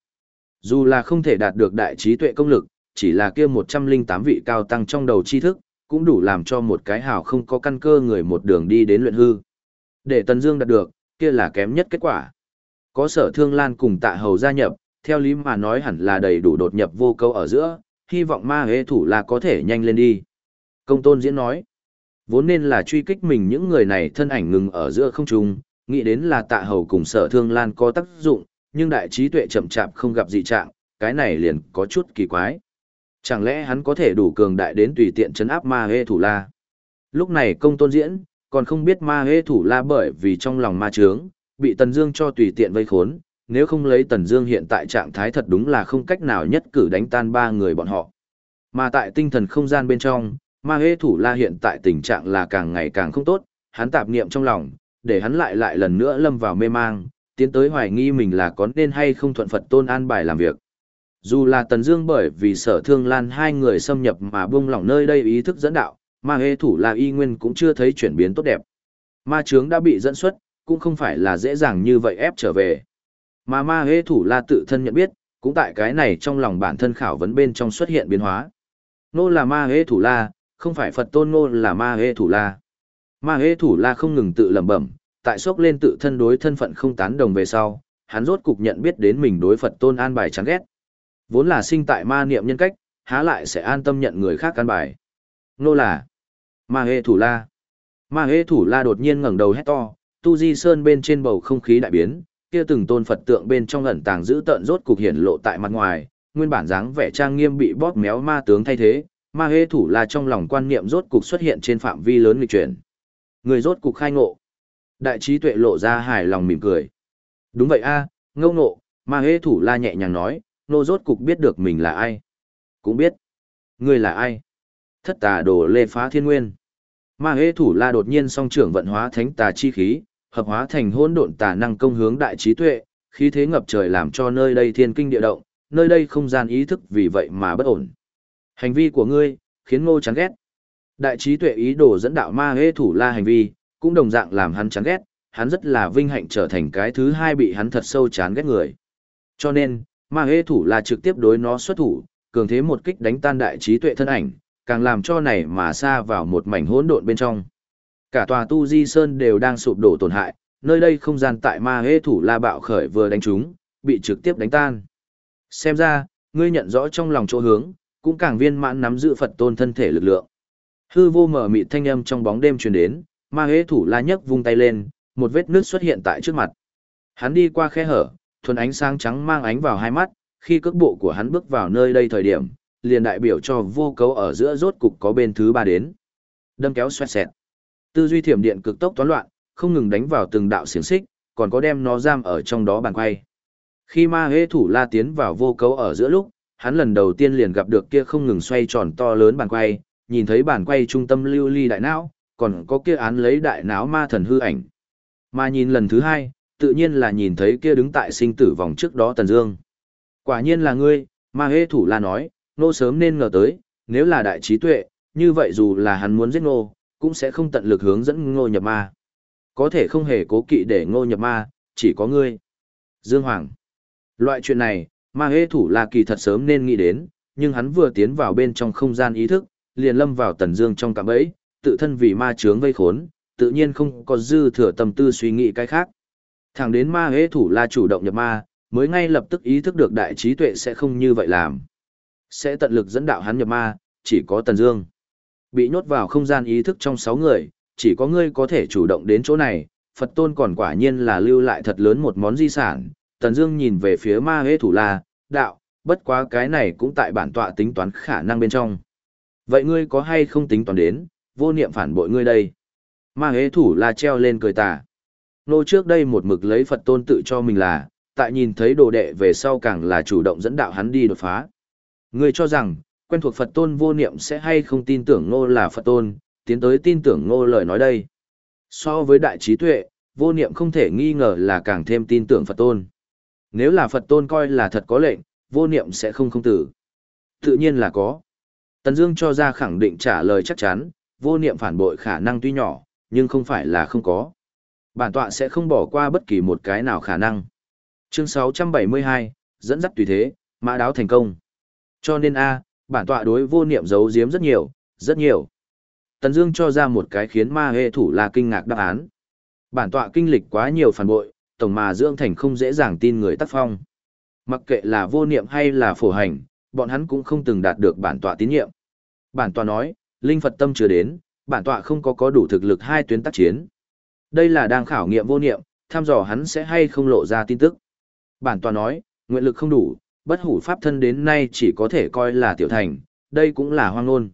Dù là không thể đạt được đại trí tuệ công lực, chỉ là kia 108 vị cao tăng trong đầu tri thức, cũng đủ làm cho một cái hào không có căn cơ người một đường đi đến luyện hư. Để Tần Dương đạt được, kia là kém nhất kết quả. Có sở thương lan cùng tạ hầu gia nhập, theo lý mà nói hẳn là đầy đủ đột nhập vô câu ở giữa, hy vọng ma hế thủ là có thể nhanh lên đi. Công tôn diễn nói, vốn nên là truy kích mình những người này thân ảnh ngừng ở giữa không trung, nghĩ đến là tạ hầu cùng sở thương lan có tác dụng, nhưng đại trí tuệ chậm chạp không gặp dị trạng, cái này liền có chút kỳ quái. Chẳng lẽ hắn có thể đủ cường đại đến tùy tiện chấn áp ma hê thủ la? Lúc này công tôn diễn, còn không biết ma hê thủ la bởi vì trong lòng ma trướng, bị Tần Dương cho tùy tiện vây khốn, nếu không lấy Tần Dương hiện tại trạng thái thật đúng là không cách nào nhất cử đánh tan ba người bọn họ. Mà tại tinh thần không gian bên trong, ma hê thủ la hiện tại tình trạng là càng ngày càng không tốt, hắn tạp niệm trong lòng, để hắn lại lại lần nữa lâm vào mê mang, tiến tới hoài nghi mình là có nên hay không thuận Phật tôn an bài làm việc. Dù là Tần Dương bởi vì sở thương lan hai người xâm nhập mà buông lỏng nơi đây ý thức dẫn đạo, ma hê thủ là y nguyên cũng chưa thấy chuyển biến tốt đẹp. Ma chướng đã bị dẫn xuất, cũng không phải là dễ dàng như vậy ép trở về. Mà ma hê thủ la tự thân nhận biết, cũng tại cái này trong lòng bản thân khảo vấn bên trong xuất hiện biến hóa. Nô là ma hê thủ la, không phải Phật tôn nô là ma hê thủ la. Ma hê thủ la không ngừng tự lẩm bẩm, tại sốc lên tự thân đối thân phận không tán đồng về sau, hắn rốt cục nhận biết đến mình đối Phật tôn an bài chán ghét. Vốn là sinh tại ma niệm nhân cách, há lại sẽ an tâm nhận người khác căn bài. Nô là ma hê thủ la. Ma hê thủ la đột nhiên ngẩng đầu hét to, tu di sơn bên trên bầu không khí đại biến, kia từng tôn Phật tượng bên trong ẩn tàng giữ tận rốt cục hiển lộ tại mặt ngoài, nguyên bản dáng vẻ trang nghiêm bị bóp méo ma tướng thay thế, ma hê thủ la trong lòng quan niệm rốt cục xuất hiện trên phạm vi lớn lịch chuyển. Người rốt cục khai ngộ. Đại trí tuệ lộ ra hài lòng mỉm cười. Đúng vậy a, à, ngâu ngộ, ma hê thủ la nhẹ nhàng nói, nô rốt cục biết được mình là ai. Cũng biết. Ngươi là ai? Thất tà đồ lê phá thiên nguyên. Ma hế thủ la đột nhiên song trưởng vận hóa thánh tà chi khí, hợp hóa thành hỗn độn tà năng công hướng đại trí tuệ, khí thế ngập trời làm cho nơi đây thiên kinh địa động, nơi đây không gian ý thức vì vậy mà bất ổn. Hành vi của ngươi, khiến ngô chán ghét. Đại trí tuệ ý đồ dẫn đạo ma hế thủ la hành vi, cũng đồng dạng làm hắn chán ghét, hắn rất là vinh hạnh trở thành cái thứ hai bị hắn thật sâu chán ghét người. Cho nên, ma hê thủ là trực tiếp đối nó xuất thủ, cường thế một kích đánh tan đại trí tuệ thân ảnh, càng làm cho này mà xa vào một mảnh hỗn độn bên trong. Cả tòa tu di sơn đều đang sụp đổ tổn hại, nơi đây không gian tại ma hê thủ la bạo khởi vừa đánh chúng, bị trực tiếp đánh tan. Xem ra, ngươi nhận rõ trong lòng chỗ hướng, cũng càng viên mãn nắm giữ Phật tôn thân thể lực lượng. Hư vô mở mịt thanh âm trong bóng đêm truyền đến, ma hế thủ la nhấc vung tay lên, một vết nước xuất hiện tại trước mặt. Hắn đi qua khe hở, thuần ánh sáng trắng mang ánh vào hai mắt, khi cước bộ của hắn bước vào nơi đây thời điểm, liền đại biểu cho vô cấu ở giữa rốt cục có bên thứ ba đến. Đâm kéo xoẹt xẹt. Tư duy thiểm điện cực tốc toán loạn, không ngừng đánh vào từng đạo xiềng xích, còn có đem nó giam ở trong đó bàn quay. Khi ma hế thủ la tiến vào vô cấu ở giữa lúc, hắn lần đầu tiên liền gặp được kia không ngừng xoay tròn to lớn bàn quay, nhìn thấy bàn quay trung tâm lưu ly đại não, còn có kia án lấy đại não ma thần hư ảnh. Mà nhìn lần thứ hai, tự nhiên là nhìn thấy kia đứng tại sinh tử vòng trước đó Tần Dương. Quả nhiên là ngươi, ma hê thủ la nói, nô sớm nên ngờ tới, nếu là đại trí tuệ, như vậy dù là hắn muốn giết nô, cũng sẽ không tận lực hướng dẫn ngô nhập ma. Có thể không hề cố kỵ để ngô nhập ma, chỉ có ngươi. Dương Hoàng. Loại chuyện này, Ma hê thủ là kỳ thật sớm nên nghĩ đến, nhưng hắn vừa tiến vào bên trong không gian ý thức, liền lâm vào tần dương trong cạm bẫy, tự thân vì ma chướng vây khốn, tự nhiên không có dư thừa tâm tư suy nghĩ cái khác. Thẳng đến ma hế thủ la chủ động nhập ma, mới ngay lập tức ý thức được đại trí tuệ sẽ không như vậy làm. Sẽ tận lực dẫn đạo hắn nhập ma, chỉ có tần dương. Bị nhốt vào không gian ý thức trong sáu người, chỉ có ngươi có thể chủ động đến chỗ này, Phật tôn còn quả nhiên là lưu lại thật lớn một món di sản. Tần Dương nhìn về phía ma hế thủ la, đạo, bất quá cái này cũng tại bản tọa tính toán khả năng bên trong. Vậy ngươi có hay không tính toán đến, vô niệm phản bội ngươi đây? Ma hế thủ la treo lên cười tà. Nô trước đây một mực lấy Phật tôn tự cho mình là, tại nhìn thấy đồ đệ về sau càng là chủ động dẫn đạo hắn đi đột phá. Người cho rằng, quen thuộc Phật tôn vô niệm sẽ hay không tin tưởng nô là Phật tôn, tiến tới tin tưởng nô lời nói đây. So với đại trí tuệ, vô niệm không thể nghi ngờ là càng thêm tin tưởng Phật tôn. Nếu là Phật tôn coi là thật có lệnh, vô niệm sẽ không không tử. Tự nhiên là có. Tần Dương cho ra khẳng định trả lời chắc chắn, vô niệm phản bội khả năng tuy nhỏ, nhưng không phải là không có. Bản tọa sẽ không bỏ qua bất kỳ một cái nào khả năng. Chương 672, dẫn dắt tùy thế, mã đáo thành công. Cho nên a, bản tọa đối vô niệm giấu giếm rất nhiều, rất nhiều. Tần Dương cho ra một cái khiến ma hệ thủ là kinh ngạc đáp án. Bản tọa kinh lịch quá nhiều phản bội, tổng mà dưỡng thành không dễ dàng tin người tác phong. Mặc kệ là vô niệm hay là phổ hành, bọn hắn cũng không từng đạt được bản tọa tín nhiệm. Bản tọa nói, linh Phật tâm chưa đến, bản tọa không có có đủ thực lực hai tuyến tác chiến. Đây là đang khảo nghiệm vô niệm, thăm dò hắn sẽ hay không lộ ra tin tức. Bản tòa nói, nguyện lực không đủ, bất hủ pháp thân đến nay chỉ có thể coi là tiểu thành, đây cũng là hoang ngôn.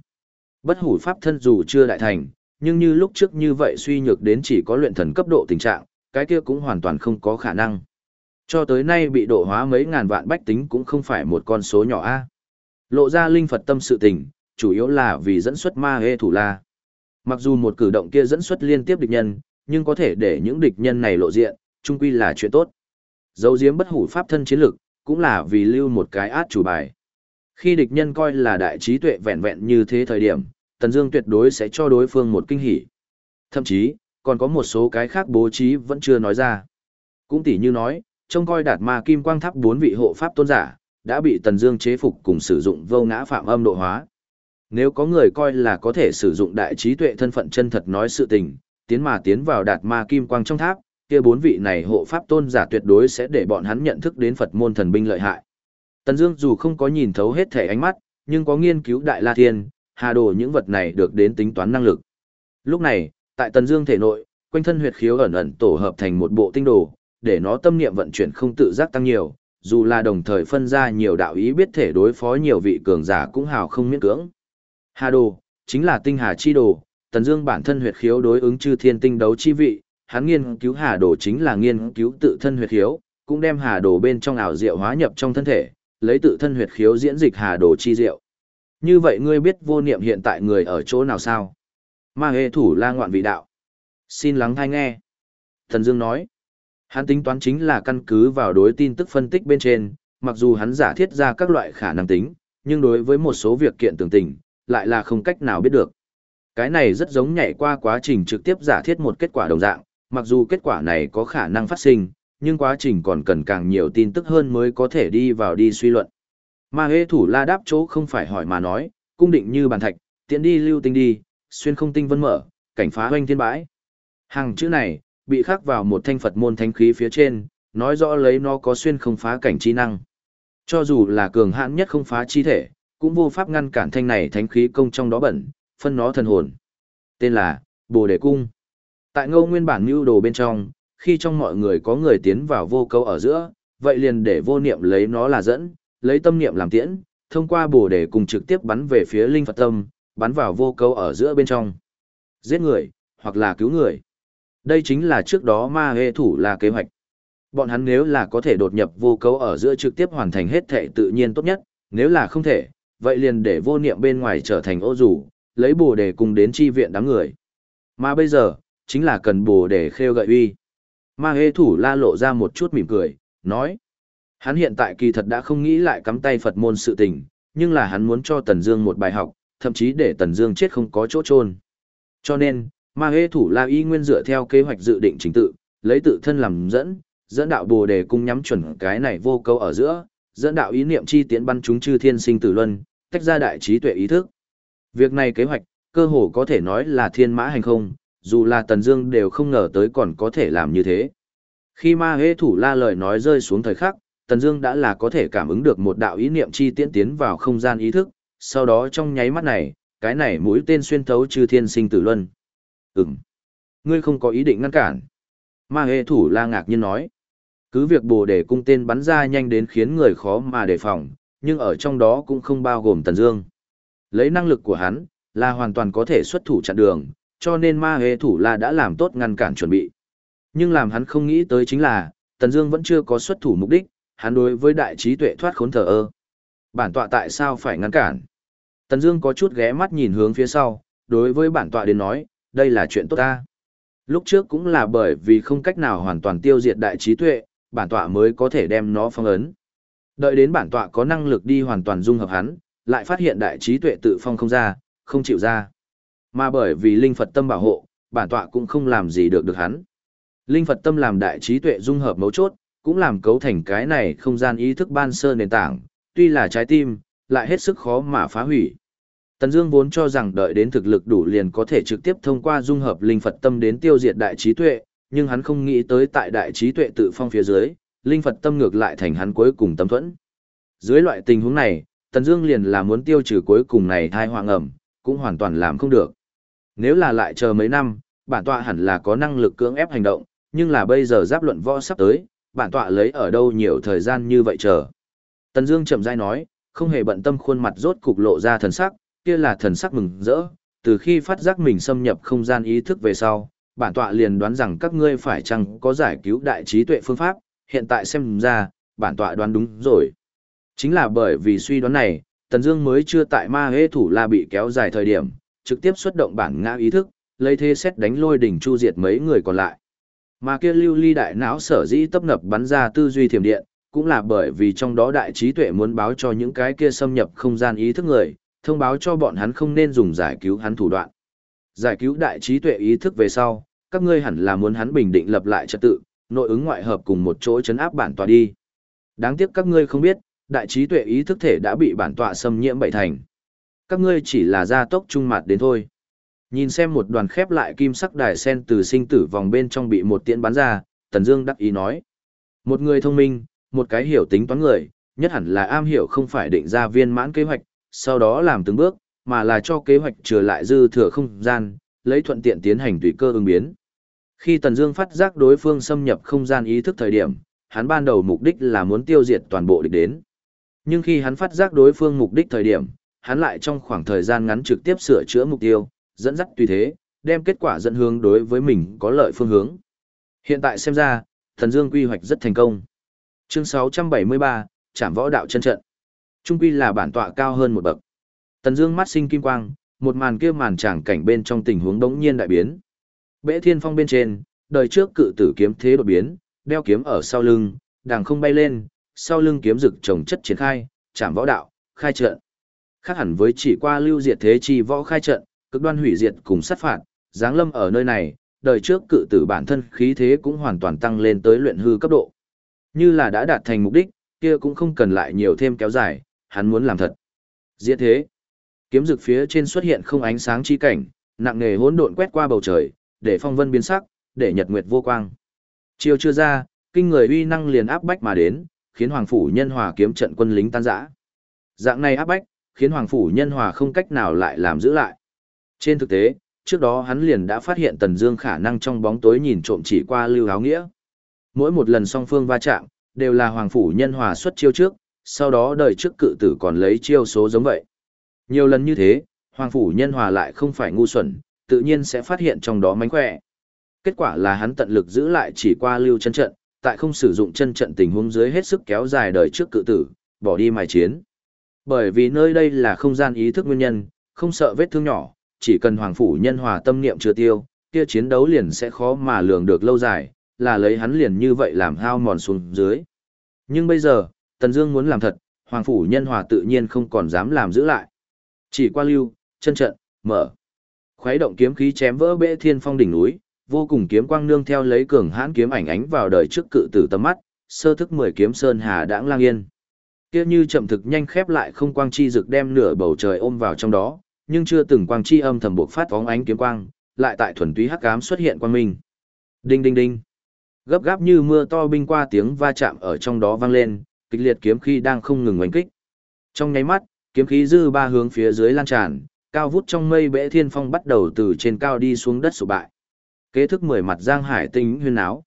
Bất hủ pháp thân dù chưa đại thành, nhưng như lúc trước như vậy suy nhược đến chỉ có luyện thần cấp độ tình trạng, cái kia cũng hoàn toàn không có khả năng. Cho tới nay bị độ hóa mấy ngàn vạn bách tính cũng không phải một con số nhỏ a. Lộ ra linh Phật tâm sự tình, chủ yếu là vì dẫn xuất ma hê thủ la. Mặc dù một cử động kia dẫn xuất liên tiếp địch nhân, nhưng có thể để những địch nhân này lộ diện, chung quy là chuyện tốt. Dấu diếm bất hủ pháp thân chiến lực, cũng là vì lưu một cái át chủ bài. Khi địch nhân coi là đại trí tuệ vẹn vẹn như thế thời điểm, Tần Dương tuyệt đối sẽ cho đối phương một kinh hỉ. Thậm chí, còn có một số cái khác bố trí vẫn chưa nói ra. Cũng tỉ như nói, trông coi đạt ma kim quang tháp bốn vị hộ pháp tôn giả, đã bị Tần Dương chế phục cùng sử dụng vô ngã phạm âm độ hóa. Nếu có người coi là có thể sử dụng đại trí tuệ thân phận chân thật nói sự tình, tiến mà tiến vào đạt ma kim quang trong tháp, kia bốn vị này hộ pháp tôn giả tuyệt đối sẽ để bọn hắn nhận thức đến Phật môn thần binh lợi hại. Tần Dương dù không có nhìn thấu hết thể ánh mắt, nhưng có nghiên cứu Đại La Thiên, Hà Đồ những vật này được đến tính toán năng lực. Lúc này, tại Tần Dương thể nội, quanh thân huyệt khiếu ẩn ẩn tổ hợp thành một bộ tinh đồ, để nó tâm niệm vận chuyển không tự giác tăng nhiều, dù là đồng thời phân ra nhiều đạo ý biết thể đối phó nhiều vị cường giả cũng hào không miễn cưỡng. Hà Đồ chính là tinh hà chi đồ, Tần Dương bản thân huyệt khiếu đối ứng chư thiên tinh đấu chi vị, hắn nghiên cứu Hà Đồ chính là nghiên cứu tự thân huyệt khiếu, cũng đem Hà Đồ bên trong ảo diệu hóa nhập trong thân thể, lấy tự thân huyệt khiếu diễn dịch Hà Đồ chi diệu. Như vậy ngươi biết vô niệm hiện tại người ở chỗ nào sao? Ma hê thủ la ngoạn vị đạo. Xin lắng thai nghe. Thần Dương nói. Hắn tính toán chính là căn cứ vào đối tin tức phân tích bên trên, mặc dù hắn giả thiết ra các loại khả năng tính, nhưng đối với một số việc kiện tường tình, lại là không cách nào biết được. Cái này rất giống nhảy qua quá trình trực tiếp giả thiết một kết quả đồng dạng, mặc dù kết quả này có khả năng phát sinh, nhưng quá trình còn cần càng nhiều tin tức hơn mới có thể đi vào đi suy luận. Ma hê thủ la đáp chỗ không phải hỏi mà nói, cung định như bàn thạch, tiện đi lưu tinh đi, xuyên không tinh vân mở, cảnh phá hoanh thiên bãi. Hàng chữ này, bị khắc vào một thanh Phật môn thánh khí phía trên, nói rõ lấy nó có xuyên không phá cảnh chi năng. Cho dù là cường hãn nhất không phá chi thể, cũng vô pháp ngăn cản thanh này thánh khí công trong đó bẩn, phân nó thần hồn. Tên là Bồ Đề Cung. Tại ngô nguyên bản mưu đồ bên trong, khi trong mọi người có người tiến vào vô cấu ở giữa, vậy liền để vô niệm lấy nó là dẫn, lấy tâm niệm làm tiễn, thông qua bồ đề cùng trực tiếp bắn về phía linh Phật tâm, bắn vào vô cấu ở giữa bên trong. Giết người, hoặc là cứu người. Đây chính là trước đó ma hệ thủ là kế hoạch. Bọn hắn nếu là có thể đột nhập vô cấu ở giữa trực tiếp hoàn thành hết thể tự nhiên tốt nhất, nếu là không thể, vậy liền để vô niệm bên ngoài trở thành ô rủ, lấy bồ đề cùng đến chi viện đám người. Mà bây giờ, chính là cần bồ đề khêu gợi uy. Ma hê thủ la lộ ra một chút mỉm cười, nói. Hắn hiện tại kỳ thật đã không nghĩ lại cắm tay Phật môn sự tình, nhưng là hắn muốn cho Tần Dương một bài học, thậm chí để Tần Dương chết không có chỗ trôn. Cho nên, Ma Hê thủ La Y nguyên dựa theo kế hoạch dự định chính tự, lấy tự thân làm dẫn, dẫn đạo Bồ đề cung nhắm chuẩn cái này vô câu ở giữa, dẫn đạo ý niệm chi tiến bắn chúng chư thiên sinh tử luân, tách ra đại trí tuệ ý thức. Việc này kế hoạch, cơ hồ có thể nói là thiên mã hành không, dù là Tần Dương đều không ngờ tới còn có thể làm như thế. Khi ma hế thủ la lời nói rơi xuống thời khắc, Tần Dương đã là có thể cảm ứng được một đạo ý niệm chi tiến tiến vào không gian ý thức, sau đó trong nháy mắt này, cái này mũi tên xuyên thấu chư thiên sinh tử luân. Ừm, ngươi không có ý định ngăn cản. Ma hế thủ la ngạc nhiên nói. Cứ việc bồ đề cung tên bắn ra nhanh đến khiến người khó mà đề phòng, nhưng ở trong đó cũng không bao gồm Tần Dương. Lấy năng lực của hắn, là hoàn toàn có thể xuất thủ chặn đường, cho nên ma hề thủ là đã làm tốt ngăn cản chuẩn bị. Nhưng làm hắn không nghĩ tới chính là, Tần Dương vẫn chưa có xuất thủ mục đích, hắn đối với đại trí tuệ thoát khốn thờ ơ. Bản tọa tại sao phải ngăn cản? Tần Dương có chút ghé mắt nhìn hướng phía sau, đối với bản tọa đến nói, đây là chuyện tốt ta. Lúc trước cũng là bởi vì không cách nào hoàn toàn tiêu diệt đại trí tuệ, bản tọa mới có thể đem nó phong ấn. Đợi đến bản tọa có năng lực đi hoàn toàn dung hợp hắn, lại phát hiện đại trí tuệ tự phong không ra, không chịu ra. Mà bởi vì linh Phật tâm bảo hộ, bản tọa cũng không làm gì được được hắn. Linh Phật tâm làm đại trí tuệ dung hợp mấu chốt, cũng làm cấu thành cái này không gian ý thức ban sơ nền tảng, tuy là trái tim, lại hết sức khó mà phá hủy. Tần Dương vốn cho rằng đợi đến thực lực đủ liền có thể trực tiếp thông qua dung hợp linh Phật tâm đến tiêu diệt đại trí tuệ, nhưng hắn không nghĩ tới tại đại trí tuệ tự phong phía dưới, linh Phật tâm ngược lại thành hắn cuối cùng tâm thuẫn. Dưới loại tình huống này, Tần Dương liền là muốn tiêu trừ cuối cùng này thai hoàng ẩm, cũng hoàn toàn làm không được. Nếu là lại chờ mấy năm, bản tọa hẳn là có năng lực cưỡng ép hành động, nhưng là bây giờ giáp luận võ sắp tới, bản tọa lấy ở đâu nhiều thời gian như vậy chờ. Tần Dương chậm rãi nói, không hề bận tâm khuôn mặt rốt cục lộ ra thần sắc, kia là thần sắc mừng rỡ, từ khi phát giác mình xâm nhập không gian ý thức về sau, bản tọa liền đoán rằng các ngươi phải chăng có giải cứu đại trí tuệ phương pháp, hiện tại xem ra, bản tọa đoán đúng rồi. Chính là bởi vì suy đoán này, Tần Dương mới chưa tại ma hế thủ la bị kéo dài thời điểm, trực tiếp xuất động bản ngã ý thức, lấy thế xét đánh lôi đỉnh chu diệt mấy người còn lại. Mà kia lưu ly đại não sở dĩ tập nập bắn ra tư duy thiểm điện, cũng là bởi vì trong đó đại trí tuệ muốn báo cho những cái kia xâm nhập không gian ý thức người, thông báo cho bọn hắn không nên dùng giải cứu hắn thủ đoạn. Giải cứu đại trí tuệ ý thức về sau, các ngươi hẳn là muốn hắn bình định lập lại trật tự, nội ứng ngoại hợp cùng một chỗ chấn áp bản tọa đi. Đáng tiếc các ngươi không biết, đại trí tuệ ý thức thể đã bị bản tọa xâm nhiễm bảy thành. Các ngươi chỉ là gia tốc trung mặt đến thôi. Nhìn xem một đoàn khép lại kim sắc đài sen từ sinh tử vòng bên trong bị một tiễn bắn ra, Tần Dương đắc ý nói: "Một người thông minh, một cái hiểu tính toán người, nhất hẳn là am hiểu không phải định ra viên mãn kế hoạch, sau đó làm từng bước, mà là cho kế hoạch trở lại dư thừa không gian, lấy thuận tiện tiến hành tùy cơ ứng biến." Khi Tần Dương phát giác đối phương xâm nhập không gian ý thức thời điểm, hắn ban đầu mục đích là muốn tiêu diệt toàn bộ địch đến. Nhưng khi hắn phát giác đối phương mục đích thời điểm, hắn lại trong khoảng thời gian ngắn trực tiếp sửa chữa mục tiêu, dẫn dắt tùy thế, đem kết quả dẫn hướng đối với mình có lợi phương hướng. Hiện tại xem ra, Thần Dương quy hoạch rất thành công. Chương 673, Trảm võ đạo chân trận. Trung quy là bản tọa cao hơn một bậc. Tần Dương mắt sinh kim quang, một màn kia màn tràng cảnh bên trong tình huống đống nhiên đại biến. Bệ Thiên Phong bên trên, đời trước cự tử kiếm thế đột biến, đeo kiếm ở sau lưng, đàng không bay lên, sau lưng kiếm rực trồng chất triển khai, chạm võ đạo, khai trận. Khác hẳn với chỉ qua lưu diệt thế chi võ khai trận, cực đoan hủy diệt cùng sát phạt, giáng lâm ở nơi này, đời trước cự tử bản thân khí thế cũng hoàn toàn tăng lên tới luyện hư cấp độ. Như là đã đạt thành mục đích, kia cũng không cần lại nhiều thêm kéo dài, hắn muốn làm thật. Diệt thế. Kiếm rực phía trên xuất hiện không ánh sáng chi cảnh, nặng nề hỗn độn quét qua bầu trời, để phong vân biến sắc, để nhật nguyệt vô quang. Chiều chưa ra, kinh người uy năng liền áp bách mà đến, khiến Hoàng phủ Nhân Hòa kiếm trận quân lính tan rã. Dạng này áp bách, khiến Hoàng phủ Nhân Hòa không cách nào lại làm giữ lại. Trên thực tế, trước đó hắn liền đã phát hiện Tần Dương khả năng trong bóng tối nhìn trộm chỉ qua lưu áo nghĩa. Mỗi một lần song phương va chạm, đều là Hoàng phủ Nhân Hòa xuất chiêu trước, sau đó đời trước cự tử còn lấy chiêu số giống vậy. Nhiều lần như thế, Hoàng phủ Nhân Hòa lại không phải ngu xuẩn, tự nhiên sẽ phát hiện trong đó mánh khỏe. Kết quả là hắn tận lực giữ lại chỉ qua lưu chân trận, tại không sử dụng chân trận tình huống dưới hết sức kéo dài đời trước cự tử, bỏ đi mài chiến. Bởi vì nơi đây là không gian ý thức nguyên nhân, không sợ vết thương nhỏ, chỉ cần hoàng phủ nhân hòa tâm niệm chưa tiêu, kia chiến đấu liền sẽ khó mà lường được lâu dài, là lấy hắn liền như vậy làm hao mòn xuống dưới. Nhưng bây giờ, Tần Dương muốn làm thật, hoàng phủ nhân hòa tự nhiên không còn dám làm giữ lại. Chỉ qua lưu, chân trận, mở. Khuấy động kiếm khí chém vỡ bệ thiên phong đỉnh núi, vô cùng kiếm quang nương theo lấy cường hãn kiếm ảnh ánh vào đời trước cự tử tầm mắt, sơ thức mười kiếm sơn hà đãng lang yên. Kia như chậm thực nhanh khép lại không quang chi rực đem nửa bầu trời ôm vào trong đó, nhưng chưa từng quang chi âm thầm buộc phát bóng ánh kiếm quang, lại tại thuần túy hắc ám xuất hiện quang minh. Đinh đinh đinh. Gấp gáp như mưa to binh qua tiếng va chạm ở trong đó vang lên, kịch liệt kiếm khí đang không ngừng oanh kích. Trong nháy mắt, kiếm khí dư ba hướng phía dưới lan tràn, cao vút trong mây bẽ thiên phong bắt đầu từ trên cao đi xuống đất sụp bại. Kế thức mười mặt giang hải tinh huyên áo.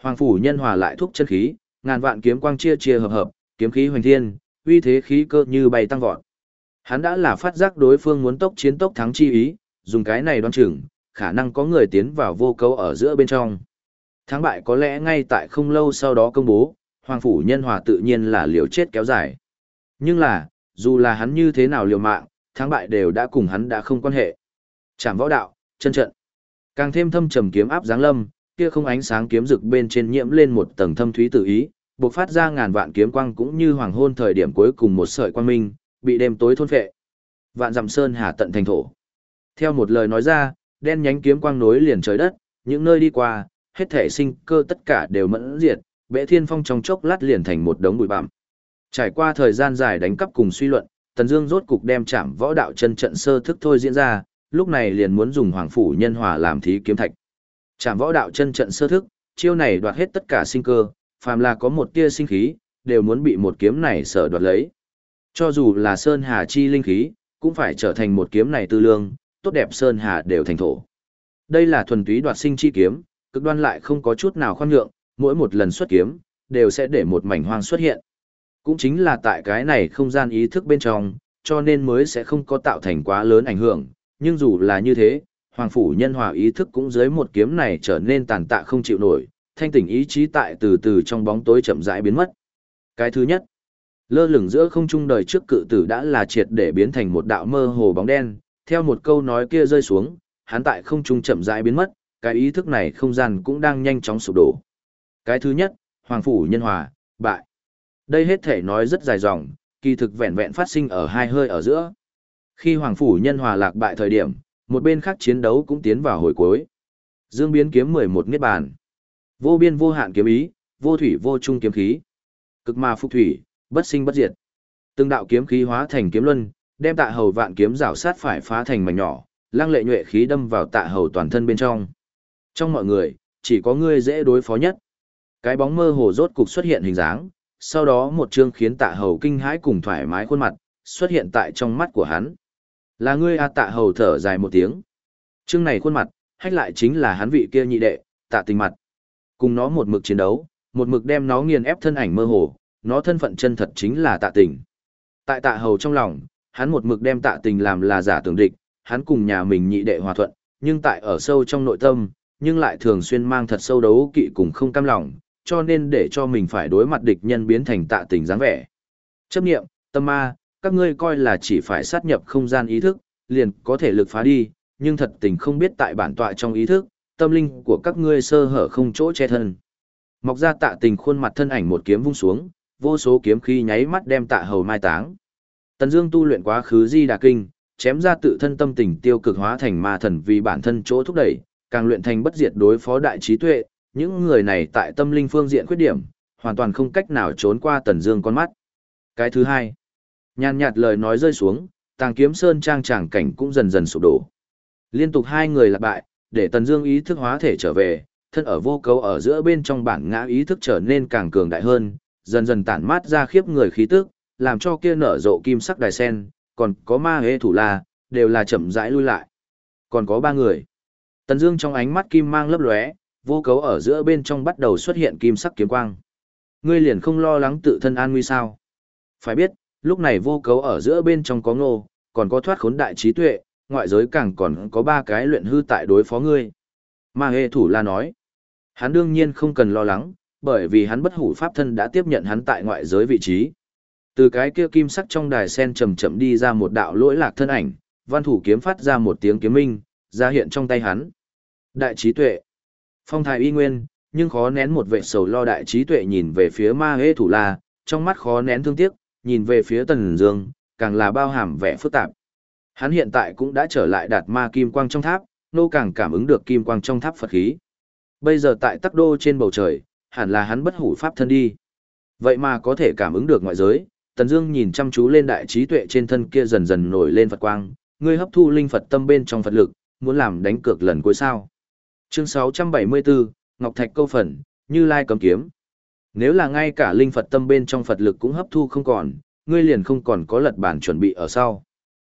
Hoàng phủ nhân hòa lại thúc chân khí, ngàn vạn kiếm quang chia chia hợp hợp, kiếm khí hoành thiên, uy thế khí cơ như bay tăng vọt. Hắn đã là phát giác đối phương muốn tốc chiến tốc thắng chi ý, dùng cái này đoán chừng, khả năng có người tiến vào vô cấu ở giữa bên trong. Thắng bại có lẽ ngay tại không lâu sau đó công bố, Hoàng phủ nhân hòa tự nhiên là liều chết kéo dài. Nhưng là, dù là hắn như thế nào liều mạng, thắng bại đều đã cùng hắn đã không quan hệ. Trảm võ đạo, chân trận. Càng thêm thâm trầm kiếm áp giáng lâm, kia không ánh sáng kiếm rực bên trên nhiễm lên một tầng thâm thúy tự ý, bộc phát ra ngàn vạn kiếm quang cũng như hoàng hôn thời điểm cuối cùng một sợi quang minh, bị đêm tối thôn phệ. Vạn dặm sơn hà tận thành thổ. Theo một lời nói ra, đen nhánh kiếm quang nối liền trời đất, những nơi đi qua, hết thể sinh cơ tất cả đều mẫn diệt, bệ thiên phong trong chốc lát liền thành một đống bụi bặm. Trải qua thời gian dài đánh cắp cùng suy luận, Tần Dương rốt cục đem chạm võ đạo chân trận sơ thức thôi diễn ra, lúc này liền muốn dùng hoàng phủ nhân hòa làm thí kiếm thạch. Chạm võ đạo chân trận sơ thức, chiêu này đoạt hết tất cả sinh cơ, phàm là có một tia sinh khí, đều muốn bị một kiếm này sở đoạt lấy. Cho dù là sơn hà chi linh khí, cũng phải trở thành một kiếm này tư lương, tốt đẹp sơn hà đều thành thổ. Đây là thuần túy đoạt sinh chi kiếm, cực đoan lại không có chút nào khoan nhượng, mỗi một lần xuất kiếm, đều sẽ để một mảnh hoang xuất hiện. Cũng chính là tại cái này không gian ý thức bên trong, cho nên mới sẽ không có tạo thành quá lớn ảnh hưởng, nhưng dù là như thế, Hoàng Phủ nhân hòa ý thức cũng dưới một kiếm này trở nên tàn tạ không chịu nổi, thanh tỉnh ý chí tại từ từ trong bóng tối chậm rãi biến mất. Cái thứ nhất, lơ lửng giữa không trung đời trước cự tử đã là triệt để biến thành một đạo mơ hồ bóng đen, theo một câu nói kia rơi xuống, hắn tại không trung chậm rãi biến mất, cái ý thức này không gian cũng đang nhanh chóng sụp đổ. Cái thứ nhất, Hoàng Phủ nhân hòa, bại. Đây hết thể nói rất dài dòng, kỳ thực vẹn vẹn phát sinh ở hai hơi ở giữa. Khi Hoàng Phủ nhân hòa lạc bại thời điểm, một bên khác chiến đấu cũng tiến vào hồi cuối. Dương biến kiếm 11 niết bàn. Vô biên vô hạn kiếm ý, vô thủy vô trung kiếm khí. Cực ma phục thủy, bất sinh bất diệt. Từng đạo kiếm khí hóa thành kiếm luân, đem tạ hầu vạn kiếm rảo sát phải phá thành mảnh nhỏ, lăng lệ nhuệ khí đâm vào tạ hầu toàn thân bên trong. Trong mọi người, chỉ có ngươi dễ đối phó nhất. Cái bóng mơ hồ rốt cục xuất hiện hình dáng, sau đó một chương khiến tạ hầu kinh hãi cùng thoải mái khuôn mặt, xuất hiện tại trong mắt của hắn. Là ngươi a à tạ hầu thở dài một tiếng. Chương này khuôn mặt, hách lại chính là hắn vị kia nhị đệ, tạ tình mặt. Cùng nó một mực chiến đấu, một mực đem nó nghiền ép thân ảnh mơ hồ, nó thân phận chân thật chính là tạ tình. Tại tạ hầu trong lòng, hắn một mực đem tạ tình làm là giả tưởng địch, hắn cùng nhà mình nhị đệ hòa thuận, nhưng tại ở sâu trong nội tâm, nhưng lại thường xuyên mang thật sâu đấu kỵ cùng không cam lòng, cho nên để cho mình phải đối mặt địch nhân biến thành tạ tình dáng vẻ. Chấp nghiệm, tâm ma, các ngươi coi là chỉ phải sát nhập không gian ý thức, liền có thể lực phá đi, nhưng thật tình không biết tại bản tọa trong ý thức, tâm linh của các ngươi sơ hở không chỗ che thân. Mọc ra tạ tình khuôn mặt thân ảnh một kiếm vung xuống, vô số kiếm khí nháy mắt đem tạ hầu mai táng. Tần Dương tu luyện quá khứ di đà kinh, chém ra tự thân tâm tình tiêu cực hóa thành ma thần vì bản thân chỗ thúc đẩy, càng luyện thành bất diệt đối phó đại trí tuệ, những người này tại tâm linh phương diện khuyết điểm, hoàn toàn không cách nào trốn qua Tần Dương con mắt. Cái thứ hai, nhàn nhạt lời nói rơi xuống, Tàng Kiếm Sơn trang tràng cảnh cũng dần dần sụp đổ. Liên tục hai người lạc bại, để Tần Dương ý thức hóa thể trở về, thân ở vô cấu ở giữa bên trong bản ngã ý thức trở nên càng cường đại hơn, dần dần tản mát ra khiếp người khí tức, làm cho kia nở rộ kim sắc đài sen, còn có ma hế thủ la, đều là chậm rãi lui lại. Còn có ba người. Tần Dương trong ánh mắt kim mang lấp lóe, vô cấu ở giữa bên trong bắt đầu xuất hiện kim sắc kiếm quang. Ngươi liền không lo lắng tự thân an nguy sao? Phải biết, lúc này vô cấu ở giữa bên trong có ngô, còn có thoát khốn đại trí tuệ, ngoại giới càng còn có ba cái luyện hư tại đối phó ngươi. Ma hê thủ la nói, hắn đương nhiên không cần lo lắng, bởi vì hắn bất hủ pháp thân đã tiếp nhận hắn tại ngoại giới vị trí. Từ cái kia kim sắc trong đài sen chậm chậm đi ra một đạo lỗi lạc thân ảnh, văn thủ kiếm phát ra một tiếng kiếm minh, ra hiện trong tay hắn. Đại trí tuệ. Phong thái y nguyên, nhưng khó nén một vệ sầu lo đại trí tuệ nhìn về phía ma hê thủ la, trong mắt khó nén thương tiếc, nhìn về phía tần dương, càng là bao hàm vẻ phức tạp. Hắn hiện tại cũng đã trở lại đạt ma kim quang trong tháp, nô càng cảm ứng được kim quang trong tháp Phật khí. Bây giờ tại tắc đô trên bầu trời, hẳn là hắn bất hủ pháp thân đi. Vậy mà có thể cảm ứng được ngoại giới, Tần Dương nhìn chăm chú lên đại trí tuệ trên thân kia dần dần nổi lên Phật quang, ngươi hấp thu linh Phật tâm bên trong Phật lực, muốn làm đánh cược lần cuối sao? Chương 674, Ngọc Thạch câu phần, Như Lai cầm kiếm. Nếu là ngay cả linh Phật tâm bên trong Phật lực cũng hấp thu không còn, ngươi liền không còn có lật bản chuẩn bị ở sau.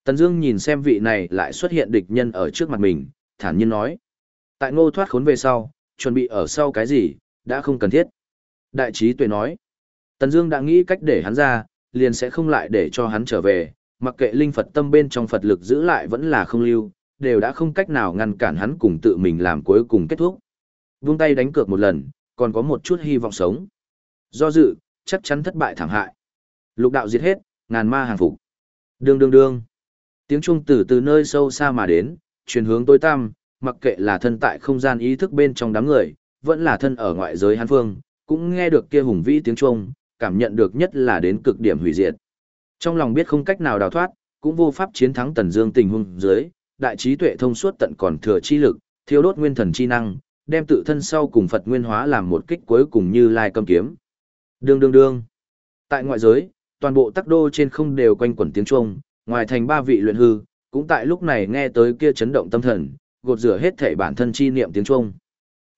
Tần Dương nhìn xem vị này lại xuất hiện địch nhân ở trước mặt mình, thản nhiên nói: "Tại Ngô thoát khốn về sau, chuẩn bị ở sau cái gì, đã không cần thiết." Đại trí tuệ nói: Tần Dương đã nghĩ cách để hắn ra, liền sẽ không lại để cho hắn trở về, mặc kệ linh Phật tâm bên trong Phật lực giữ lại vẫn là không lưu, đều đã không cách nào ngăn cản hắn cùng tự mình làm cuối cùng kết thúc. Vung tay đánh cược một lần, còn có một chút hy vọng sống. Do dự, chắc chắn thất bại thảm hại. Lục đạo diệt hết, ngàn ma hàng phục. Đương đương đương. Tiếng chuông từ từ nơi sâu xa mà đến, truyền hướng tối tăm, mặc kệ là thân tại không gian ý thức bên trong đám người, vẫn là thân ở ngoại giới hán phương, cũng nghe được kia hùng vĩ tiếng chuông, cảm nhận được nhất là đến cực điểm hủy diệt. Trong lòng biết không cách nào đào thoát, cũng vô pháp chiến thắng Tần Dương tình huống dưới, đại trí tuệ thông suốt tận còn thừa chi lực, thiêu đốt nguyên thần chi năng, đem tự thân sau cùng Phật nguyên hóa làm một kích cuối cùng như lai cầm kiếm. Đương đương đương. Tại ngoại giới, toàn bộ tắc đô trên không đều quanh quẩn tiếng chuông, ngoài thành ba vị luyện hư, cũng tại lúc này nghe tới kia chấn động tâm thần, gột rửa hết thể bản thân chi niệm tiếng chuông.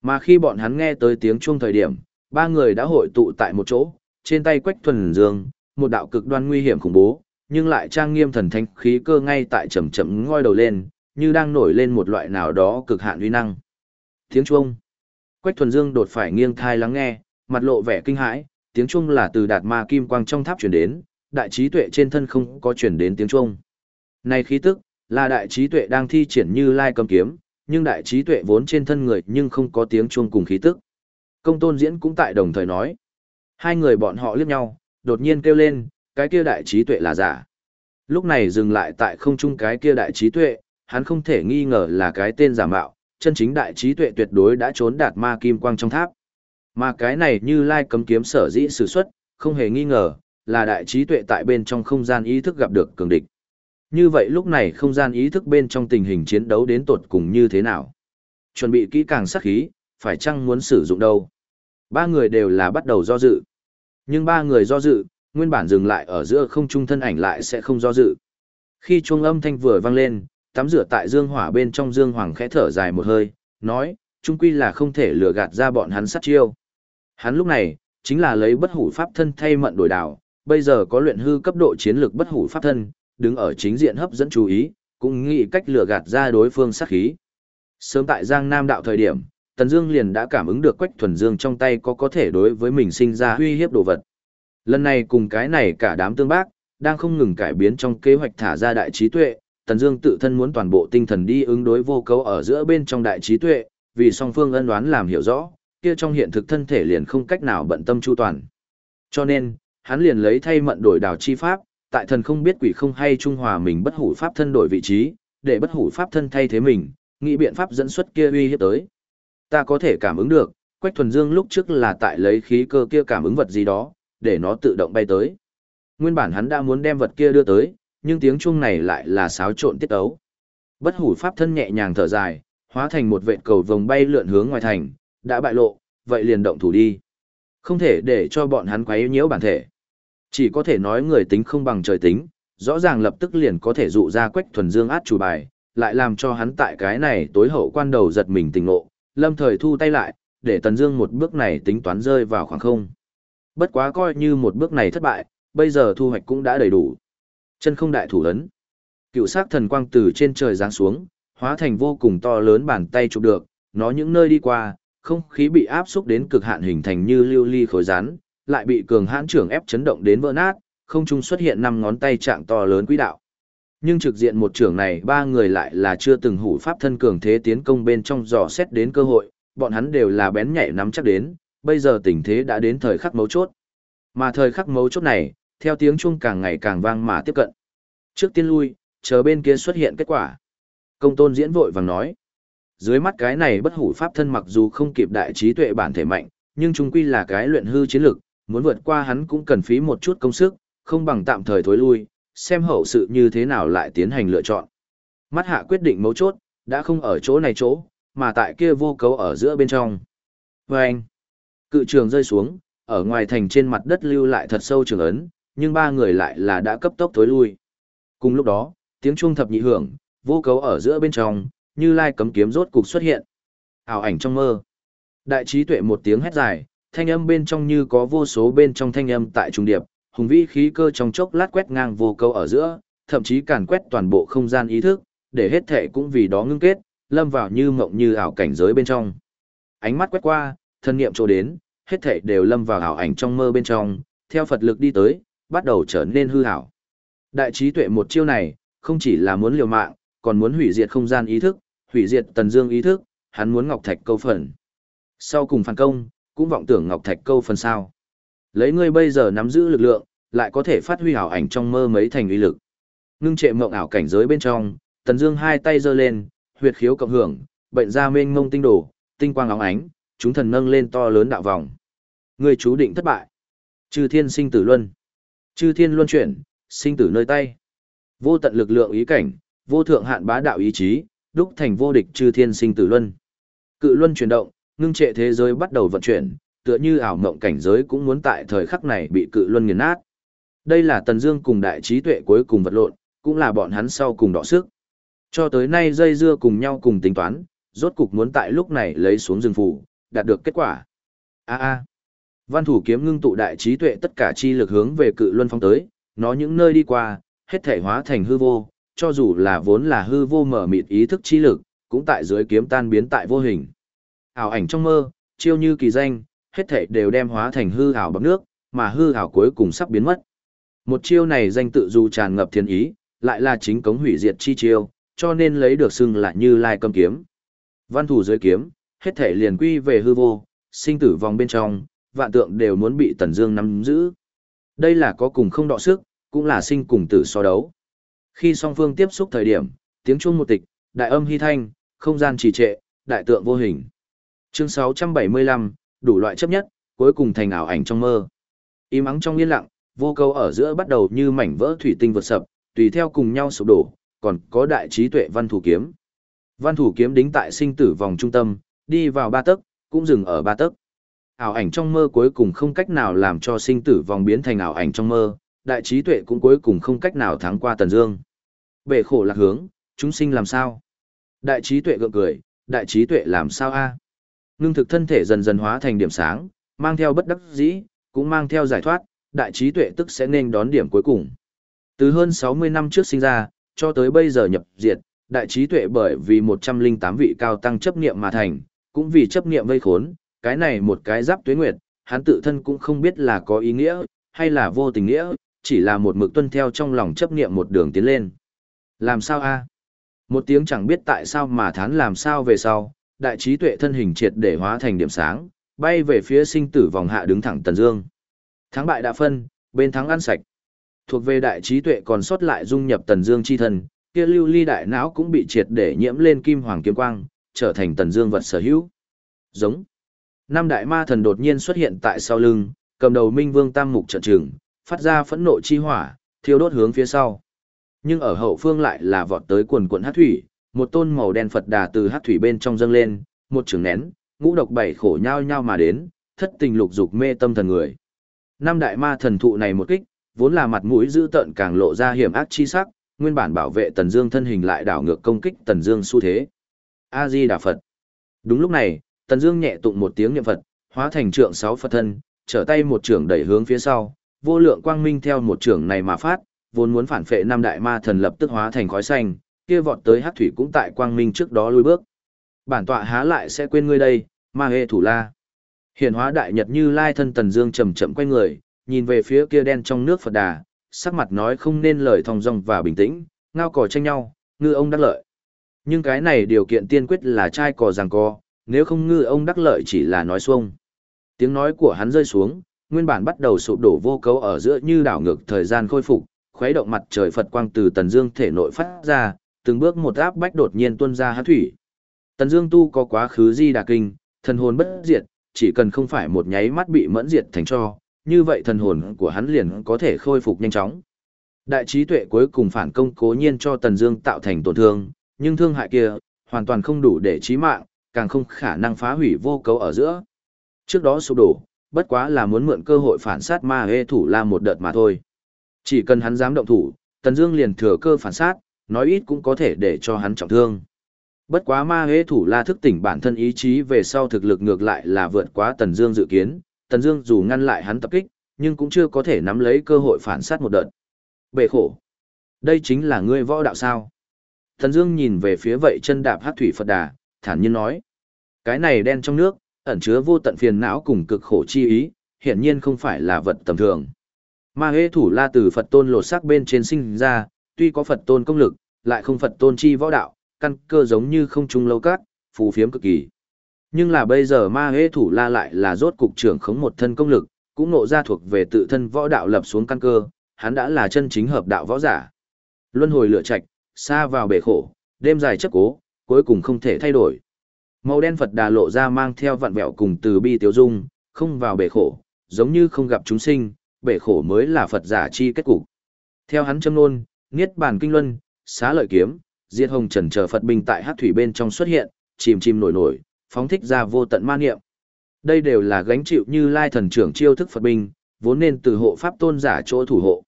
Mà khi bọn hắn nghe tới tiếng chuông thời điểm, ba người đã hội tụ tại một chỗ, trên tay quách thuần dương, một đạo cực đoan nguy hiểm khủng bố, nhưng lại trang nghiêm thần thánh khí cơ ngay tại chậm chậm ngoi đầu lên, như đang nổi lên một loại nào đó cực hạn uy năng. Tiếng chuông. Quách thuần dương đột phải nghiêng thai lắng nghe, mặt lộ vẻ kinh hãi, tiếng chuông là từ đạt ma kim quang trong tháp truyền đến, đại trí tuệ trên thân không có truyền đến tiếng chuông. Này khí tức, là đại trí tuệ đang thi triển như lai cầm kiếm, nhưng đại trí tuệ vốn trên thân người nhưng không có tiếng chuông cùng khí tức. Công tôn diễn cũng tại đồng thời nói. Hai người bọn họ liếc nhau, đột nhiên kêu lên, cái kia đại trí tuệ là giả. Lúc này dừng lại tại không trung cái kia đại trí tuệ, hắn không thể nghi ngờ là cái tên giả mạo, chân chính đại trí tuệ tuyệt đối đã trốn đạt ma kim quang trong tháp. Mà cái này như lai cấm kiếm sở dĩ sử xuất, không hề nghi ngờ, là đại trí tuệ tại bên trong không gian ý thức gặp được cường địch. Như vậy lúc này không gian ý thức bên trong tình hình chiến đấu đến tột cùng như thế nào? Chuẩn bị kỹ càng sắc khí, phải chăng muốn sử dụng đâu? Ba người đều là bắt đầu do dự. Nhưng ba người do dự, nguyên bản dừng lại ở giữa không trung thân ảnh lại sẽ không do dự. Khi chuông âm thanh vừa vang lên, tắm rửa tại dương hỏa bên trong dương hoàng khẽ thở dài một hơi, nói, chung quy là không thể lừa gạt ra bọn hắn sát chiêu. Hắn lúc này, chính là lấy bất hủ pháp thân thay mận đổi đảo, bây giờ có luyện hư cấp độ chiến lược bất hủ pháp thân, đứng ở chính diện hấp dẫn chú ý, cũng nghĩ cách lừa gạt ra đối phương sát khí. Sớm tại Giang Nam đạo thời điểm, Tần Dương liền đã cảm ứng được Quách Thuần Dương trong tay có có thể đối với mình sinh ra uy hiếp đồ vật. Lần này cùng cái này cả đám tương bác, đang không ngừng cải biến trong kế hoạch thả ra đại trí tuệ, Tần Dương tự thân muốn toàn bộ tinh thần đi ứng đối vô cấu ở giữa bên trong đại trí tuệ, vì song phương ân đoán làm hiểu rõ, kia trong hiện thực thân thể liền không cách nào bận tâm chu toàn. Cho nên, hắn liền lấy thay mận đổi đảo chi pháp, tại thần không biết quỷ không hay trung hòa mình bất hủ pháp thân đổi vị trí, để bất hủ pháp thân thay thế mình, nghĩ biện pháp dẫn xuất kia uy hiếp tới. Ta có thể cảm ứng được, Quách Thuần Dương lúc trước là tại lấy khí cơ kia cảm ứng vật gì đó, để nó tự động bay tới. Nguyên bản hắn đã muốn đem vật kia đưa tới, nhưng tiếng chuông này lại là xáo trộn tiết ấu. Bất hủ pháp thân nhẹ nhàng thở dài, hóa thành một vệt cầu vồng bay lượn hướng ngoài thành, đã bại lộ, vậy liền động thủ đi. Không thể để cho bọn hắn quấy nhiễu bản thể. Chỉ có thể nói người tính không bằng trời tính, rõ ràng lập tức liền có thể dụ ra Quách Thuần Dương át chủ bài, lại làm cho hắn tại cái này tối hậu quan đầu giật mình tỉnh ngộ, lâm thời thu tay lại, để Tần Dương một bước này tính toán rơi vào khoảng không. Bất quá coi như một bước này thất bại, bây giờ thu hoạch cũng đã đầy đủ. Chân không đại thủ ấn. Cựu sắc thần quang từ trên trời giáng xuống, hóa thành vô cùng to lớn bàn tay chụp được, nó những nơi đi qua, không khí bị áp xúc đến cực hạn hình thành như lưu ly khối rắn, lại bị cường hãn trưởng ép chấn động đến vỡ nát, không trung xuất hiện năm ngón tay trạng to lớn quỹ đạo. Nhưng trực diện một trưởng này ba người lại là chưa từng hủ pháp thân cường thế tiến công bên trong dò xét đến cơ hội, bọn hắn đều là bén nhạy nắm chắc đến, bây giờ tình thế đã đến thời khắc mấu chốt. Mà thời khắc mấu chốt này, theo tiếng chuông càng ngày càng vang mà tiếp cận. Trước tiên lui, chờ bên kia xuất hiện kết quả. Công tôn diễn vội vàng nói. Dưới mắt cái này bất hủ pháp thân mặc dù không kịp đại trí tuệ bản thể mạnh, nhưng chúng quy là cái luyện hư chiến lực, muốn vượt qua hắn cũng cần phí một chút công sức, không bằng tạm thời thối lui, xem hậu sự như thế nào lại tiến hành lựa chọn. Mắt hạ quyết định mấu chốt, đã không ở chỗ này chỗ, mà tại kia vô cấu ở giữa bên trong. Vâng! cự trường rơi xuống, ở ngoài thành trên mặt đất lưu lại thật sâu trường ấn, nhưng ba người lại là đã cấp tốc thối lui. Cùng lúc đó, tiếng chuông thập nhị hưởng, vô cấu ở giữa bên trong, như lai cấm kiếm rốt cục xuất hiện. Ảo ảnh trong mơ. Đại trí tuệ một tiếng hét dài, thanh âm bên trong như có vô số bên trong thanh âm tại trung điệp, hùng vĩ khí cơ trong chốc lát quét ngang vô câu ở giữa, thậm chí càn quét toàn bộ không gian ý thức, để hết thể cũng vì đó ngưng kết, lâm vào như mộng như ảo cảnh giới bên trong. Ánh mắt quét qua, thân niệm trô đến, hết thể đều lâm vào ảo ảnh trong mơ bên trong, theo Phật lực đi tới, bắt đầu trở nên hư ảo. Đại trí tuệ một chiêu này, không chỉ là muốn liều mạng, còn muốn hủy diệt không gian ý thức, hủy diệt tần dương ý thức, hắn muốn ngọc thạch câu phần. Sau cùng phản công, cũng vọng tưởng ngọc thạch câu phần sao. Lấy ngươi bây giờ nắm giữ lực lượng, lại có thể phát huy ảo ảnh trong mơ mấy thành uy lực. Ngưng trệ mộng ảo cảnh giới bên trong, tần dương hai tay giơ lên, huyệt khiếu cộng hưởng, bệnh ra mênh mông tinh đổ, tinh quang óng ánh, chúng thần nâng lên to lớn đạo vòng. Ngươi chú định thất bại. Chư thiên sinh tử luân. Chư thiên luân chuyển, sinh tử nơi tay. Vô tận lực lượng ý cảnh, vô thượng hạn bá đạo ý chí, đúc thành vô địch chư thiên sinh tử luân. Cự luân chuyển động, ngưng trệ thế giới bắt đầu vận chuyển, tựa như ảo mộng cảnh giới cũng muốn tại thời khắc này bị cự luân nghiền nát. Đây là Tần Dương cùng đại trí tuệ cuối cùng vật lộn, cũng là bọn hắn sau cùng đọ sức. Cho tới nay dây dưa cùng nhau cùng tính toán, rốt cục muốn tại lúc này lấy xuống rừng phủ, đạt được kết quả. A a. Văn thủ kiếm ngưng tụ đại trí tuệ tất cả chi lực hướng về cự luân phong tới, nó những nơi đi qua, hết thể hóa thành hư vô, cho dù là vốn là hư vô mở mịt ý thức chi lực, cũng tại dưới kiếm tan biến tại vô hình. Ảo ảnh trong mơ, chiêu như kỳ danh, hết thảy đều đem hóa thành hư ảo bằng nước, mà hư ảo cuối cùng sắp biến mất. Một chiêu này danh tự dù tràn ngập thiên ý, lại là chính cống hủy diệt chi chiêu, cho nên lấy được xưng là như lai cầm kiếm. Văn thủ dưới kiếm, hết thể liền quy về hư vô, sinh tử vòng bên trong, vạn tượng đều muốn bị Tần Dương nắm giữ. Đây là có cùng không đọ sức, cũng là sinh cùng tử so đấu. Khi song phương tiếp xúc thời điểm, tiếng chuông một tịch, đại âm hy thanh, không gian trì trệ, đại tượng vô hình. Chương 675, đủ loại chấp nhất, cuối cùng thành ảo ảnh trong mơ. Im ắng trong yên lặng, vô câu ở giữa bắt đầu như mảnh vỡ thủy tinh vượt sập, tùy theo cùng nhau sụp đổ, còn có đại trí tuệ văn thủ kiếm. Văn thủ kiếm đính tại sinh tử vòng trung tâm, đi vào ba tấc, cũng dừng ở ba tấc. Ảo ảnh trong mơ cuối cùng không cách nào làm cho sinh tử vòng biến thành ảo ảnh trong mơ, đại trí tuệ cũng cuối cùng không cách nào thắng qua Tần Dương. Bể khổ lạc hướng, chúng sinh làm sao? Đại trí tuệ gượng cười, đại trí tuệ làm sao a? Ngưng thực thân thể dần dần hóa thành điểm sáng, mang theo bất đắc dĩ, cũng mang theo giải thoát, đại trí tuệ tức sẽ nên đón điểm cuối cùng. Từ hơn 60 năm trước sinh ra, cho tới bây giờ nhập diệt, đại trí tuệ bởi vì 108 vị cao tăng chấp niệm mà thành, cũng vì chấp niệm vây khốn, cái này một cái giáp tuế nguyệt, hắn tự thân cũng không biết là có ý nghĩa, hay là vô tình nghĩa, chỉ là một mực tuân theo trong lòng chấp niệm một đường tiến lên. Làm sao a? Một tiếng chẳng biết tại sao mà thán làm sao về sau, đại trí tuệ thân hình triệt để hóa thành điểm sáng, bay về phía sinh tử vòng hạ đứng thẳng Tần Dương. Thắng bại đã phân, bên thắng ăn sạch. Thuộc về đại trí tuệ còn sót lại dung nhập Tần Dương chi thân kia lưu ly đại não cũng bị triệt để nhiễm lên kim hoàng kiếm quang, trở thành Tần Dương vật sở hữu. Giống. Năm đại ma thần đột nhiên xuất hiện tại sau lưng, cầm đầu Minh Vương Tam Mục trận trường, phát ra phẫn nộ chi hỏa, thiêu đốt hướng phía sau. Nhưng ở hậu phương lại là vọt tới quần quần hát thủy, một tôn màu đen Phật đà từ hát thủy bên trong dâng lên, một trường nén, ngũ độc bảy khổ nhau nhau mà đến, thất tình lục dục mê tâm thần người. Năm đại ma thần thụ này một kích, vốn là mặt mũi dữ tợn càng lộ ra hiểm ác chi sắc, nguyên bản bảo vệ Tần Dương thân hình lại đảo ngược công kích Tần Dương xu thế. A Di Đà Phật. Đúng lúc này, Tần Dương nhẹ tụng một tiếng niệm Phật, hóa thành trượng sáu Phật thân, trở tay một trường đẩy hướng phía sau, vô lượng quang minh theo một trưởng này mà phát, vốn muốn phản phệ năm đại ma thần lập tức hóa thành khói xanh, kia vọt tới hắc thủy cũng tại quang minh trước đó lùi bước. Bản tọa há lại sẽ quên ngươi đây, ma hê thủ la. Hiện hóa đại nhật như lai thân Tần Dương chậm chậm quay người, nhìn về phía kia đen trong nước Phật Đà, sắc mặt nói không nên lời thong dong và bình tĩnh, ngao cò tranh nhau, ngư ông đắc lợi. Nhưng cái này điều kiện tiên quyết là trai cò rằng co, nếu không ngư ông đắc lợi chỉ là nói xuông. Tiếng nói của hắn rơi xuống, nguyên bản bắt đầu sụp đổ vô cấu ở giữa như đảo ngược thời gian khôi phục, khuấy động mặt trời Phật quang từ Tần Dương thể nội phát ra, từng bước một áp bách đột nhiên tuôn ra hắc thủy. Tần Dương tu có quá khứ di đà kinh, thần hồn bất diệt, chỉ cần không phải một nháy mắt bị mẫn diệt thành cho, như vậy thần hồn của hắn liền có thể khôi phục nhanh chóng. Đại trí tuệ cuối cùng phản công cố nhiên cho Tần Dương tạo thành tổn thương, nhưng thương hại kia hoàn toàn không đủ để chí mạng, càng không khả năng phá hủy vô cấu ở giữa. Trước đó sụp đổ, bất quá là muốn mượn cơ hội phản sát ma hê thủ la một đợt mà thôi. Chỉ cần hắn dám động thủ, Tần Dương liền thừa cơ phản sát, nói ít cũng có thể để cho hắn trọng thương. Bất quá ma hê thủ la thức tỉnh bản thân ý chí về sau thực lực ngược lại là vượt quá Tần Dương dự kiến, Tần Dương dù ngăn lại hắn tập kích, nhưng cũng chưa có thể nắm lấy cơ hội phản sát một đợt. Bệ khổ. Đây chính là ngươi võ đạo sao? Tần Dương nhìn về phía vậy chân đạp hắc thủy Phật Đà, thản nhiên nói: "Cái này đen trong nước, ẩn chứa vô tận phiền não cùng cực khổ chi ý, hiển nhiên không phải là vật tầm thường." Ma hế thủ la từ Phật tôn lột xác bên trên sinh ra, tuy có Phật tôn công lực, lại không Phật tôn chi võ đạo, căn cơ giống như không trung lâu cát, phù phiếm cực kỳ. Nhưng là bây giờ ma hế thủ la lại là rốt cục trưởng khống một thân công lực, cũng nộ ra thuộc về tự thân võ đạo lập xuống căn cơ, hắn đã là chân chính hợp đạo võ giả. Luân hồi lựa trạch, xa vào bể khổ, đêm dài chấp cố, cuối cùng không thể thay đổi. Màu đen Phật đà lộ ra mang theo vạn vẹo cùng từ bi tiêu dung, không vào bể khổ, giống như không gặp chúng sinh, bể khổ mới là Phật giả chi kết cục. Theo hắn châm nôn, Niết bàn kinh luân, xá lợi kiếm, diệt hồng trần chờ Phật binh tại hát thủy bên trong xuất hiện, chìm chìm nổi nổi, phóng thích ra vô tận ma niệm. Đây đều là gánh chịu như lai thần trưởng chiêu thức Phật binh, vốn nên từ hộ pháp tôn giả chỗ thủ hộ.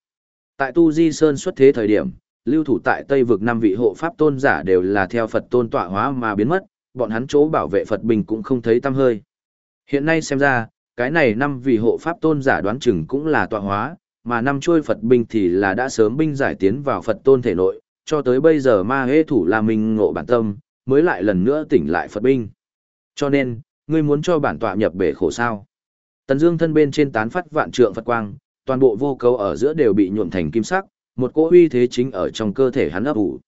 Tại Tu Di Sơn xuất thế thời điểm, lưu thủ tại Tây vực năm vị hộ pháp tôn giả đều là theo Phật tôn tọa hóa mà biến mất, bọn hắn chỗ bảo vệ Phật Bình cũng không thấy tăm hơi. Hiện nay xem ra, cái này năm vì hộ pháp tôn giả đoán chừng cũng là tọa hóa, mà năm trôi Phật binh thì là đã sớm binh giải tiến vào Phật tôn thể nội, cho tới bây giờ ma hế thủ là mình ngộ bản tâm, mới lại lần nữa tỉnh lại Phật binh. Cho nên, ngươi muốn cho bản tọa nhập bể khổ sao. Tần Dương thân bên trên tán phát vạn trượng Phật quang, toàn bộ vô cấu ở giữa đều bị nhuộm thành kim sắc, một cỗ uy thế chính ở trong cơ thể hắn ấp ủ.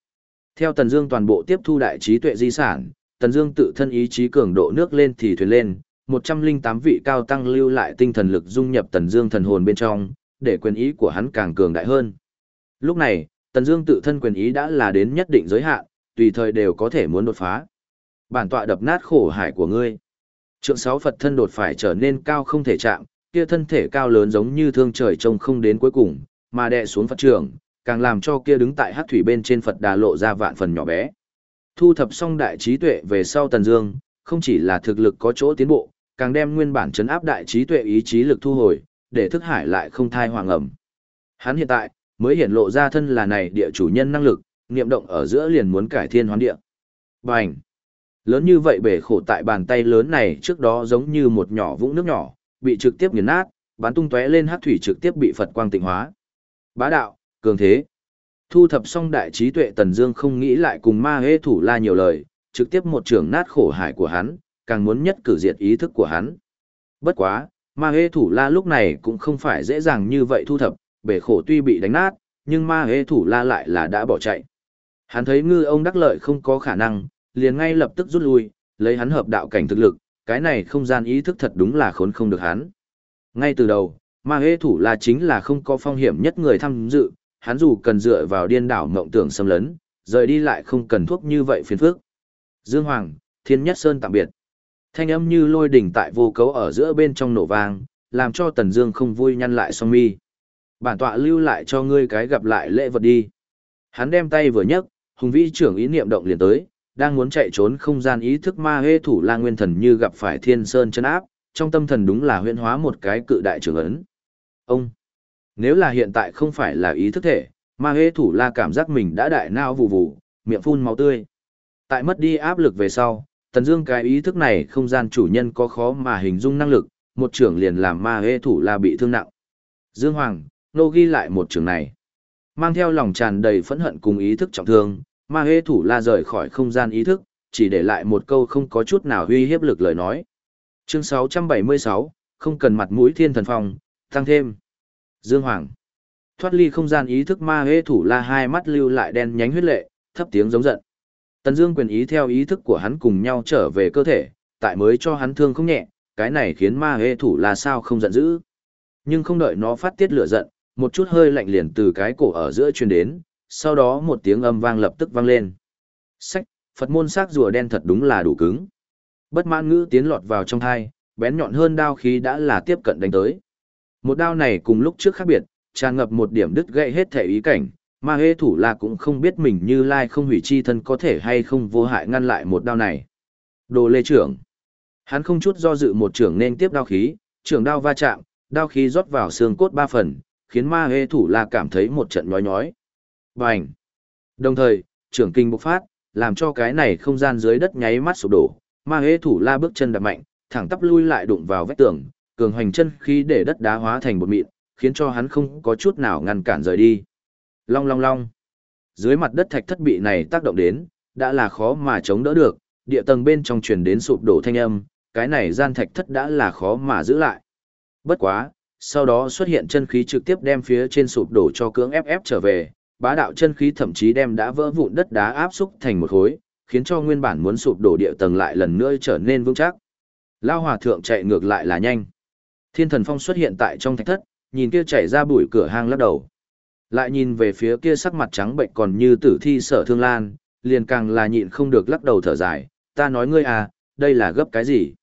Theo Tần Dương toàn bộ tiếp thu đại trí tuệ di sản, Tần Dương tự thân ý chí cường độ nước lên thì thuyền lên, 108 vị cao tăng lưu lại tinh thần lực dung nhập Tần Dương thần hồn bên trong, để quyền ý của hắn càng cường đại hơn. Lúc này, Tần Dương tự thân quyền ý đã là đến nhất định giới hạn, tùy thời đều có thể muốn đột phá. Bản tọa đập nát khổ hải của ngươi. Trượng sáu Phật thân đột phải trở nên cao không thể chạm, kia thân thể cao lớn giống như thương trời trông không đến cuối cùng, mà đè xuống Phật trưởng, càng làm cho kia đứng tại hắc thủy bên trên Phật đà lộ ra vạn phần nhỏ bé. Thu thập xong đại trí tuệ về sau Tần Dương, không chỉ là thực lực có chỗ tiến bộ, càng đem nguyên bản chấn áp đại trí tuệ ý chí lực thu hồi, để thức hải lại không thai hoàng ẩm. Hắn hiện tại, mới hiển lộ ra thân là này địa chủ nhân năng lực, niệm động ở giữa liền muốn cải thiên hoán địa. Bành! Lớn như vậy bể khổ tại bàn tay lớn này trước đó giống như một nhỏ vũng nước nhỏ, bị trực tiếp nghiền nát, bắn tung tóe lên hắc thủy trực tiếp bị Phật quang tịnh hóa. Bá đạo, cường thế. Thu thập xong đại trí tuệ Tần Dương không nghĩ lại cùng ma hế thủ la nhiều lời, trực tiếp một trường nát khổ hải của hắn, càng muốn nhất cử diệt ý thức của hắn. Bất quá, ma hế thủ la lúc này cũng không phải dễ dàng như vậy thu thập, bể khổ tuy bị đánh nát, nhưng ma hế thủ la lại là đã bỏ chạy. Hắn thấy ngư ông đắc lợi không có khả năng, liền ngay lập tức rút lui, lấy hắn hợp đạo cảnh thực lực, cái này không gian ý thức thật đúng là khốn không được hắn. Ngay từ đầu, ma hế thủ la chính là không có phong hiểm nhất người tham dự, hắn dù cần dựa vào điên đảo mộng tưởng xâm lấn, rời đi lại không cần thuốc như vậy phiền phức. Dương Hoàng, Thiên Nhất Sơn tạm biệt. Thanh âm như lôi đỉnh tại vô cấu ở giữa bên trong nổ vang, làm cho Tần Dương không vui nhăn lại song mi. Bản tọa lưu lại cho ngươi cái gặp lại lễ vật đi. Hắn đem tay vừa nhấc, hùng vĩ trưởng ý niệm động liền tới, đang muốn chạy trốn không gian ý thức ma hê thủ la nguyên thần như gặp phải thiên sơn chân áp, trong tâm thần đúng là huyễn hóa một cái cự đại trưởng ấn. Ông, nếu là hiện tại không phải là ý thức thể, ma hế thủ la cảm giác mình đã đại nao vụ vụ, miệng phun máu tươi. Tại mất đi áp lực về sau, tần dương cái ý thức này không gian chủ nhân có khó mà hình dung năng lực, một trưởng liền làm ma hế thủ la bị thương nặng. Dương Hoàng, nô ghi lại một trường này. Mang theo lòng tràn đầy phẫn hận cùng ý thức trọng thương, ma hế thủ la rời khỏi không gian ý thức, chỉ để lại một câu không có chút nào uy hiếp lực lời nói. Chương 676, không cần mặt mũi thiên thần phong, tăng thêm. Dương Hoàng. Thoát ly không gian ý thức ma hê thủ la hai mắt lưu lại đen nhánh huyết lệ, thấp tiếng giống giận. Tần Dương quyền ý theo ý thức của hắn cùng nhau trở về cơ thể, tại mới cho hắn thương không nhẹ, cái này khiến ma hê thủ la sao không giận dữ. Nhưng không đợi nó phát tiết lửa giận, một chút hơi lạnh liền từ cái cổ ở giữa truyền đến, sau đó một tiếng âm vang lập tức vang lên. Sách, Phật môn sắc rùa đen thật đúng là đủ cứng. Bất mãn ngữ tiến lọt vào trong thai, bén nhọn hơn đao khí đã là tiếp cận đánh tới. Một đao này cùng lúc trước khác biệt, tràn ngập một điểm đứt gãy hết thể ý cảnh, mà hê thủ là cũng không biết mình như lai không hủy chi thân có thể hay không vô hại ngăn lại một đao này. Đồ lê trưởng. Hắn không chút do dự một trưởng nên tiếp đao khí, trưởng đao va chạm, đao khí rót vào xương cốt ba phần, khiến ma hê thủ la cảm thấy một trận nhói nhói. Bành! Đồng thời, trưởng kinh bộc phát, làm cho cái này không gian dưới đất nháy mắt sụp đổ, ma hê thủ la bước chân đạp mạnh, thẳng tắp lui lại đụng vào vách tường, cường hoành chân khí để đất đá hóa thành bột mịn, khiến cho hắn không có chút nào ngăn cản rời đi. Long long long. Dưới mặt đất thạch thất bị này tác động đến, đã là khó mà chống đỡ được, địa tầng bên trong truyền đến sụp đổ thanh âm, cái này gian thạch thất đã là khó mà giữ lại. Bất quá, sau đó xuất hiện chân khí trực tiếp đem phía trên sụp đổ cho cưỡng ép ép trở về, bá đạo chân khí thậm chí đem đã vỡ vụn đất đá áp xúc thành một khối, khiến cho nguyên bản muốn sụp đổ địa tầng lại lần nữa trở nên vững chắc. Lao hòa thượng chạy ngược lại là nhanh. Thiên thần phong xuất hiện tại trong thạch thất, nhìn kia chảy ra bụi cửa hang lắc đầu. Lại nhìn về phía kia sắc mặt trắng bệnh còn như tử thi sở thương lan, liền càng là nhịn không được lắc đầu thở dài, ta nói ngươi à, đây là gấp cái gì?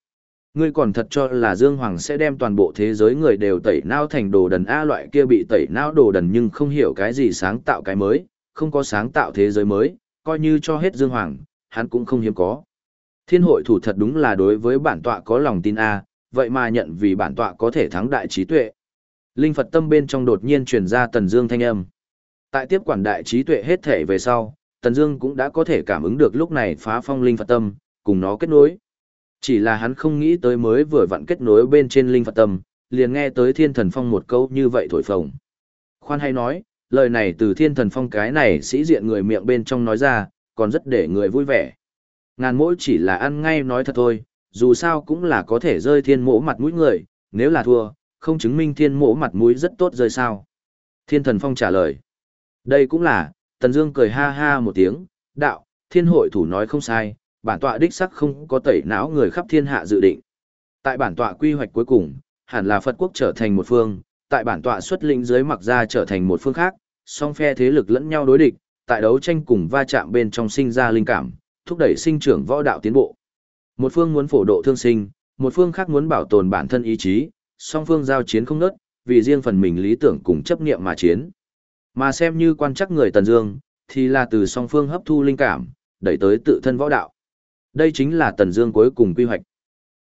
Ngươi còn thật cho là Dương Hoàng sẽ đem toàn bộ thế giới người đều tẩy não thành đồ đần A loại kia bị tẩy não đồ đần nhưng không hiểu cái gì sáng tạo cái mới, không có sáng tạo thế giới mới, coi như cho hết Dương Hoàng, hắn cũng không hiếm có. Thiên hội thủ thật đúng là đối với bản tọa có lòng tin A, vậy mà nhận vì bản tọa có thể thắng đại trí tuệ. Linh Phật tâm bên trong đột nhiên truyền ra Tần Dương thanh âm. Tại tiếp quản đại trí tuệ hết thể về sau, Tần Dương cũng đã có thể cảm ứng được lúc này phá phong Linh Phật tâm, cùng nó kết nối. Chỉ là hắn không nghĩ tới mới vừa vặn kết nối bên trên Linh Phật tâm, liền nghe tới Thiên Thần Phong một câu như vậy thổi phồng. Khoan hay nói, lời này từ Thiên Thần Phong cái này sĩ diện người miệng bên trong nói ra, còn rất để người vui vẻ. Ngàn mỗi chỉ là ăn ngay nói thật thôi, dù sao cũng là có thể rơi thiên mỗ mặt mũi người, nếu là thua, không chứng minh thiên mỗ mặt mũi rất tốt rơi sao. Thiên thần phong trả lời. Đây cũng là, Tần Dương cười ha ha một tiếng, đạo, thiên hội thủ nói không sai, bản tọa đích sắc không có tẩy não người khắp thiên hạ dự định. Tại bản tọa quy hoạch cuối cùng, hẳn là Phật quốc trở thành một phương, tại bản tọa xuất lĩnh dưới mặc ra trở thành một phương khác, song phe thế lực lẫn nhau đối địch, tại đấu tranh cùng va chạm bên trong sinh ra linh cảm, thúc đẩy sinh trưởng võ đạo tiến bộ. Một phương muốn phổ độ thương sinh, một phương khác muốn bảo tồn bản thân ý chí, song phương giao chiến không nớt, vì riêng phần mình lý tưởng cùng chấp niệm mà chiến. Mà xem như quan chắc người Tần Dương, thì là từ song phương hấp thu linh cảm, đẩy tới tự thân võ đạo. Đây chính là Tần Dương cuối cùng quy hoạch.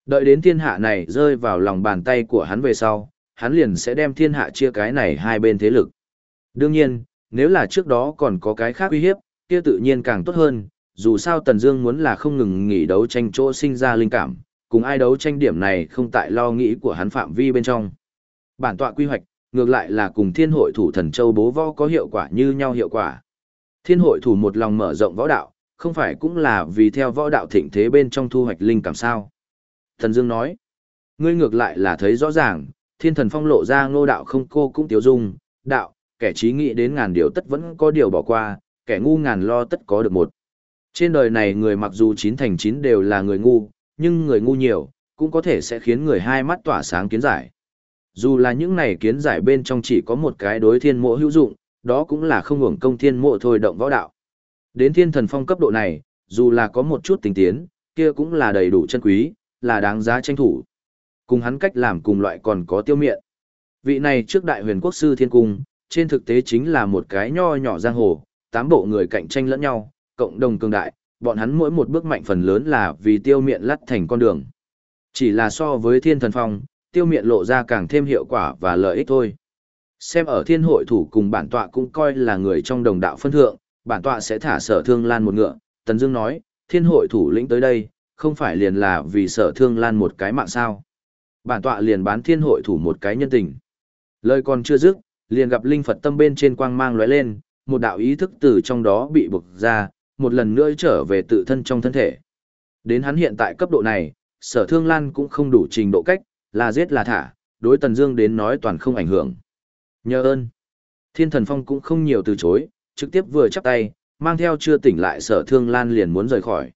Đợi đến thiên hạ này rơi vào lòng bàn tay của hắn về sau, hắn liền sẽ đem thiên hạ chia cái này hai bên thế lực. Đương nhiên, nếu là trước đó còn có cái khác uy hiếp, kia tự nhiên càng tốt hơn, dù sao Tần Dương muốn là không ngừng nghỉ đấu tranh chỗ sinh ra linh cảm, cùng ai đấu tranh điểm này không tại lo nghĩ của hắn phạm vi bên trong. Bản tọa quy hoạch, ngược lại là cùng Thiên hội thủ thần châu bố võ có hiệu quả như nhau hiệu quả. Thiên hội thủ một lòng mở rộng võ đạo, không phải cũng là vì theo võ đạo thịnh thế bên trong thu hoạch linh cảm sao? Thần Dương nói, ngươi ngược lại là thấy rõ ràng, Thiên thần phong lộ ra ngô đạo không cô cũng tiêu dung, đạo, kẻ trí nghĩ đến ngàn điều tất vẫn có điều bỏ qua, kẻ ngu ngàn lo tất có được một. Trên đời này người mặc dù chín thành chín đều là người ngu, nhưng người ngu nhiều, cũng có thể sẽ khiến người hai mắt tỏa sáng kiến giải. Dù là những này kiến giải bên trong chỉ có một cái đối thiên mộ hữu dụng, đó cũng là không hưởng công thiên mộ thôi động võ đạo. Đến thiên thần phong cấp độ này, dù là có một chút tình tiến, kia cũng là đầy đủ chân quý, là đáng giá tranh thủ. Cùng hắn cách làm cùng loại còn có tiêu miệng. Vị này trước đại huyền quốc sư thiên cung, trên thực tế chính là một cái nho nhỏ giang hồ, tám bộ người cạnh tranh lẫn nhau, cộng đồng cường đại, bọn hắn mỗi một bước mạnh phần lớn là vì tiêu miện lắt thành con đường. Chỉ là so với thiên thần phong, tiêu miện lộ ra càng thêm hiệu quả và lợi ích thôi. Xem ở thiên hội thủ cùng bản tọa cũng coi là người trong đồng đạo phân thượng, bản tọa sẽ thả sở thương lan một ngựa. Tần Dương nói, thiên hội thủ lĩnh tới đây, không phải liền là vì sở thương lan một cái mạng sao. Bản tọa liền bán thiên hội thủ một cái nhân tình. Lời còn chưa dứt, liền gặp linh Phật tâm bên trên quang mang lóe lên, một đạo ý thức từ trong đó bị bộc ra, một lần nữa trở về tự thân trong thân thể. Đến hắn hiện tại cấp độ này, sở thương lan cũng không đủ trình độ cách, là giết là thả, đối Tần Dương đến nói toàn không ảnh hưởng. Nhờ ơn. Thiên thần phong cũng không nhiều từ chối, trực tiếp vừa chắp tay, mang theo chưa tỉnh lại sở thương lan liền muốn rời khỏi.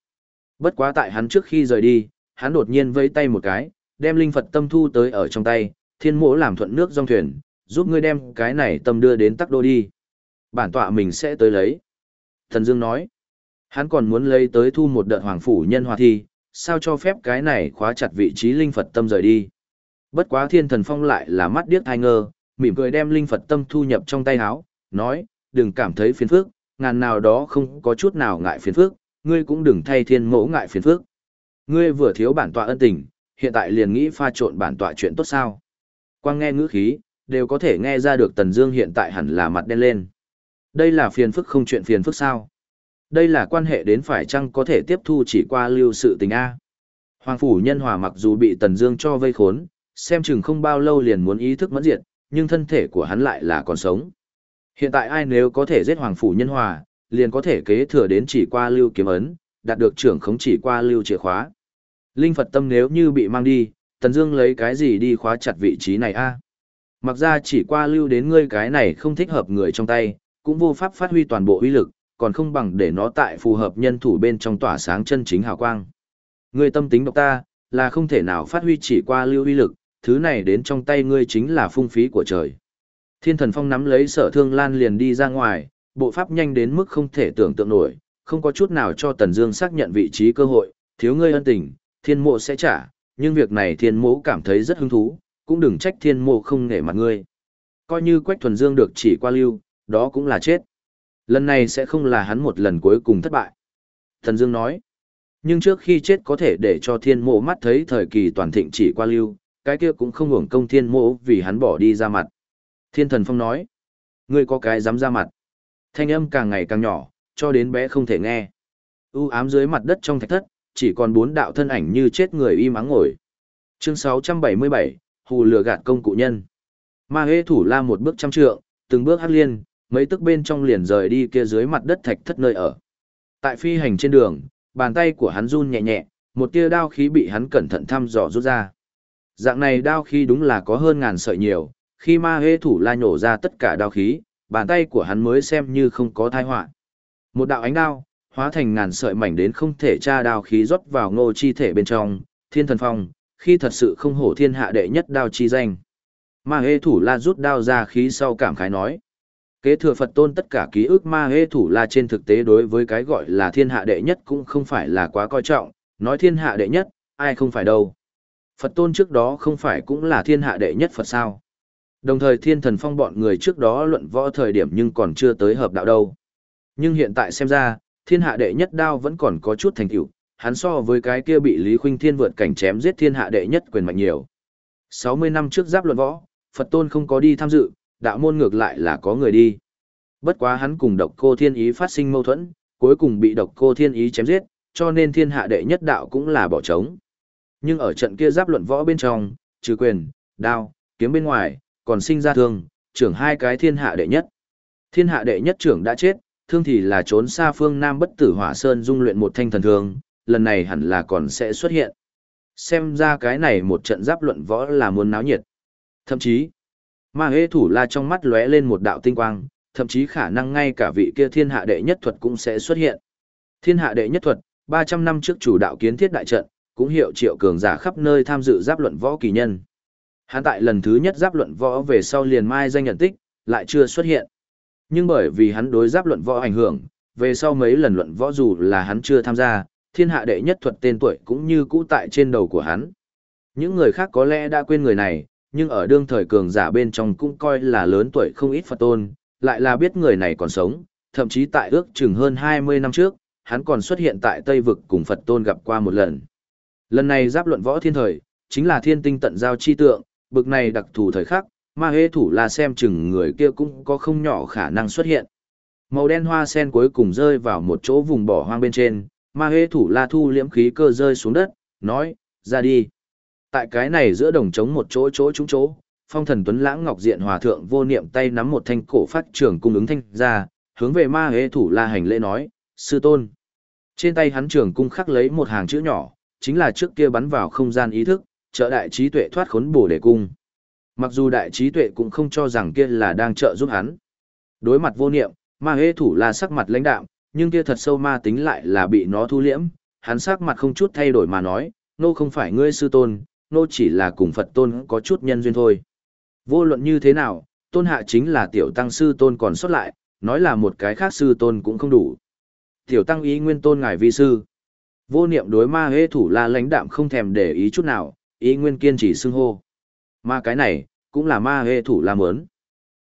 Bất quá tại hắn trước khi rời đi, hắn đột nhiên vẫy tay một cái, đem linh Phật tâm thu tới ở trong tay, thiên mỗ làm thuận nước dòng thuyền, giúp ngươi đem cái này tâm đưa đến tắc đô đi. Bản tọa mình sẽ tới lấy. Thần Dương nói. Hắn còn muốn lấy tới thu một đợt hoàng phủ nhân hòa thi, sao cho phép cái này khóa chặt vị trí linh Phật tâm rời đi. Bất quá thiên thần phong lại là mắt điếc thai ngơ, mỉm cười đem linh Phật tâm thu nhập trong tay áo, nói, đừng cảm thấy phiền phức, ngàn nào đó không có chút nào ngại phiền phức, ngươi cũng đừng thay thiên mẫu ngại phiền phức. Ngươi vừa thiếu bản tọa ân tình, hiện tại liền nghĩ pha trộn bản tọa chuyện tốt sao. Quang nghe ngữ khí, đều có thể nghe ra được Tần Dương hiện tại hẳn là mặt đen lên. Đây là phiền phức không chuyện phiền phức sao? Đây là quan hệ đến phải chăng có thể tiếp thu chỉ qua lưu sự tình A. Hoàng phủ nhân hòa mặc dù bị Tần Dương cho vây khốn, xem chừng không bao lâu liền muốn ý thức mẫn diệt, nhưng thân thể của hắn lại là còn sống. Hiện tại ai nếu có thể giết Hoàng phủ nhân hòa, liền có thể kế thừa đến chỉ qua lưu kiếm ấn, đạt được trưởng khống chỉ qua lưu chìa khóa. Linh Phật tâm nếu như bị mang đi, Tần Dương lấy cái gì đi khóa chặt vị trí này a? Mặc ra chỉ qua lưu đến ngươi cái này không thích hợp người trong tay, cũng vô pháp phát huy toàn bộ uy lực, còn không bằng để nó tại phù hợp nhân thủ bên trong tỏa sáng chân chính hào quang. Ngươi tâm tính độc ta, là không thể nào phát huy chỉ qua lưu uy lực, thứ này đến trong tay ngươi chính là phung phí của trời. Thiên thần phong nắm lấy sở thương lan liền đi ra ngoài, bộ pháp nhanh đến mức không thể tưởng tượng nổi, không có chút nào cho Tần Dương xác nhận vị trí cơ hội, thiếu ngươi ân tình, thiên mộ sẽ trả, nhưng việc này thiên mộ cảm thấy rất hứng thú, cũng đừng trách thiên mộ không nể mặt ngươi. Coi như Quách Thuần Dương được chỉ qua lưu, đó cũng là chết. Lần này sẽ không là hắn một lần cuối cùng thất bại. Thần Dương nói, nhưng trước khi chết có thể để cho thiên mộ mắt thấy thời kỳ toàn thịnh chỉ qua lưu, cái kia cũng không hưởng công thiên mộ vì hắn bỏ đi ra mặt. Thiên thần phong nói, ngươi có cái dám ra mặt. Thanh âm càng ngày càng nhỏ, cho đến bé không thể nghe. U ám dưới mặt đất trong thạch thất, chỉ còn bốn đạo thân ảnh như chết người im ắng ngồi. Chương 677, hù lừa gạt công cụ nhân. Ma hế thủ la một bước trăm trượng, từng bước hắc liên, mấy tức bên trong liền rời đi kia dưới mặt đất thạch thất nơi ở. Tại phi hành trên đường, bàn tay của hắn run nhẹ nhẹ, một tia đao khí bị hắn cẩn thận thăm dò rút ra. Dạng này đao khí đúng là có hơn ngàn sợi nhiều, khi ma hê thủ la nhổ ra tất cả đao khí, bàn tay của hắn mới xem như không có thai họa. Một đạo ánh đao, hóa thành ngàn sợi mảnh đến không thể tra đao khí rót vào ngô chi thể bên trong, thiên thần phong, khi thật sự không hổ thiên hạ đệ nhất đao chi danh. Ma hê thủ la rút đao ra khí sau cảm khái nói. Kế thừa Phật tôn tất cả ký ức ma hê thủ la trên thực tế đối với cái gọi là thiên hạ đệ nhất cũng không phải là quá coi trọng, nói thiên hạ đệ nhất, ai không phải đâu. Phật tôn trước đó không phải cũng là thiên hạ đệ nhất Phật sao. Đồng thời thiên thần phong bọn người trước đó luận võ thời điểm nhưng còn chưa tới hợp đạo đâu. Nhưng hiện tại xem ra, thiên hạ đệ nhất đao vẫn còn có chút thành tựu, hắn so với cái kia bị Lý Khuynh Thiên vượt cảnh chém giết thiên hạ đệ nhất quyền mạnh nhiều. 60 năm trước giáp luận võ, Phật Tôn không có đi tham dự, đạo môn ngược lại là có người đi. Bất quá hắn cùng độc cô thiên ý phát sinh mâu thuẫn, cuối cùng bị độc cô thiên ý chém giết, cho nên thiên hạ đệ nhất đạo cũng là bỏ trống. Nhưng ở trận kia giáp luận võ bên trong, trừ quyền, đao, kiếm bên ngoài, còn sinh ra thương, trưởng hai cái thiên hạ đệ nhất. Thiên hạ đệ nhất trưởng đã chết, thương thì là trốn xa phương Nam bất tử hỏa sơn dung luyện một thanh thần thương, lần này hẳn là còn sẽ xuất hiện. Xem ra cái này một trận giáp luận võ là muốn náo nhiệt. Thậm chí, ma hế thủ la trong mắt lóe lên một đạo tinh quang, thậm chí khả năng ngay cả vị kia thiên hạ đệ nhất thuật cũng sẽ xuất hiện. Thiên hạ đệ nhất thuật, 300 năm trước chủ đạo kiến thiết đại trận, cũng hiệu triệu cường giả khắp nơi tham dự giáp luận võ kỳ nhân. Hắn tại lần thứ nhất giáp luận võ về sau liền mai danh nhận tích, lại chưa xuất hiện. Nhưng bởi vì hắn đối giáp luận võ ảnh hưởng, về sau mấy lần luận võ dù là hắn chưa tham gia, thiên hạ đệ nhất thuật tên tuổi cũng như cũ tại trên đầu của hắn. Những người khác có lẽ đã quên người này, nhưng ở đương thời cường giả bên trong cũng coi là lớn tuổi không ít Phật tôn, lại là biết người này còn sống, thậm chí tại ước chừng hơn 20 năm trước, hắn còn xuất hiện tại Tây Vực cùng Phật tôn gặp qua một lần. Lần này giáp luận võ thiên thời, chính là thiên tinh tận giao chi tượng, bực này đặc thù thời khắc, ma hế thủ là xem chừng người kia cũng có không nhỏ khả năng xuất hiện. Màu đen hoa sen cuối cùng rơi vào một chỗ vùng bỏ hoang bên trên, ma hế thủ la thu liễm khí cơ rơi xuống đất, nói, ra đi. Tại cái này giữa đồng trống một chỗ chỗ trúng chỗ, phong thần tuấn lãng ngọc diện hòa thượng vô niệm tay nắm một thanh cổ phát trường cung ứng thanh ra, hướng về ma hế thủ la hành lễ nói, sư tôn. Trên tay hắn trường cung khắc lấy một hàng chữ nhỏ, chính là trước kia bắn vào không gian ý thức, trợ đại trí tuệ thoát khốn bổ đề cung. Mặc dù đại trí tuệ cũng không cho rằng kia là đang trợ giúp hắn. Đối mặt vô niệm, ma hế thủ la sắc mặt lãnh đạm, nhưng kia thật sâu ma tính lại là bị nó thu liễm, hắn sắc mặt không chút thay đổi mà nói, nô không phải ngươi sư tôn, nô chỉ là cùng Phật tôn có chút nhân duyên thôi. Vô luận như thế nào, tôn hạ chính là tiểu tăng sư tôn còn xuất lại, nói là một cái khác sư tôn cũng không đủ. Tiểu tăng ý nguyên tôn ngài vi sư. Vô niệm đối ma hế thủ là lãnh đạm không thèm để ý chút nào, ý nguyên kiên trì xưng hô. Ma cái này, cũng là ma hế thủ la mớn.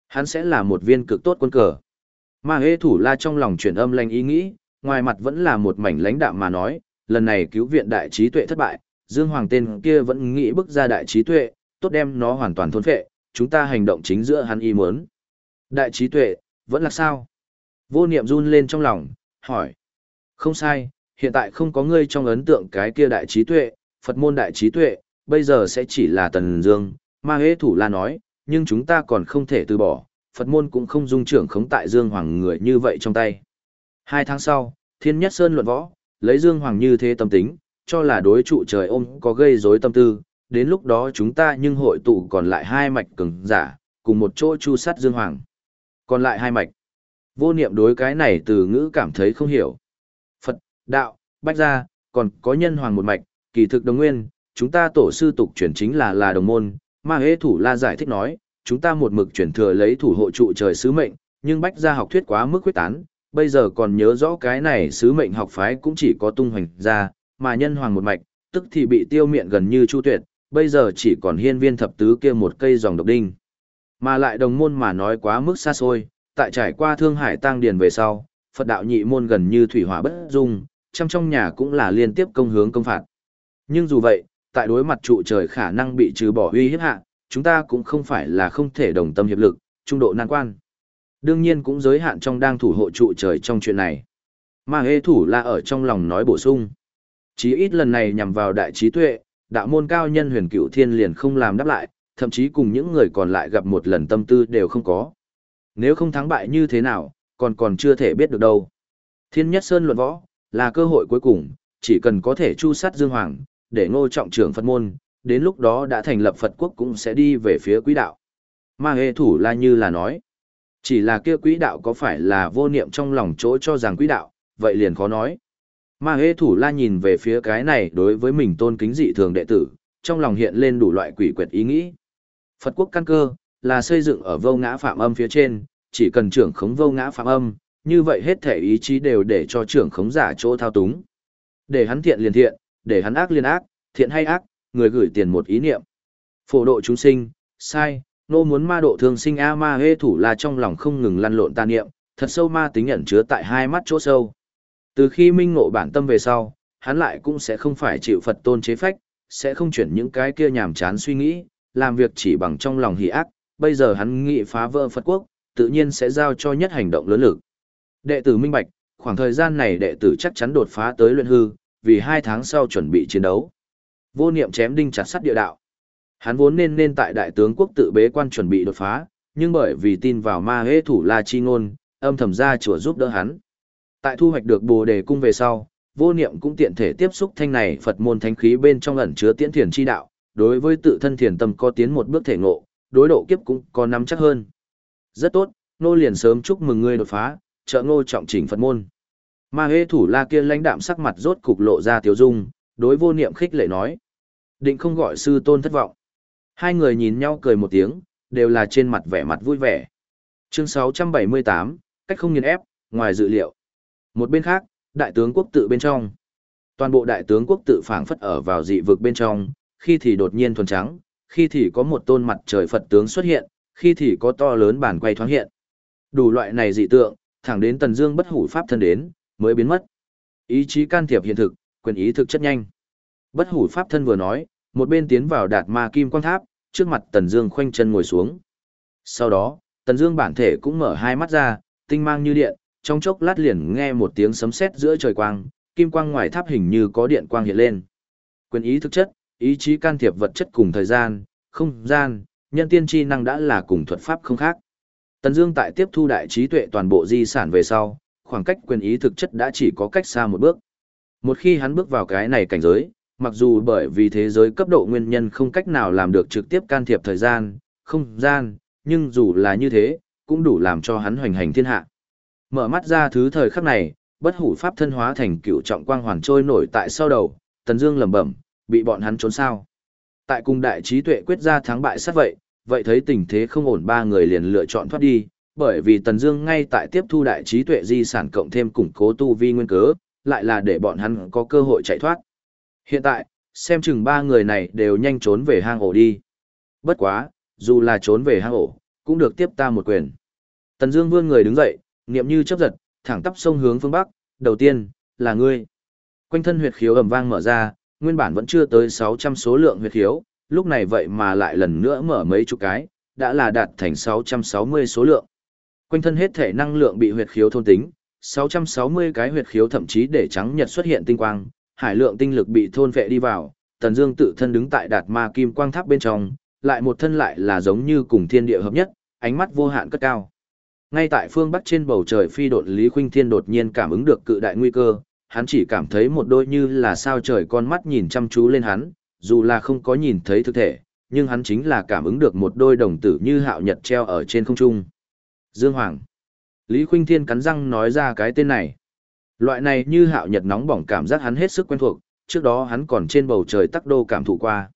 Hắn sẽ là một viên cực tốt quân cờ. Ma hế thủ la trong lòng chuyển âm lành ý nghĩ, ngoài mặt vẫn là một mảnh lãnh đạm mà nói, lần này cứu viện đại trí tuệ thất bại, Dương Hoàng tên kia vẫn nghĩ bức ra đại trí tuệ, tốt đem nó hoàn toàn thôn phệ, chúng ta hành động chính giữa hắn ý muốn. Đại trí tuệ, vẫn là sao? Vô niệm run lên trong lòng, hỏi. Không sai, hiện tại không có ngươi trong ấn tượng cái kia đại trí tuệ, Phật môn đại trí tuệ, bây giờ sẽ chỉ là Tần Dương, Ma Hế Thủ La nói, nhưng chúng ta còn không thể từ bỏ, Phật môn cũng không dung trưởng khống tại Dương Hoàng người như vậy trong tay. Hai tháng sau, Thiên Nhất Sơn luận võ, lấy Dương Hoàng như thế tâm tính, cho là đối trụ trời ôm có gây rối tâm tư, đến lúc đó chúng ta nhưng hội tụ còn lại hai mạch cường giả, cùng một chỗ chu sát Dương Hoàng. Còn lại hai mạch. Vô niệm đối cái này từ ngữ cảm thấy không hiểu. Phật, đạo, bách gia, còn có nhân hoàng một mạch, kỳ thực đồng nguyên, chúng ta tổ sư tục chuyển chính là là đồng môn, mà hế thủ la giải thích nói, chúng ta một mực chuyển thừa lấy thủ hộ trụ trời sứ mệnh, nhưng bách gia học thuyết quá mức quyết tán, bây giờ còn nhớ rõ cái này sứ mệnh học phái cũng chỉ có tung hoành ra, mà nhân hoàng một mạch, tức thì bị tiêu miệng gần như chu tuyệt, bây giờ chỉ còn hiên viên thập tứ kia một cây dòng độc đinh. Mà lại đồng môn mà nói quá mức xa xôi, tại trải qua thương hải tăng điền về sau, Phật đạo nhị môn gần như thủy hỏa bất dung, trong trong nhà cũng là liên tiếp công hướng công phạt. Nhưng dù vậy, tại đối mặt trụ trời khả năng bị trừ bỏ uy hiếp hạ, chúng ta cũng không phải là không thể đồng tâm hiệp lực, trung độ nan quan. Đương nhiên cũng giới hạn trong đang thủ hộ trụ trời trong chuyện này. Mà hê thủ là ở trong lòng nói bổ sung. Chí ít lần này nhằm vào đại trí tuệ, đạo môn cao nhân huyền cựu thiên liền không làm đáp lại, thậm chí cùng những người còn lại gặp một lần tâm tư đều không có. Nếu không thắng bại như thế nào, còn còn chưa thể biết được đâu. Thiên nhất sơn luận võ, là cơ hội cuối cùng, chỉ cần có thể chu sát Dương Hoàng, để ngô trọng trưởng Phật môn, đến lúc đó đã thành lập Phật quốc cũng sẽ đi về phía quỹ đạo. Ma hệ thủ la như là nói, chỉ là kia quỹ đạo có phải là vô niệm trong lòng chỗ cho rằng quỹ đạo, vậy liền khó nói. Ma hê thủ la nhìn về phía cái này đối với mình tôn kính dị thường đệ tử, trong lòng hiện lên đủ loại quỷ quyệt ý nghĩ. Phật quốc căn cơ, là xây dựng ở vô ngã phạm âm phía trên, chỉ cần trưởng khống vô ngã phạm âm, như vậy hết thể ý chí đều để cho trưởng khống giả chỗ thao túng. Để hắn thiện liền thiện, để hắn ác liền ác, thiện hay ác, người gửi tiền một ý niệm. Phổ độ chúng sinh, sai, nô muốn ma độ thương sinh A ma hê thủ La trong lòng không ngừng lăn lộn tà niệm, thật sâu ma tính ẩn chứa tại hai mắt chỗ sâu. Từ khi minh ngộ bản tâm về sau, hắn lại cũng sẽ không phải chịu Phật tôn chế phách, sẽ không chuyển những cái kia nhàm chán suy nghĩ, làm việc chỉ bằng trong lòng hỉ ác, bây giờ hắn nghị phá vỡ Phật quốc, tự nhiên sẽ giao cho nhất hành động lớn lực. Đệ tử minh bạch, khoảng thời gian này đệ tử chắc chắn đột phá tới luyện hư, vì hai tháng sau chuẩn bị chiến đấu. Vô niệm chém đinh chặt sắt địa đạo. Hắn vốn nên nên tại đại tướng quốc tự bế quan chuẩn bị đột phá, nhưng bởi vì tin vào ma hế thủ La Chi Ngôn, âm thầm ra chùa giúp đỡ hắn. Tại thu hoạch được bồ đề cung về sau, vô niệm cũng tiện thể tiếp xúc thanh này Phật môn thánh khí bên trong ẩn chứa tiễn thiền chi đạo, đối với tự thân thiền tâm có tiến một bước thể ngộ, đối độ kiếp cũng có nắm chắc hơn. Rất tốt, nô liền sớm chúc mừng ngươi đột phá, trợ ngô trọng chỉnh Phật môn. Ma hê thủ la kia lãnh đạm sắc mặt rốt cục lộ ra tiểu dung, đối vô niệm khích lệ nói. Định không gọi sư tôn thất vọng. Hai người nhìn nhau cười một tiếng, đều là trên mặt vẻ mặt vui vẻ. Chương 678, cách không nghiền ép, ngoài dự liệu. Một bên khác, đại tướng quốc tự bên trong. Toàn bộ đại tướng quốc tự phảng phất ở vào dị vực bên trong, khi thì đột nhiên thuần trắng, khi thì có một tôn mặt trời Phật tướng xuất hiện, khi thì có to lớn bản quay thoáng hiện. Đủ loại này dị tượng, thẳng đến Tần Dương bất hủ pháp thân đến, mới biến mất. Ý chí can thiệp hiện thực, quyền ý thực chất nhanh. Bất hủ pháp thân vừa nói, một bên tiến vào đạt ma kim Quan tháp, trước mặt Tần Dương khoanh chân ngồi xuống. Sau đó, Tần Dương bản thể cũng mở hai mắt ra, tinh mang như điện, trong chốc lát liền nghe một tiếng sấm sét giữa trời quang, kim quang ngoài tháp hình như có điện quang hiện lên. Quyền ý thực chất, ý chí can thiệp vật chất cùng thời gian, không gian, nhân tiên chi năng đã là cùng thuật pháp không khác. Tần Dương tại tiếp thu đại trí tuệ toàn bộ di sản về sau, khoảng cách quyền ý thực chất đã chỉ có cách xa một bước. Một khi hắn bước vào cái này cảnh giới, mặc dù bởi vì thế giới cấp độ nguyên nhân không cách nào làm được trực tiếp can thiệp thời gian, không gian, nhưng dù là như thế, cũng đủ làm cho hắn hoành hành thiên hạ. Mở mắt ra thứ thời khắc này, bất hủ pháp thân hóa thành cựu trọng quang hoàn trôi nổi tại sau đầu, Tần Dương lẩm bẩm, bị bọn hắn trốn sao? Tại cung đại trí tuệ quyết ra thắng bại sát vậy, vậy thấy tình thế không ổn ba người liền lựa chọn thoát đi, bởi vì Tần Dương ngay tại tiếp thu đại trí tuệ di sản cộng thêm củng cố tu vi nguyên cớ, lại là để bọn hắn có cơ hội chạy thoát. Hiện tại, xem chừng ba người này đều nhanh trốn về hang ổ đi. Bất quá, dù là trốn về hang ổ, cũng được tiếp ta một quyền. Tần Dương vươn người đứng dậy, niệm như chớp giật, thẳng tắp sông hướng phương bắc, đầu tiên, là ngươi. Quanh thân huyệt khiếu ầm vang mở ra, nguyên bản vẫn chưa tới 600 số lượng huyệt khiếu, lúc này vậy mà lại lần nữa mở mấy chục cái, đã là đạt thành 660 số lượng. Quanh thân hết thể năng lượng bị huyệt khiếu thôn tính, 660 cái huyệt khiếu thậm chí để trắng nhật xuất hiện tinh quang, hải lượng tinh lực bị thôn vệ đi vào, Tần Dương tự thân đứng tại đạt ma kim quang tháp bên trong, lại một thân lại là giống như cùng thiên địa hợp nhất, ánh mắt vô hạn cất cao. Ngay tại phương bắc trên bầu trời phi độn Lý Khuynh Thiên đột nhiên cảm ứng được cự đại nguy cơ, hắn chỉ cảm thấy một đôi như là sao trời con mắt nhìn chăm chú lên hắn, dù là không có nhìn thấy thực thể, nhưng hắn chính là cảm ứng được một đôi đồng tử như hạo nhật treo ở trên không trung. Dương Hoàng. Lý Khuynh Thiên cắn răng nói ra cái tên này. Loại này như hạo nhật nóng bỏng cảm giác hắn hết sức quen thuộc, trước đó hắn còn trên bầu trời tắc đô cảm thụ qua.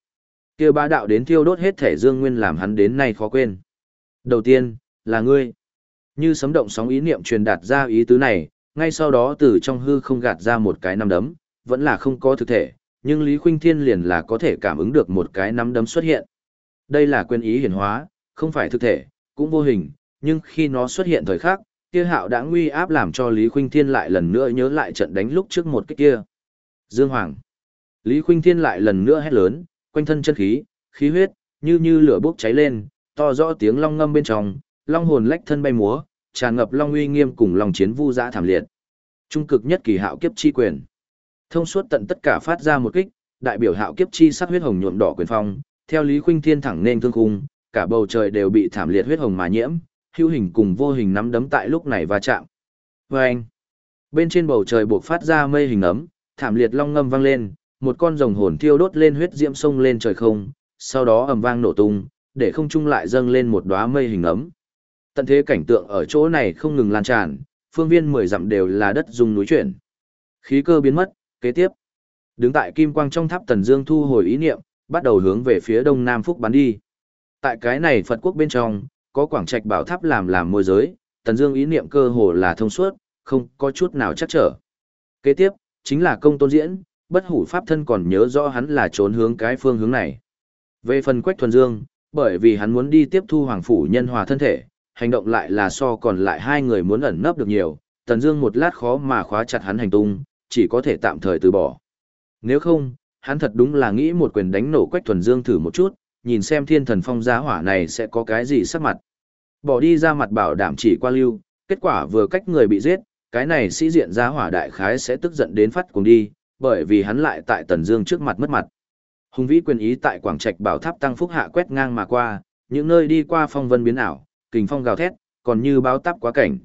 Kia ba đạo đến thiêu đốt hết thể dương nguyên làm hắn đến nay khó quên. Đầu tiên, là ngươi. Như sấm động sóng ý niệm truyền đạt ra ý tứ này, ngay sau đó từ trong hư không gạt ra một cái nắm đấm, vẫn là không có thực thể, nhưng Lý Khuynh Thiên liền là có thể cảm ứng được một cái nắm đấm xuất hiện. Đây là quyền ý hiển hóa, không phải thực thể, cũng vô hình, nhưng khi nó xuất hiện thời khắc, kia hạo đã nguy áp làm cho Lý Khuynh Thiên lại lần nữa nhớ lại trận đánh lúc trước một cái kia. Dương Hoàng. Lý Khuynh Thiên lại lần nữa hét lớn, quanh thân chân khí, khí huyết, như như lửa bốc cháy lên, to rõ tiếng long ngâm bên trong, long hồn lách thân bay múa, tràn ngập long uy nghiêm cùng long chiến vu dã thảm liệt. Trung cực nhất kỳ hạo kiếp chi quyền. Thông suốt tận tất cả phát ra một kích, đại biểu hạo kiếp chi sắc huyết hồng nhuộm đỏ quyền phong, theo Lý Khuynh Thiên thẳng nên thương khung, cả bầu trời đều bị thảm liệt huyết hồng mà nhiễm, hữu hình cùng vô hình nắm đấm tại lúc này va chạm. Oeng. Bên trên bầu trời bộc phát ra mây hình ấm, thảm liệt long ngâm vang lên, một con rồng hồn thiêu đốt lên huyết diễm sông lên trời không, sau đó ầm vang nổ tung, để không trung lại dâng lên một đóa mây hình ấm. Tận thế cảnh tượng ở chỗ này không ngừng lan tràn, phương viên mười dặm đều là đất dung núi chuyển. Khí cơ biến mất, kế tiếp. Đứng tại kim quang trong tháp Tần Dương thu hồi ý niệm, bắt đầu hướng về phía đông nam phúc bắn đi. Tại cái này Phật quốc bên trong, có quảng trạch bảo tháp làm làm môi giới, Tần Dương ý niệm cơ hồ là thông suốt, không có chút nào chắc trở. Kế tiếp, chính là công tôn diễn, bất hủ pháp thân còn nhớ rõ hắn là trốn hướng cái phương hướng này. Về phần Quách Thuần Dương, bởi vì hắn muốn đi tiếp thu hoàng phủ nhân hòa thân thể, hành động lại là so còn lại hai người muốn ẩn nấp được nhiều, Tần Dương một lát khó mà khóa chặt hắn hành tung, chỉ có thể tạm thời từ bỏ. Nếu không, hắn thật đúng là nghĩ một quyền đánh nổ Quách Thuần Dương thử một chút, nhìn xem Thiên Thần Phong giá hỏa này sẽ có cái gì sắc mặt. Bỏ đi ra mặt bảo đảm chỉ qua lưu, kết quả vừa cách người bị giết, cái này sĩ diện giá hỏa đại khái sẽ tức giận đến phát cùng đi, bởi vì hắn lại tại Tần Dương trước mặt mất mặt. Hùng vĩ quyền ý tại Quảng Trạch Bảo Tháp tăng phúc hạ quét ngang mà qua, những nơi đi qua phong vân biến ảo, kình phong gào thét, còn như báo táp quá cảnh.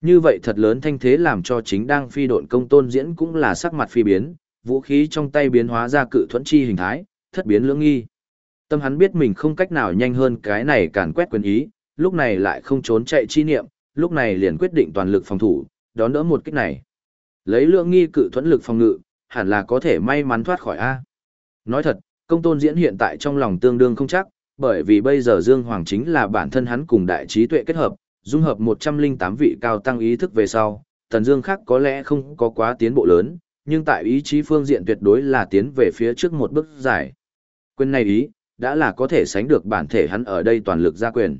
Như vậy thật lớn thanh thế làm cho chính đang phi độn công tôn diễn cũng là sắc mặt phi biến, vũ khí trong tay biến hóa ra cự thuẫn chi hình thái, thất biến lưỡng nghi. Tâm hắn biết mình không cách nào nhanh hơn cái này càn quét quyền ý, lúc này lại không trốn chạy chi niệm, lúc này liền quyết định toàn lực phòng thủ, đón đỡ một kích này. Lấy lưỡng nghi cự thuẫn lực phòng ngự, hẳn là có thể may mắn thoát khỏi A. Nói thật, công tôn diễn hiện tại trong lòng tương đương không chắc, bởi vì bây giờ Dương Hoàng chính là bản thân hắn cùng đại trí tuệ kết hợp, dung hợp 108 vị cao tăng ý thức về sau, Tần Dương khác có lẽ không có quá tiến bộ lớn, nhưng tại ý chí phương diện tuyệt đối là tiến về phía trước một bước dài. Quyền này ý, đã là có thể sánh được bản thể hắn ở đây toàn lực ra quyền.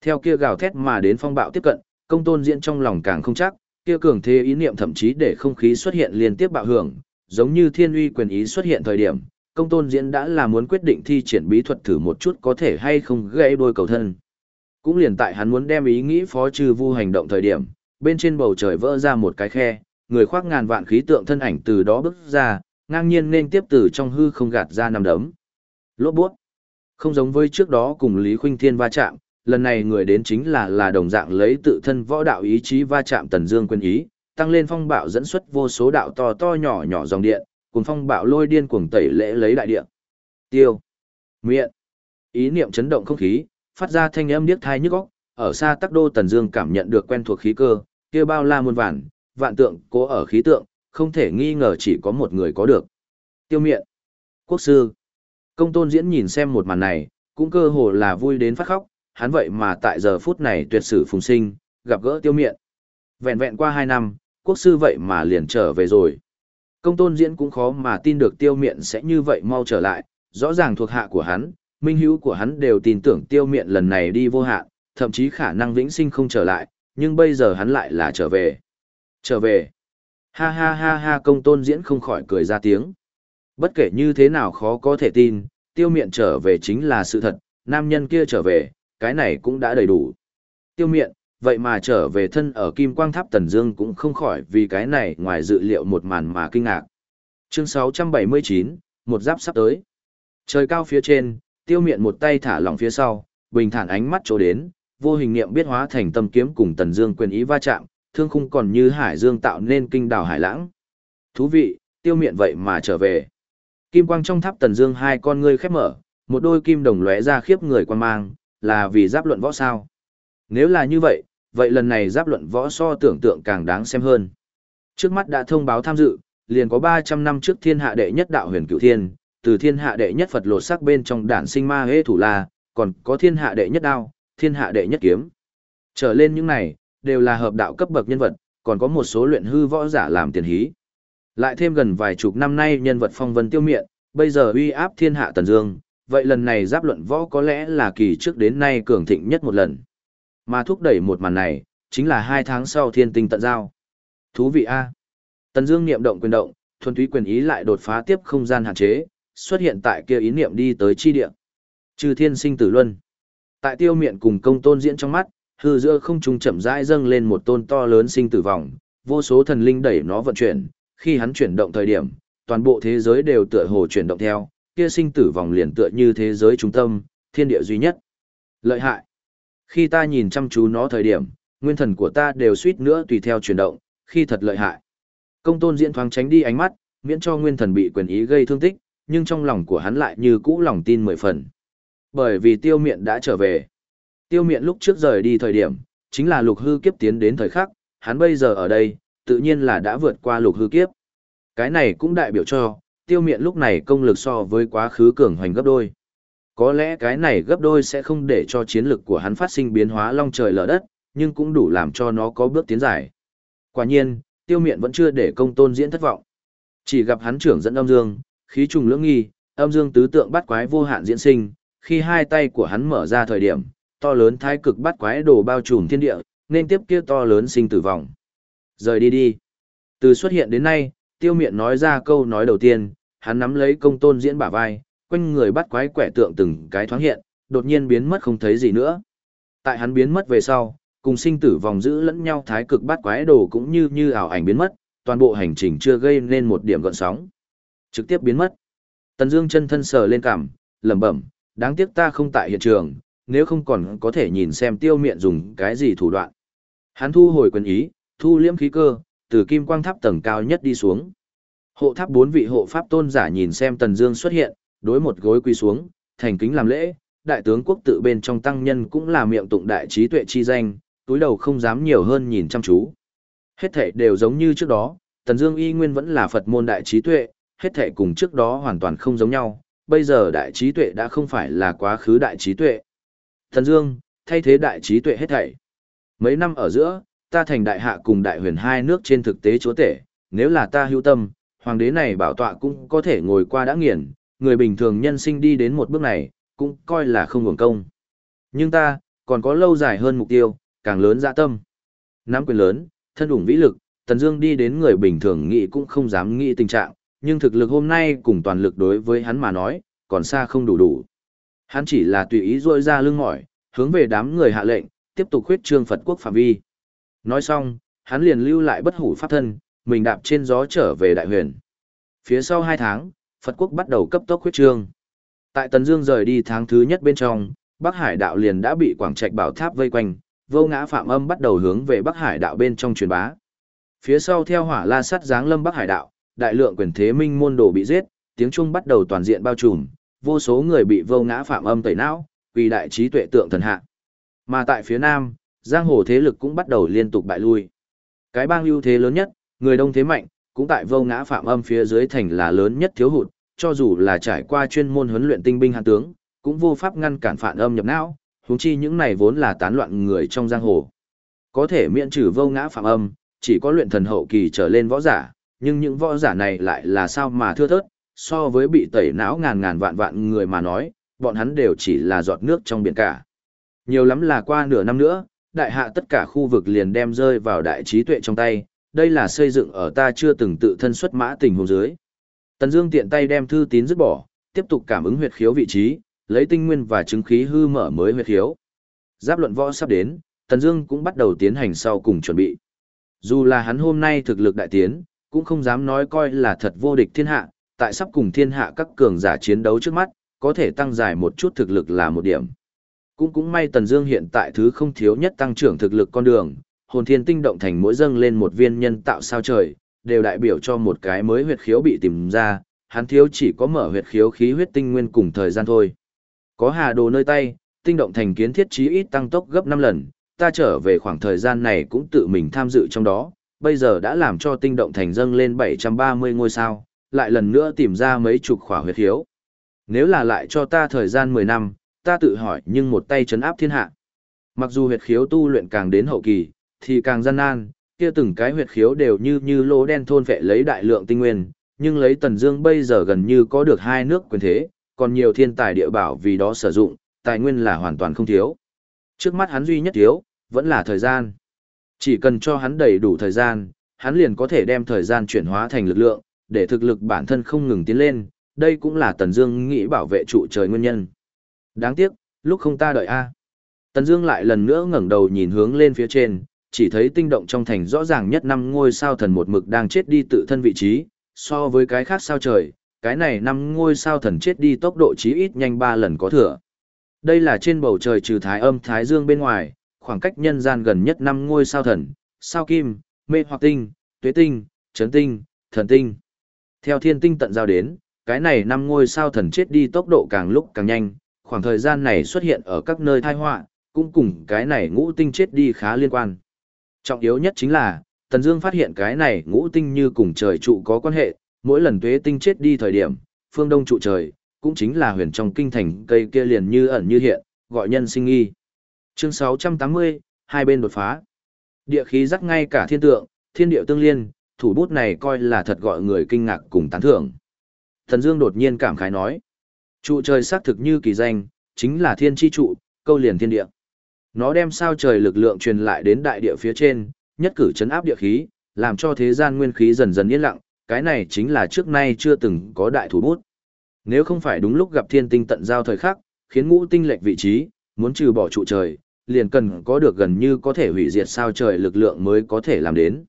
Theo kia gào thét mà đến phong bạo tiếp cận, công tôn diễn trong lòng càng không chắc, kia cường thế ý niệm thậm chí để không khí xuất hiện liên tiếp bạo hưởng, giống như thiên uy quyền ý xuất hiện thời điểm, công tôn diễn đã là muốn quyết định thi triển bí thuật thử một chút có thể hay không gãy đôi cầu thân. Cũng liền tại hắn muốn đem ý nghĩ phó trừ vu hành động thời điểm, bên trên bầu trời vỡ ra một cái khe, người khoác ngàn vạn khí tượng thân ảnh từ đó bước ra, ngang nhiên nên tiếp từ trong hư không gạt ra năm đấm. Lốt buốt. Không giống với trước đó cùng Lý Khuynh Thiên va chạm, lần này người đến chính là là đồng dạng lấy tự thân võ đạo ý chí va chạm Tần Dương quân ý, tăng lên phong bạo dẫn xuất vô số đạo to to nhỏ nhỏ dòng điện, cùng phong bạo lôi điên cuồng tẩy lễ lấy đại địa. Tiêu. Miệng. Ý niệm chấn động không khí, phát ra thanh âm điếc thai nhức óc, ở xa Tắc Đô Tần Dương cảm nhận được quen thuộc khí cơ, kia bao la muôn vạn, vạn tượng cố ở khí tượng, không thể nghi ngờ chỉ có một người có được. Tiêu Miện. Quốc sư. Công Tôn Diễn nhìn xem một màn này, cũng cơ hồ là vui đến phát khóc, hắn vậy mà tại giờ phút này tuyệt sử phùng sinh, gặp gỡ Tiêu Miện. Vẹn vẹn qua hai năm, quốc sư vậy mà liền trở về rồi. Công tôn diễn cũng khó mà tin được tiêu miện sẽ như vậy mau trở lại, rõ ràng thuộc hạ của hắn, minh hữu của hắn đều tin tưởng tiêu miện lần này đi vô hạn, thậm chí khả năng vĩnh sinh không trở lại, nhưng bây giờ hắn lại là trở về. Trở về. Ha ha ha ha công tôn diễn không khỏi cười ra tiếng. Bất kể như thế nào khó có thể tin, tiêu miện trở về chính là sự thật, nam nhân kia trở về, cái này cũng đã đầy đủ. Tiêu miện, vậy mà trở về thân ở Kim Quang Tháp Tần Dương cũng không khỏi vì cái này ngoài dự liệu một màn mà kinh ngạc. Chương 679, một giáp sắp tới. Trời cao phía trên, tiêu miện một tay thả lỏng phía sau, bình thản ánh mắt chỗ đến, vô hình niệm biết hóa thành tâm kiếm cùng Tần Dương quyền ý va chạm, thương khung còn như hải dương tạo nên kinh đảo hải lãng. Thú vị, tiêu miện vậy mà trở về. Kim quang trong tháp Tần Dương hai con ngươi khép mở, một đôi kim đồng lóe ra khiếp người quan mang, là vì giáp luận võ sao? Nếu là như vậy, vậy lần này giáp luận võ so tưởng tượng càng đáng xem hơn. Trước mắt đã thông báo tham dự, liền có 300 năm trước thiên hạ đệ nhất đạo huyền cửu thiên, từ thiên hạ đệ nhất Phật lột sắc bên trong đản sinh ma hê thủ la, còn có thiên hạ đệ nhất đao, thiên hạ đệ nhất kiếm. Trở lên những này, đều là hợp đạo cấp bậc nhân vật, còn có một số luyện hư võ giả làm tiền hí. Lại thêm gần vài chục năm nay nhân vật phong vân tiêu miện, bây giờ uy áp thiên hạ tần dương, vậy lần này giáp luận võ có lẽ là kỳ trước đến nay cường thịnh nhất một lần. Mà thúc đẩy một màn này, chính là hai tháng sau thiên tinh tận giao. Thú vị A. Tần Dương niệm động quyền động, thuần túy quyền ý lại đột phá tiếp không gian hạn chế, xuất hiện tại kia ý niệm đi tới chi địa. Trừ thiên sinh tử luân. Tại tiêu miện cùng công tôn diễn trong mắt, hư giữa không trung chậm rãi dâng lên một tôn to lớn sinh tử vòng, vô số thần linh đẩy nó vận chuyển, khi hắn chuyển động thời điểm, toàn bộ thế giới đều tựa hồ chuyển động theo, kia sinh tử vòng liền tựa như thế giới trung tâm, thiên địa duy nhất. Lợi hại. Khi ta nhìn chăm chú nó thời điểm, nguyên thần của ta đều suýt nữa tùy theo chuyển động, khi thật lợi hại. Công tôn diễn thoáng tránh đi ánh mắt, miễn cho nguyên thần bị quyền ý gây thương tích, nhưng trong lòng của hắn lại như cũ lòng tin mười phần. Bởi vì tiêu miện đã trở về. Tiêu miện lúc trước rời đi thời điểm, chính là lục hư kiếp tiến đến thời khắc, hắn bây giờ ở đây, tự nhiên là đã vượt qua lục hư kiếp. Cái này cũng đại biểu cho, tiêu miện lúc này công lực so với quá khứ cường hoành gấp đôi. Có lẽ cái này gấp đôi sẽ không để cho chiến lực của hắn phát sinh biến hóa long trời lở đất, nhưng cũng đủ làm cho nó có bước tiến dài. Quả nhiên, tiêu miện vẫn chưa để công tôn diễn thất vọng. Chỉ gặp hắn trưởng dẫn âm dương, khí trùng lưỡng nghi, âm dương tứ tượng bắt quái vô hạn diễn sinh, khi hai tay của hắn mở ra thời điểm, to lớn thái cực bắt quái đồ bao trùm thiên địa, nên tiếp kia to lớn sinh tử vong. Rời đi đi. Từ xuất hiện đến nay, tiêu miện nói ra câu nói đầu tiên, hắn nắm lấy công tôn diễn bả vai, quanh người bắt quái quẻ tượng từng cái thoáng hiện, đột nhiên biến mất không thấy gì nữa. Tại hắn biến mất về sau, cùng sinh tử vòng giữ lẫn nhau thái cực bắt quái đồ cũng như như ảo ảnh biến mất, toàn bộ hành trình chưa gây nên một điểm gợn sóng. Trực tiếp biến mất. Tần Dương chân thân sờ lên cằm, lẩm bẩm, đáng tiếc ta không tại hiện trường, nếu không còn có thể nhìn xem tiêu miện dùng cái gì thủ đoạn. Hắn thu hồi quyền ý, thu liễm khí cơ, từ kim quang tháp tầng cao nhất đi xuống. Hộ tháp bốn vị hộ pháp tôn giả nhìn xem Tần Dương xuất hiện, đối một gối quỳ xuống, thành kính làm lễ, đại tướng quốc tự bên trong tăng nhân cũng là miệng tụng đại trí tuệ chi danh, túi đầu không dám nhiều hơn nhìn chăm chú. Hết thảy đều giống như trước đó, Tần Dương y nguyên vẫn là Phật môn đại trí tuệ, hết thảy cùng trước đó hoàn toàn không giống nhau, bây giờ đại trí tuệ đã không phải là quá khứ đại trí tuệ. Tần Dương, thay thế đại trí tuệ hết thảy. Mấy năm ở giữa, ta thành đại hạ cùng đại huyền hai nước trên thực tế chúa tể, nếu là ta hữu tâm, hoàng đế này bảo tọa cũng có thể ngồi qua đã nghiền, người bình thường nhân sinh đi đến một bước này, cũng coi là không hưởng công. Nhưng ta, còn có lâu dài hơn mục tiêu, càng lớn dạ tâm. Nắm quyền lớn, thân ủng vĩ lực, Tần Dương đi đến người bình thường nghĩ cũng không dám nghĩ tình trạng, nhưng thực lực hôm nay cùng toàn lực đối với hắn mà nói, còn xa không đủ đủ. Hắn chỉ là tùy ý rôi ra lưng mỏi, hướng về đám người hạ lệnh, tiếp tục khuyết trương Phật quốc phạm vi. Nói xong, hắn liền lưu lại bất hủ pháp thân, mình đạp trên gió trở về đại huyền. Phía sau hai tháng, Phật quốc bắt đầu cấp tốc huyết trương. Tại Tần Dương rời đi tháng thứ nhất bên trong, Bắc Hải đạo liền đã bị Quảng Trạch Bảo Tháp vây quanh, vô ngã phạm âm bắt đầu hướng về Bắc Hải đạo bên trong truyền bá. Phía sau theo hỏa la sắt giáng lâm Bắc Hải đạo, đại lượng quyền thế minh môn đồ bị giết, tiếng chuông bắt đầu toàn diện bao trùm, vô số người bị vô ngã phạm âm tẩy não, vì đại trí tuệ tượng thần hạ. Mà tại phía nam, giang hồ thế lực cũng bắt đầu liên tục bại lui. Cái bang ưu thế lớn nhất, người đông thế mạnh, cũng tại vô ngã phạm âm phía dưới thành là lớn nhất thiếu hụt, cho dù là trải qua chuyên môn huấn luyện tinh binh hạ tướng, cũng vô pháp ngăn cản phản âm nhập não, huống chi những này vốn là tán loạn người trong giang hồ. Có thể miễn trừ vô ngã phạm âm, chỉ có luyện thần hậu kỳ trở lên võ giả, nhưng những võ giả này lại là sao mà thưa thớt, so với bị tẩy não ngàn ngàn vạn vạn người mà nói, bọn hắn đều chỉ là giọt nước trong biển cả. Nhiều lắm là qua nửa năm nữa, đại hạ tất cả khu vực liền đem rơi vào đại trí tuệ trong tay, đây là xây dựng ở ta chưa từng tự thân xuất mã tình huống dưới. Tần Dương tiện tay đem thư tín dứt bỏ, tiếp tục cảm ứng huyệt khiếu vị trí, lấy tinh nguyên và chứng khí hư mở mới huyệt khiếu. giáp luận võ sắp đến, Tần Dương cũng bắt đầu tiến hành sau cùng chuẩn bị. Dù là hắn hôm nay thực lực đại tiến, cũng không dám nói coi là thật vô địch thiên hạ, tại sắp cùng thiên hạ các cường giả chiến đấu trước mắt, có thể tăng dài một chút thực lực là một điểm. Cũng cũng may Tần Dương hiện tại thứ không thiếu nhất tăng trưởng thực lực con đường, hồn thiên tinh động thành mỗi dâng lên một viên nhân tạo sao trời, đều đại biểu cho một cái mới huyệt khiếu bị tìm ra, hắn thiếu chỉ có mở huyệt khiếu khí huyết tinh nguyên cùng thời gian thôi. Có hà đồ nơi tay, tinh động thành kiến thiết chí ít tăng tốc gấp 5 lần, ta trở về khoảng thời gian này cũng tự mình tham dự trong đó, bây giờ đã làm cho tinh động thành dâng lên 730 ngôi sao, lại lần nữa tìm ra mấy chục khỏa huyệt khiếu. Nếu là lại cho ta thời gian 10 năm, ta tự hỏi nhưng một tay chấn áp thiên hạ. Mặc dù huyệt khiếu tu luyện càng đến hậu kỳ, thì càng gian nan, kia từng cái huyệt khiếu đều như như lỗ đen thôn vệ lấy đại lượng tinh nguyên, nhưng lấy Tần Dương bây giờ gần như có được hai nước quyền thế, còn nhiều thiên tài địa bảo vì đó sử dụng, tài nguyên là hoàn toàn không thiếu. Trước mắt hắn duy nhất thiếu, vẫn là thời gian. Chỉ cần cho hắn đầy đủ thời gian, hắn liền có thể đem thời gian chuyển hóa thành lực lượng, để thực lực bản thân không ngừng tiến lên, đây cũng là Tần Dương nghĩ bảo vệ trụ trời nguyên nhân. Đáng tiếc, lúc không ta đợi a. Tần Dương lại lần nữa ngẩng đầu nhìn hướng lên phía trên, chỉ thấy tinh động trong thành rõ ràng nhất năm ngôi sao thần một mực đang chết đi tự thân vị trí, so với cái khác sao trời, cái này năm ngôi sao thần chết đi tốc độ chí ít nhanh 3 lần có thừa. Đây là trên bầu trời trừ thái âm thái dương bên ngoài, khoảng cách nhân gian gần nhất năm ngôi sao thần, sao kim, mê hoặc tinh, tuế tinh, chấn tinh, thần tinh. Theo thiên tinh tận giao đến, cái này năm ngôi sao thần chết đi tốc độ càng lúc càng nhanh, khoảng thời gian này xuất hiện ở các nơi thai họa, cũng cùng cái này ngũ tinh chết đi khá liên quan. Trọng yếu nhất chính là, Tần Dương phát hiện cái này ngũ tinh như cùng trời trụ có quan hệ, mỗi lần tuế tinh chết đi thời điểm, phương đông trụ trời, cũng chính là huyền trong kinh thành cây kia liền như ẩn như hiện, gọi nhân sinh nghi. Chương 680, hai bên đột phá. Địa khí rắc ngay cả thiên tượng, thiên địa tương liên, thủ bút này coi là thật gọi người kinh ngạc cùng tán thưởng. Thần Dương đột nhiên cảm khái nói, trụ trời xác thực như kỳ danh, chính là thiên chi trụ, câu liền thiên địa. Nó đem sao trời lực lượng truyền lại đến đại địa phía trên, nhất cử chấn áp địa khí, làm cho thế gian nguyên khí dần dần yên lặng, cái này chính là trước nay chưa từng có đại thủ bút. Nếu không phải đúng lúc gặp thiên tinh tận giao thời khắc, khiến ngũ tinh lệch vị trí, muốn trừ bỏ trụ trời, liền cần có được gần như có thể hủy diệt sao trời lực lượng mới có thể làm đến.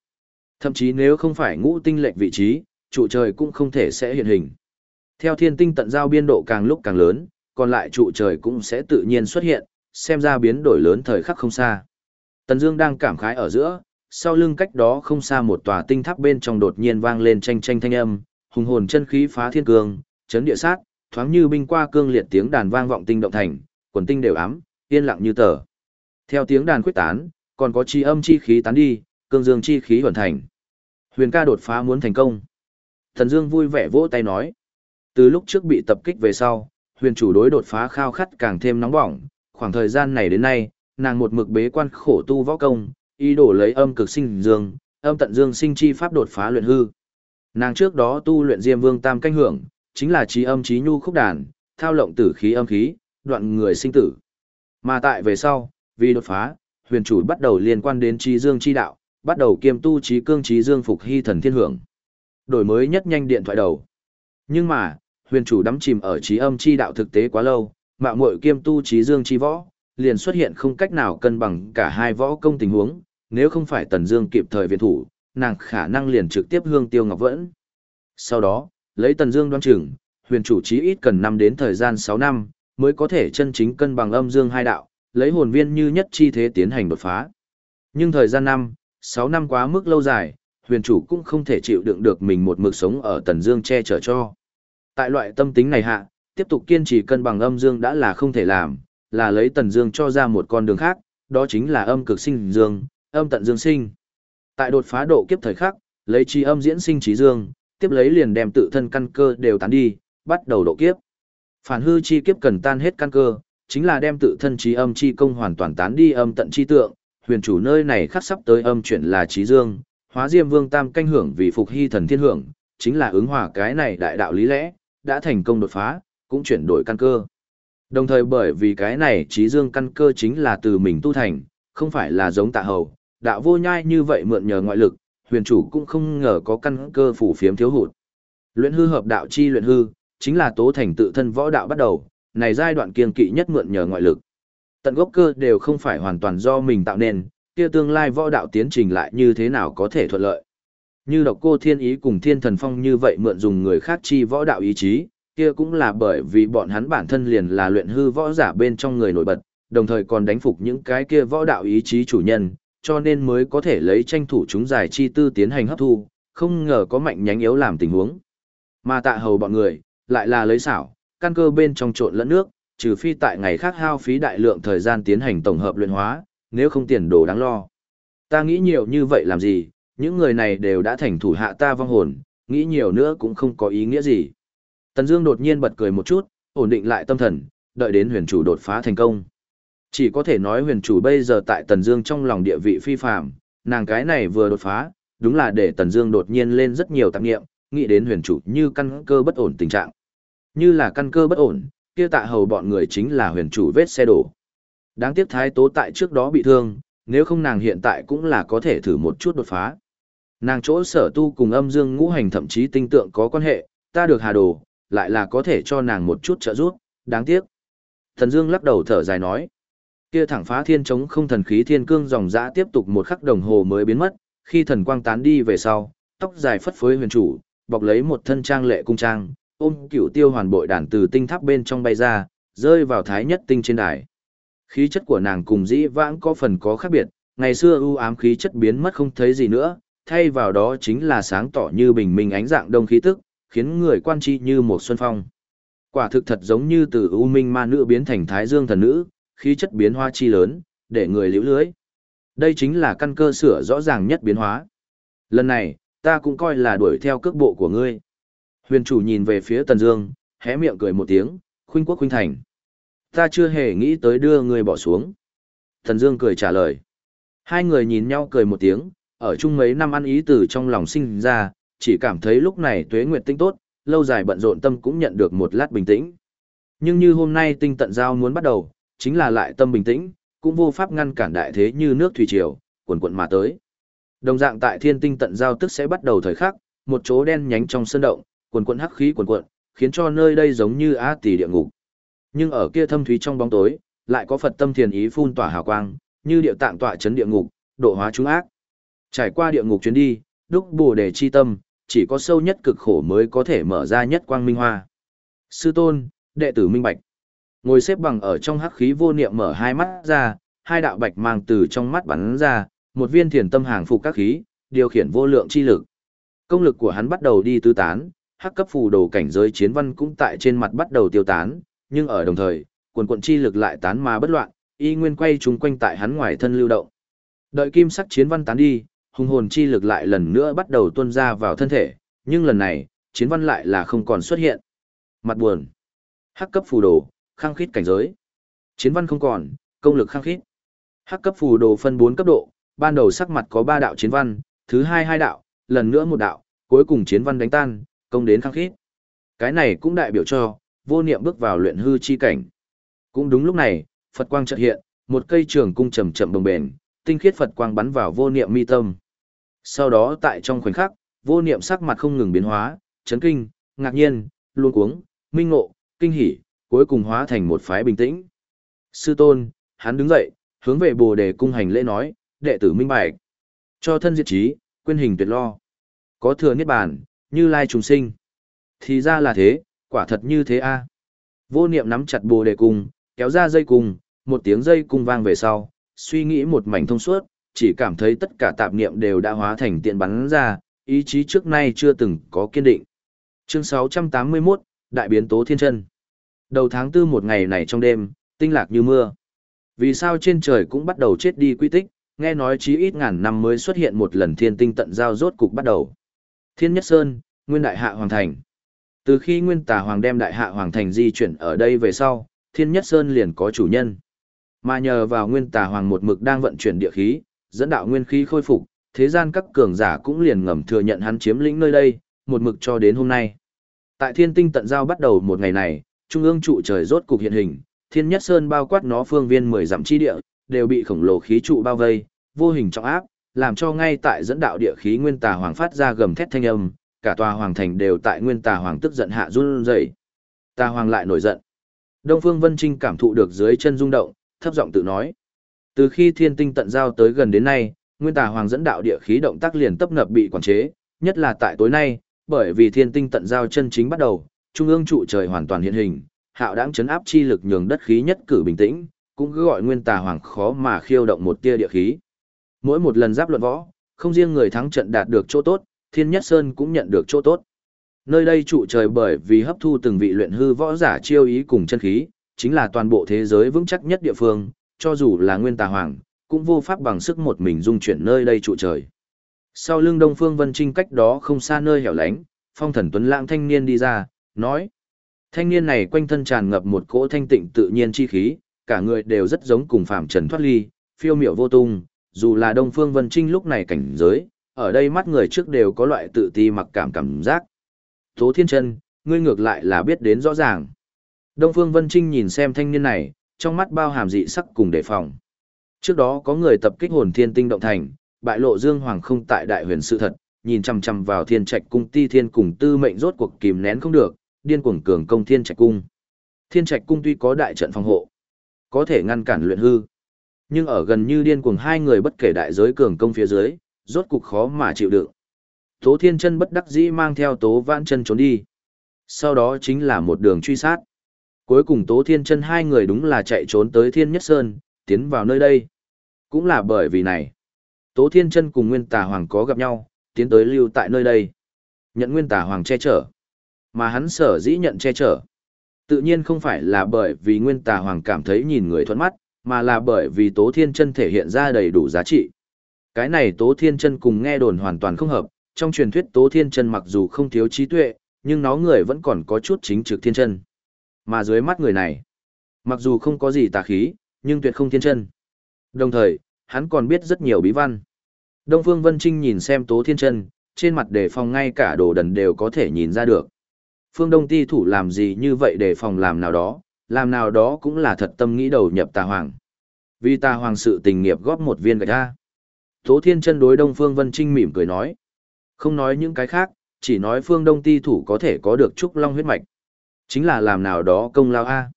Thậm chí nếu không phải ngũ tinh lệch vị trí, trụ trời cũng không thể sẽ hiện hình. Theo thiên tinh tận giao biên độ càng lúc càng lớn, còn lại trụ trời cũng sẽ tự nhiên xuất hiện, xem ra biến đổi lớn thời khắc không xa. Tần Dương đang cảm khái ở giữa, sau lưng cách đó không xa một tòa tinh tháp bên trong đột nhiên vang lên chanh chanh thanh âm, hùng hồn chân khí phá thiên cương, chấn địa sát, thoáng như binh qua cương liệt tiếng đàn vang vọng tinh động thành, quần tinh đều ám, yên lặng như tờ. Theo tiếng đàn quyết tán, còn có chi âm chi khí tán đi, cương dương chi khí hoàn thành. Huyền ca đột phá muốn thành công. Thần Dương vui vẻ vỗ tay nói. Từ lúc trước bị tập kích về sau, huyền chủ đối đột phá khao khát càng thêm nóng bỏng, khoảng thời gian này đến nay, nàng một mực bế quan khổ tu võ công, ý đồ lấy âm cực sinh dương, âm tận dương sinh chi pháp đột phá luyện hư. Nàng trước đó tu luyện Diêm Vương Tam canh hưởng, chính là trí âm trí nhu khúc đàn, thao lộng tử khí âm khí, đoạn người sinh tử. Mà tại về sau, vì đột phá, huyền chủ bắt đầu liên quan đến trí dương chi đạo, bắt đầu kiêm tu trí cương trí dương phục hy thần thiên hưởng. Đổi mới nhất nhanh điện thoại đầu. Nhưng mà, huyền chủ đắm chìm ở trí âm chi đạo thực tế quá lâu, mạo muội kiêm tu trí dương trí võ, liền xuất hiện không cách nào cân bằng cả hai võ công tình huống, nếu không phải Tần Dương kịp thời viện thủ, nàng khả năng liền trực tiếp hương tiêu ngọc vẫn. Sau đó, lấy Tần Dương đoán chừng, huyền chủ chí ít cần năm đến thời gian 6 năm, mới có thể chân chính cân bằng âm dương hai đạo, lấy hồn viên như nhất chi thế tiến hành đột phá. Nhưng thời gian năm, 6 năm quá mức lâu dài, huyền chủ cũng không thể chịu đựng được mình một mực sống ở Tần Dương che chở cho. Tại loại tâm tính này hạ, tiếp tục kiên trì cân bằng âm dương đã là không thể làm, là lấy Tần Dương cho ra một con đường khác, đó chính là âm cực sinh dương, âm tận dương sinh. Tại đột phá độ kiếp thời khắc, lấy chi âm diễn sinh trí dương, tiếp lấy liền đem tự thân căn cơ đều tán đi, bắt đầu độ kiếp. Phản hư chi kiếp cần tan hết căn cơ, chính là đem tự thân trí âm chi công hoàn toàn tán đi âm tận chi tượng, huyền chủ nơi này khắc sắp tới âm chuyển là trí dương, hóa diêm vương tam canh hưởng vì phục hy thần thiên hưởng, chính là ứng hòa cái này đại đạo lý lẽ, đã thành công đột phá, cũng chuyển đổi căn cơ. Đồng thời bởi vì cái này trí dương căn cơ chính là từ mình tu thành, không phải là giống tạ hầu, đạo vô nhai như vậy mượn nhờ ngoại lực, huyền chủ cũng không ngờ có căn cơ phủ phiếm thiếu hụt. Luyện hư hợp đạo chi luyện hư, chính là tố thành tự thân võ đạo bắt đầu, này giai đoạn kiên kỵ nhất mượn nhờ ngoại lực. Tận gốc cơ đều không phải hoàn toàn do mình tạo nên, kia tương lai võ đạo tiến trình lại như thế nào có thể thuận lợi. Như độc cô thiên ý cùng thiên thần phong như vậy mượn dùng người khác chi võ đạo ý chí, kia cũng là bởi vì bọn hắn bản thân liền là luyện hư võ giả bên trong người nổi bật, đồng thời còn đánh phục những cái kia võ đạo ý chí chủ nhân, cho nên mới có thể lấy tranh thủ chúng giải chi tư tiến hành hấp thu, không ngờ có mạnh nhánh yếu làm tình huống. Mà tạ hầu bọn người, lại là lấy xảo, căn cơ bên trong trộn lẫn nước, trừ phi tại ngày khác hao phí đại lượng thời gian tiến hành tổng hợp luyện hóa, nếu không tiền đồ đáng lo. Ta nghĩ nhiều như vậy làm gì, những người này đều đã thành thủ hạ ta vong hồn, nghĩ nhiều nữa cũng không có ý nghĩa gì. Tần Dương đột nhiên bật cười một chút, ổn định lại tâm thần, đợi đến huyền chủ đột phá thành công. Chỉ có thể nói huyền chủ bây giờ tại Tần Dương trong lòng địa vị phi phàm, nàng cái này vừa đột phá, đúng là để Tần Dương đột nhiên lên rất nhiều tạp niệm, nghĩ đến huyền chủ như căn cơ bất ổn tình trạng. Như là căn cơ bất ổn, kia tạ hầu bọn người chính là huyền chủ vết xe đổ. Đáng tiếc thái tố tại trước đó bị thương, nếu không nàng hiện tại cũng là có thể thử một chút đột phá. Nàng chỗ sở tu cùng âm dương ngũ hành thậm chí tinh tượng có quan hệ, ta được hà đồ, lại là có thể cho nàng một chút trợ giúp, đáng tiếc. Thần Dương lắc đầu thở dài nói, kia thẳng phá thiên chống không thần khí thiên cương dòng dã tiếp tục một khắc đồng hồ mới biến mất, khi thần quang tán đi về sau, tóc dài phất phới huyền chủ, bọc lấy một thân trang lệ cung trang, ôm cửu tiêu hoàn bội đàn từ tinh tháp bên trong bay ra, rơi vào thái nhất tinh trên đài. Khí chất của nàng cùng dĩ vãng có phần có khác biệt, ngày xưa u ám khí chất biến mất không thấy gì nữa, thay vào đó chính là sáng tỏ như bình minh ánh dạng đông khí tức, khiến người quan tri như một xuân phong. Quả thực thật giống như từ ưu minh ma nữ biến thành thái dương thần nữ, khí chất biến hóa chi lớn, để người liễu lưới. Đây chính là căn cơ sửa rõ ràng nhất biến hóa. Lần này, ta cũng coi là đuổi theo cước bộ của ngươi. Huyền chủ nhìn về phía Tần Dương, hé miệng cười một tiếng, khuynh quốc khuynh thành. Ta chưa hề nghĩ tới đưa ngươi bỏ xuống. Tần Dương cười trả lời. Hai người nhìn nhau cười một tiếng, ở chung mấy năm ăn ý từ trong lòng sinh ra, chỉ cảm thấy lúc này tuế nguyệt tinh tốt, lâu dài bận rộn tâm cũng nhận được một lát bình tĩnh. Nhưng như hôm nay tinh tận giao muốn bắt đầu, chính là lại tâm bình tĩnh, cũng vô pháp ngăn cản đại thế như nước thủy triều, cuồn cuộn mà tới. Đồng dạng tại thiên tinh tận giao tức sẽ bắt đầu thời khắc, một chỗ đen nhánh trong sơn động, cuồn cuộn hắc khí cuồn cuộn, khiến cho nơi đây giống như á tỷ địa ngục. Nhưng ở kia thâm thúy trong bóng tối, lại có Phật tâm thiền ý phun tỏa hào quang, như địa tạng tọa chấn địa ngục, độ hóa chúng ác. Trải qua địa ngục chuyến đi, đúc bổ đề chi tâm, chỉ có sâu nhất cực khổ mới có thể mở ra nhất quang minh hoa. Sư tôn, đệ tử minh bạch. Ngồi xếp bằng ở trong hắc khí vô niệm mở hai mắt ra, hai đạo bạch mang từ trong mắt bắn ra, một viên thiền tâm hàng phục các khí, điều khiển vô lượng chi lực. Công lực của hắn bắt đầu đi tứ tán, hắc cấp phù đồ cảnh giới chiến văn cũng tại trên mặt bắt đầu tiêu tán, nhưng ở đồng thời, quần quận chi lực lại tán mà bất loạn, y nguyên quay chúng quanh tại hắn ngoài thân lưu động. Đợi kim sắc chiến văn tán đi, hùng hồn chi lực lại lần nữa bắt đầu tuôn ra vào thân thể, nhưng lần này, chiến văn lại là không còn xuất hiện. Mặt buồn. Hắc cấp phù đồ, khăng khít cảnh giới. Chiến văn không còn, công lực khăng khít. Hắc cấp phù đồ phân 4 cấp độ, ban đầu sắc mặt có 3 đạo chiến văn, thứ hai hai đạo, lần nữa một đạo, cuối cùng chiến văn đánh tan, công đến khăng khít. Cái này cũng đại biểu cho, vô niệm bước vào luyện hư chi cảnh. Cũng đúng lúc này, Phật quang chợt hiện, một cây trường cung chậm chậm đồng bền, tinh khiết Phật quang bắn vào vô niệm mi tâm. Sau đó tại trong khoảnh khắc, vô niệm sắc mặt không ngừng biến hóa, chấn kinh, ngạc nhiên, luôn cuống, minh ngộ, kinh hỉ, cuối cùng hóa thành một phái bình tĩnh. Sư tôn, hắn đứng dậy, hướng về bồ đề cung hành lễ nói, đệ tử minh bạch. Cho thân diệt trí, quên hình tuyệt lo. Có thừa niết bàn, như lai trùng sinh. Thì ra là thế, quả thật như thế a. Vô niệm nắm chặt bồ đề cung, kéo ra dây cung, một tiếng dây cung vang về sau, suy nghĩ một mảnh thông suốt, chỉ cảm thấy tất cả tạp niệm đều đã hóa thành tiện bắn ra, ý chí trước nay chưa từng có kiên định. Chương 681, Đại biến tố thiên chân. Đầu tháng tư một ngày này trong đêm, tinh lạc như mưa. Vì sao trên trời cũng bắt đầu chết đi quy tích, nghe nói chí ít ngàn năm mới xuất hiện một lần thiên tinh tận giao rốt cục bắt đầu. Thiên Nhất Sơn, Nguyên Đại Hạ Hoàng Thành. Từ khi Nguyên Tà Hoàng đem Đại Hạ Hoàng Thành di chuyển ở đây về sau, Thiên Nhất Sơn liền có chủ nhân. Mà nhờ vào Nguyên Tà Hoàng một mực đang vận chuyển địa khí, dẫn đạo nguyên khí khôi phục, thế gian các cường giả cũng liền ngầm thừa nhận hắn chiếm lĩnh nơi đây, một mực cho đến hôm nay. Tại Thiên Tinh tận giao bắt đầu một ngày này, trung ương trụ trời rốt cục hiện hình, Thiên Nhất Sơn bao quát nó phương viên 10 dặm chi địa, đều bị khổng lồ khí trụ bao vây, vô hình trọng áp, làm cho ngay tại dẫn đạo địa khí nguyên tà hoàng phát ra gầm thét thanh âm, cả tòa hoàng thành đều tại nguyên tà hoàng tức giận hạ run rẩy. Tà hoàng lại nổi giận. Đông Phương Vân Trinh cảm thụ được dưới chân rung động, thấp giọng tự nói. Từ khi thiên tinh tận giao tới gần đến nay, nguyên tà hoàng dẫn đạo địa khí động tác liền tấp nập bị quản chế, nhất là tại tối nay, bởi vì thiên tinh tận giao chân chính bắt đầu, trung ương trụ trời hoàn toàn hiện hình, hạo đãng chấn áp chi lực nhường đất khí nhất cử bình tĩnh, cũng cứ gọi nguyên tà hoàng khó mà khiêu động một tia địa khí. Mỗi một lần giáp luận võ, không riêng người thắng trận đạt được chỗ tốt, Thiên Nhất Sơn cũng nhận được chỗ tốt. Nơi đây trụ trời bởi vì hấp thu từng vị luyện hư võ giả chiêu ý cùng chân khí, chính là toàn bộ thế giới vững chắc nhất địa phương, cho dù là nguyên tà hoàng, cũng vô pháp bằng sức một mình dung chuyển nơi đây trụ trời. Sau lưng Đông Phương Vân Trinh cách đó không xa nơi hẻo lánh, phong thần tuấn lãng thanh niên đi ra, nói. Thanh niên này quanh thân tràn ngập một cỗ thanh tịnh tự nhiên chi khí, cả người đều rất giống cùng phạm trần thoát ly, phiêu miểu vô tung, dù là Đông Phương Vân Trinh lúc này cảnh giới, ở đây mắt người trước đều có loại tự ti mặc cảm cảm giác. Tố Thiên Chân, ngươi ngược lại là biết đến rõ ràng. Đông Phương Vân Trinh nhìn xem thanh niên này, trong mắt bao hàm dị sắc cùng đề phòng. Trước đó có người tập kích hồn thiên tinh động thành, bại lộ Dương Hoàng không tại đại huyền sự thật, nhìn chằm chằm vào thiên trạch cung ti thiên cùng tư mệnh rốt cuộc kìm nén không được, điên cuồng cường công thiên trạch cung. Thiên trạch cung tuy có đại trận phòng hộ, có thể ngăn cản luyện hư. Nhưng ở gần như điên cuồng hai người bất kể đại giới cường công phía dưới, rốt cục khó mà chịu đựng. Tố Thiên Chân bất đắc dĩ mang theo Tố Vãn Chân trốn đi. Sau đó chính là một đường truy sát. Cuối cùng Tố Thiên Chân hai người đúng là chạy trốn tới Thiên Nhất Sơn, tiến vào nơi đây. Cũng là bởi vì này. Tố Thiên Chân cùng Nguyên Tà Hoàng có gặp nhau, tiến tới lưu tại nơi đây. Nhận Nguyên Tà Hoàng che chở. Mà hắn sở dĩ nhận che chở. Tự nhiên không phải là bởi vì Nguyên Tà Hoàng cảm thấy nhìn người thuận mắt, mà là bởi vì Tố Thiên Chân thể hiện ra đầy đủ giá trị. Cái này Tố Thiên Chân cùng nghe đồn hoàn toàn không hợp, trong truyền thuyết Tố Thiên Chân mặc dù không thiếu trí tuệ, nhưng nó người vẫn còn có chút chính trực thiên chân. Mà dưới mắt người này, mặc dù không có gì tà khí, nhưng tuyệt không thiên chân. Đồng thời, hắn còn biết rất nhiều bí văn. Đông Phương Vân Trinh nhìn xem Tố Thiên Chân, trên mặt đề phòng ngay cả đồ đần đều có thể nhìn ra được. Phương Đông ti thủ làm gì như vậy để phòng làm nào đó, làm nào đó cũng là thật tâm nghĩ đầu nhập tà hoàng. Vì tà hoàng sự tình nghiệp góp một viên gạch ra. Tố Thiên Chân đối Đông Phương Vân Trinh mỉm cười nói. Không nói những cái khác, chỉ nói Phương Đông ti thủ có thể có được trúc long huyết mạch. Chính là làm nào đó công lao a.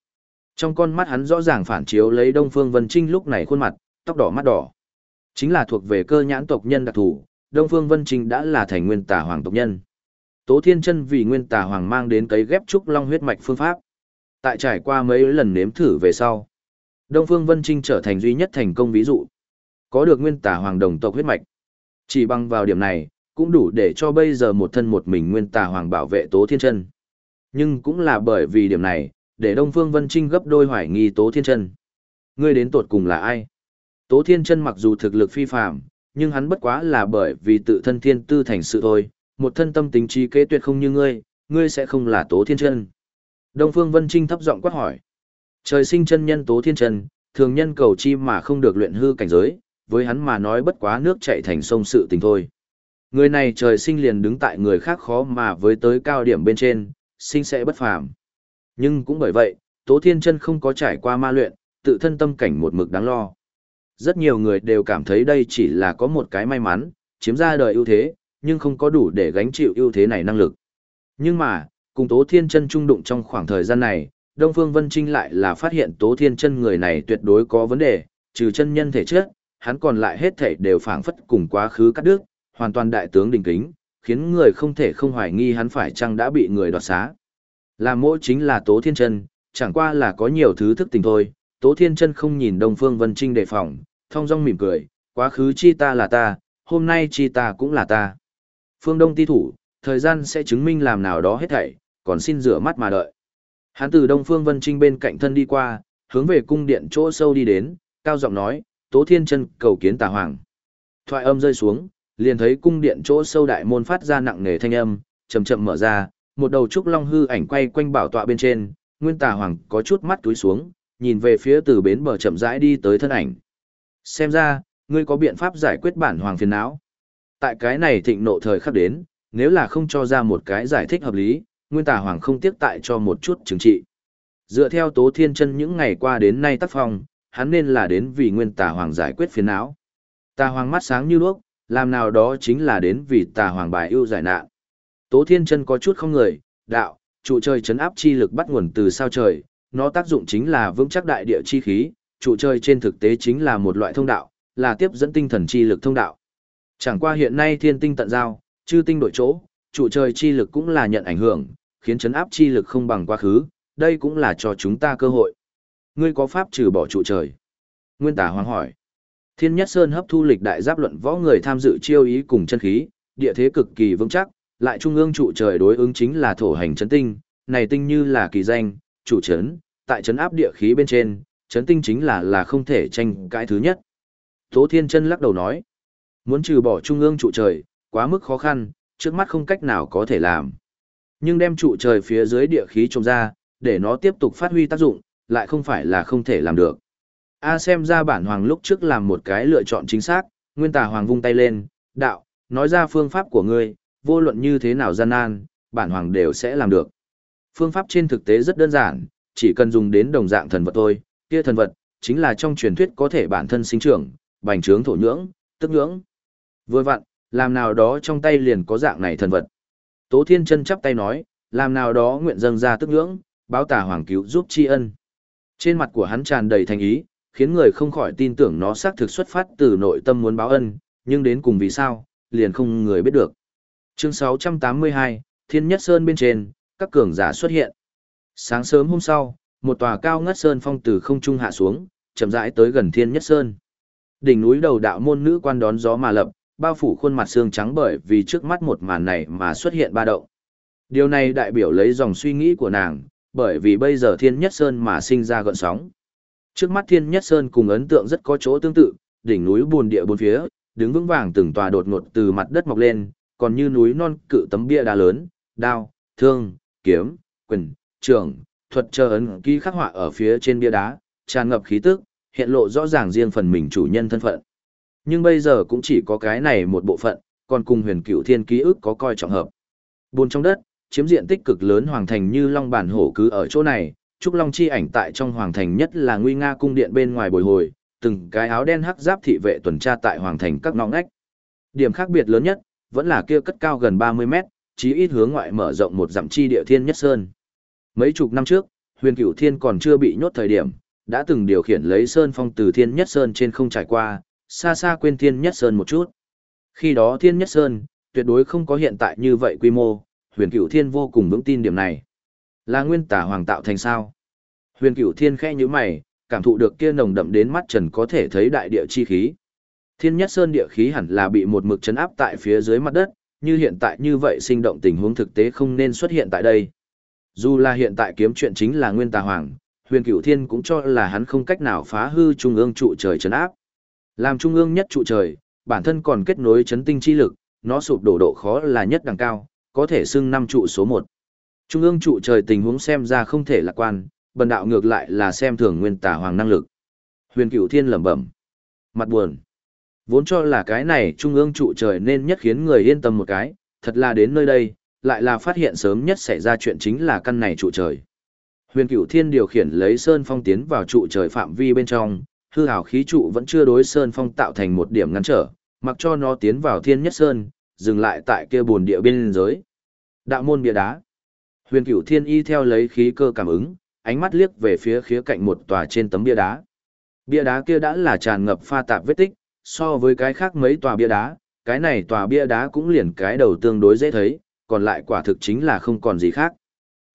Trong con mắt hắn rõ ràng phản chiếu lấy Đông Phương Vân Trinh lúc này khuôn mặt, tóc đỏ mắt đỏ. Chính là thuộc về cơ nhãn tộc nhân đặc thù, Đông Phương Vân Trinh đã là thành nguyên tà hoàng tộc nhân. Tố Thiên Chân vì nguyên tà hoàng mang đến cấy ghép trúc long huyết mạch phương pháp. Tại trải qua mấy lần nếm thử về sau, Đông Phương Vân Trinh trở thành duy nhất thành công ví dụ. Có được nguyên tà hoàng đồng tộc huyết mạch. Chỉ bằng vào điểm này, cũng đủ để cho bây giờ một thân một mình nguyên tà hoàng bảo vệ Tố Thiên Chân. Nhưng cũng là bởi vì điểm này, để Đông Phương Vân Trinh gấp đôi hoài nghi Tố Thiên Chân. Ngươi đến tột cùng là ai? Tố Thiên Chân mặc dù thực lực phi phàm, nhưng hắn bất quá là bởi vì tự thân thiên tư thành sự thôi, một thân tâm tính trí kế tuyệt không như ngươi, ngươi sẽ không là Tố Thiên Chân. Đông Phương Vân Trinh thấp giọng quát hỏi. Trời sinh chân nhân Tố Thiên Chân, thường nhân cầu chi mà không được luyện hư cảnh giới, với hắn mà nói bất quá nước chảy thành sông sự tình thôi. Người này trời sinh liền đứng tại người khác khó mà với tới cao điểm bên trên, sinh sẽ bất phàm. Nhưng cũng bởi vậy, Tố Thiên Chân không có trải qua ma luyện, tự thân tâm cảnh một mực đáng lo. Rất nhiều người đều cảm thấy đây chỉ là có một cái may mắn, chiếm ra đời ưu thế, nhưng không có đủ để gánh chịu ưu thế này năng lực. Nhưng mà, cùng Tố Thiên Chân trung đụng trong khoảng thời gian này, Đông Phương Vân Trinh lại là phát hiện Tố Thiên Chân người này tuyệt đối có vấn đề, trừ chân nhân thể chất, hắn còn lại hết thảy đều phảng phất cùng quá khứ cắt đứt, hoàn toàn đại tướng đình kính, khiến người không thể không hoài nghi hắn phải chăng đã bị người đoạt xá. Là mỗi chính là Tố Thiên Chân, chẳng qua là có nhiều thứ thức tình thôi, Tố Thiên Chân không nhìn Đông Phương Vân Trinh đề phòng, thong dong mỉm cười, quá khứ chi ta là ta, hôm nay chi ta cũng là ta. Phương Đông ti thủ, thời gian sẽ chứng minh làm nào đó hết thảy, còn xin rửa mắt mà đợi. Hắn từ Đông Phương Vân Trinh bên cạnh thân đi qua, hướng về cung điện chỗ sâu đi đến, cao giọng nói, Tố Thiên Chân cầu kiến Tà Hoàng. Thoại âm rơi xuống, liền thấy cung điện chỗ sâu đại môn phát ra nặng nề thanh âm, chậm chậm mở ra, một đầu trúc long hư ảnh quay quanh bảo tọa bên trên, Nguyên Tà Hoàng có chút mắt túi xuống, nhìn về phía từ bến bờ chậm rãi đi tới thân ảnh. Xem ra, ngươi có biện pháp giải quyết bản hoàng phiền não. Tại cái này thịnh nộ thời khắc đến, nếu là không cho ra một cái giải thích hợp lý, Nguyên Tà Hoàng không tiếc tại cho một chút chứng trị. Dựa theo Tố Thiên Chân những ngày qua đến nay tác phong, hắn nên là đến vì Nguyên Tà Hoàng giải quyết phiền não. Tà Hoàng mắt sáng như đuốc, làm nào đó chính là đến vì Tà Hoàng bài ưu giải nạn. Tố Thiên Chân có chút không người, đạo, trụ trời chấn áp chi lực bắt nguồn từ sao trời, nó tác dụng chính là vững chắc đại địa chi khí, trụ trời trên thực tế chính là một loại thông đạo, là tiếp dẫn tinh thần chi lực thông đạo. Chẳng qua hiện nay thiên tinh tận giao, chư tinh đổi chỗ, trụ trời chi lực cũng là nhận ảnh hưởng, khiến chấn áp chi lực không bằng quá khứ, đây cũng là cho chúng ta cơ hội. Ngươi có pháp trừ bỏ trụ trời? Nguyên tả hoàng hỏi. Thiên Nhất Sơn hấp thu lịch đại giáp luận võ người tham dự chiêu ý cùng chân khí, địa thế cực kỳ vững chắc, lại trung ương trụ trời đối ứng chính là thổ hành chấn tinh, này tinh như là kỳ danh, chủ chấn, tại chấn áp địa khí bên trên, chấn tinh chính là là không thể tranh cãi thứ nhất. Tố Thiên Chân lắc đầu nói, muốn trừ bỏ trung ương trụ trời, quá mức khó khăn, trước mắt không cách nào có thể làm. Nhưng đem trụ trời phía dưới địa khí trồng ra, để nó tiếp tục phát huy tác dụng, lại không phải là không thể làm được. A xem ra bản hoàng lúc trước làm một cái lựa chọn chính xác, nguyên tà hoàng vung tay lên, đạo, nói ra phương pháp của ngươi, vô luận như thế nào gian nan, bản hoàng đều sẽ làm được. Phương pháp trên thực tế rất đơn giản, chỉ cần dùng đến đồng dạng thần vật thôi, kia thần vật, chính là trong truyền thuyết có thể bản thân sinh trưởng, bành trướng thổ nhưỡng, tức nhưỡng. Vừa vặn, làm nào đó trong tay liền có dạng này thần vật. Tố Thiên Chân chắp tay nói, làm nào đó nguyện dâng ra tức nhưỡng, báo tà hoàng cứu giúp tri ân. Trên mặt của hắn tràn đầy thành ý, khiến người không khỏi tin tưởng nó xác thực xuất phát từ nội tâm muốn báo ân, nhưng đến cùng vì sao, liền không người biết được. Chương 682, Thiên Nhất Sơn bên trên, các cường giả xuất hiện. Sáng sớm hôm sau, một tòa cao ngất sơn phong từ không trung hạ xuống, chậm rãi tới gần Thiên Nhất Sơn. Đỉnh núi đầu đạo môn nữ quan đón gió mà lập, bao phủ khuôn mặt xương trắng bởi vì trước mắt một màn này mà xuất hiện ba động. Điều này đại biểu lấy dòng suy nghĩ của nàng, bởi vì bây giờ Thiên Nhất Sơn mà sinh ra gợn sóng. Trước mắt Thiên Nhất Sơn cùng ấn tượng rất có chỗ tương tự, đỉnh núi buồn địa bốn phía, đứng vững vàng từng tòa đột ngột từ mặt đất mọc lên, còn như núi non cự tấm bia đá lớn, đao, thương, kiếm, quyền, trường, thuật chờ ấn ký khắc họa ở phía trên bia đá, tràn ngập khí tức, hiện lộ rõ ràng riêng phần mình chủ nhân thân phận. Nhưng bây giờ cũng chỉ có cái này một bộ phận, còn cùng huyền cửu thiên ký ức có coi trọng hợp. Buồn trong đất, chiếm diện tích cực lớn hoàng thành như long bản hổ cứ ở chỗ này, trúc long chi ảnh tại trong hoàng thành nhất là nguy nga cung điện bên ngoài bồi hồi, từng cái áo đen hắc giáp thị vệ tuần tra tại hoàng thành các ngõ ngách. Điểm khác biệt lớn nhất, vẫn là kia cất cao gần 30 mét, chí ít hướng ngoại mở rộng một dặm chi địa thiên nhất sơn. Mấy chục năm trước, huyền cửu thiên còn chưa bị nhốt thời điểm, đã từng điều khiển lấy sơn phong từ thiên nhất sơn trên không trải qua, xa xa quên thiên nhất sơn một chút. Khi đó thiên nhất sơn, tuyệt đối không có hiện tại như vậy quy mô, huyền cửu thiên vô cùng vững tin điểm này. Là nguyên tả hoàng tạo thành sao? Huyền cửu thiên khẽ như mày, cảm thụ được kia nồng đậm đến mắt trần có thể thấy đại địa chi khí. Thiên nhất sơn địa khí hẳn là bị một mực chấn áp tại phía dưới mặt đất, như hiện tại như vậy sinh động tình huống thực tế không nên xuất hiện tại đây. Dù là hiện tại kiếm chuyện chính là nguyên tà hoàng, huyền cửu thiên cũng cho là hắn không cách nào phá hư trung ương trụ trời chấn áp. Làm trung ương nhất trụ trời, bản thân còn kết nối chấn tinh chi lực, nó sụp đổ độ khó là nhất đẳng cao, có thể xưng năm trụ số một. Trung ương trụ trời tình huống xem ra không thể lạc quan, bần đạo ngược lại là xem thường nguyên tà hoàng năng lực. Huyền cửu thiên lẩm bẩm. Mặt buồn. Vốn cho là cái này trung ương trụ trời nên nhất khiến người yên tâm một cái, thật là đến nơi đây, lại là phát hiện sớm nhất xảy ra chuyện chính là căn này trụ trời. Huyền cửu thiên điều khiển lấy sơn phong tiến vào trụ trời phạm vi bên trong, hư hào khí trụ vẫn chưa đối sơn phong tạo thành một điểm ngăn trở, mặc cho nó tiến vào thiên nhất sơn, dừng lại tại kia bồn địa biên giới. Đạo môn bia đá. Huyền cửu thiên y theo lấy khí cơ cảm ứng, ánh mắt liếc về phía khía cạnh một tòa trên tấm bia đá. Bia đá kia đã là tràn ngập pha tạp vết tích, so với cái khác mấy tòa bia đá, cái này tòa bia đá cũng liền cái đầu tương đối dễ thấy, còn lại quả thực chính là không còn gì khác.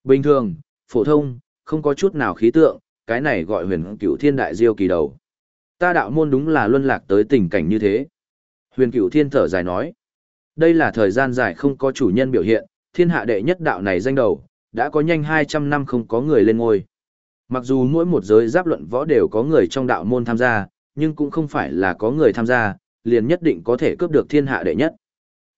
Bình thường, phổ thông, không có chút nào khí tượng, cái này gọi huyền cửu thiên đại diêu kỳ đầu. Ta đạo môn đúng là luân lạc tới tình cảnh như thế. Huyền cửu thiên thở dài nói. Đây là thời gian dài không có chủ nhân biểu hiện, thiên hạ đệ nhất đạo này danh đầu, đã có nhanh 200 năm không có người lên ngôi. Mặc dù mỗi một giới giáp luận võ đều có người trong đạo môn tham gia, nhưng cũng không phải là có người tham gia, liền nhất định có thể cướp được thiên hạ đệ nhất.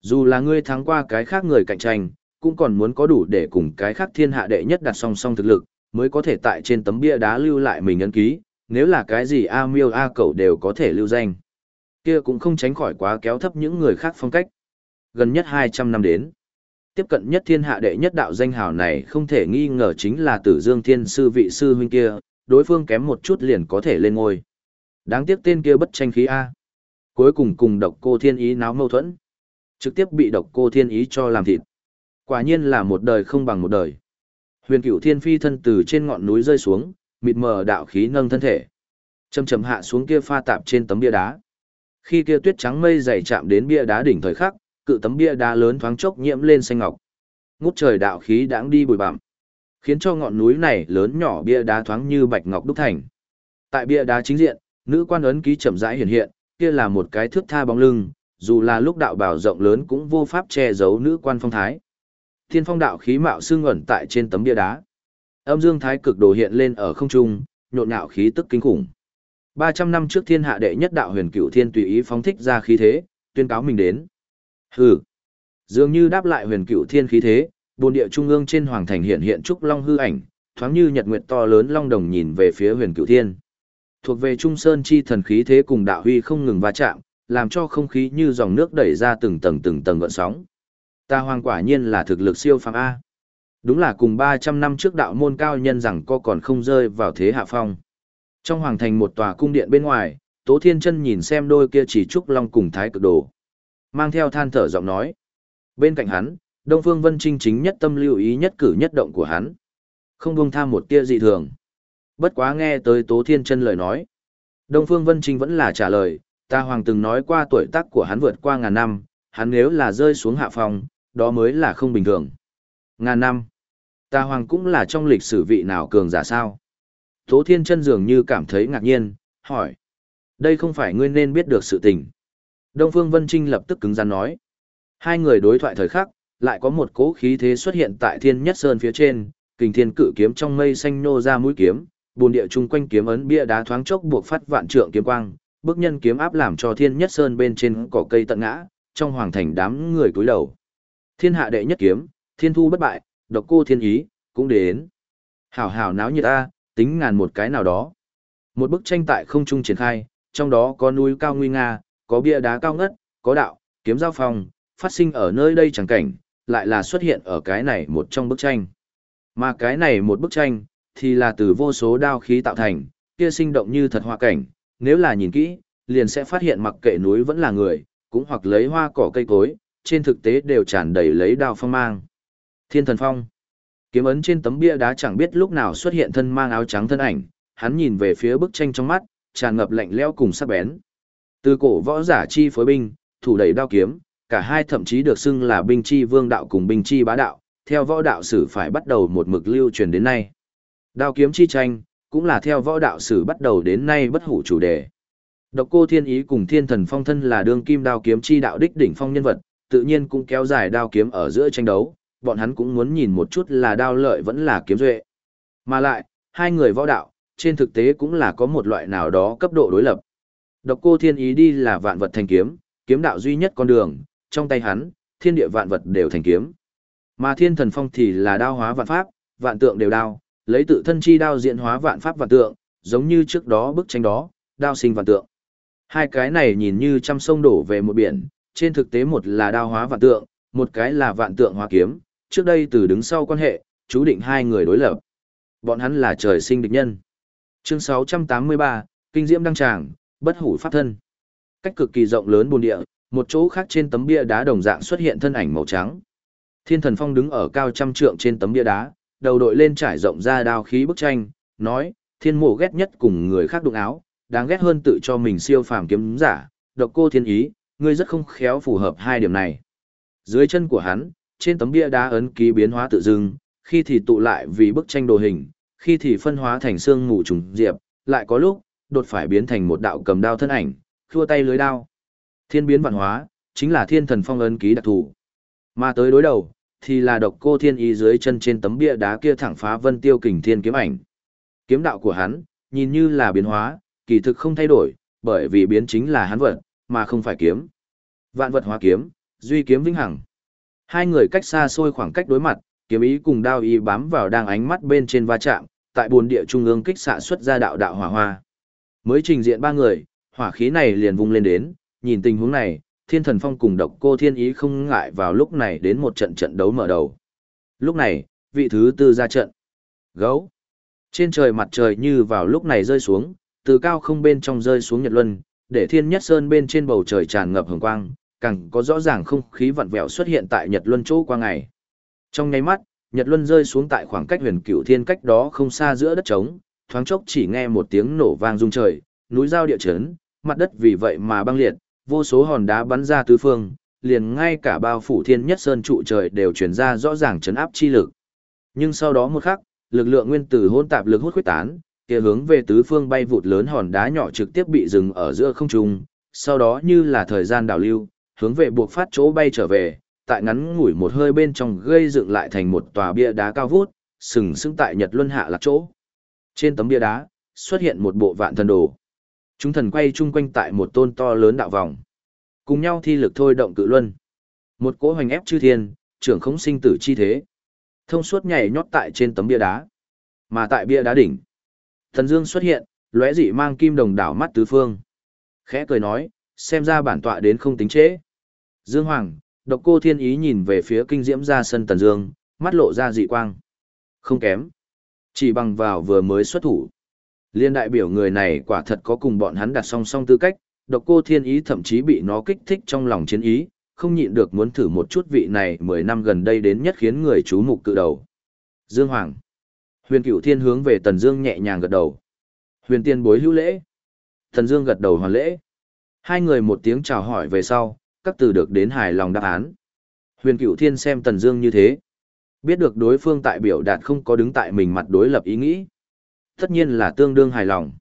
Dù là ngươi thắng qua cái khác người cạnh tranh, cũng còn muốn có đủ để cùng cái khác thiên hạ đệ nhất đặt song song thực lực, mới có thể tại trên tấm bia đá lưu lại mình ấn ký, nếu là cái gì A miêu A Cẩu đều có thể lưu danh. Kia cũng không tránh khỏi quá kéo thấp những người khác phong cách. Gần nhất 200 năm đến, tiếp cận nhất thiên hạ đệ nhất đạo danh hào này không thể nghi ngờ chính là tử dương thiên sư vị sư huynh kia, đối phương kém một chút liền có thể lên ngôi. Đáng tiếc tên kia bất tranh khí A. Cuối cùng cùng độc cô thiên ý náo mâu thuẫn. Trực tiếp bị độc cô thiên ý cho làm thịt. Quả nhiên là một đời không bằng một đời. Huyền cửu thiên phi thân từ trên ngọn núi rơi xuống, mịt mờ đạo khí nâng thân thể. Chầm chầm hạ xuống kia pha tạp trên tấm bia đá. Khi kia tuyết trắng mây dày chạm đến bia đá đỉnh thời khắc, cự tấm bia đá lớn thoáng chốc nhiễm lên xanh ngọc. Ngút trời đạo khí đãng đi bụi bặm, khiến cho ngọn núi này lớn nhỏ bia đá thoáng như bạch ngọc đúc thành. Tại bia đá chính diện, nữ quan ấn ký chậm rãi hiện hiện, kia là một cái thước tha bóng lưng, dù là lúc đạo bảo rộng lớn cũng vô pháp che giấu nữ quan phong thái. Thiên phong đạo khí mạo xương ẩn tại trên tấm bia đá. Âm dương thái cực đồ hiện lên ở không trung, nhộn nhạo khí tức kinh khủng. 300 năm trước thiên hạ đệ nhất đạo huyền cửu thiên tùy ý phóng thích ra khí thế, tuyên cáo mình đến. Hừ. Dường như đáp lại huyền cửu thiên khí thế, bồn địa trung ương trên hoàng thành hiện hiện trúc long hư ảnh, thoáng như nhật nguyệt to lớn long đồng nhìn về phía huyền cửu thiên. Thuộc về trung sơn chi thần khí thế cùng đạo huy không ngừng va chạm, làm cho không khí như dòng nước đẩy ra từng tầng từng tầng gợn sóng. Ta hoàng quả nhiên là thực lực siêu phàm A. Đúng là cùng 300 năm trước đạo môn cao nhân rằng co còn không rơi vào thế hạ phong. Trong hoàng thành một tòa cung điện bên ngoài, Tố Thiên Chân nhìn xem đôi kia chỉ trúc long cùng thái cực đồ. Mang theo than thở giọng nói. Bên cạnh hắn, Đông Phương Vân Trinh chính nhất tâm lưu ý nhất cử nhất động của hắn. Không buông tham một tia dị thường. Bất quá nghe tới Tố Thiên Chân lời nói. Đông Phương Vân Trinh vẫn là trả lời, ta hoàng từng nói qua tuổi tác của hắn vượt qua ngàn năm, hắn nếu là rơi xuống hạ phòng, đó mới là không bình thường. Ngàn năm. Ta hoàng cũng là trong lịch sử vị nào cường giả sao? Tố Thiên Chân dường như cảm thấy ngạc nhiên, hỏi. Đây không phải ngươi nên biết được sự tình. Đông Phương Vân Trinh lập tức cứng rắn nói. Hai người đối thoại thời khắc, lại có một cỗ khí thế xuất hiện tại Thiên Nhất Sơn phía trên, kình thiên cự kiếm trong mây xanh nô ra mũi kiếm, bồn địa chung quanh kiếm ấn bia đá thoáng chốc buộc phát vạn trượng kiếm quang, bức nhân kiếm áp làm cho Thiên Nhất Sơn bên trên cỏ cây tận ngã, trong hoàng thành đám người cúi đầu. Thiên hạ đệ nhất kiếm, thiên thu bất bại, độc cô thiên ý, cũng đến. Hảo hảo náo như ta, tính ngàn một cái nào đó. Một bức tranh tại không trung triển khai, trong đó có núi cao nguy nga, có bia đá cao ngất, có đạo, kiếm giao phong, phát sinh ở nơi đây chẳng cảnh, lại là xuất hiện ở cái này một trong bức tranh. Mà cái này một bức tranh, thì là từ vô số đao khí tạo thành, kia sinh động như thật hoa cảnh, nếu là nhìn kỹ, liền sẽ phát hiện mặc kệ núi vẫn là người, cũng hoặc lấy hoa cỏ cây cối, trên thực tế đều tràn đầy lấy đao phong mang. Thiên thần phong. Kiếm ấn trên tấm bia đá chẳng biết lúc nào xuất hiện thân mang áo trắng thân ảnh, hắn nhìn về phía bức tranh trong mắt, tràn ngập lạnh lẽo cùng sắc bén. Từ cổ võ giả chi phối binh, thủ đẩy đao kiếm, cả hai thậm chí được xưng là binh chi vương đạo cùng binh chi bá đạo, theo võ đạo sử phải bắt đầu một mực lưu truyền đến nay. Đao kiếm chi tranh, cũng là theo võ đạo sử bắt đầu đến nay bất hủ chủ đề. Độc cô thiên ý cùng thiên thần phong thân là đương kim đao kiếm chi đạo đích đỉnh phong nhân vật, tự nhiên cũng kéo dài đao kiếm ở giữa tranh đấu, bọn hắn cũng muốn nhìn một chút là đao lợi vẫn là kiếm duệ. Mà lại, hai người võ đạo, trên thực tế cũng là có một loại nào đó cấp độ đối lập. Độc cô thiên ý đi là vạn vật thành kiếm, kiếm đạo duy nhất con đường, trong tay hắn, thiên địa vạn vật đều thành kiếm. Mà thiên thần phong thì là đao hóa vạn pháp, vạn tượng đều đao, lấy tự thân chi đao diễn hóa vạn pháp vạn tượng, giống như trước đó bức tranh đó, đao sinh vạn tượng. Hai cái này nhìn như trăm sông đổ về một biển, trên thực tế một là đao hóa vạn tượng, một cái là vạn tượng hóa kiếm, trước đây từ đứng sau quan hệ, chú định hai người đối lập. Bọn hắn là trời sinh địch nhân. Chương 683, Kinh Diễm đăng tràng, bất hủ pháp thân. Cách cực kỳ rộng lớn buồn địa, một chỗ khác trên tấm bia đá đồng dạng xuất hiện thân ảnh màu trắng. Thiên Thần Phong đứng ở cao trăm trượng trên tấm bia đá, đầu đội lên trải rộng ra đao khí bức tranh, nói: "Thiên Mộ ghét nhất cùng người khác đụng áo, đáng ghét hơn tự cho mình siêu phàm kiếm giả, độc cô thiên ý, ngươi rất không khéo phù hợp hai điểm này." Dưới chân của hắn, trên tấm bia đá ấn ký biến hóa tự dưng, khi thì tụ lại vì bức tranh đồ hình, khi thì phân hóa thành xương mù trùng diệp, lại có lúc, đột phải biến thành một đạo cầm đao thân ảnh, khua tay lưới đao. Thiên biến vạn hóa, chính là thiên thần phong ấn ký đặc thù. Mà tới đối đầu, thì là độc cô thiên ý dưới chân trên tấm bia đá kia thẳng phá vân tiêu kình thiên kiếm ảnh. Kiếm đạo của hắn, nhìn như là biến hóa, kỳ thực không thay đổi, bởi vì biến chính là hắn vật, mà không phải kiếm. Vạn vật hóa kiếm, duy kiếm vĩnh hằng. Hai người cách xa xôi khoảng cách đối mặt, kiếm ý cùng đao ý bám vào đang ánh mắt bên trên va chạm, tại buồn địa trung ương kích xạ xuất ra đạo đạo hỏa hoa. Mới trình diện ba người, hỏa khí này liền vung lên đến, nhìn tình huống này, Thiên Thần Phong cùng Độc Cô Thiên Ý không ngại vào lúc này đến một trận trận đấu mở đầu. Lúc này, vị thứ tư ra trận. Gấu. Trên trời mặt trời như vào lúc này rơi xuống, từ cao không bên trong rơi xuống Nhật Luân, để Thiên Nhất Sơn bên trên bầu trời tràn ngập hồng quang, càng có rõ ràng không khí vặn vẹo xuất hiện tại Nhật Luân chỗ qua ngày. Trong nháy mắt, Nhật Luân rơi xuống tại khoảng cách huyền cửu thiên cách đó không xa giữa đất trống, thoáng chốc chỉ nghe một tiếng nổ vang rung trời, núi giao địa chấn, mặt đất vì vậy mà băng liệt, vô số hòn đá bắn ra tứ phương, liền ngay cả bao phủ thiên nhất sơn trụ trời đều truyền ra rõ ràng chấn áp chi lực. Nhưng sau đó một khắc, lực lượng nguyên tử hỗn tạp lực hút khuếch tán, kia hướng về tứ phương bay vụt lớn hòn đá nhỏ trực tiếp bị dừng ở giữa không trung, sau đó như là thời gian đảo lưu, hướng về buộc phát chỗ bay trở về, tại ngắn ngủi một hơi bên trong gây dựng lại thành một tòa bia đá cao vút, sừng sững tại Nhật Luân hạ lạc chỗ. Trên tấm bia đá, xuất hiện một bộ vạn thần đồ. Chúng thần quay chung quanh tại một tôn to lớn đạo vòng. Cùng nhau thi lực thôi động cự luân. Một cỗ hoành ép chư thiên, trưởng không sinh tử chi thế. Thông suốt nhảy nhót tại trên tấm bia đá. Mà tại bia đá đỉnh, Thần Dương xuất hiện, lóe dị mang kim đồng đảo mắt tứ phương. Khẽ cười nói, xem ra bản tọa đến không tính trễ. Dương Hoàng, độc cô thiên ý nhìn về phía kinh diễm ra sân Tần Dương, mắt lộ ra dị quang. Không kém. Chỉ bằng vào vừa mới xuất thủ. Liên đại biểu người này quả thật có cùng bọn hắn đặt song song tư cách, độc cô thiên ý thậm chí bị nó kích thích trong lòng chiến ý, không nhịn được muốn thử một chút vị này 10 năm gần đây đến nhất khiến người chú mục cự đầu. Dương Hoàng. Huyền Cửu Thiên hướng về Tần Dương nhẹ nhàng gật đầu. Huyền Tiên bối hữu lễ. Tần Dương gật đầu hoàn lễ. Hai người một tiếng chào hỏi về sau, các từ được đến hài lòng đáp án. Huyền Cửu Thiên xem Tần Dương như thế, biết được đối phương tại biểu đạt không có đứng tại mình mặt đối lập ý nghĩ, tất nhiên là tương đương hài lòng.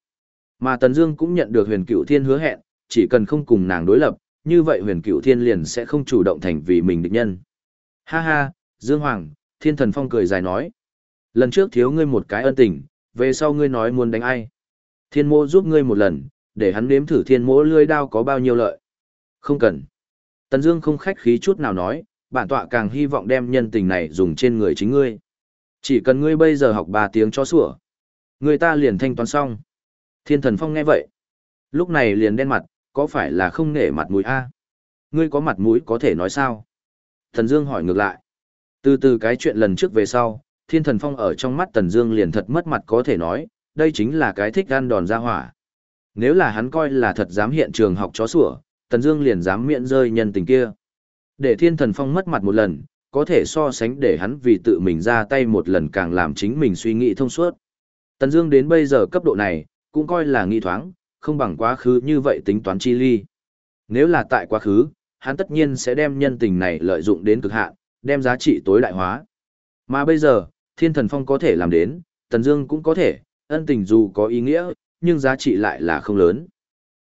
Mà Tần Dương cũng nhận được Huyền Cửu Thiên hứa hẹn, chỉ cần không cùng nàng đối lập, như vậy Huyền Cửu Thiên liền sẽ không chủ động thành vì mình địch nhân. Ha ha, Dương Hoàng, Thiên Thần Phong cười dài nói, lần trước thiếu ngươi một cái ân tình, về sau ngươi nói muốn đánh ai? Thiên Mộ giúp ngươi một lần, để hắn nếm thử Thiên Mộ lưỡi đao có bao nhiêu lợi. Không cần. Tần Dương không khách khí chút nào nói, bản tọa càng hy vọng đem nhân tình này dùng trên người chính ngươi. Chỉ cần ngươi bây giờ học ba tiếng cho sủa, người ta liền thanh toán xong. Thiên Thần Phong nghe vậy, lúc này liền đen mặt, có phải là không nể mặt mũi a? Ngươi có mặt mũi có thể nói sao? Thần Dương hỏi ngược lại. Từ từ cái chuyện lần trước về sau, Thiên Thần Phong ở trong mắt Tần Dương liền thật mất mặt có thể nói, đây chính là cái thích gan đòn ra hỏa. Nếu là hắn coi là thật dám hiện trường học chó sủa, Tần Dương liền dám miễn rơi nhân tình kia. Để Thiên Thần Phong mất mặt một lần, có thể so sánh để hắn vì tự mình ra tay một lần càng làm chính mình suy nghĩ thông suốt. Tần Dương đến bây giờ cấp độ này, cũng coi là nghi thoáng, không bằng quá khứ như vậy tính toán chi ly. Nếu là tại quá khứ, hắn tất nhiên sẽ đem nhân tình này lợi dụng đến cực hạn, đem giá trị tối đại hóa. Mà bây giờ, Thiên Thần Phong có thể làm đến, Tần Dương cũng có thể, ân tình dù có ý nghĩa, nhưng giá trị lại là không lớn.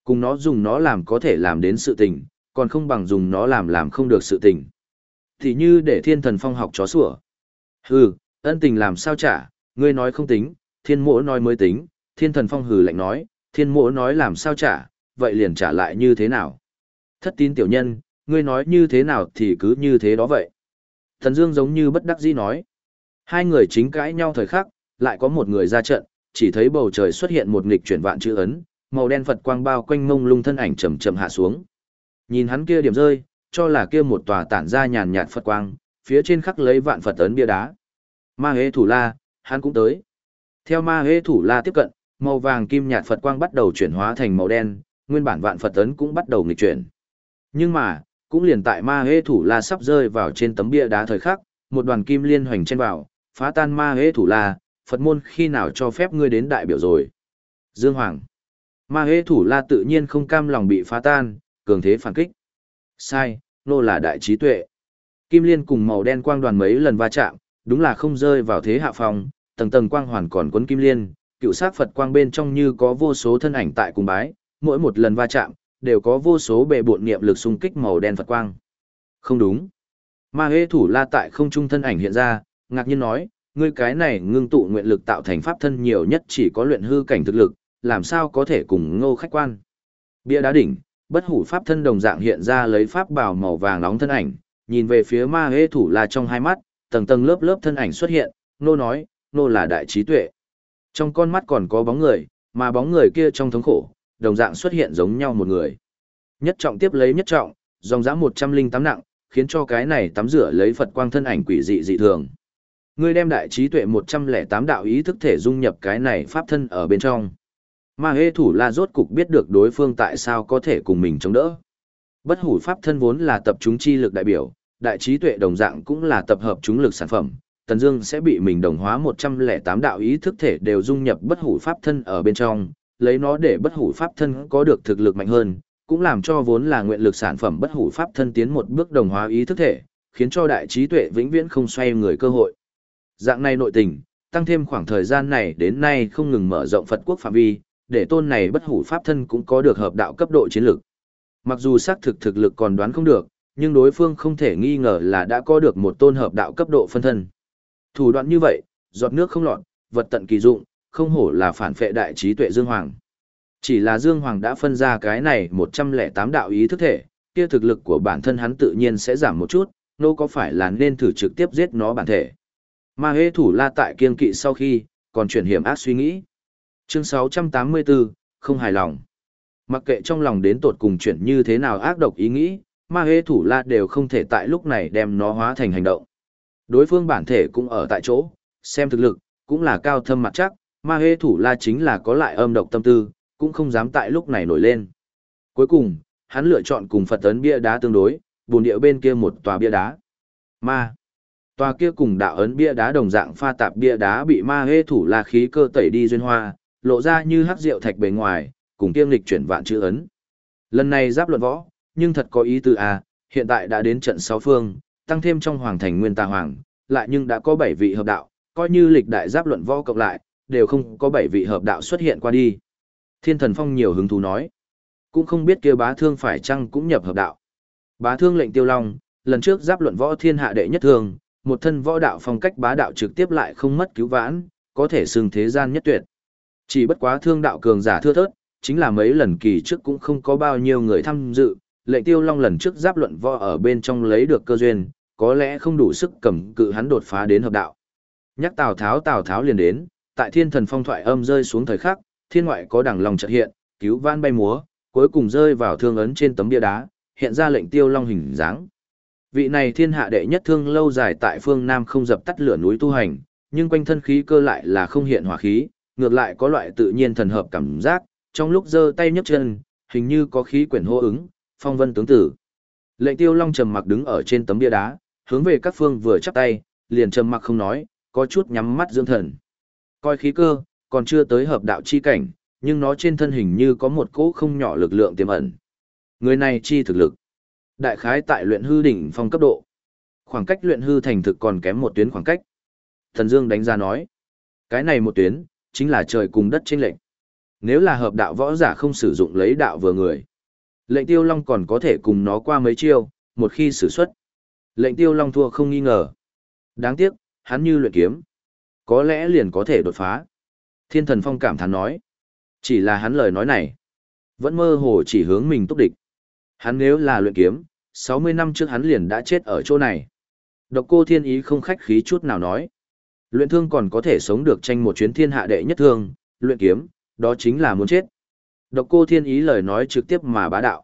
Cùng nó dùng nó làm có thể làm đến sự tình, còn không bằng dùng nó làm làm không được sự tình. Thì như để thiên thần phong học chó sủa. Hừ, ân tình làm sao trả, ngươi nói không tính, thiên mỗ nói mới tính, thiên thần phong hừ lạnh nói, thiên mỗ nói làm sao trả, vậy liền trả lại như thế nào. Thất tín tiểu nhân, ngươi nói như thế nào thì cứ như thế đó vậy. Thần Dương giống như bất đắc dĩ nói. Hai người chính cãi nhau thời khắc, lại có một người ra trận, chỉ thấy bầu trời xuất hiện một nghịch chuyển vạn chữ ấn, màu đen Phật quang bao quanh mông lung thân ảnh chậm chậm hạ xuống. Nhìn hắn kia điểm rơi, cho là kia một tòa tản ra nhàn nhạt Phật quang, phía trên khắc lấy vạn Phật ấn bia đá. Ma Hế Thủ La, hắn cũng tới. Theo Ma Hế Thủ La tiếp cận, màu vàng kim nhạt Phật quang bắt đầu chuyển hóa thành màu đen, nguyên bản vạn Phật ấn cũng bắt đầu nghịch chuyển. Nhưng mà, cũng liền tại Ma Hế Thủ La sắp rơi vào trên tấm bia đá thời khắc, một đoàn kim liên hoành trên vào, phá tan Ma Hế Thủ La, Phật môn khi nào cho phép ngươi đến đại biểu rồi. Dương Hoàng Ma hế thủ la tự nhiên không cam lòng bị phá tan, cường thế phản kích. Sai, nô là đại trí tuệ. Kim liên cùng màu đen quang đoàn mấy lần va chạm, đúng là không rơi vào thế hạ phòng, tầng tầng quang hoàn còn cuốn kim liên, cựu sát Phật quang bên trong như có vô số thân ảnh tại cùng bái, mỗi một lần va chạm, đều có vô số bệ bộn niệm lực xung kích màu đen Phật quang. Không đúng. Ma hê thủ la tại không trung thân ảnh hiện ra, ngạc nhiên nói, ngươi cái này ngưng tụ nguyện lực tạo thành pháp thân nhiều nhất chỉ có luyện hư cảnh thực lực, làm sao có thể cùng ngô khách quan. Bia đá đỉnh, bất hủ pháp thân đồng dạng hiện ra lấy pháp bảo màu vàng nóng thân ảnh, nhìn về phía ma hê thủ là trong hai mắt, tầng tầng lớp lớp thân ảnh xuất hiện, nô nói, nô là đại trí tuệ. Trong con mắt còn có bóng người, mà bóng người kia trong thống khổ, đồng dạng xuất hiện giống nhau một người. Nhất trọng tiếp lấy nhất trọng, dòng dã 108 nặng, khiến cho cái này tắm rửa lấy Phật quang thân ảnh quỷ dị dị thường. Ngươi đem đại trí tuệ 108 đạo ý thức thể dung nhập cái này pháp thân ở bên trong. Ma hê thủ la rốt cục biết được đối phương tại sao có thể cùng mình chống đỡ. Bất hủ pháp thân vốn là tập chúng chi lực đại biểu, đại trí tuệ đồng dạng cũng là tập hợp chúng lực sản phẩm. Tần Dương sẽ bị mình đồng hóa 108 đạo ý thức thể đều dung nhập bất hủ pháp thân ở bên trong, lấy nó để bất hủ pháp thân có được thực lực mạnh hơn, cũng làm cho vốn là nguyện lực sản phẩm bất hủ pháp thân tiến một bước đồng hóa ý thức thể, khiến cho đại trí tuệ vĩnh viễn không xoay người cơ hội. Dạng này nội tình, tăng thêm khoảng thời gian này đến nay không ngừng mở rộng Phật quốc phạm vi, để tôn này bất hủ pháp thân cũng có được hợp đạo cấp độ chiến lực. Mặc dù xác thực thực lực còn đoán không được, nhưng đối phương không thể nghi ngờ là đã có được một tôn hợp đạo cấp độ phân thân. Thủ đoạn như vậy, giọt nước không lọt, vật tận kỳ dụng, không hổ là phản phệ đại trí tuệ Dương Hoàng. Chỉ là Dương Hoàng đã phân ra cái này 108 đạo ý thức thể, kia thực lực của bản thân hắn tự nhiên sẽ giảm một chút, nô có phải là nên thử trực tiếp giết nó bản thể. Ma hê thủ la tại kiên kỵ sau khi, còn chuyển hiểm ác suy nghĩ. Chương 684, không hài lòng. Mặc kệ trong lòng đến tột cùng chuyển như thế nào ác độc ý nghĩ, ma hê thủ la đều không thể tại lúc này đem nó hóa thành hành động. Đối phương bản thể cũng ở tại chỗ, xem thực lực, cũng là cao thâm mặt chắc, ma hê thủ la chính là có lại âm độc tâm tư, cũng không dám tại lúc này nổi lên. Cuối cùng, hắn lựa chọn cùng Phật ấn bia đá tương đối, bùn địa bên kia một tòa bia đá. Ma. Tòa kia cùng đạo ấn bia đá đồng dạng pha tạp bia đá bị ma hê thủ la khí cơ tẩy đi duyên hoa, lộ ra như hắc rượu thạch bề ngoài, cùng kiêm lịch chuyển vạn chữ ấn. Lần này giáp luận võ, nhưng thật có ý tư a, hiện tại đã đến trận sáu phương, tăng thêm trong hoàng thành nguyên tà hoàng, lại nhưng đã có bảy vị hợp đạo, coi như lịch đại giáp luận võ cộng lại, đều không có bảy vị hợp đạo xuất hiện qua đi. Thiên thần phong nhiều hứng thú nói, cũng không biết kia bá thương phải chăng cũng nhập hợp đạo. Bá thương lệnh tiêu long, lần trước giáp luận võ thiên hạ đệ nhất thường một thân võ đạo phong cách bá đạo trực tiếp lại không mất cứu vãn, có thể xưng thế gian nhất tuyệt. Chỉ bất quá thương đạo cường giả thưa thớt, chính là mấy lần kỳ trước cũng không có bao nhiêu người tham dự, lệnh tiêu long lần trước giáp luận võ ở bên trong lấy được cơ duyên, có lẽ không đủ sức cầm cự hắn đột phá đến hợp đạo. Nhắc Tào Tháo Tào Tháo liền đến, tại thiên thần phong thoại âm rơi xuống thời khắc, thiên ngoại có đằng lòng chợt hiện, cứu van bay múa, cuối cùng rơi vào thương ấn trên tấm bia đá, hiện ra lệnh tiêu long hình dáng. Vị này thiên hạ đệ nhất thương lâu dài tại phương Nam không dập tắt lửa núi tu hành, nhưng quanh thân khí cơ lại là không hiện hỏa khí, ngược lại có loại tự nhiên thần hợp cảm giác, trong lúc giơ tay nhấc chân, hình như có khí quyển hô ứng, phong vân tướng tử. Lệnh tiêu long trầm mặc đứng ở trên tấm bia đá, hướng về các phương vừa chắp tay, liền trầm mặc không nói, có chút nhắm mắt dưỡng thần. Coi khí cơ, còn chưa tới hợp đạo chi cảnh, nhưng nó trên thân hình như có một cỗ không nhỏ lực lượng tiềm ẩn. Người này chi thực lực. Đại khái tại luyện hư đỉnh phong cấp độ. Khoảng cách luyện hư thành thực còn kém một tuyến khoảng cách. Thần Dương đánh ra nói. Cái này một tuyến, chính là trời cùng đất trên lệnh. Nếu là hợp đạo võ giả không sử dụng lấy đạo vừa người. Lệnh tiêu long còn có thể cùng nó qua mấy chiêu, một khi sử xuất. Lệnh tiêu long thua không nghi ngờ. Đáng tiếc, hắn như luyện kiếm. Có lẽ liền có thể đột phá. Thiên thần phong cảm thán nói. Chỉ là hắn lời nói này. Vẫn mơ hồ chỉ hướng mình túc địch. Hắn nếu là luyện kiếm, 60 năm trước hắn liền đã chết ở chỗ này. Độc cô thiên ý không khách khí chút nào nói. Luyện thương còn có thể sống được tranh một chuyến thiên hạ đệ nhất thương, luyện kiếm, đó chính là muốn chết. Độc cô thiên ý lời nói trực tiếp mà bá đạo.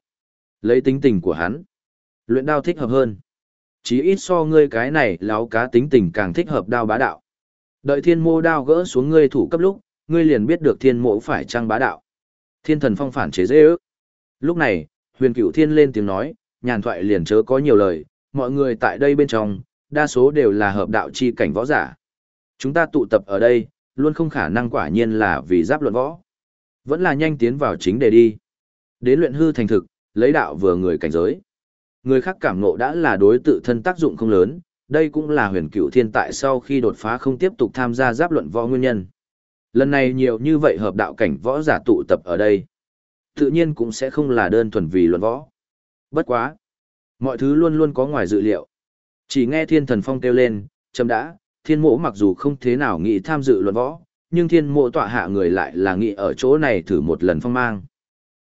Lấy tính tình của hắn. Luyện đao thích hợp hơn. Chí ít so ngươi cái này láo cá tính tình càng thích hợp đao bá đạo. Đợi thiên mô đao gỡ xuống ngươi thủ cấp lúc, ngươi liền biết được thiên mộ phải trăng bá đạo. Thiên thần phong phản chế dễ ước. Lúc này, huyền cửu thiên lên tiếng nói, nhàn thoại liền chớ có nhiều lời, mọi người tại đây bên trong, đa số đều là hợp đạo chi cảnh võ giả. Chúng ta tụ tập ở đây, luôn không khả năng quả nhiên là vì giáp luận võ. Vẫn là nhanh tiến vào chính đề đi. Đến luyện hư thành thực, lấy đạo vừa người cảnh giới. Người khác cảm ngộ đã là đối tự thân tác dụng không lớn, đây cũng là huyền cửu thiên tại sau khi đột phá không tiếp tục tham gia giáp luận võ nguyên nhân. Lần này nhiều như vậy hợp đạo cảnh võ giả tụ tập ở đây. Tự nhiên cũng sẽ không là đơn thuần vì luận võ. Bất quá. Mọi thứ luôn luôn có ngoài dự liệu. Chỉ nghe thiên thần phong kêu lên, chấm đã, thiên mộ mặc dù không thế nào nghĩ tham dự luận võ, nhưng thiên mộ tọa hạ người lại là nghĩ ở chỗ này thử một lần phong mang.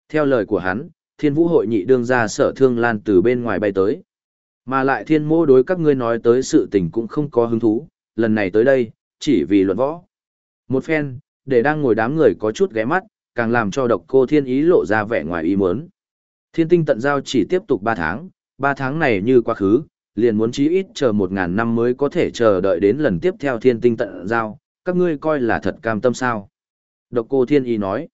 Theo lời của hắn, thiên vũ hội nhị đương ra sở thương lan từ bên ngoài bay tới. Mà lại thiên mộ đối các ngươi nói tới sự tình cũng không có hứng thú, lần này tới đây, chỉ vì luận võ. Một phen, để đang ngồi đám người có chút ghé mắt, càng làm cho độc cô thiên ý lộ ra vẻ ngoài ý muốn. Thiên tinh tận giao chỉ tiếp tục 3 tháng, 3 tháng này như quá khứ, liền muốn chí ít chờ một ngàn năm mới có thể chờ đợi đến lần tiếp theo thiên tinh tận giao, các ngươi coi là thật cam tâm sao. Độc cô thiên Y nói,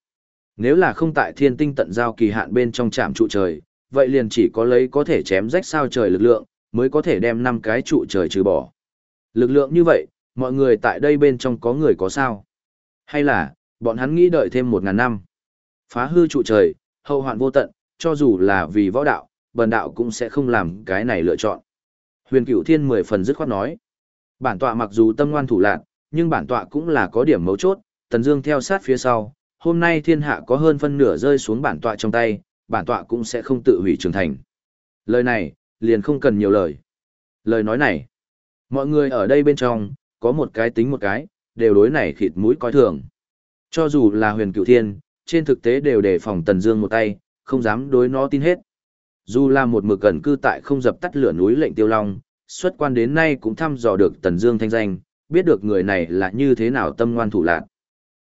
nếu là không tại thiên tinh tận giao kỳ hạn bên trong trạm trụ trời, vậy liền chỉ có lấy có thể chém rách sao trời lực lượng, mới có thể đem năm cái trụ trời trừ bỏ. Lực lượng như vậy, mọi người tại đây bên trong có người có sao? Hay là, bọn hắn nghĩ đợi thêm một ngàn năm? Phá hư trụ trời, hậu hoạn vô tận, cho dù là vì võ đạo, bần đạo cũng sẽ không làm cái này lựa chọn. Huyền Cửu Thiên mười phần dứt khoát nói. Bản tọa mặc dù tâm ngoan thủ lạn, nhưng bản tọa cũng là có điểm mấu chốt, Tần Dương theo sát phía sau, hôm nay thiên hạ có hơn phân nửa rơi xuống bản tọa trong tay, bản tọa cũng sẽ không tự hủy trưởng thành. Lời này, liền không cần nhiều lời. Lời nói này, mọi người ở đây bên trong, có một cái tính một cái, đều đối này khịt mũi coi thường. Cho dù là huyền cựu thiên, trên thực tế đều đề phòng Tần Dương một tay, không dám đối nó tin hết. Dù là một mực gần cư tại không dập tắt lửa núi lệnh tiêu long, xuất quan đến nay cũng thăm dò được Tần Dương thanh danh, biết được người này là như thế nào tâm ngoan thủ lạn.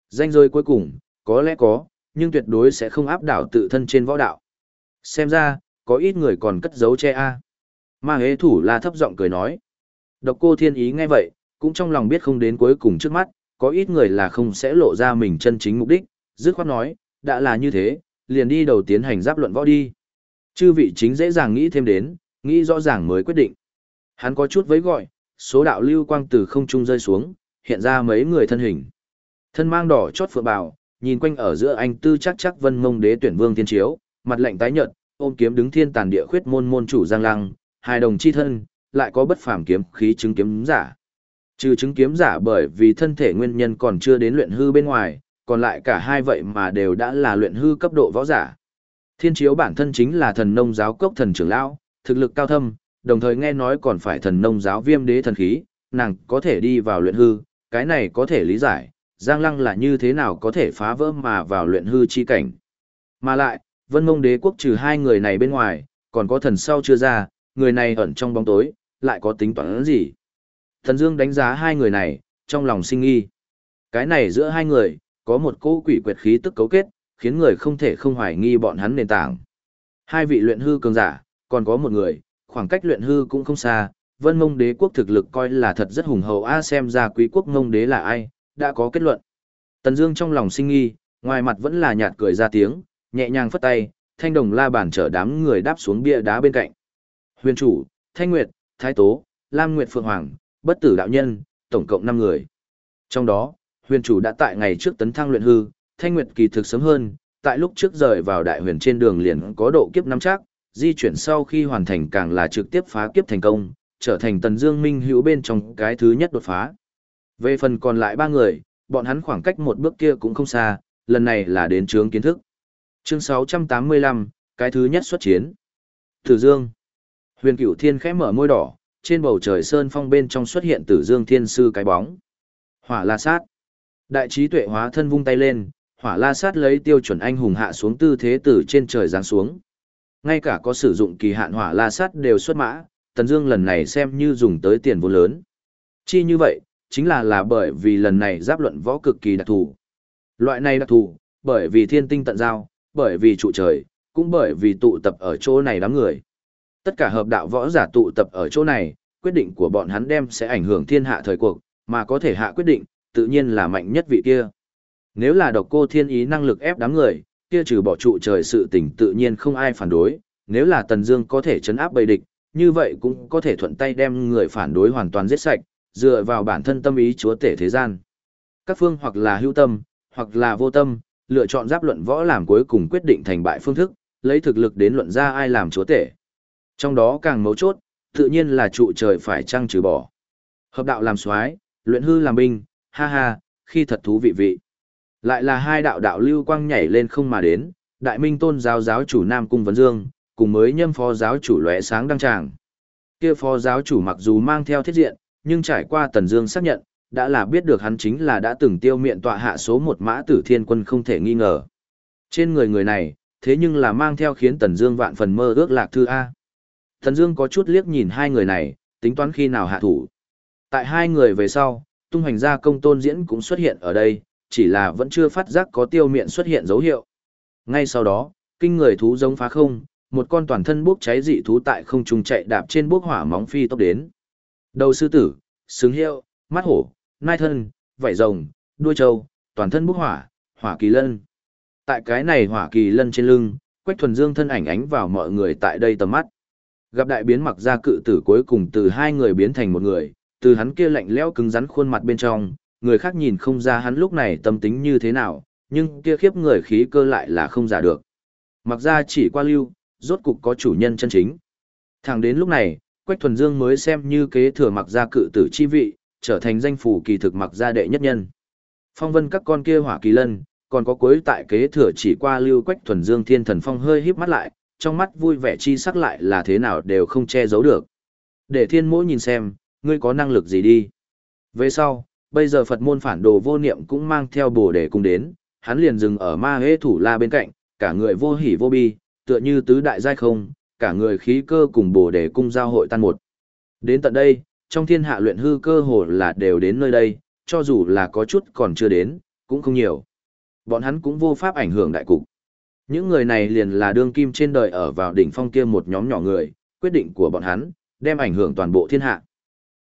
Danh rơi cuối cùng, có lẽ có, nhưng tuyệt đối sẽ không áp đảo tự thân trên võ đạo. Xem ra, có ít người còn cất giấu che a. Ma hế thủ la thấp giọng cười nói. Độc cô thiên ý nghe vậy, cũng trong lòng biết không đến cuối cùng trước mắt, có ít người là không sẽ lộ ra mình chân chính mục đích, dứt khoát nói, đã là như thế, liền đi đầu tiến hành giáp luận võ đi. Chư vị chính dễ dàng nghĩ thêm đến, nghĩ rõ ràng mới quyết định. Hắn có chút với gọi, số đạo lưu quang từ không trung rơi xuống, hiện ra mấy người thân hình. Thân mang đỏ chót phượng bào, nhìn quanh ở giữa anh tư chắc chắc vân mông đế tuyển vương thiên chiếu, mặt lạnh tái nhợt, ôm kiếm đứng thiên tàn địa khuyết môn môn chủ giang lăng, hai đồng chi thân, lại có bất phàm kiếm khí chứng kiếm giả. Trừ chứng kiếm giả bởi vì thân thể nguyên nhân còn chưa đến luyện hư bên ngoài, còn lại cả hai vậy mà đều đã là luyện hư cấp độ võ giả. Thiên chiếu bản thân chính là thần nông giáo cốc thần trưởng lão, thực lực cao thâm, đồng thời nghe nói còn phải thần nông giáo viêm đế thần khí, nàng có thể đi vào luyện hư, cái này có thể lý giải, Giang Lăng là như thế nào có thể phá vỡ mà vào luyện hư chi cảnh. Mà lại, vân mông đế quốc trừ hai người này bên ngoài, còn có thần sau chưa ra, người này ẩn trong bóng tối, lại có tính toán gì. Thần Dương đánh giá hai người này, trong lòng sinh nghi. Cái này giữa hai người, có một cỗ quỷ quyệt khí tức cấu kết, khiến người không thể không hoài nghi bọn hắn nền tảng. Hai vị luyện hư cường giả, còn có một người, khoảng cách luyện hư cũng không xa, vân mông đế quốc thực lực coi là thật rất hùng hậu a xem ra quý quốc mông đế là ai, đã có kết luận. Tần Dương trong lòng sinh nghi, ngoài mặt vẫn là nhạt cười ra tiếng, nhẹ nhàng phất tay, thanh đồng la bàn chở đám người đáp xuống bia đá bên cạnh. Huyền chủ, Thanh Nguyệt, Thái Tố, Lam Nguyệt Phượng Hoàng, Bất Tử đạo nhân, tổng cộng 5 người. Trong đó, Huyền chủ đã tại ngày trước tấn thăng luyện hư, Thanh Nguyệt kỳ thực sớm hơn, tại lúc trước rời vào đại huyền trên đường liền có độ kiếp năm chắc, di chuyển sau khi hoàn thành càng là trực tiếp phá kiếp thành công, trở thành Tần Dương Minh hữu bên trong cái thứ nhất đột phá. Về phần còn lại ba người, bọn hắn khoảng cách một bước kia cũng không xa, lần này là đến trướng kiến thức. Chương 685, cái thứ nhất xuất chiến. Tử Dương. Huyền Cửu Thiên khẽ mở môi đỏ, trên bầu trời sơn phong bên trong xuất hiện Tử Dương Thiên sư cái bóng. Hỏa La Sát. Đại trí tuệ hóa thân vung tay lên, Hỏa La Sát lấy tiêu chuẩn anh hùng hạ xuống tư thế từ trên trời giáng xuống. Ngay cả có sử dụng kỳ hạn Hỏa La Sát đều xuất mã, Tần Dương lần này xem như dùng tới tiền vô lớn. Chi như vậy, chính là là bởi vì lần này giáp luận võ cực kỳ đặc thù. Loại này đặc thù, bởi vì thiên tinh tận giao, bởi vì trụ trời, cũng bởi vì tụ tập ở chỗ này đám người. Tất cả hợp đạo võ giả tụ tập ở chỗ này, quyết định của bọn hắn đem sẽ ảnh hưởng thiên hạ thời cuộc, mà có thể hạ quyết định, tự nhiên là mạnh nhất vị kia. Nếu là độc cô thiên ý năng lực ép đám người, kia trừ bỏ trụ trời sự tình tự nhiên không ai phản đối, nếu là Tần Dương có thể chấn áp bầy địch, như vậy cũng có thể thuận tay đem người phản đối hoàn toàn giết sạch, dựa vào bản thân tâm ý chúa tể thế gian. Các phương hoặc là hữu tâm, hoặc là vô tâm, lựa chọn giáp luận võ làm cuối cùng quyết định thành bại phương thức, lấy thực lực đến luận ra ai làm chúa tể. Trong đó càng mấu chốt, tự nhiên là trụ trời phải chăng trừ bỏ. Hợp đạo làm soái, luyện hư làm binh, ha ha, khi thật thú vị vị. Lại là hai đạo đạo lưu quang nhảy lên không mà đến, đại minh tôn giáo giáo chủ Nam Cung Vấn Dương, cùng mới nhâm phó giáo chủ lóe sáng đăng tràng. Kia phó giáo chủ mặc dù mang theo thiết diện, nhưng trải qua Tần Dương xác nhận, đã là biết được hắn chính là đã từng tiêu miện tọa hạ số một mã tử thiên quân không thể nghi ngờ. Trên người người này, thế nhưng là mang theo khiến Tần Dương vạn phần mơ ước lạc thư A. Tần Dương có chút liếc nhìn hai người này, tính toán khi nào hạ thủ. Tại hai người về sau, tung hành gia công tôn diễn cũng xuất hiện ở đây, chỉ là vẫn chưa phát giác có tiêu miện xuất hiện dấu hiệu. Ngay sau đó, kinh người thú giống phá không, một con toàn thân bốc cháy dị thú tại không trung chạy đạp trên bốc hỏa móng phi tốc đến. Đầu sư tử, sừng hiệu, mắt hổ, nai thân, vảy rồng, đuôi trâu, toàn thân bốc hỏa, hỏa kỳ lân. Tại cái này hỏa kỳ lân trên lưng, Quách Thuần Dương thân ảnh ánh vào mọi người tại đây tầm mắt. Gặp đại biến mặc ra cự tử cuối cùng từ hai người biến thành một người, từ hắn kia lạnh lẽo cứng rắn khuôn mặt bên trong, người khác nhìn không ra hắn lúc này tâm tính như thế nào, nhưng kia khiếp người khí cơ lại là không giả được. Mặc ra chỉ qua lưu, rốt cục có chủ nhân chân chính. Thẳng đến lúc này, Quách Thuần Dương mới xem như kế thừa mặc ra cự tử chi vị, trở thành danh phủ kỳ thực mặc gia đệ nhất nhân. Phong vân các con kia hỏa kỳ lân, còn có cuối tại kế thừa chỉ qua lưu Quách Thuần Dương thiên thần phong hơi híp mắt lại, trong mắt vui vẻ chi sắc lại là thế nào đều không che giấu được. Để thiên mỗi nhìn xem, ngươi có năng lực gì đi. Về sau, bây giờ Phật môn phản đồ vô niệm cũng mang theo bồ đề cùng đến, hắn liền dừng ở ma hế thủ la bên cạnh, cả người vô hỉ vô bi, tựa như tứ đại giai không, cả người khí cơ cùng bồ đề cung giao hội tan một. Đến tận đây, trong thiên hạ luyện hư cơ hồ là đều đến nơi đây, cho dù là có chút còn chưa đến, cũng không nhiều. Bọn hắn cũng vô pháp ảnh hưởng đại cục. Những người này liền là đương kim trên đời ở vào đỉnh phong kia một nhóm nhỏ người, quyết định của bọn hắn, đem ảnh hưởng toàn bộ thiên hạ.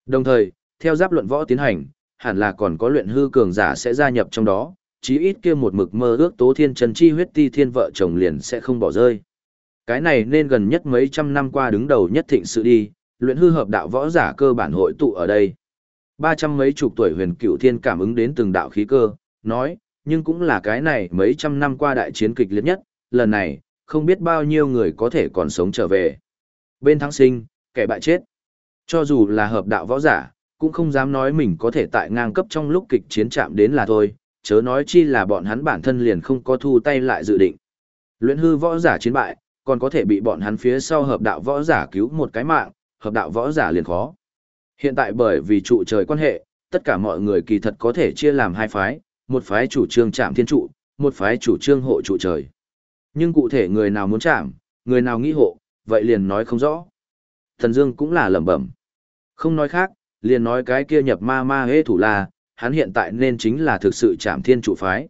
Đồng thời, theo giáp luận võ tiến hành, hẳn là còn có luyện hư cường giả sẽ gia nhập trong đó, chí ít kia một mực mơ ước tố thiên trần chi huyết ti thiên vợ chồng liền sẽ không bỏ rơi. Cái này nên gần nhất mấy trăm năm qua đứng đầu nhất thịnh sự đi, luyện hư hợp đạo võ giả cơ bản hội tụ ở đây. Ba trăm mấy chục tuổi huyền cửu thiên cảm ứng đến từng đạo khí cơ, nói, nhưng cũng là cái này mấy trăm năm qua đại chiến kịch liệt nhất, lần này, không biết bao nhiêu người có thể còn sống trở về. Bên thắng sinh, kẻ bại chết. Cho dù là hợp đạo võ giả, cũng không dám nói mình có thể tại ngang cấp trong lúc kịch chiến chạm đến là thôi, chớ nói chi là bọn hắn bản thân liền không có thu tay lại dự định. Luyện hư võ giả chiến bại, còn có thể bị bọn hắn phía sau hợp đạo võ giả cứu một cái mạng, hợp đạo võ giả liền khó. Hiện tại bởi vì trụ trời quan hệ, tất cả mọi người kỳ thật có thể chia làm hai phái, một phái chủ trương chạm thiên trụ, một phái chủ trương hộ trụ trời. Nhưng cụ thể người nào muốn chạm, người nào nghĩ hộ, vậy liền nói không rõ. Thần Dương cũng là lẩm bẩm. Không nói khác, liền nói cái kia nhập ma ma hê thủ là, hắn hiện tại nên chính là thực sự chạm thiên trụ phái.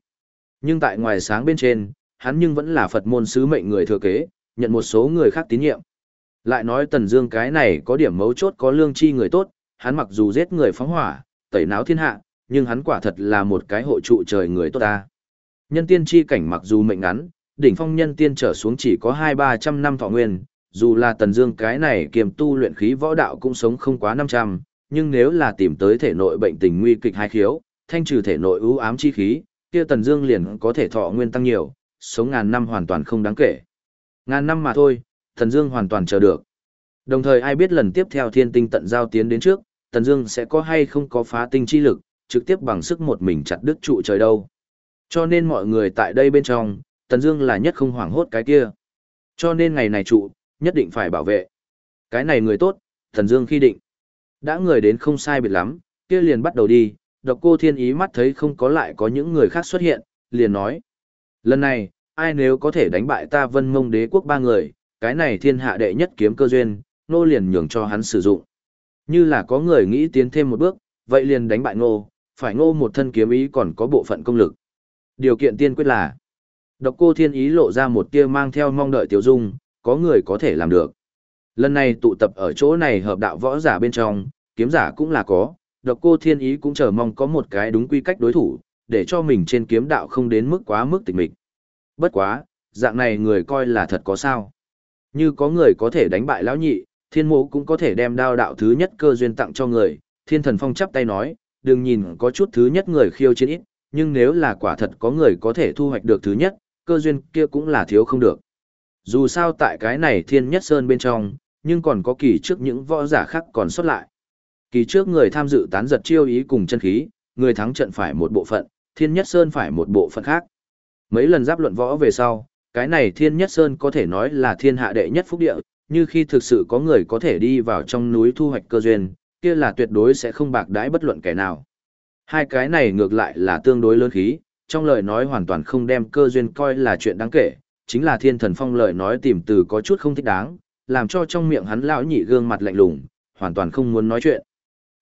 Nhưng tại ngoài sáng bên trên, hắn nhưng vẫn là Phật môn sứ mệnh người thừa kế, nhận một số người khác tín nhiệm. Lại nói Tần Dương cái này có điểm mấu chốt có lương tri người tốt, hắn mặc dù giết người phóng hỏa, tẩy náo thiên hạ, nhưng hắn quả thật là một cái hộ trụ trời người tốt ta. Nhân tiên chi cảnh mặc dù mệnh ngắn, đỉnh phong nhân tiên trở xuống chỉ có 2-300 năm thọ nguyên, dù là Tần Dương cái này kiềm tu luyện khí võ đạo cũng sống không quá 500, nhưng nếu là tìm tới thể nội bệnh tình nguy kịch hai khiếu, thanh trừ thể nội ưu ám chi khí, kia Tần Dương liền có thể thọ nguyên tăng nhiều, sống ngàn năm hoàn toàn không đáng kể. Ngàn năm mà thôi, Tần Dương hoàn toàn chờ được. Đồng thời ai biết lần tiếp theo thiên tinh tận giao tiến đến trước, Tần Dương sẽ có hay không có phá tinh chi lực, trực tiếp bằng sức một mình chặt đứt trụ trời đâu. Cho nên mọi người tại đây bên trong, Tần Dương là nhất không hoảng hốt cái kia. Cho nên ngày này trụ, nhất định phải bảo vệ. Cái này người tốt, Tần Dương khi định. Đã người đến không sai biệt lắm, kia liền bắt đầu đi, Độc Cô Thiên ý mắt thấy không có lại có những người khác xuất hiện, liền nói: "Lần này, ai nếu có thể đánh bại ta Vân Mông Đế quốc ba người, cái này thiên hạ đệ nhất kiếm cơ duyên, nô liền nhường cho hắn sử dụng. Như là có người nghĩ tiến thêm một bước, vậy liền đánh bại ngô, phải ngô một thân kiếm ý còn có bộ phận công lực. Điều kiện tiên quyết là, độc cô thiên ý lộ ra một tia mang theo mong đợi tiểu dung, có người có thể làm được. Lần này tụ tập ở chỗ này hợp đạo võ giả bên trong, kiếm giả cũng là có, độc cô thiên ý cũng chờ mong có một cái đúng quy cách đối thủ, để cho mình trên kiếm đạo không đến mức quá mức tịch mịch. Bất quá, dạng này người coi là thật có sao. Như có người có thể đánh bại lão nhị, thiên mộ cũng có thể đem đao đạo thứ nhất cơ duyên tặng cho người, thiên thần phong chắp tay nói, đừng nhìn có chút thứ nhất người khiêu chiến ít, nhưng nếu là quả thật có người có thể thu hoạch được thứ nhất, cơ duyên kia cũng là thiếu không được. Dù sao tại cái này thiên nhất sơn bên trong, nhưng còn có kỳ trước những võ giả khác còn xuất lại. Kỳ trước người tham dự tán giật chiêu ý cùng chân khí, người thắng trận phải một bộ phận, thiên nhất sơn phải một bộ phận khác. Mấy lần giáp luận võ về sau, cái này thiên nhất sơn có thể nói là thiên hạ đệ nhất phúc địa, như khi thực sự có người có thể đi vào trong núi thu hoạch cơ duyên, kia là tuyệt đối sẽ không bạc đãi bất luận kẻ nào. Hai cái này ngược lại là tương đối lớn khí, trong lời nói hoàn toàn không đem cơ duyên coi là chuyện đáng kể, chính là thiên thần phong lời nói tìm từ có chút không thích đáng, làm cho trong miệng hắn lão nhị gương mặt lạnh lùng, hoàn toàn không muốn nói chuyện.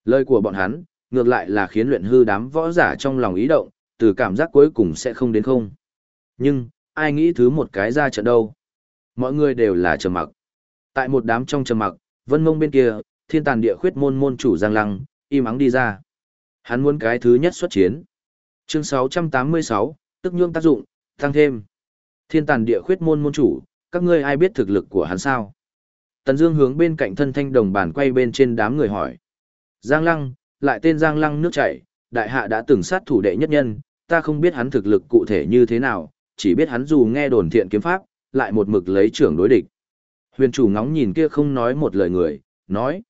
Lời của bọn hắn, ngược lại là khiến luyện hư đám võ giả trong lòng ý động, từ cảm giác cuối cùng sẽ không đến không. Nhưng, ai nghĩ thứ một cái ra trận đâu. Mọi người đều là trầm mặc. Tại một đám trong trầm mặc, vân mông bên kia, thiên tàn địa khuyết môn môn chủ Giang Lăng, im ắng đi ra. Hắn muốn cái thứ nhất xuất chiến. Chương 686, tức nhương tác dụng, tăng thêm. Thiên tàn địa khuyết môn môn chủ, các ngươi ai biết thực lực của hắn sao? Tần Dương hướng bên cạnh thân thanh đồng bàn quay bên trên đám người hỏi. Giang Lăng, lại tên Giang Lăng nước chảy, đại hạ đã từng sát thủ đệ nhất nhân, ta không biết hắn thực lực cụ thể như thế nào, chỉ biết hắn dù nghe đồn thiện kiếm pháp, lại một mực lấy trưởng đối địch. Huyền chủ ngóng nhìn kia không nói một lời người, nói.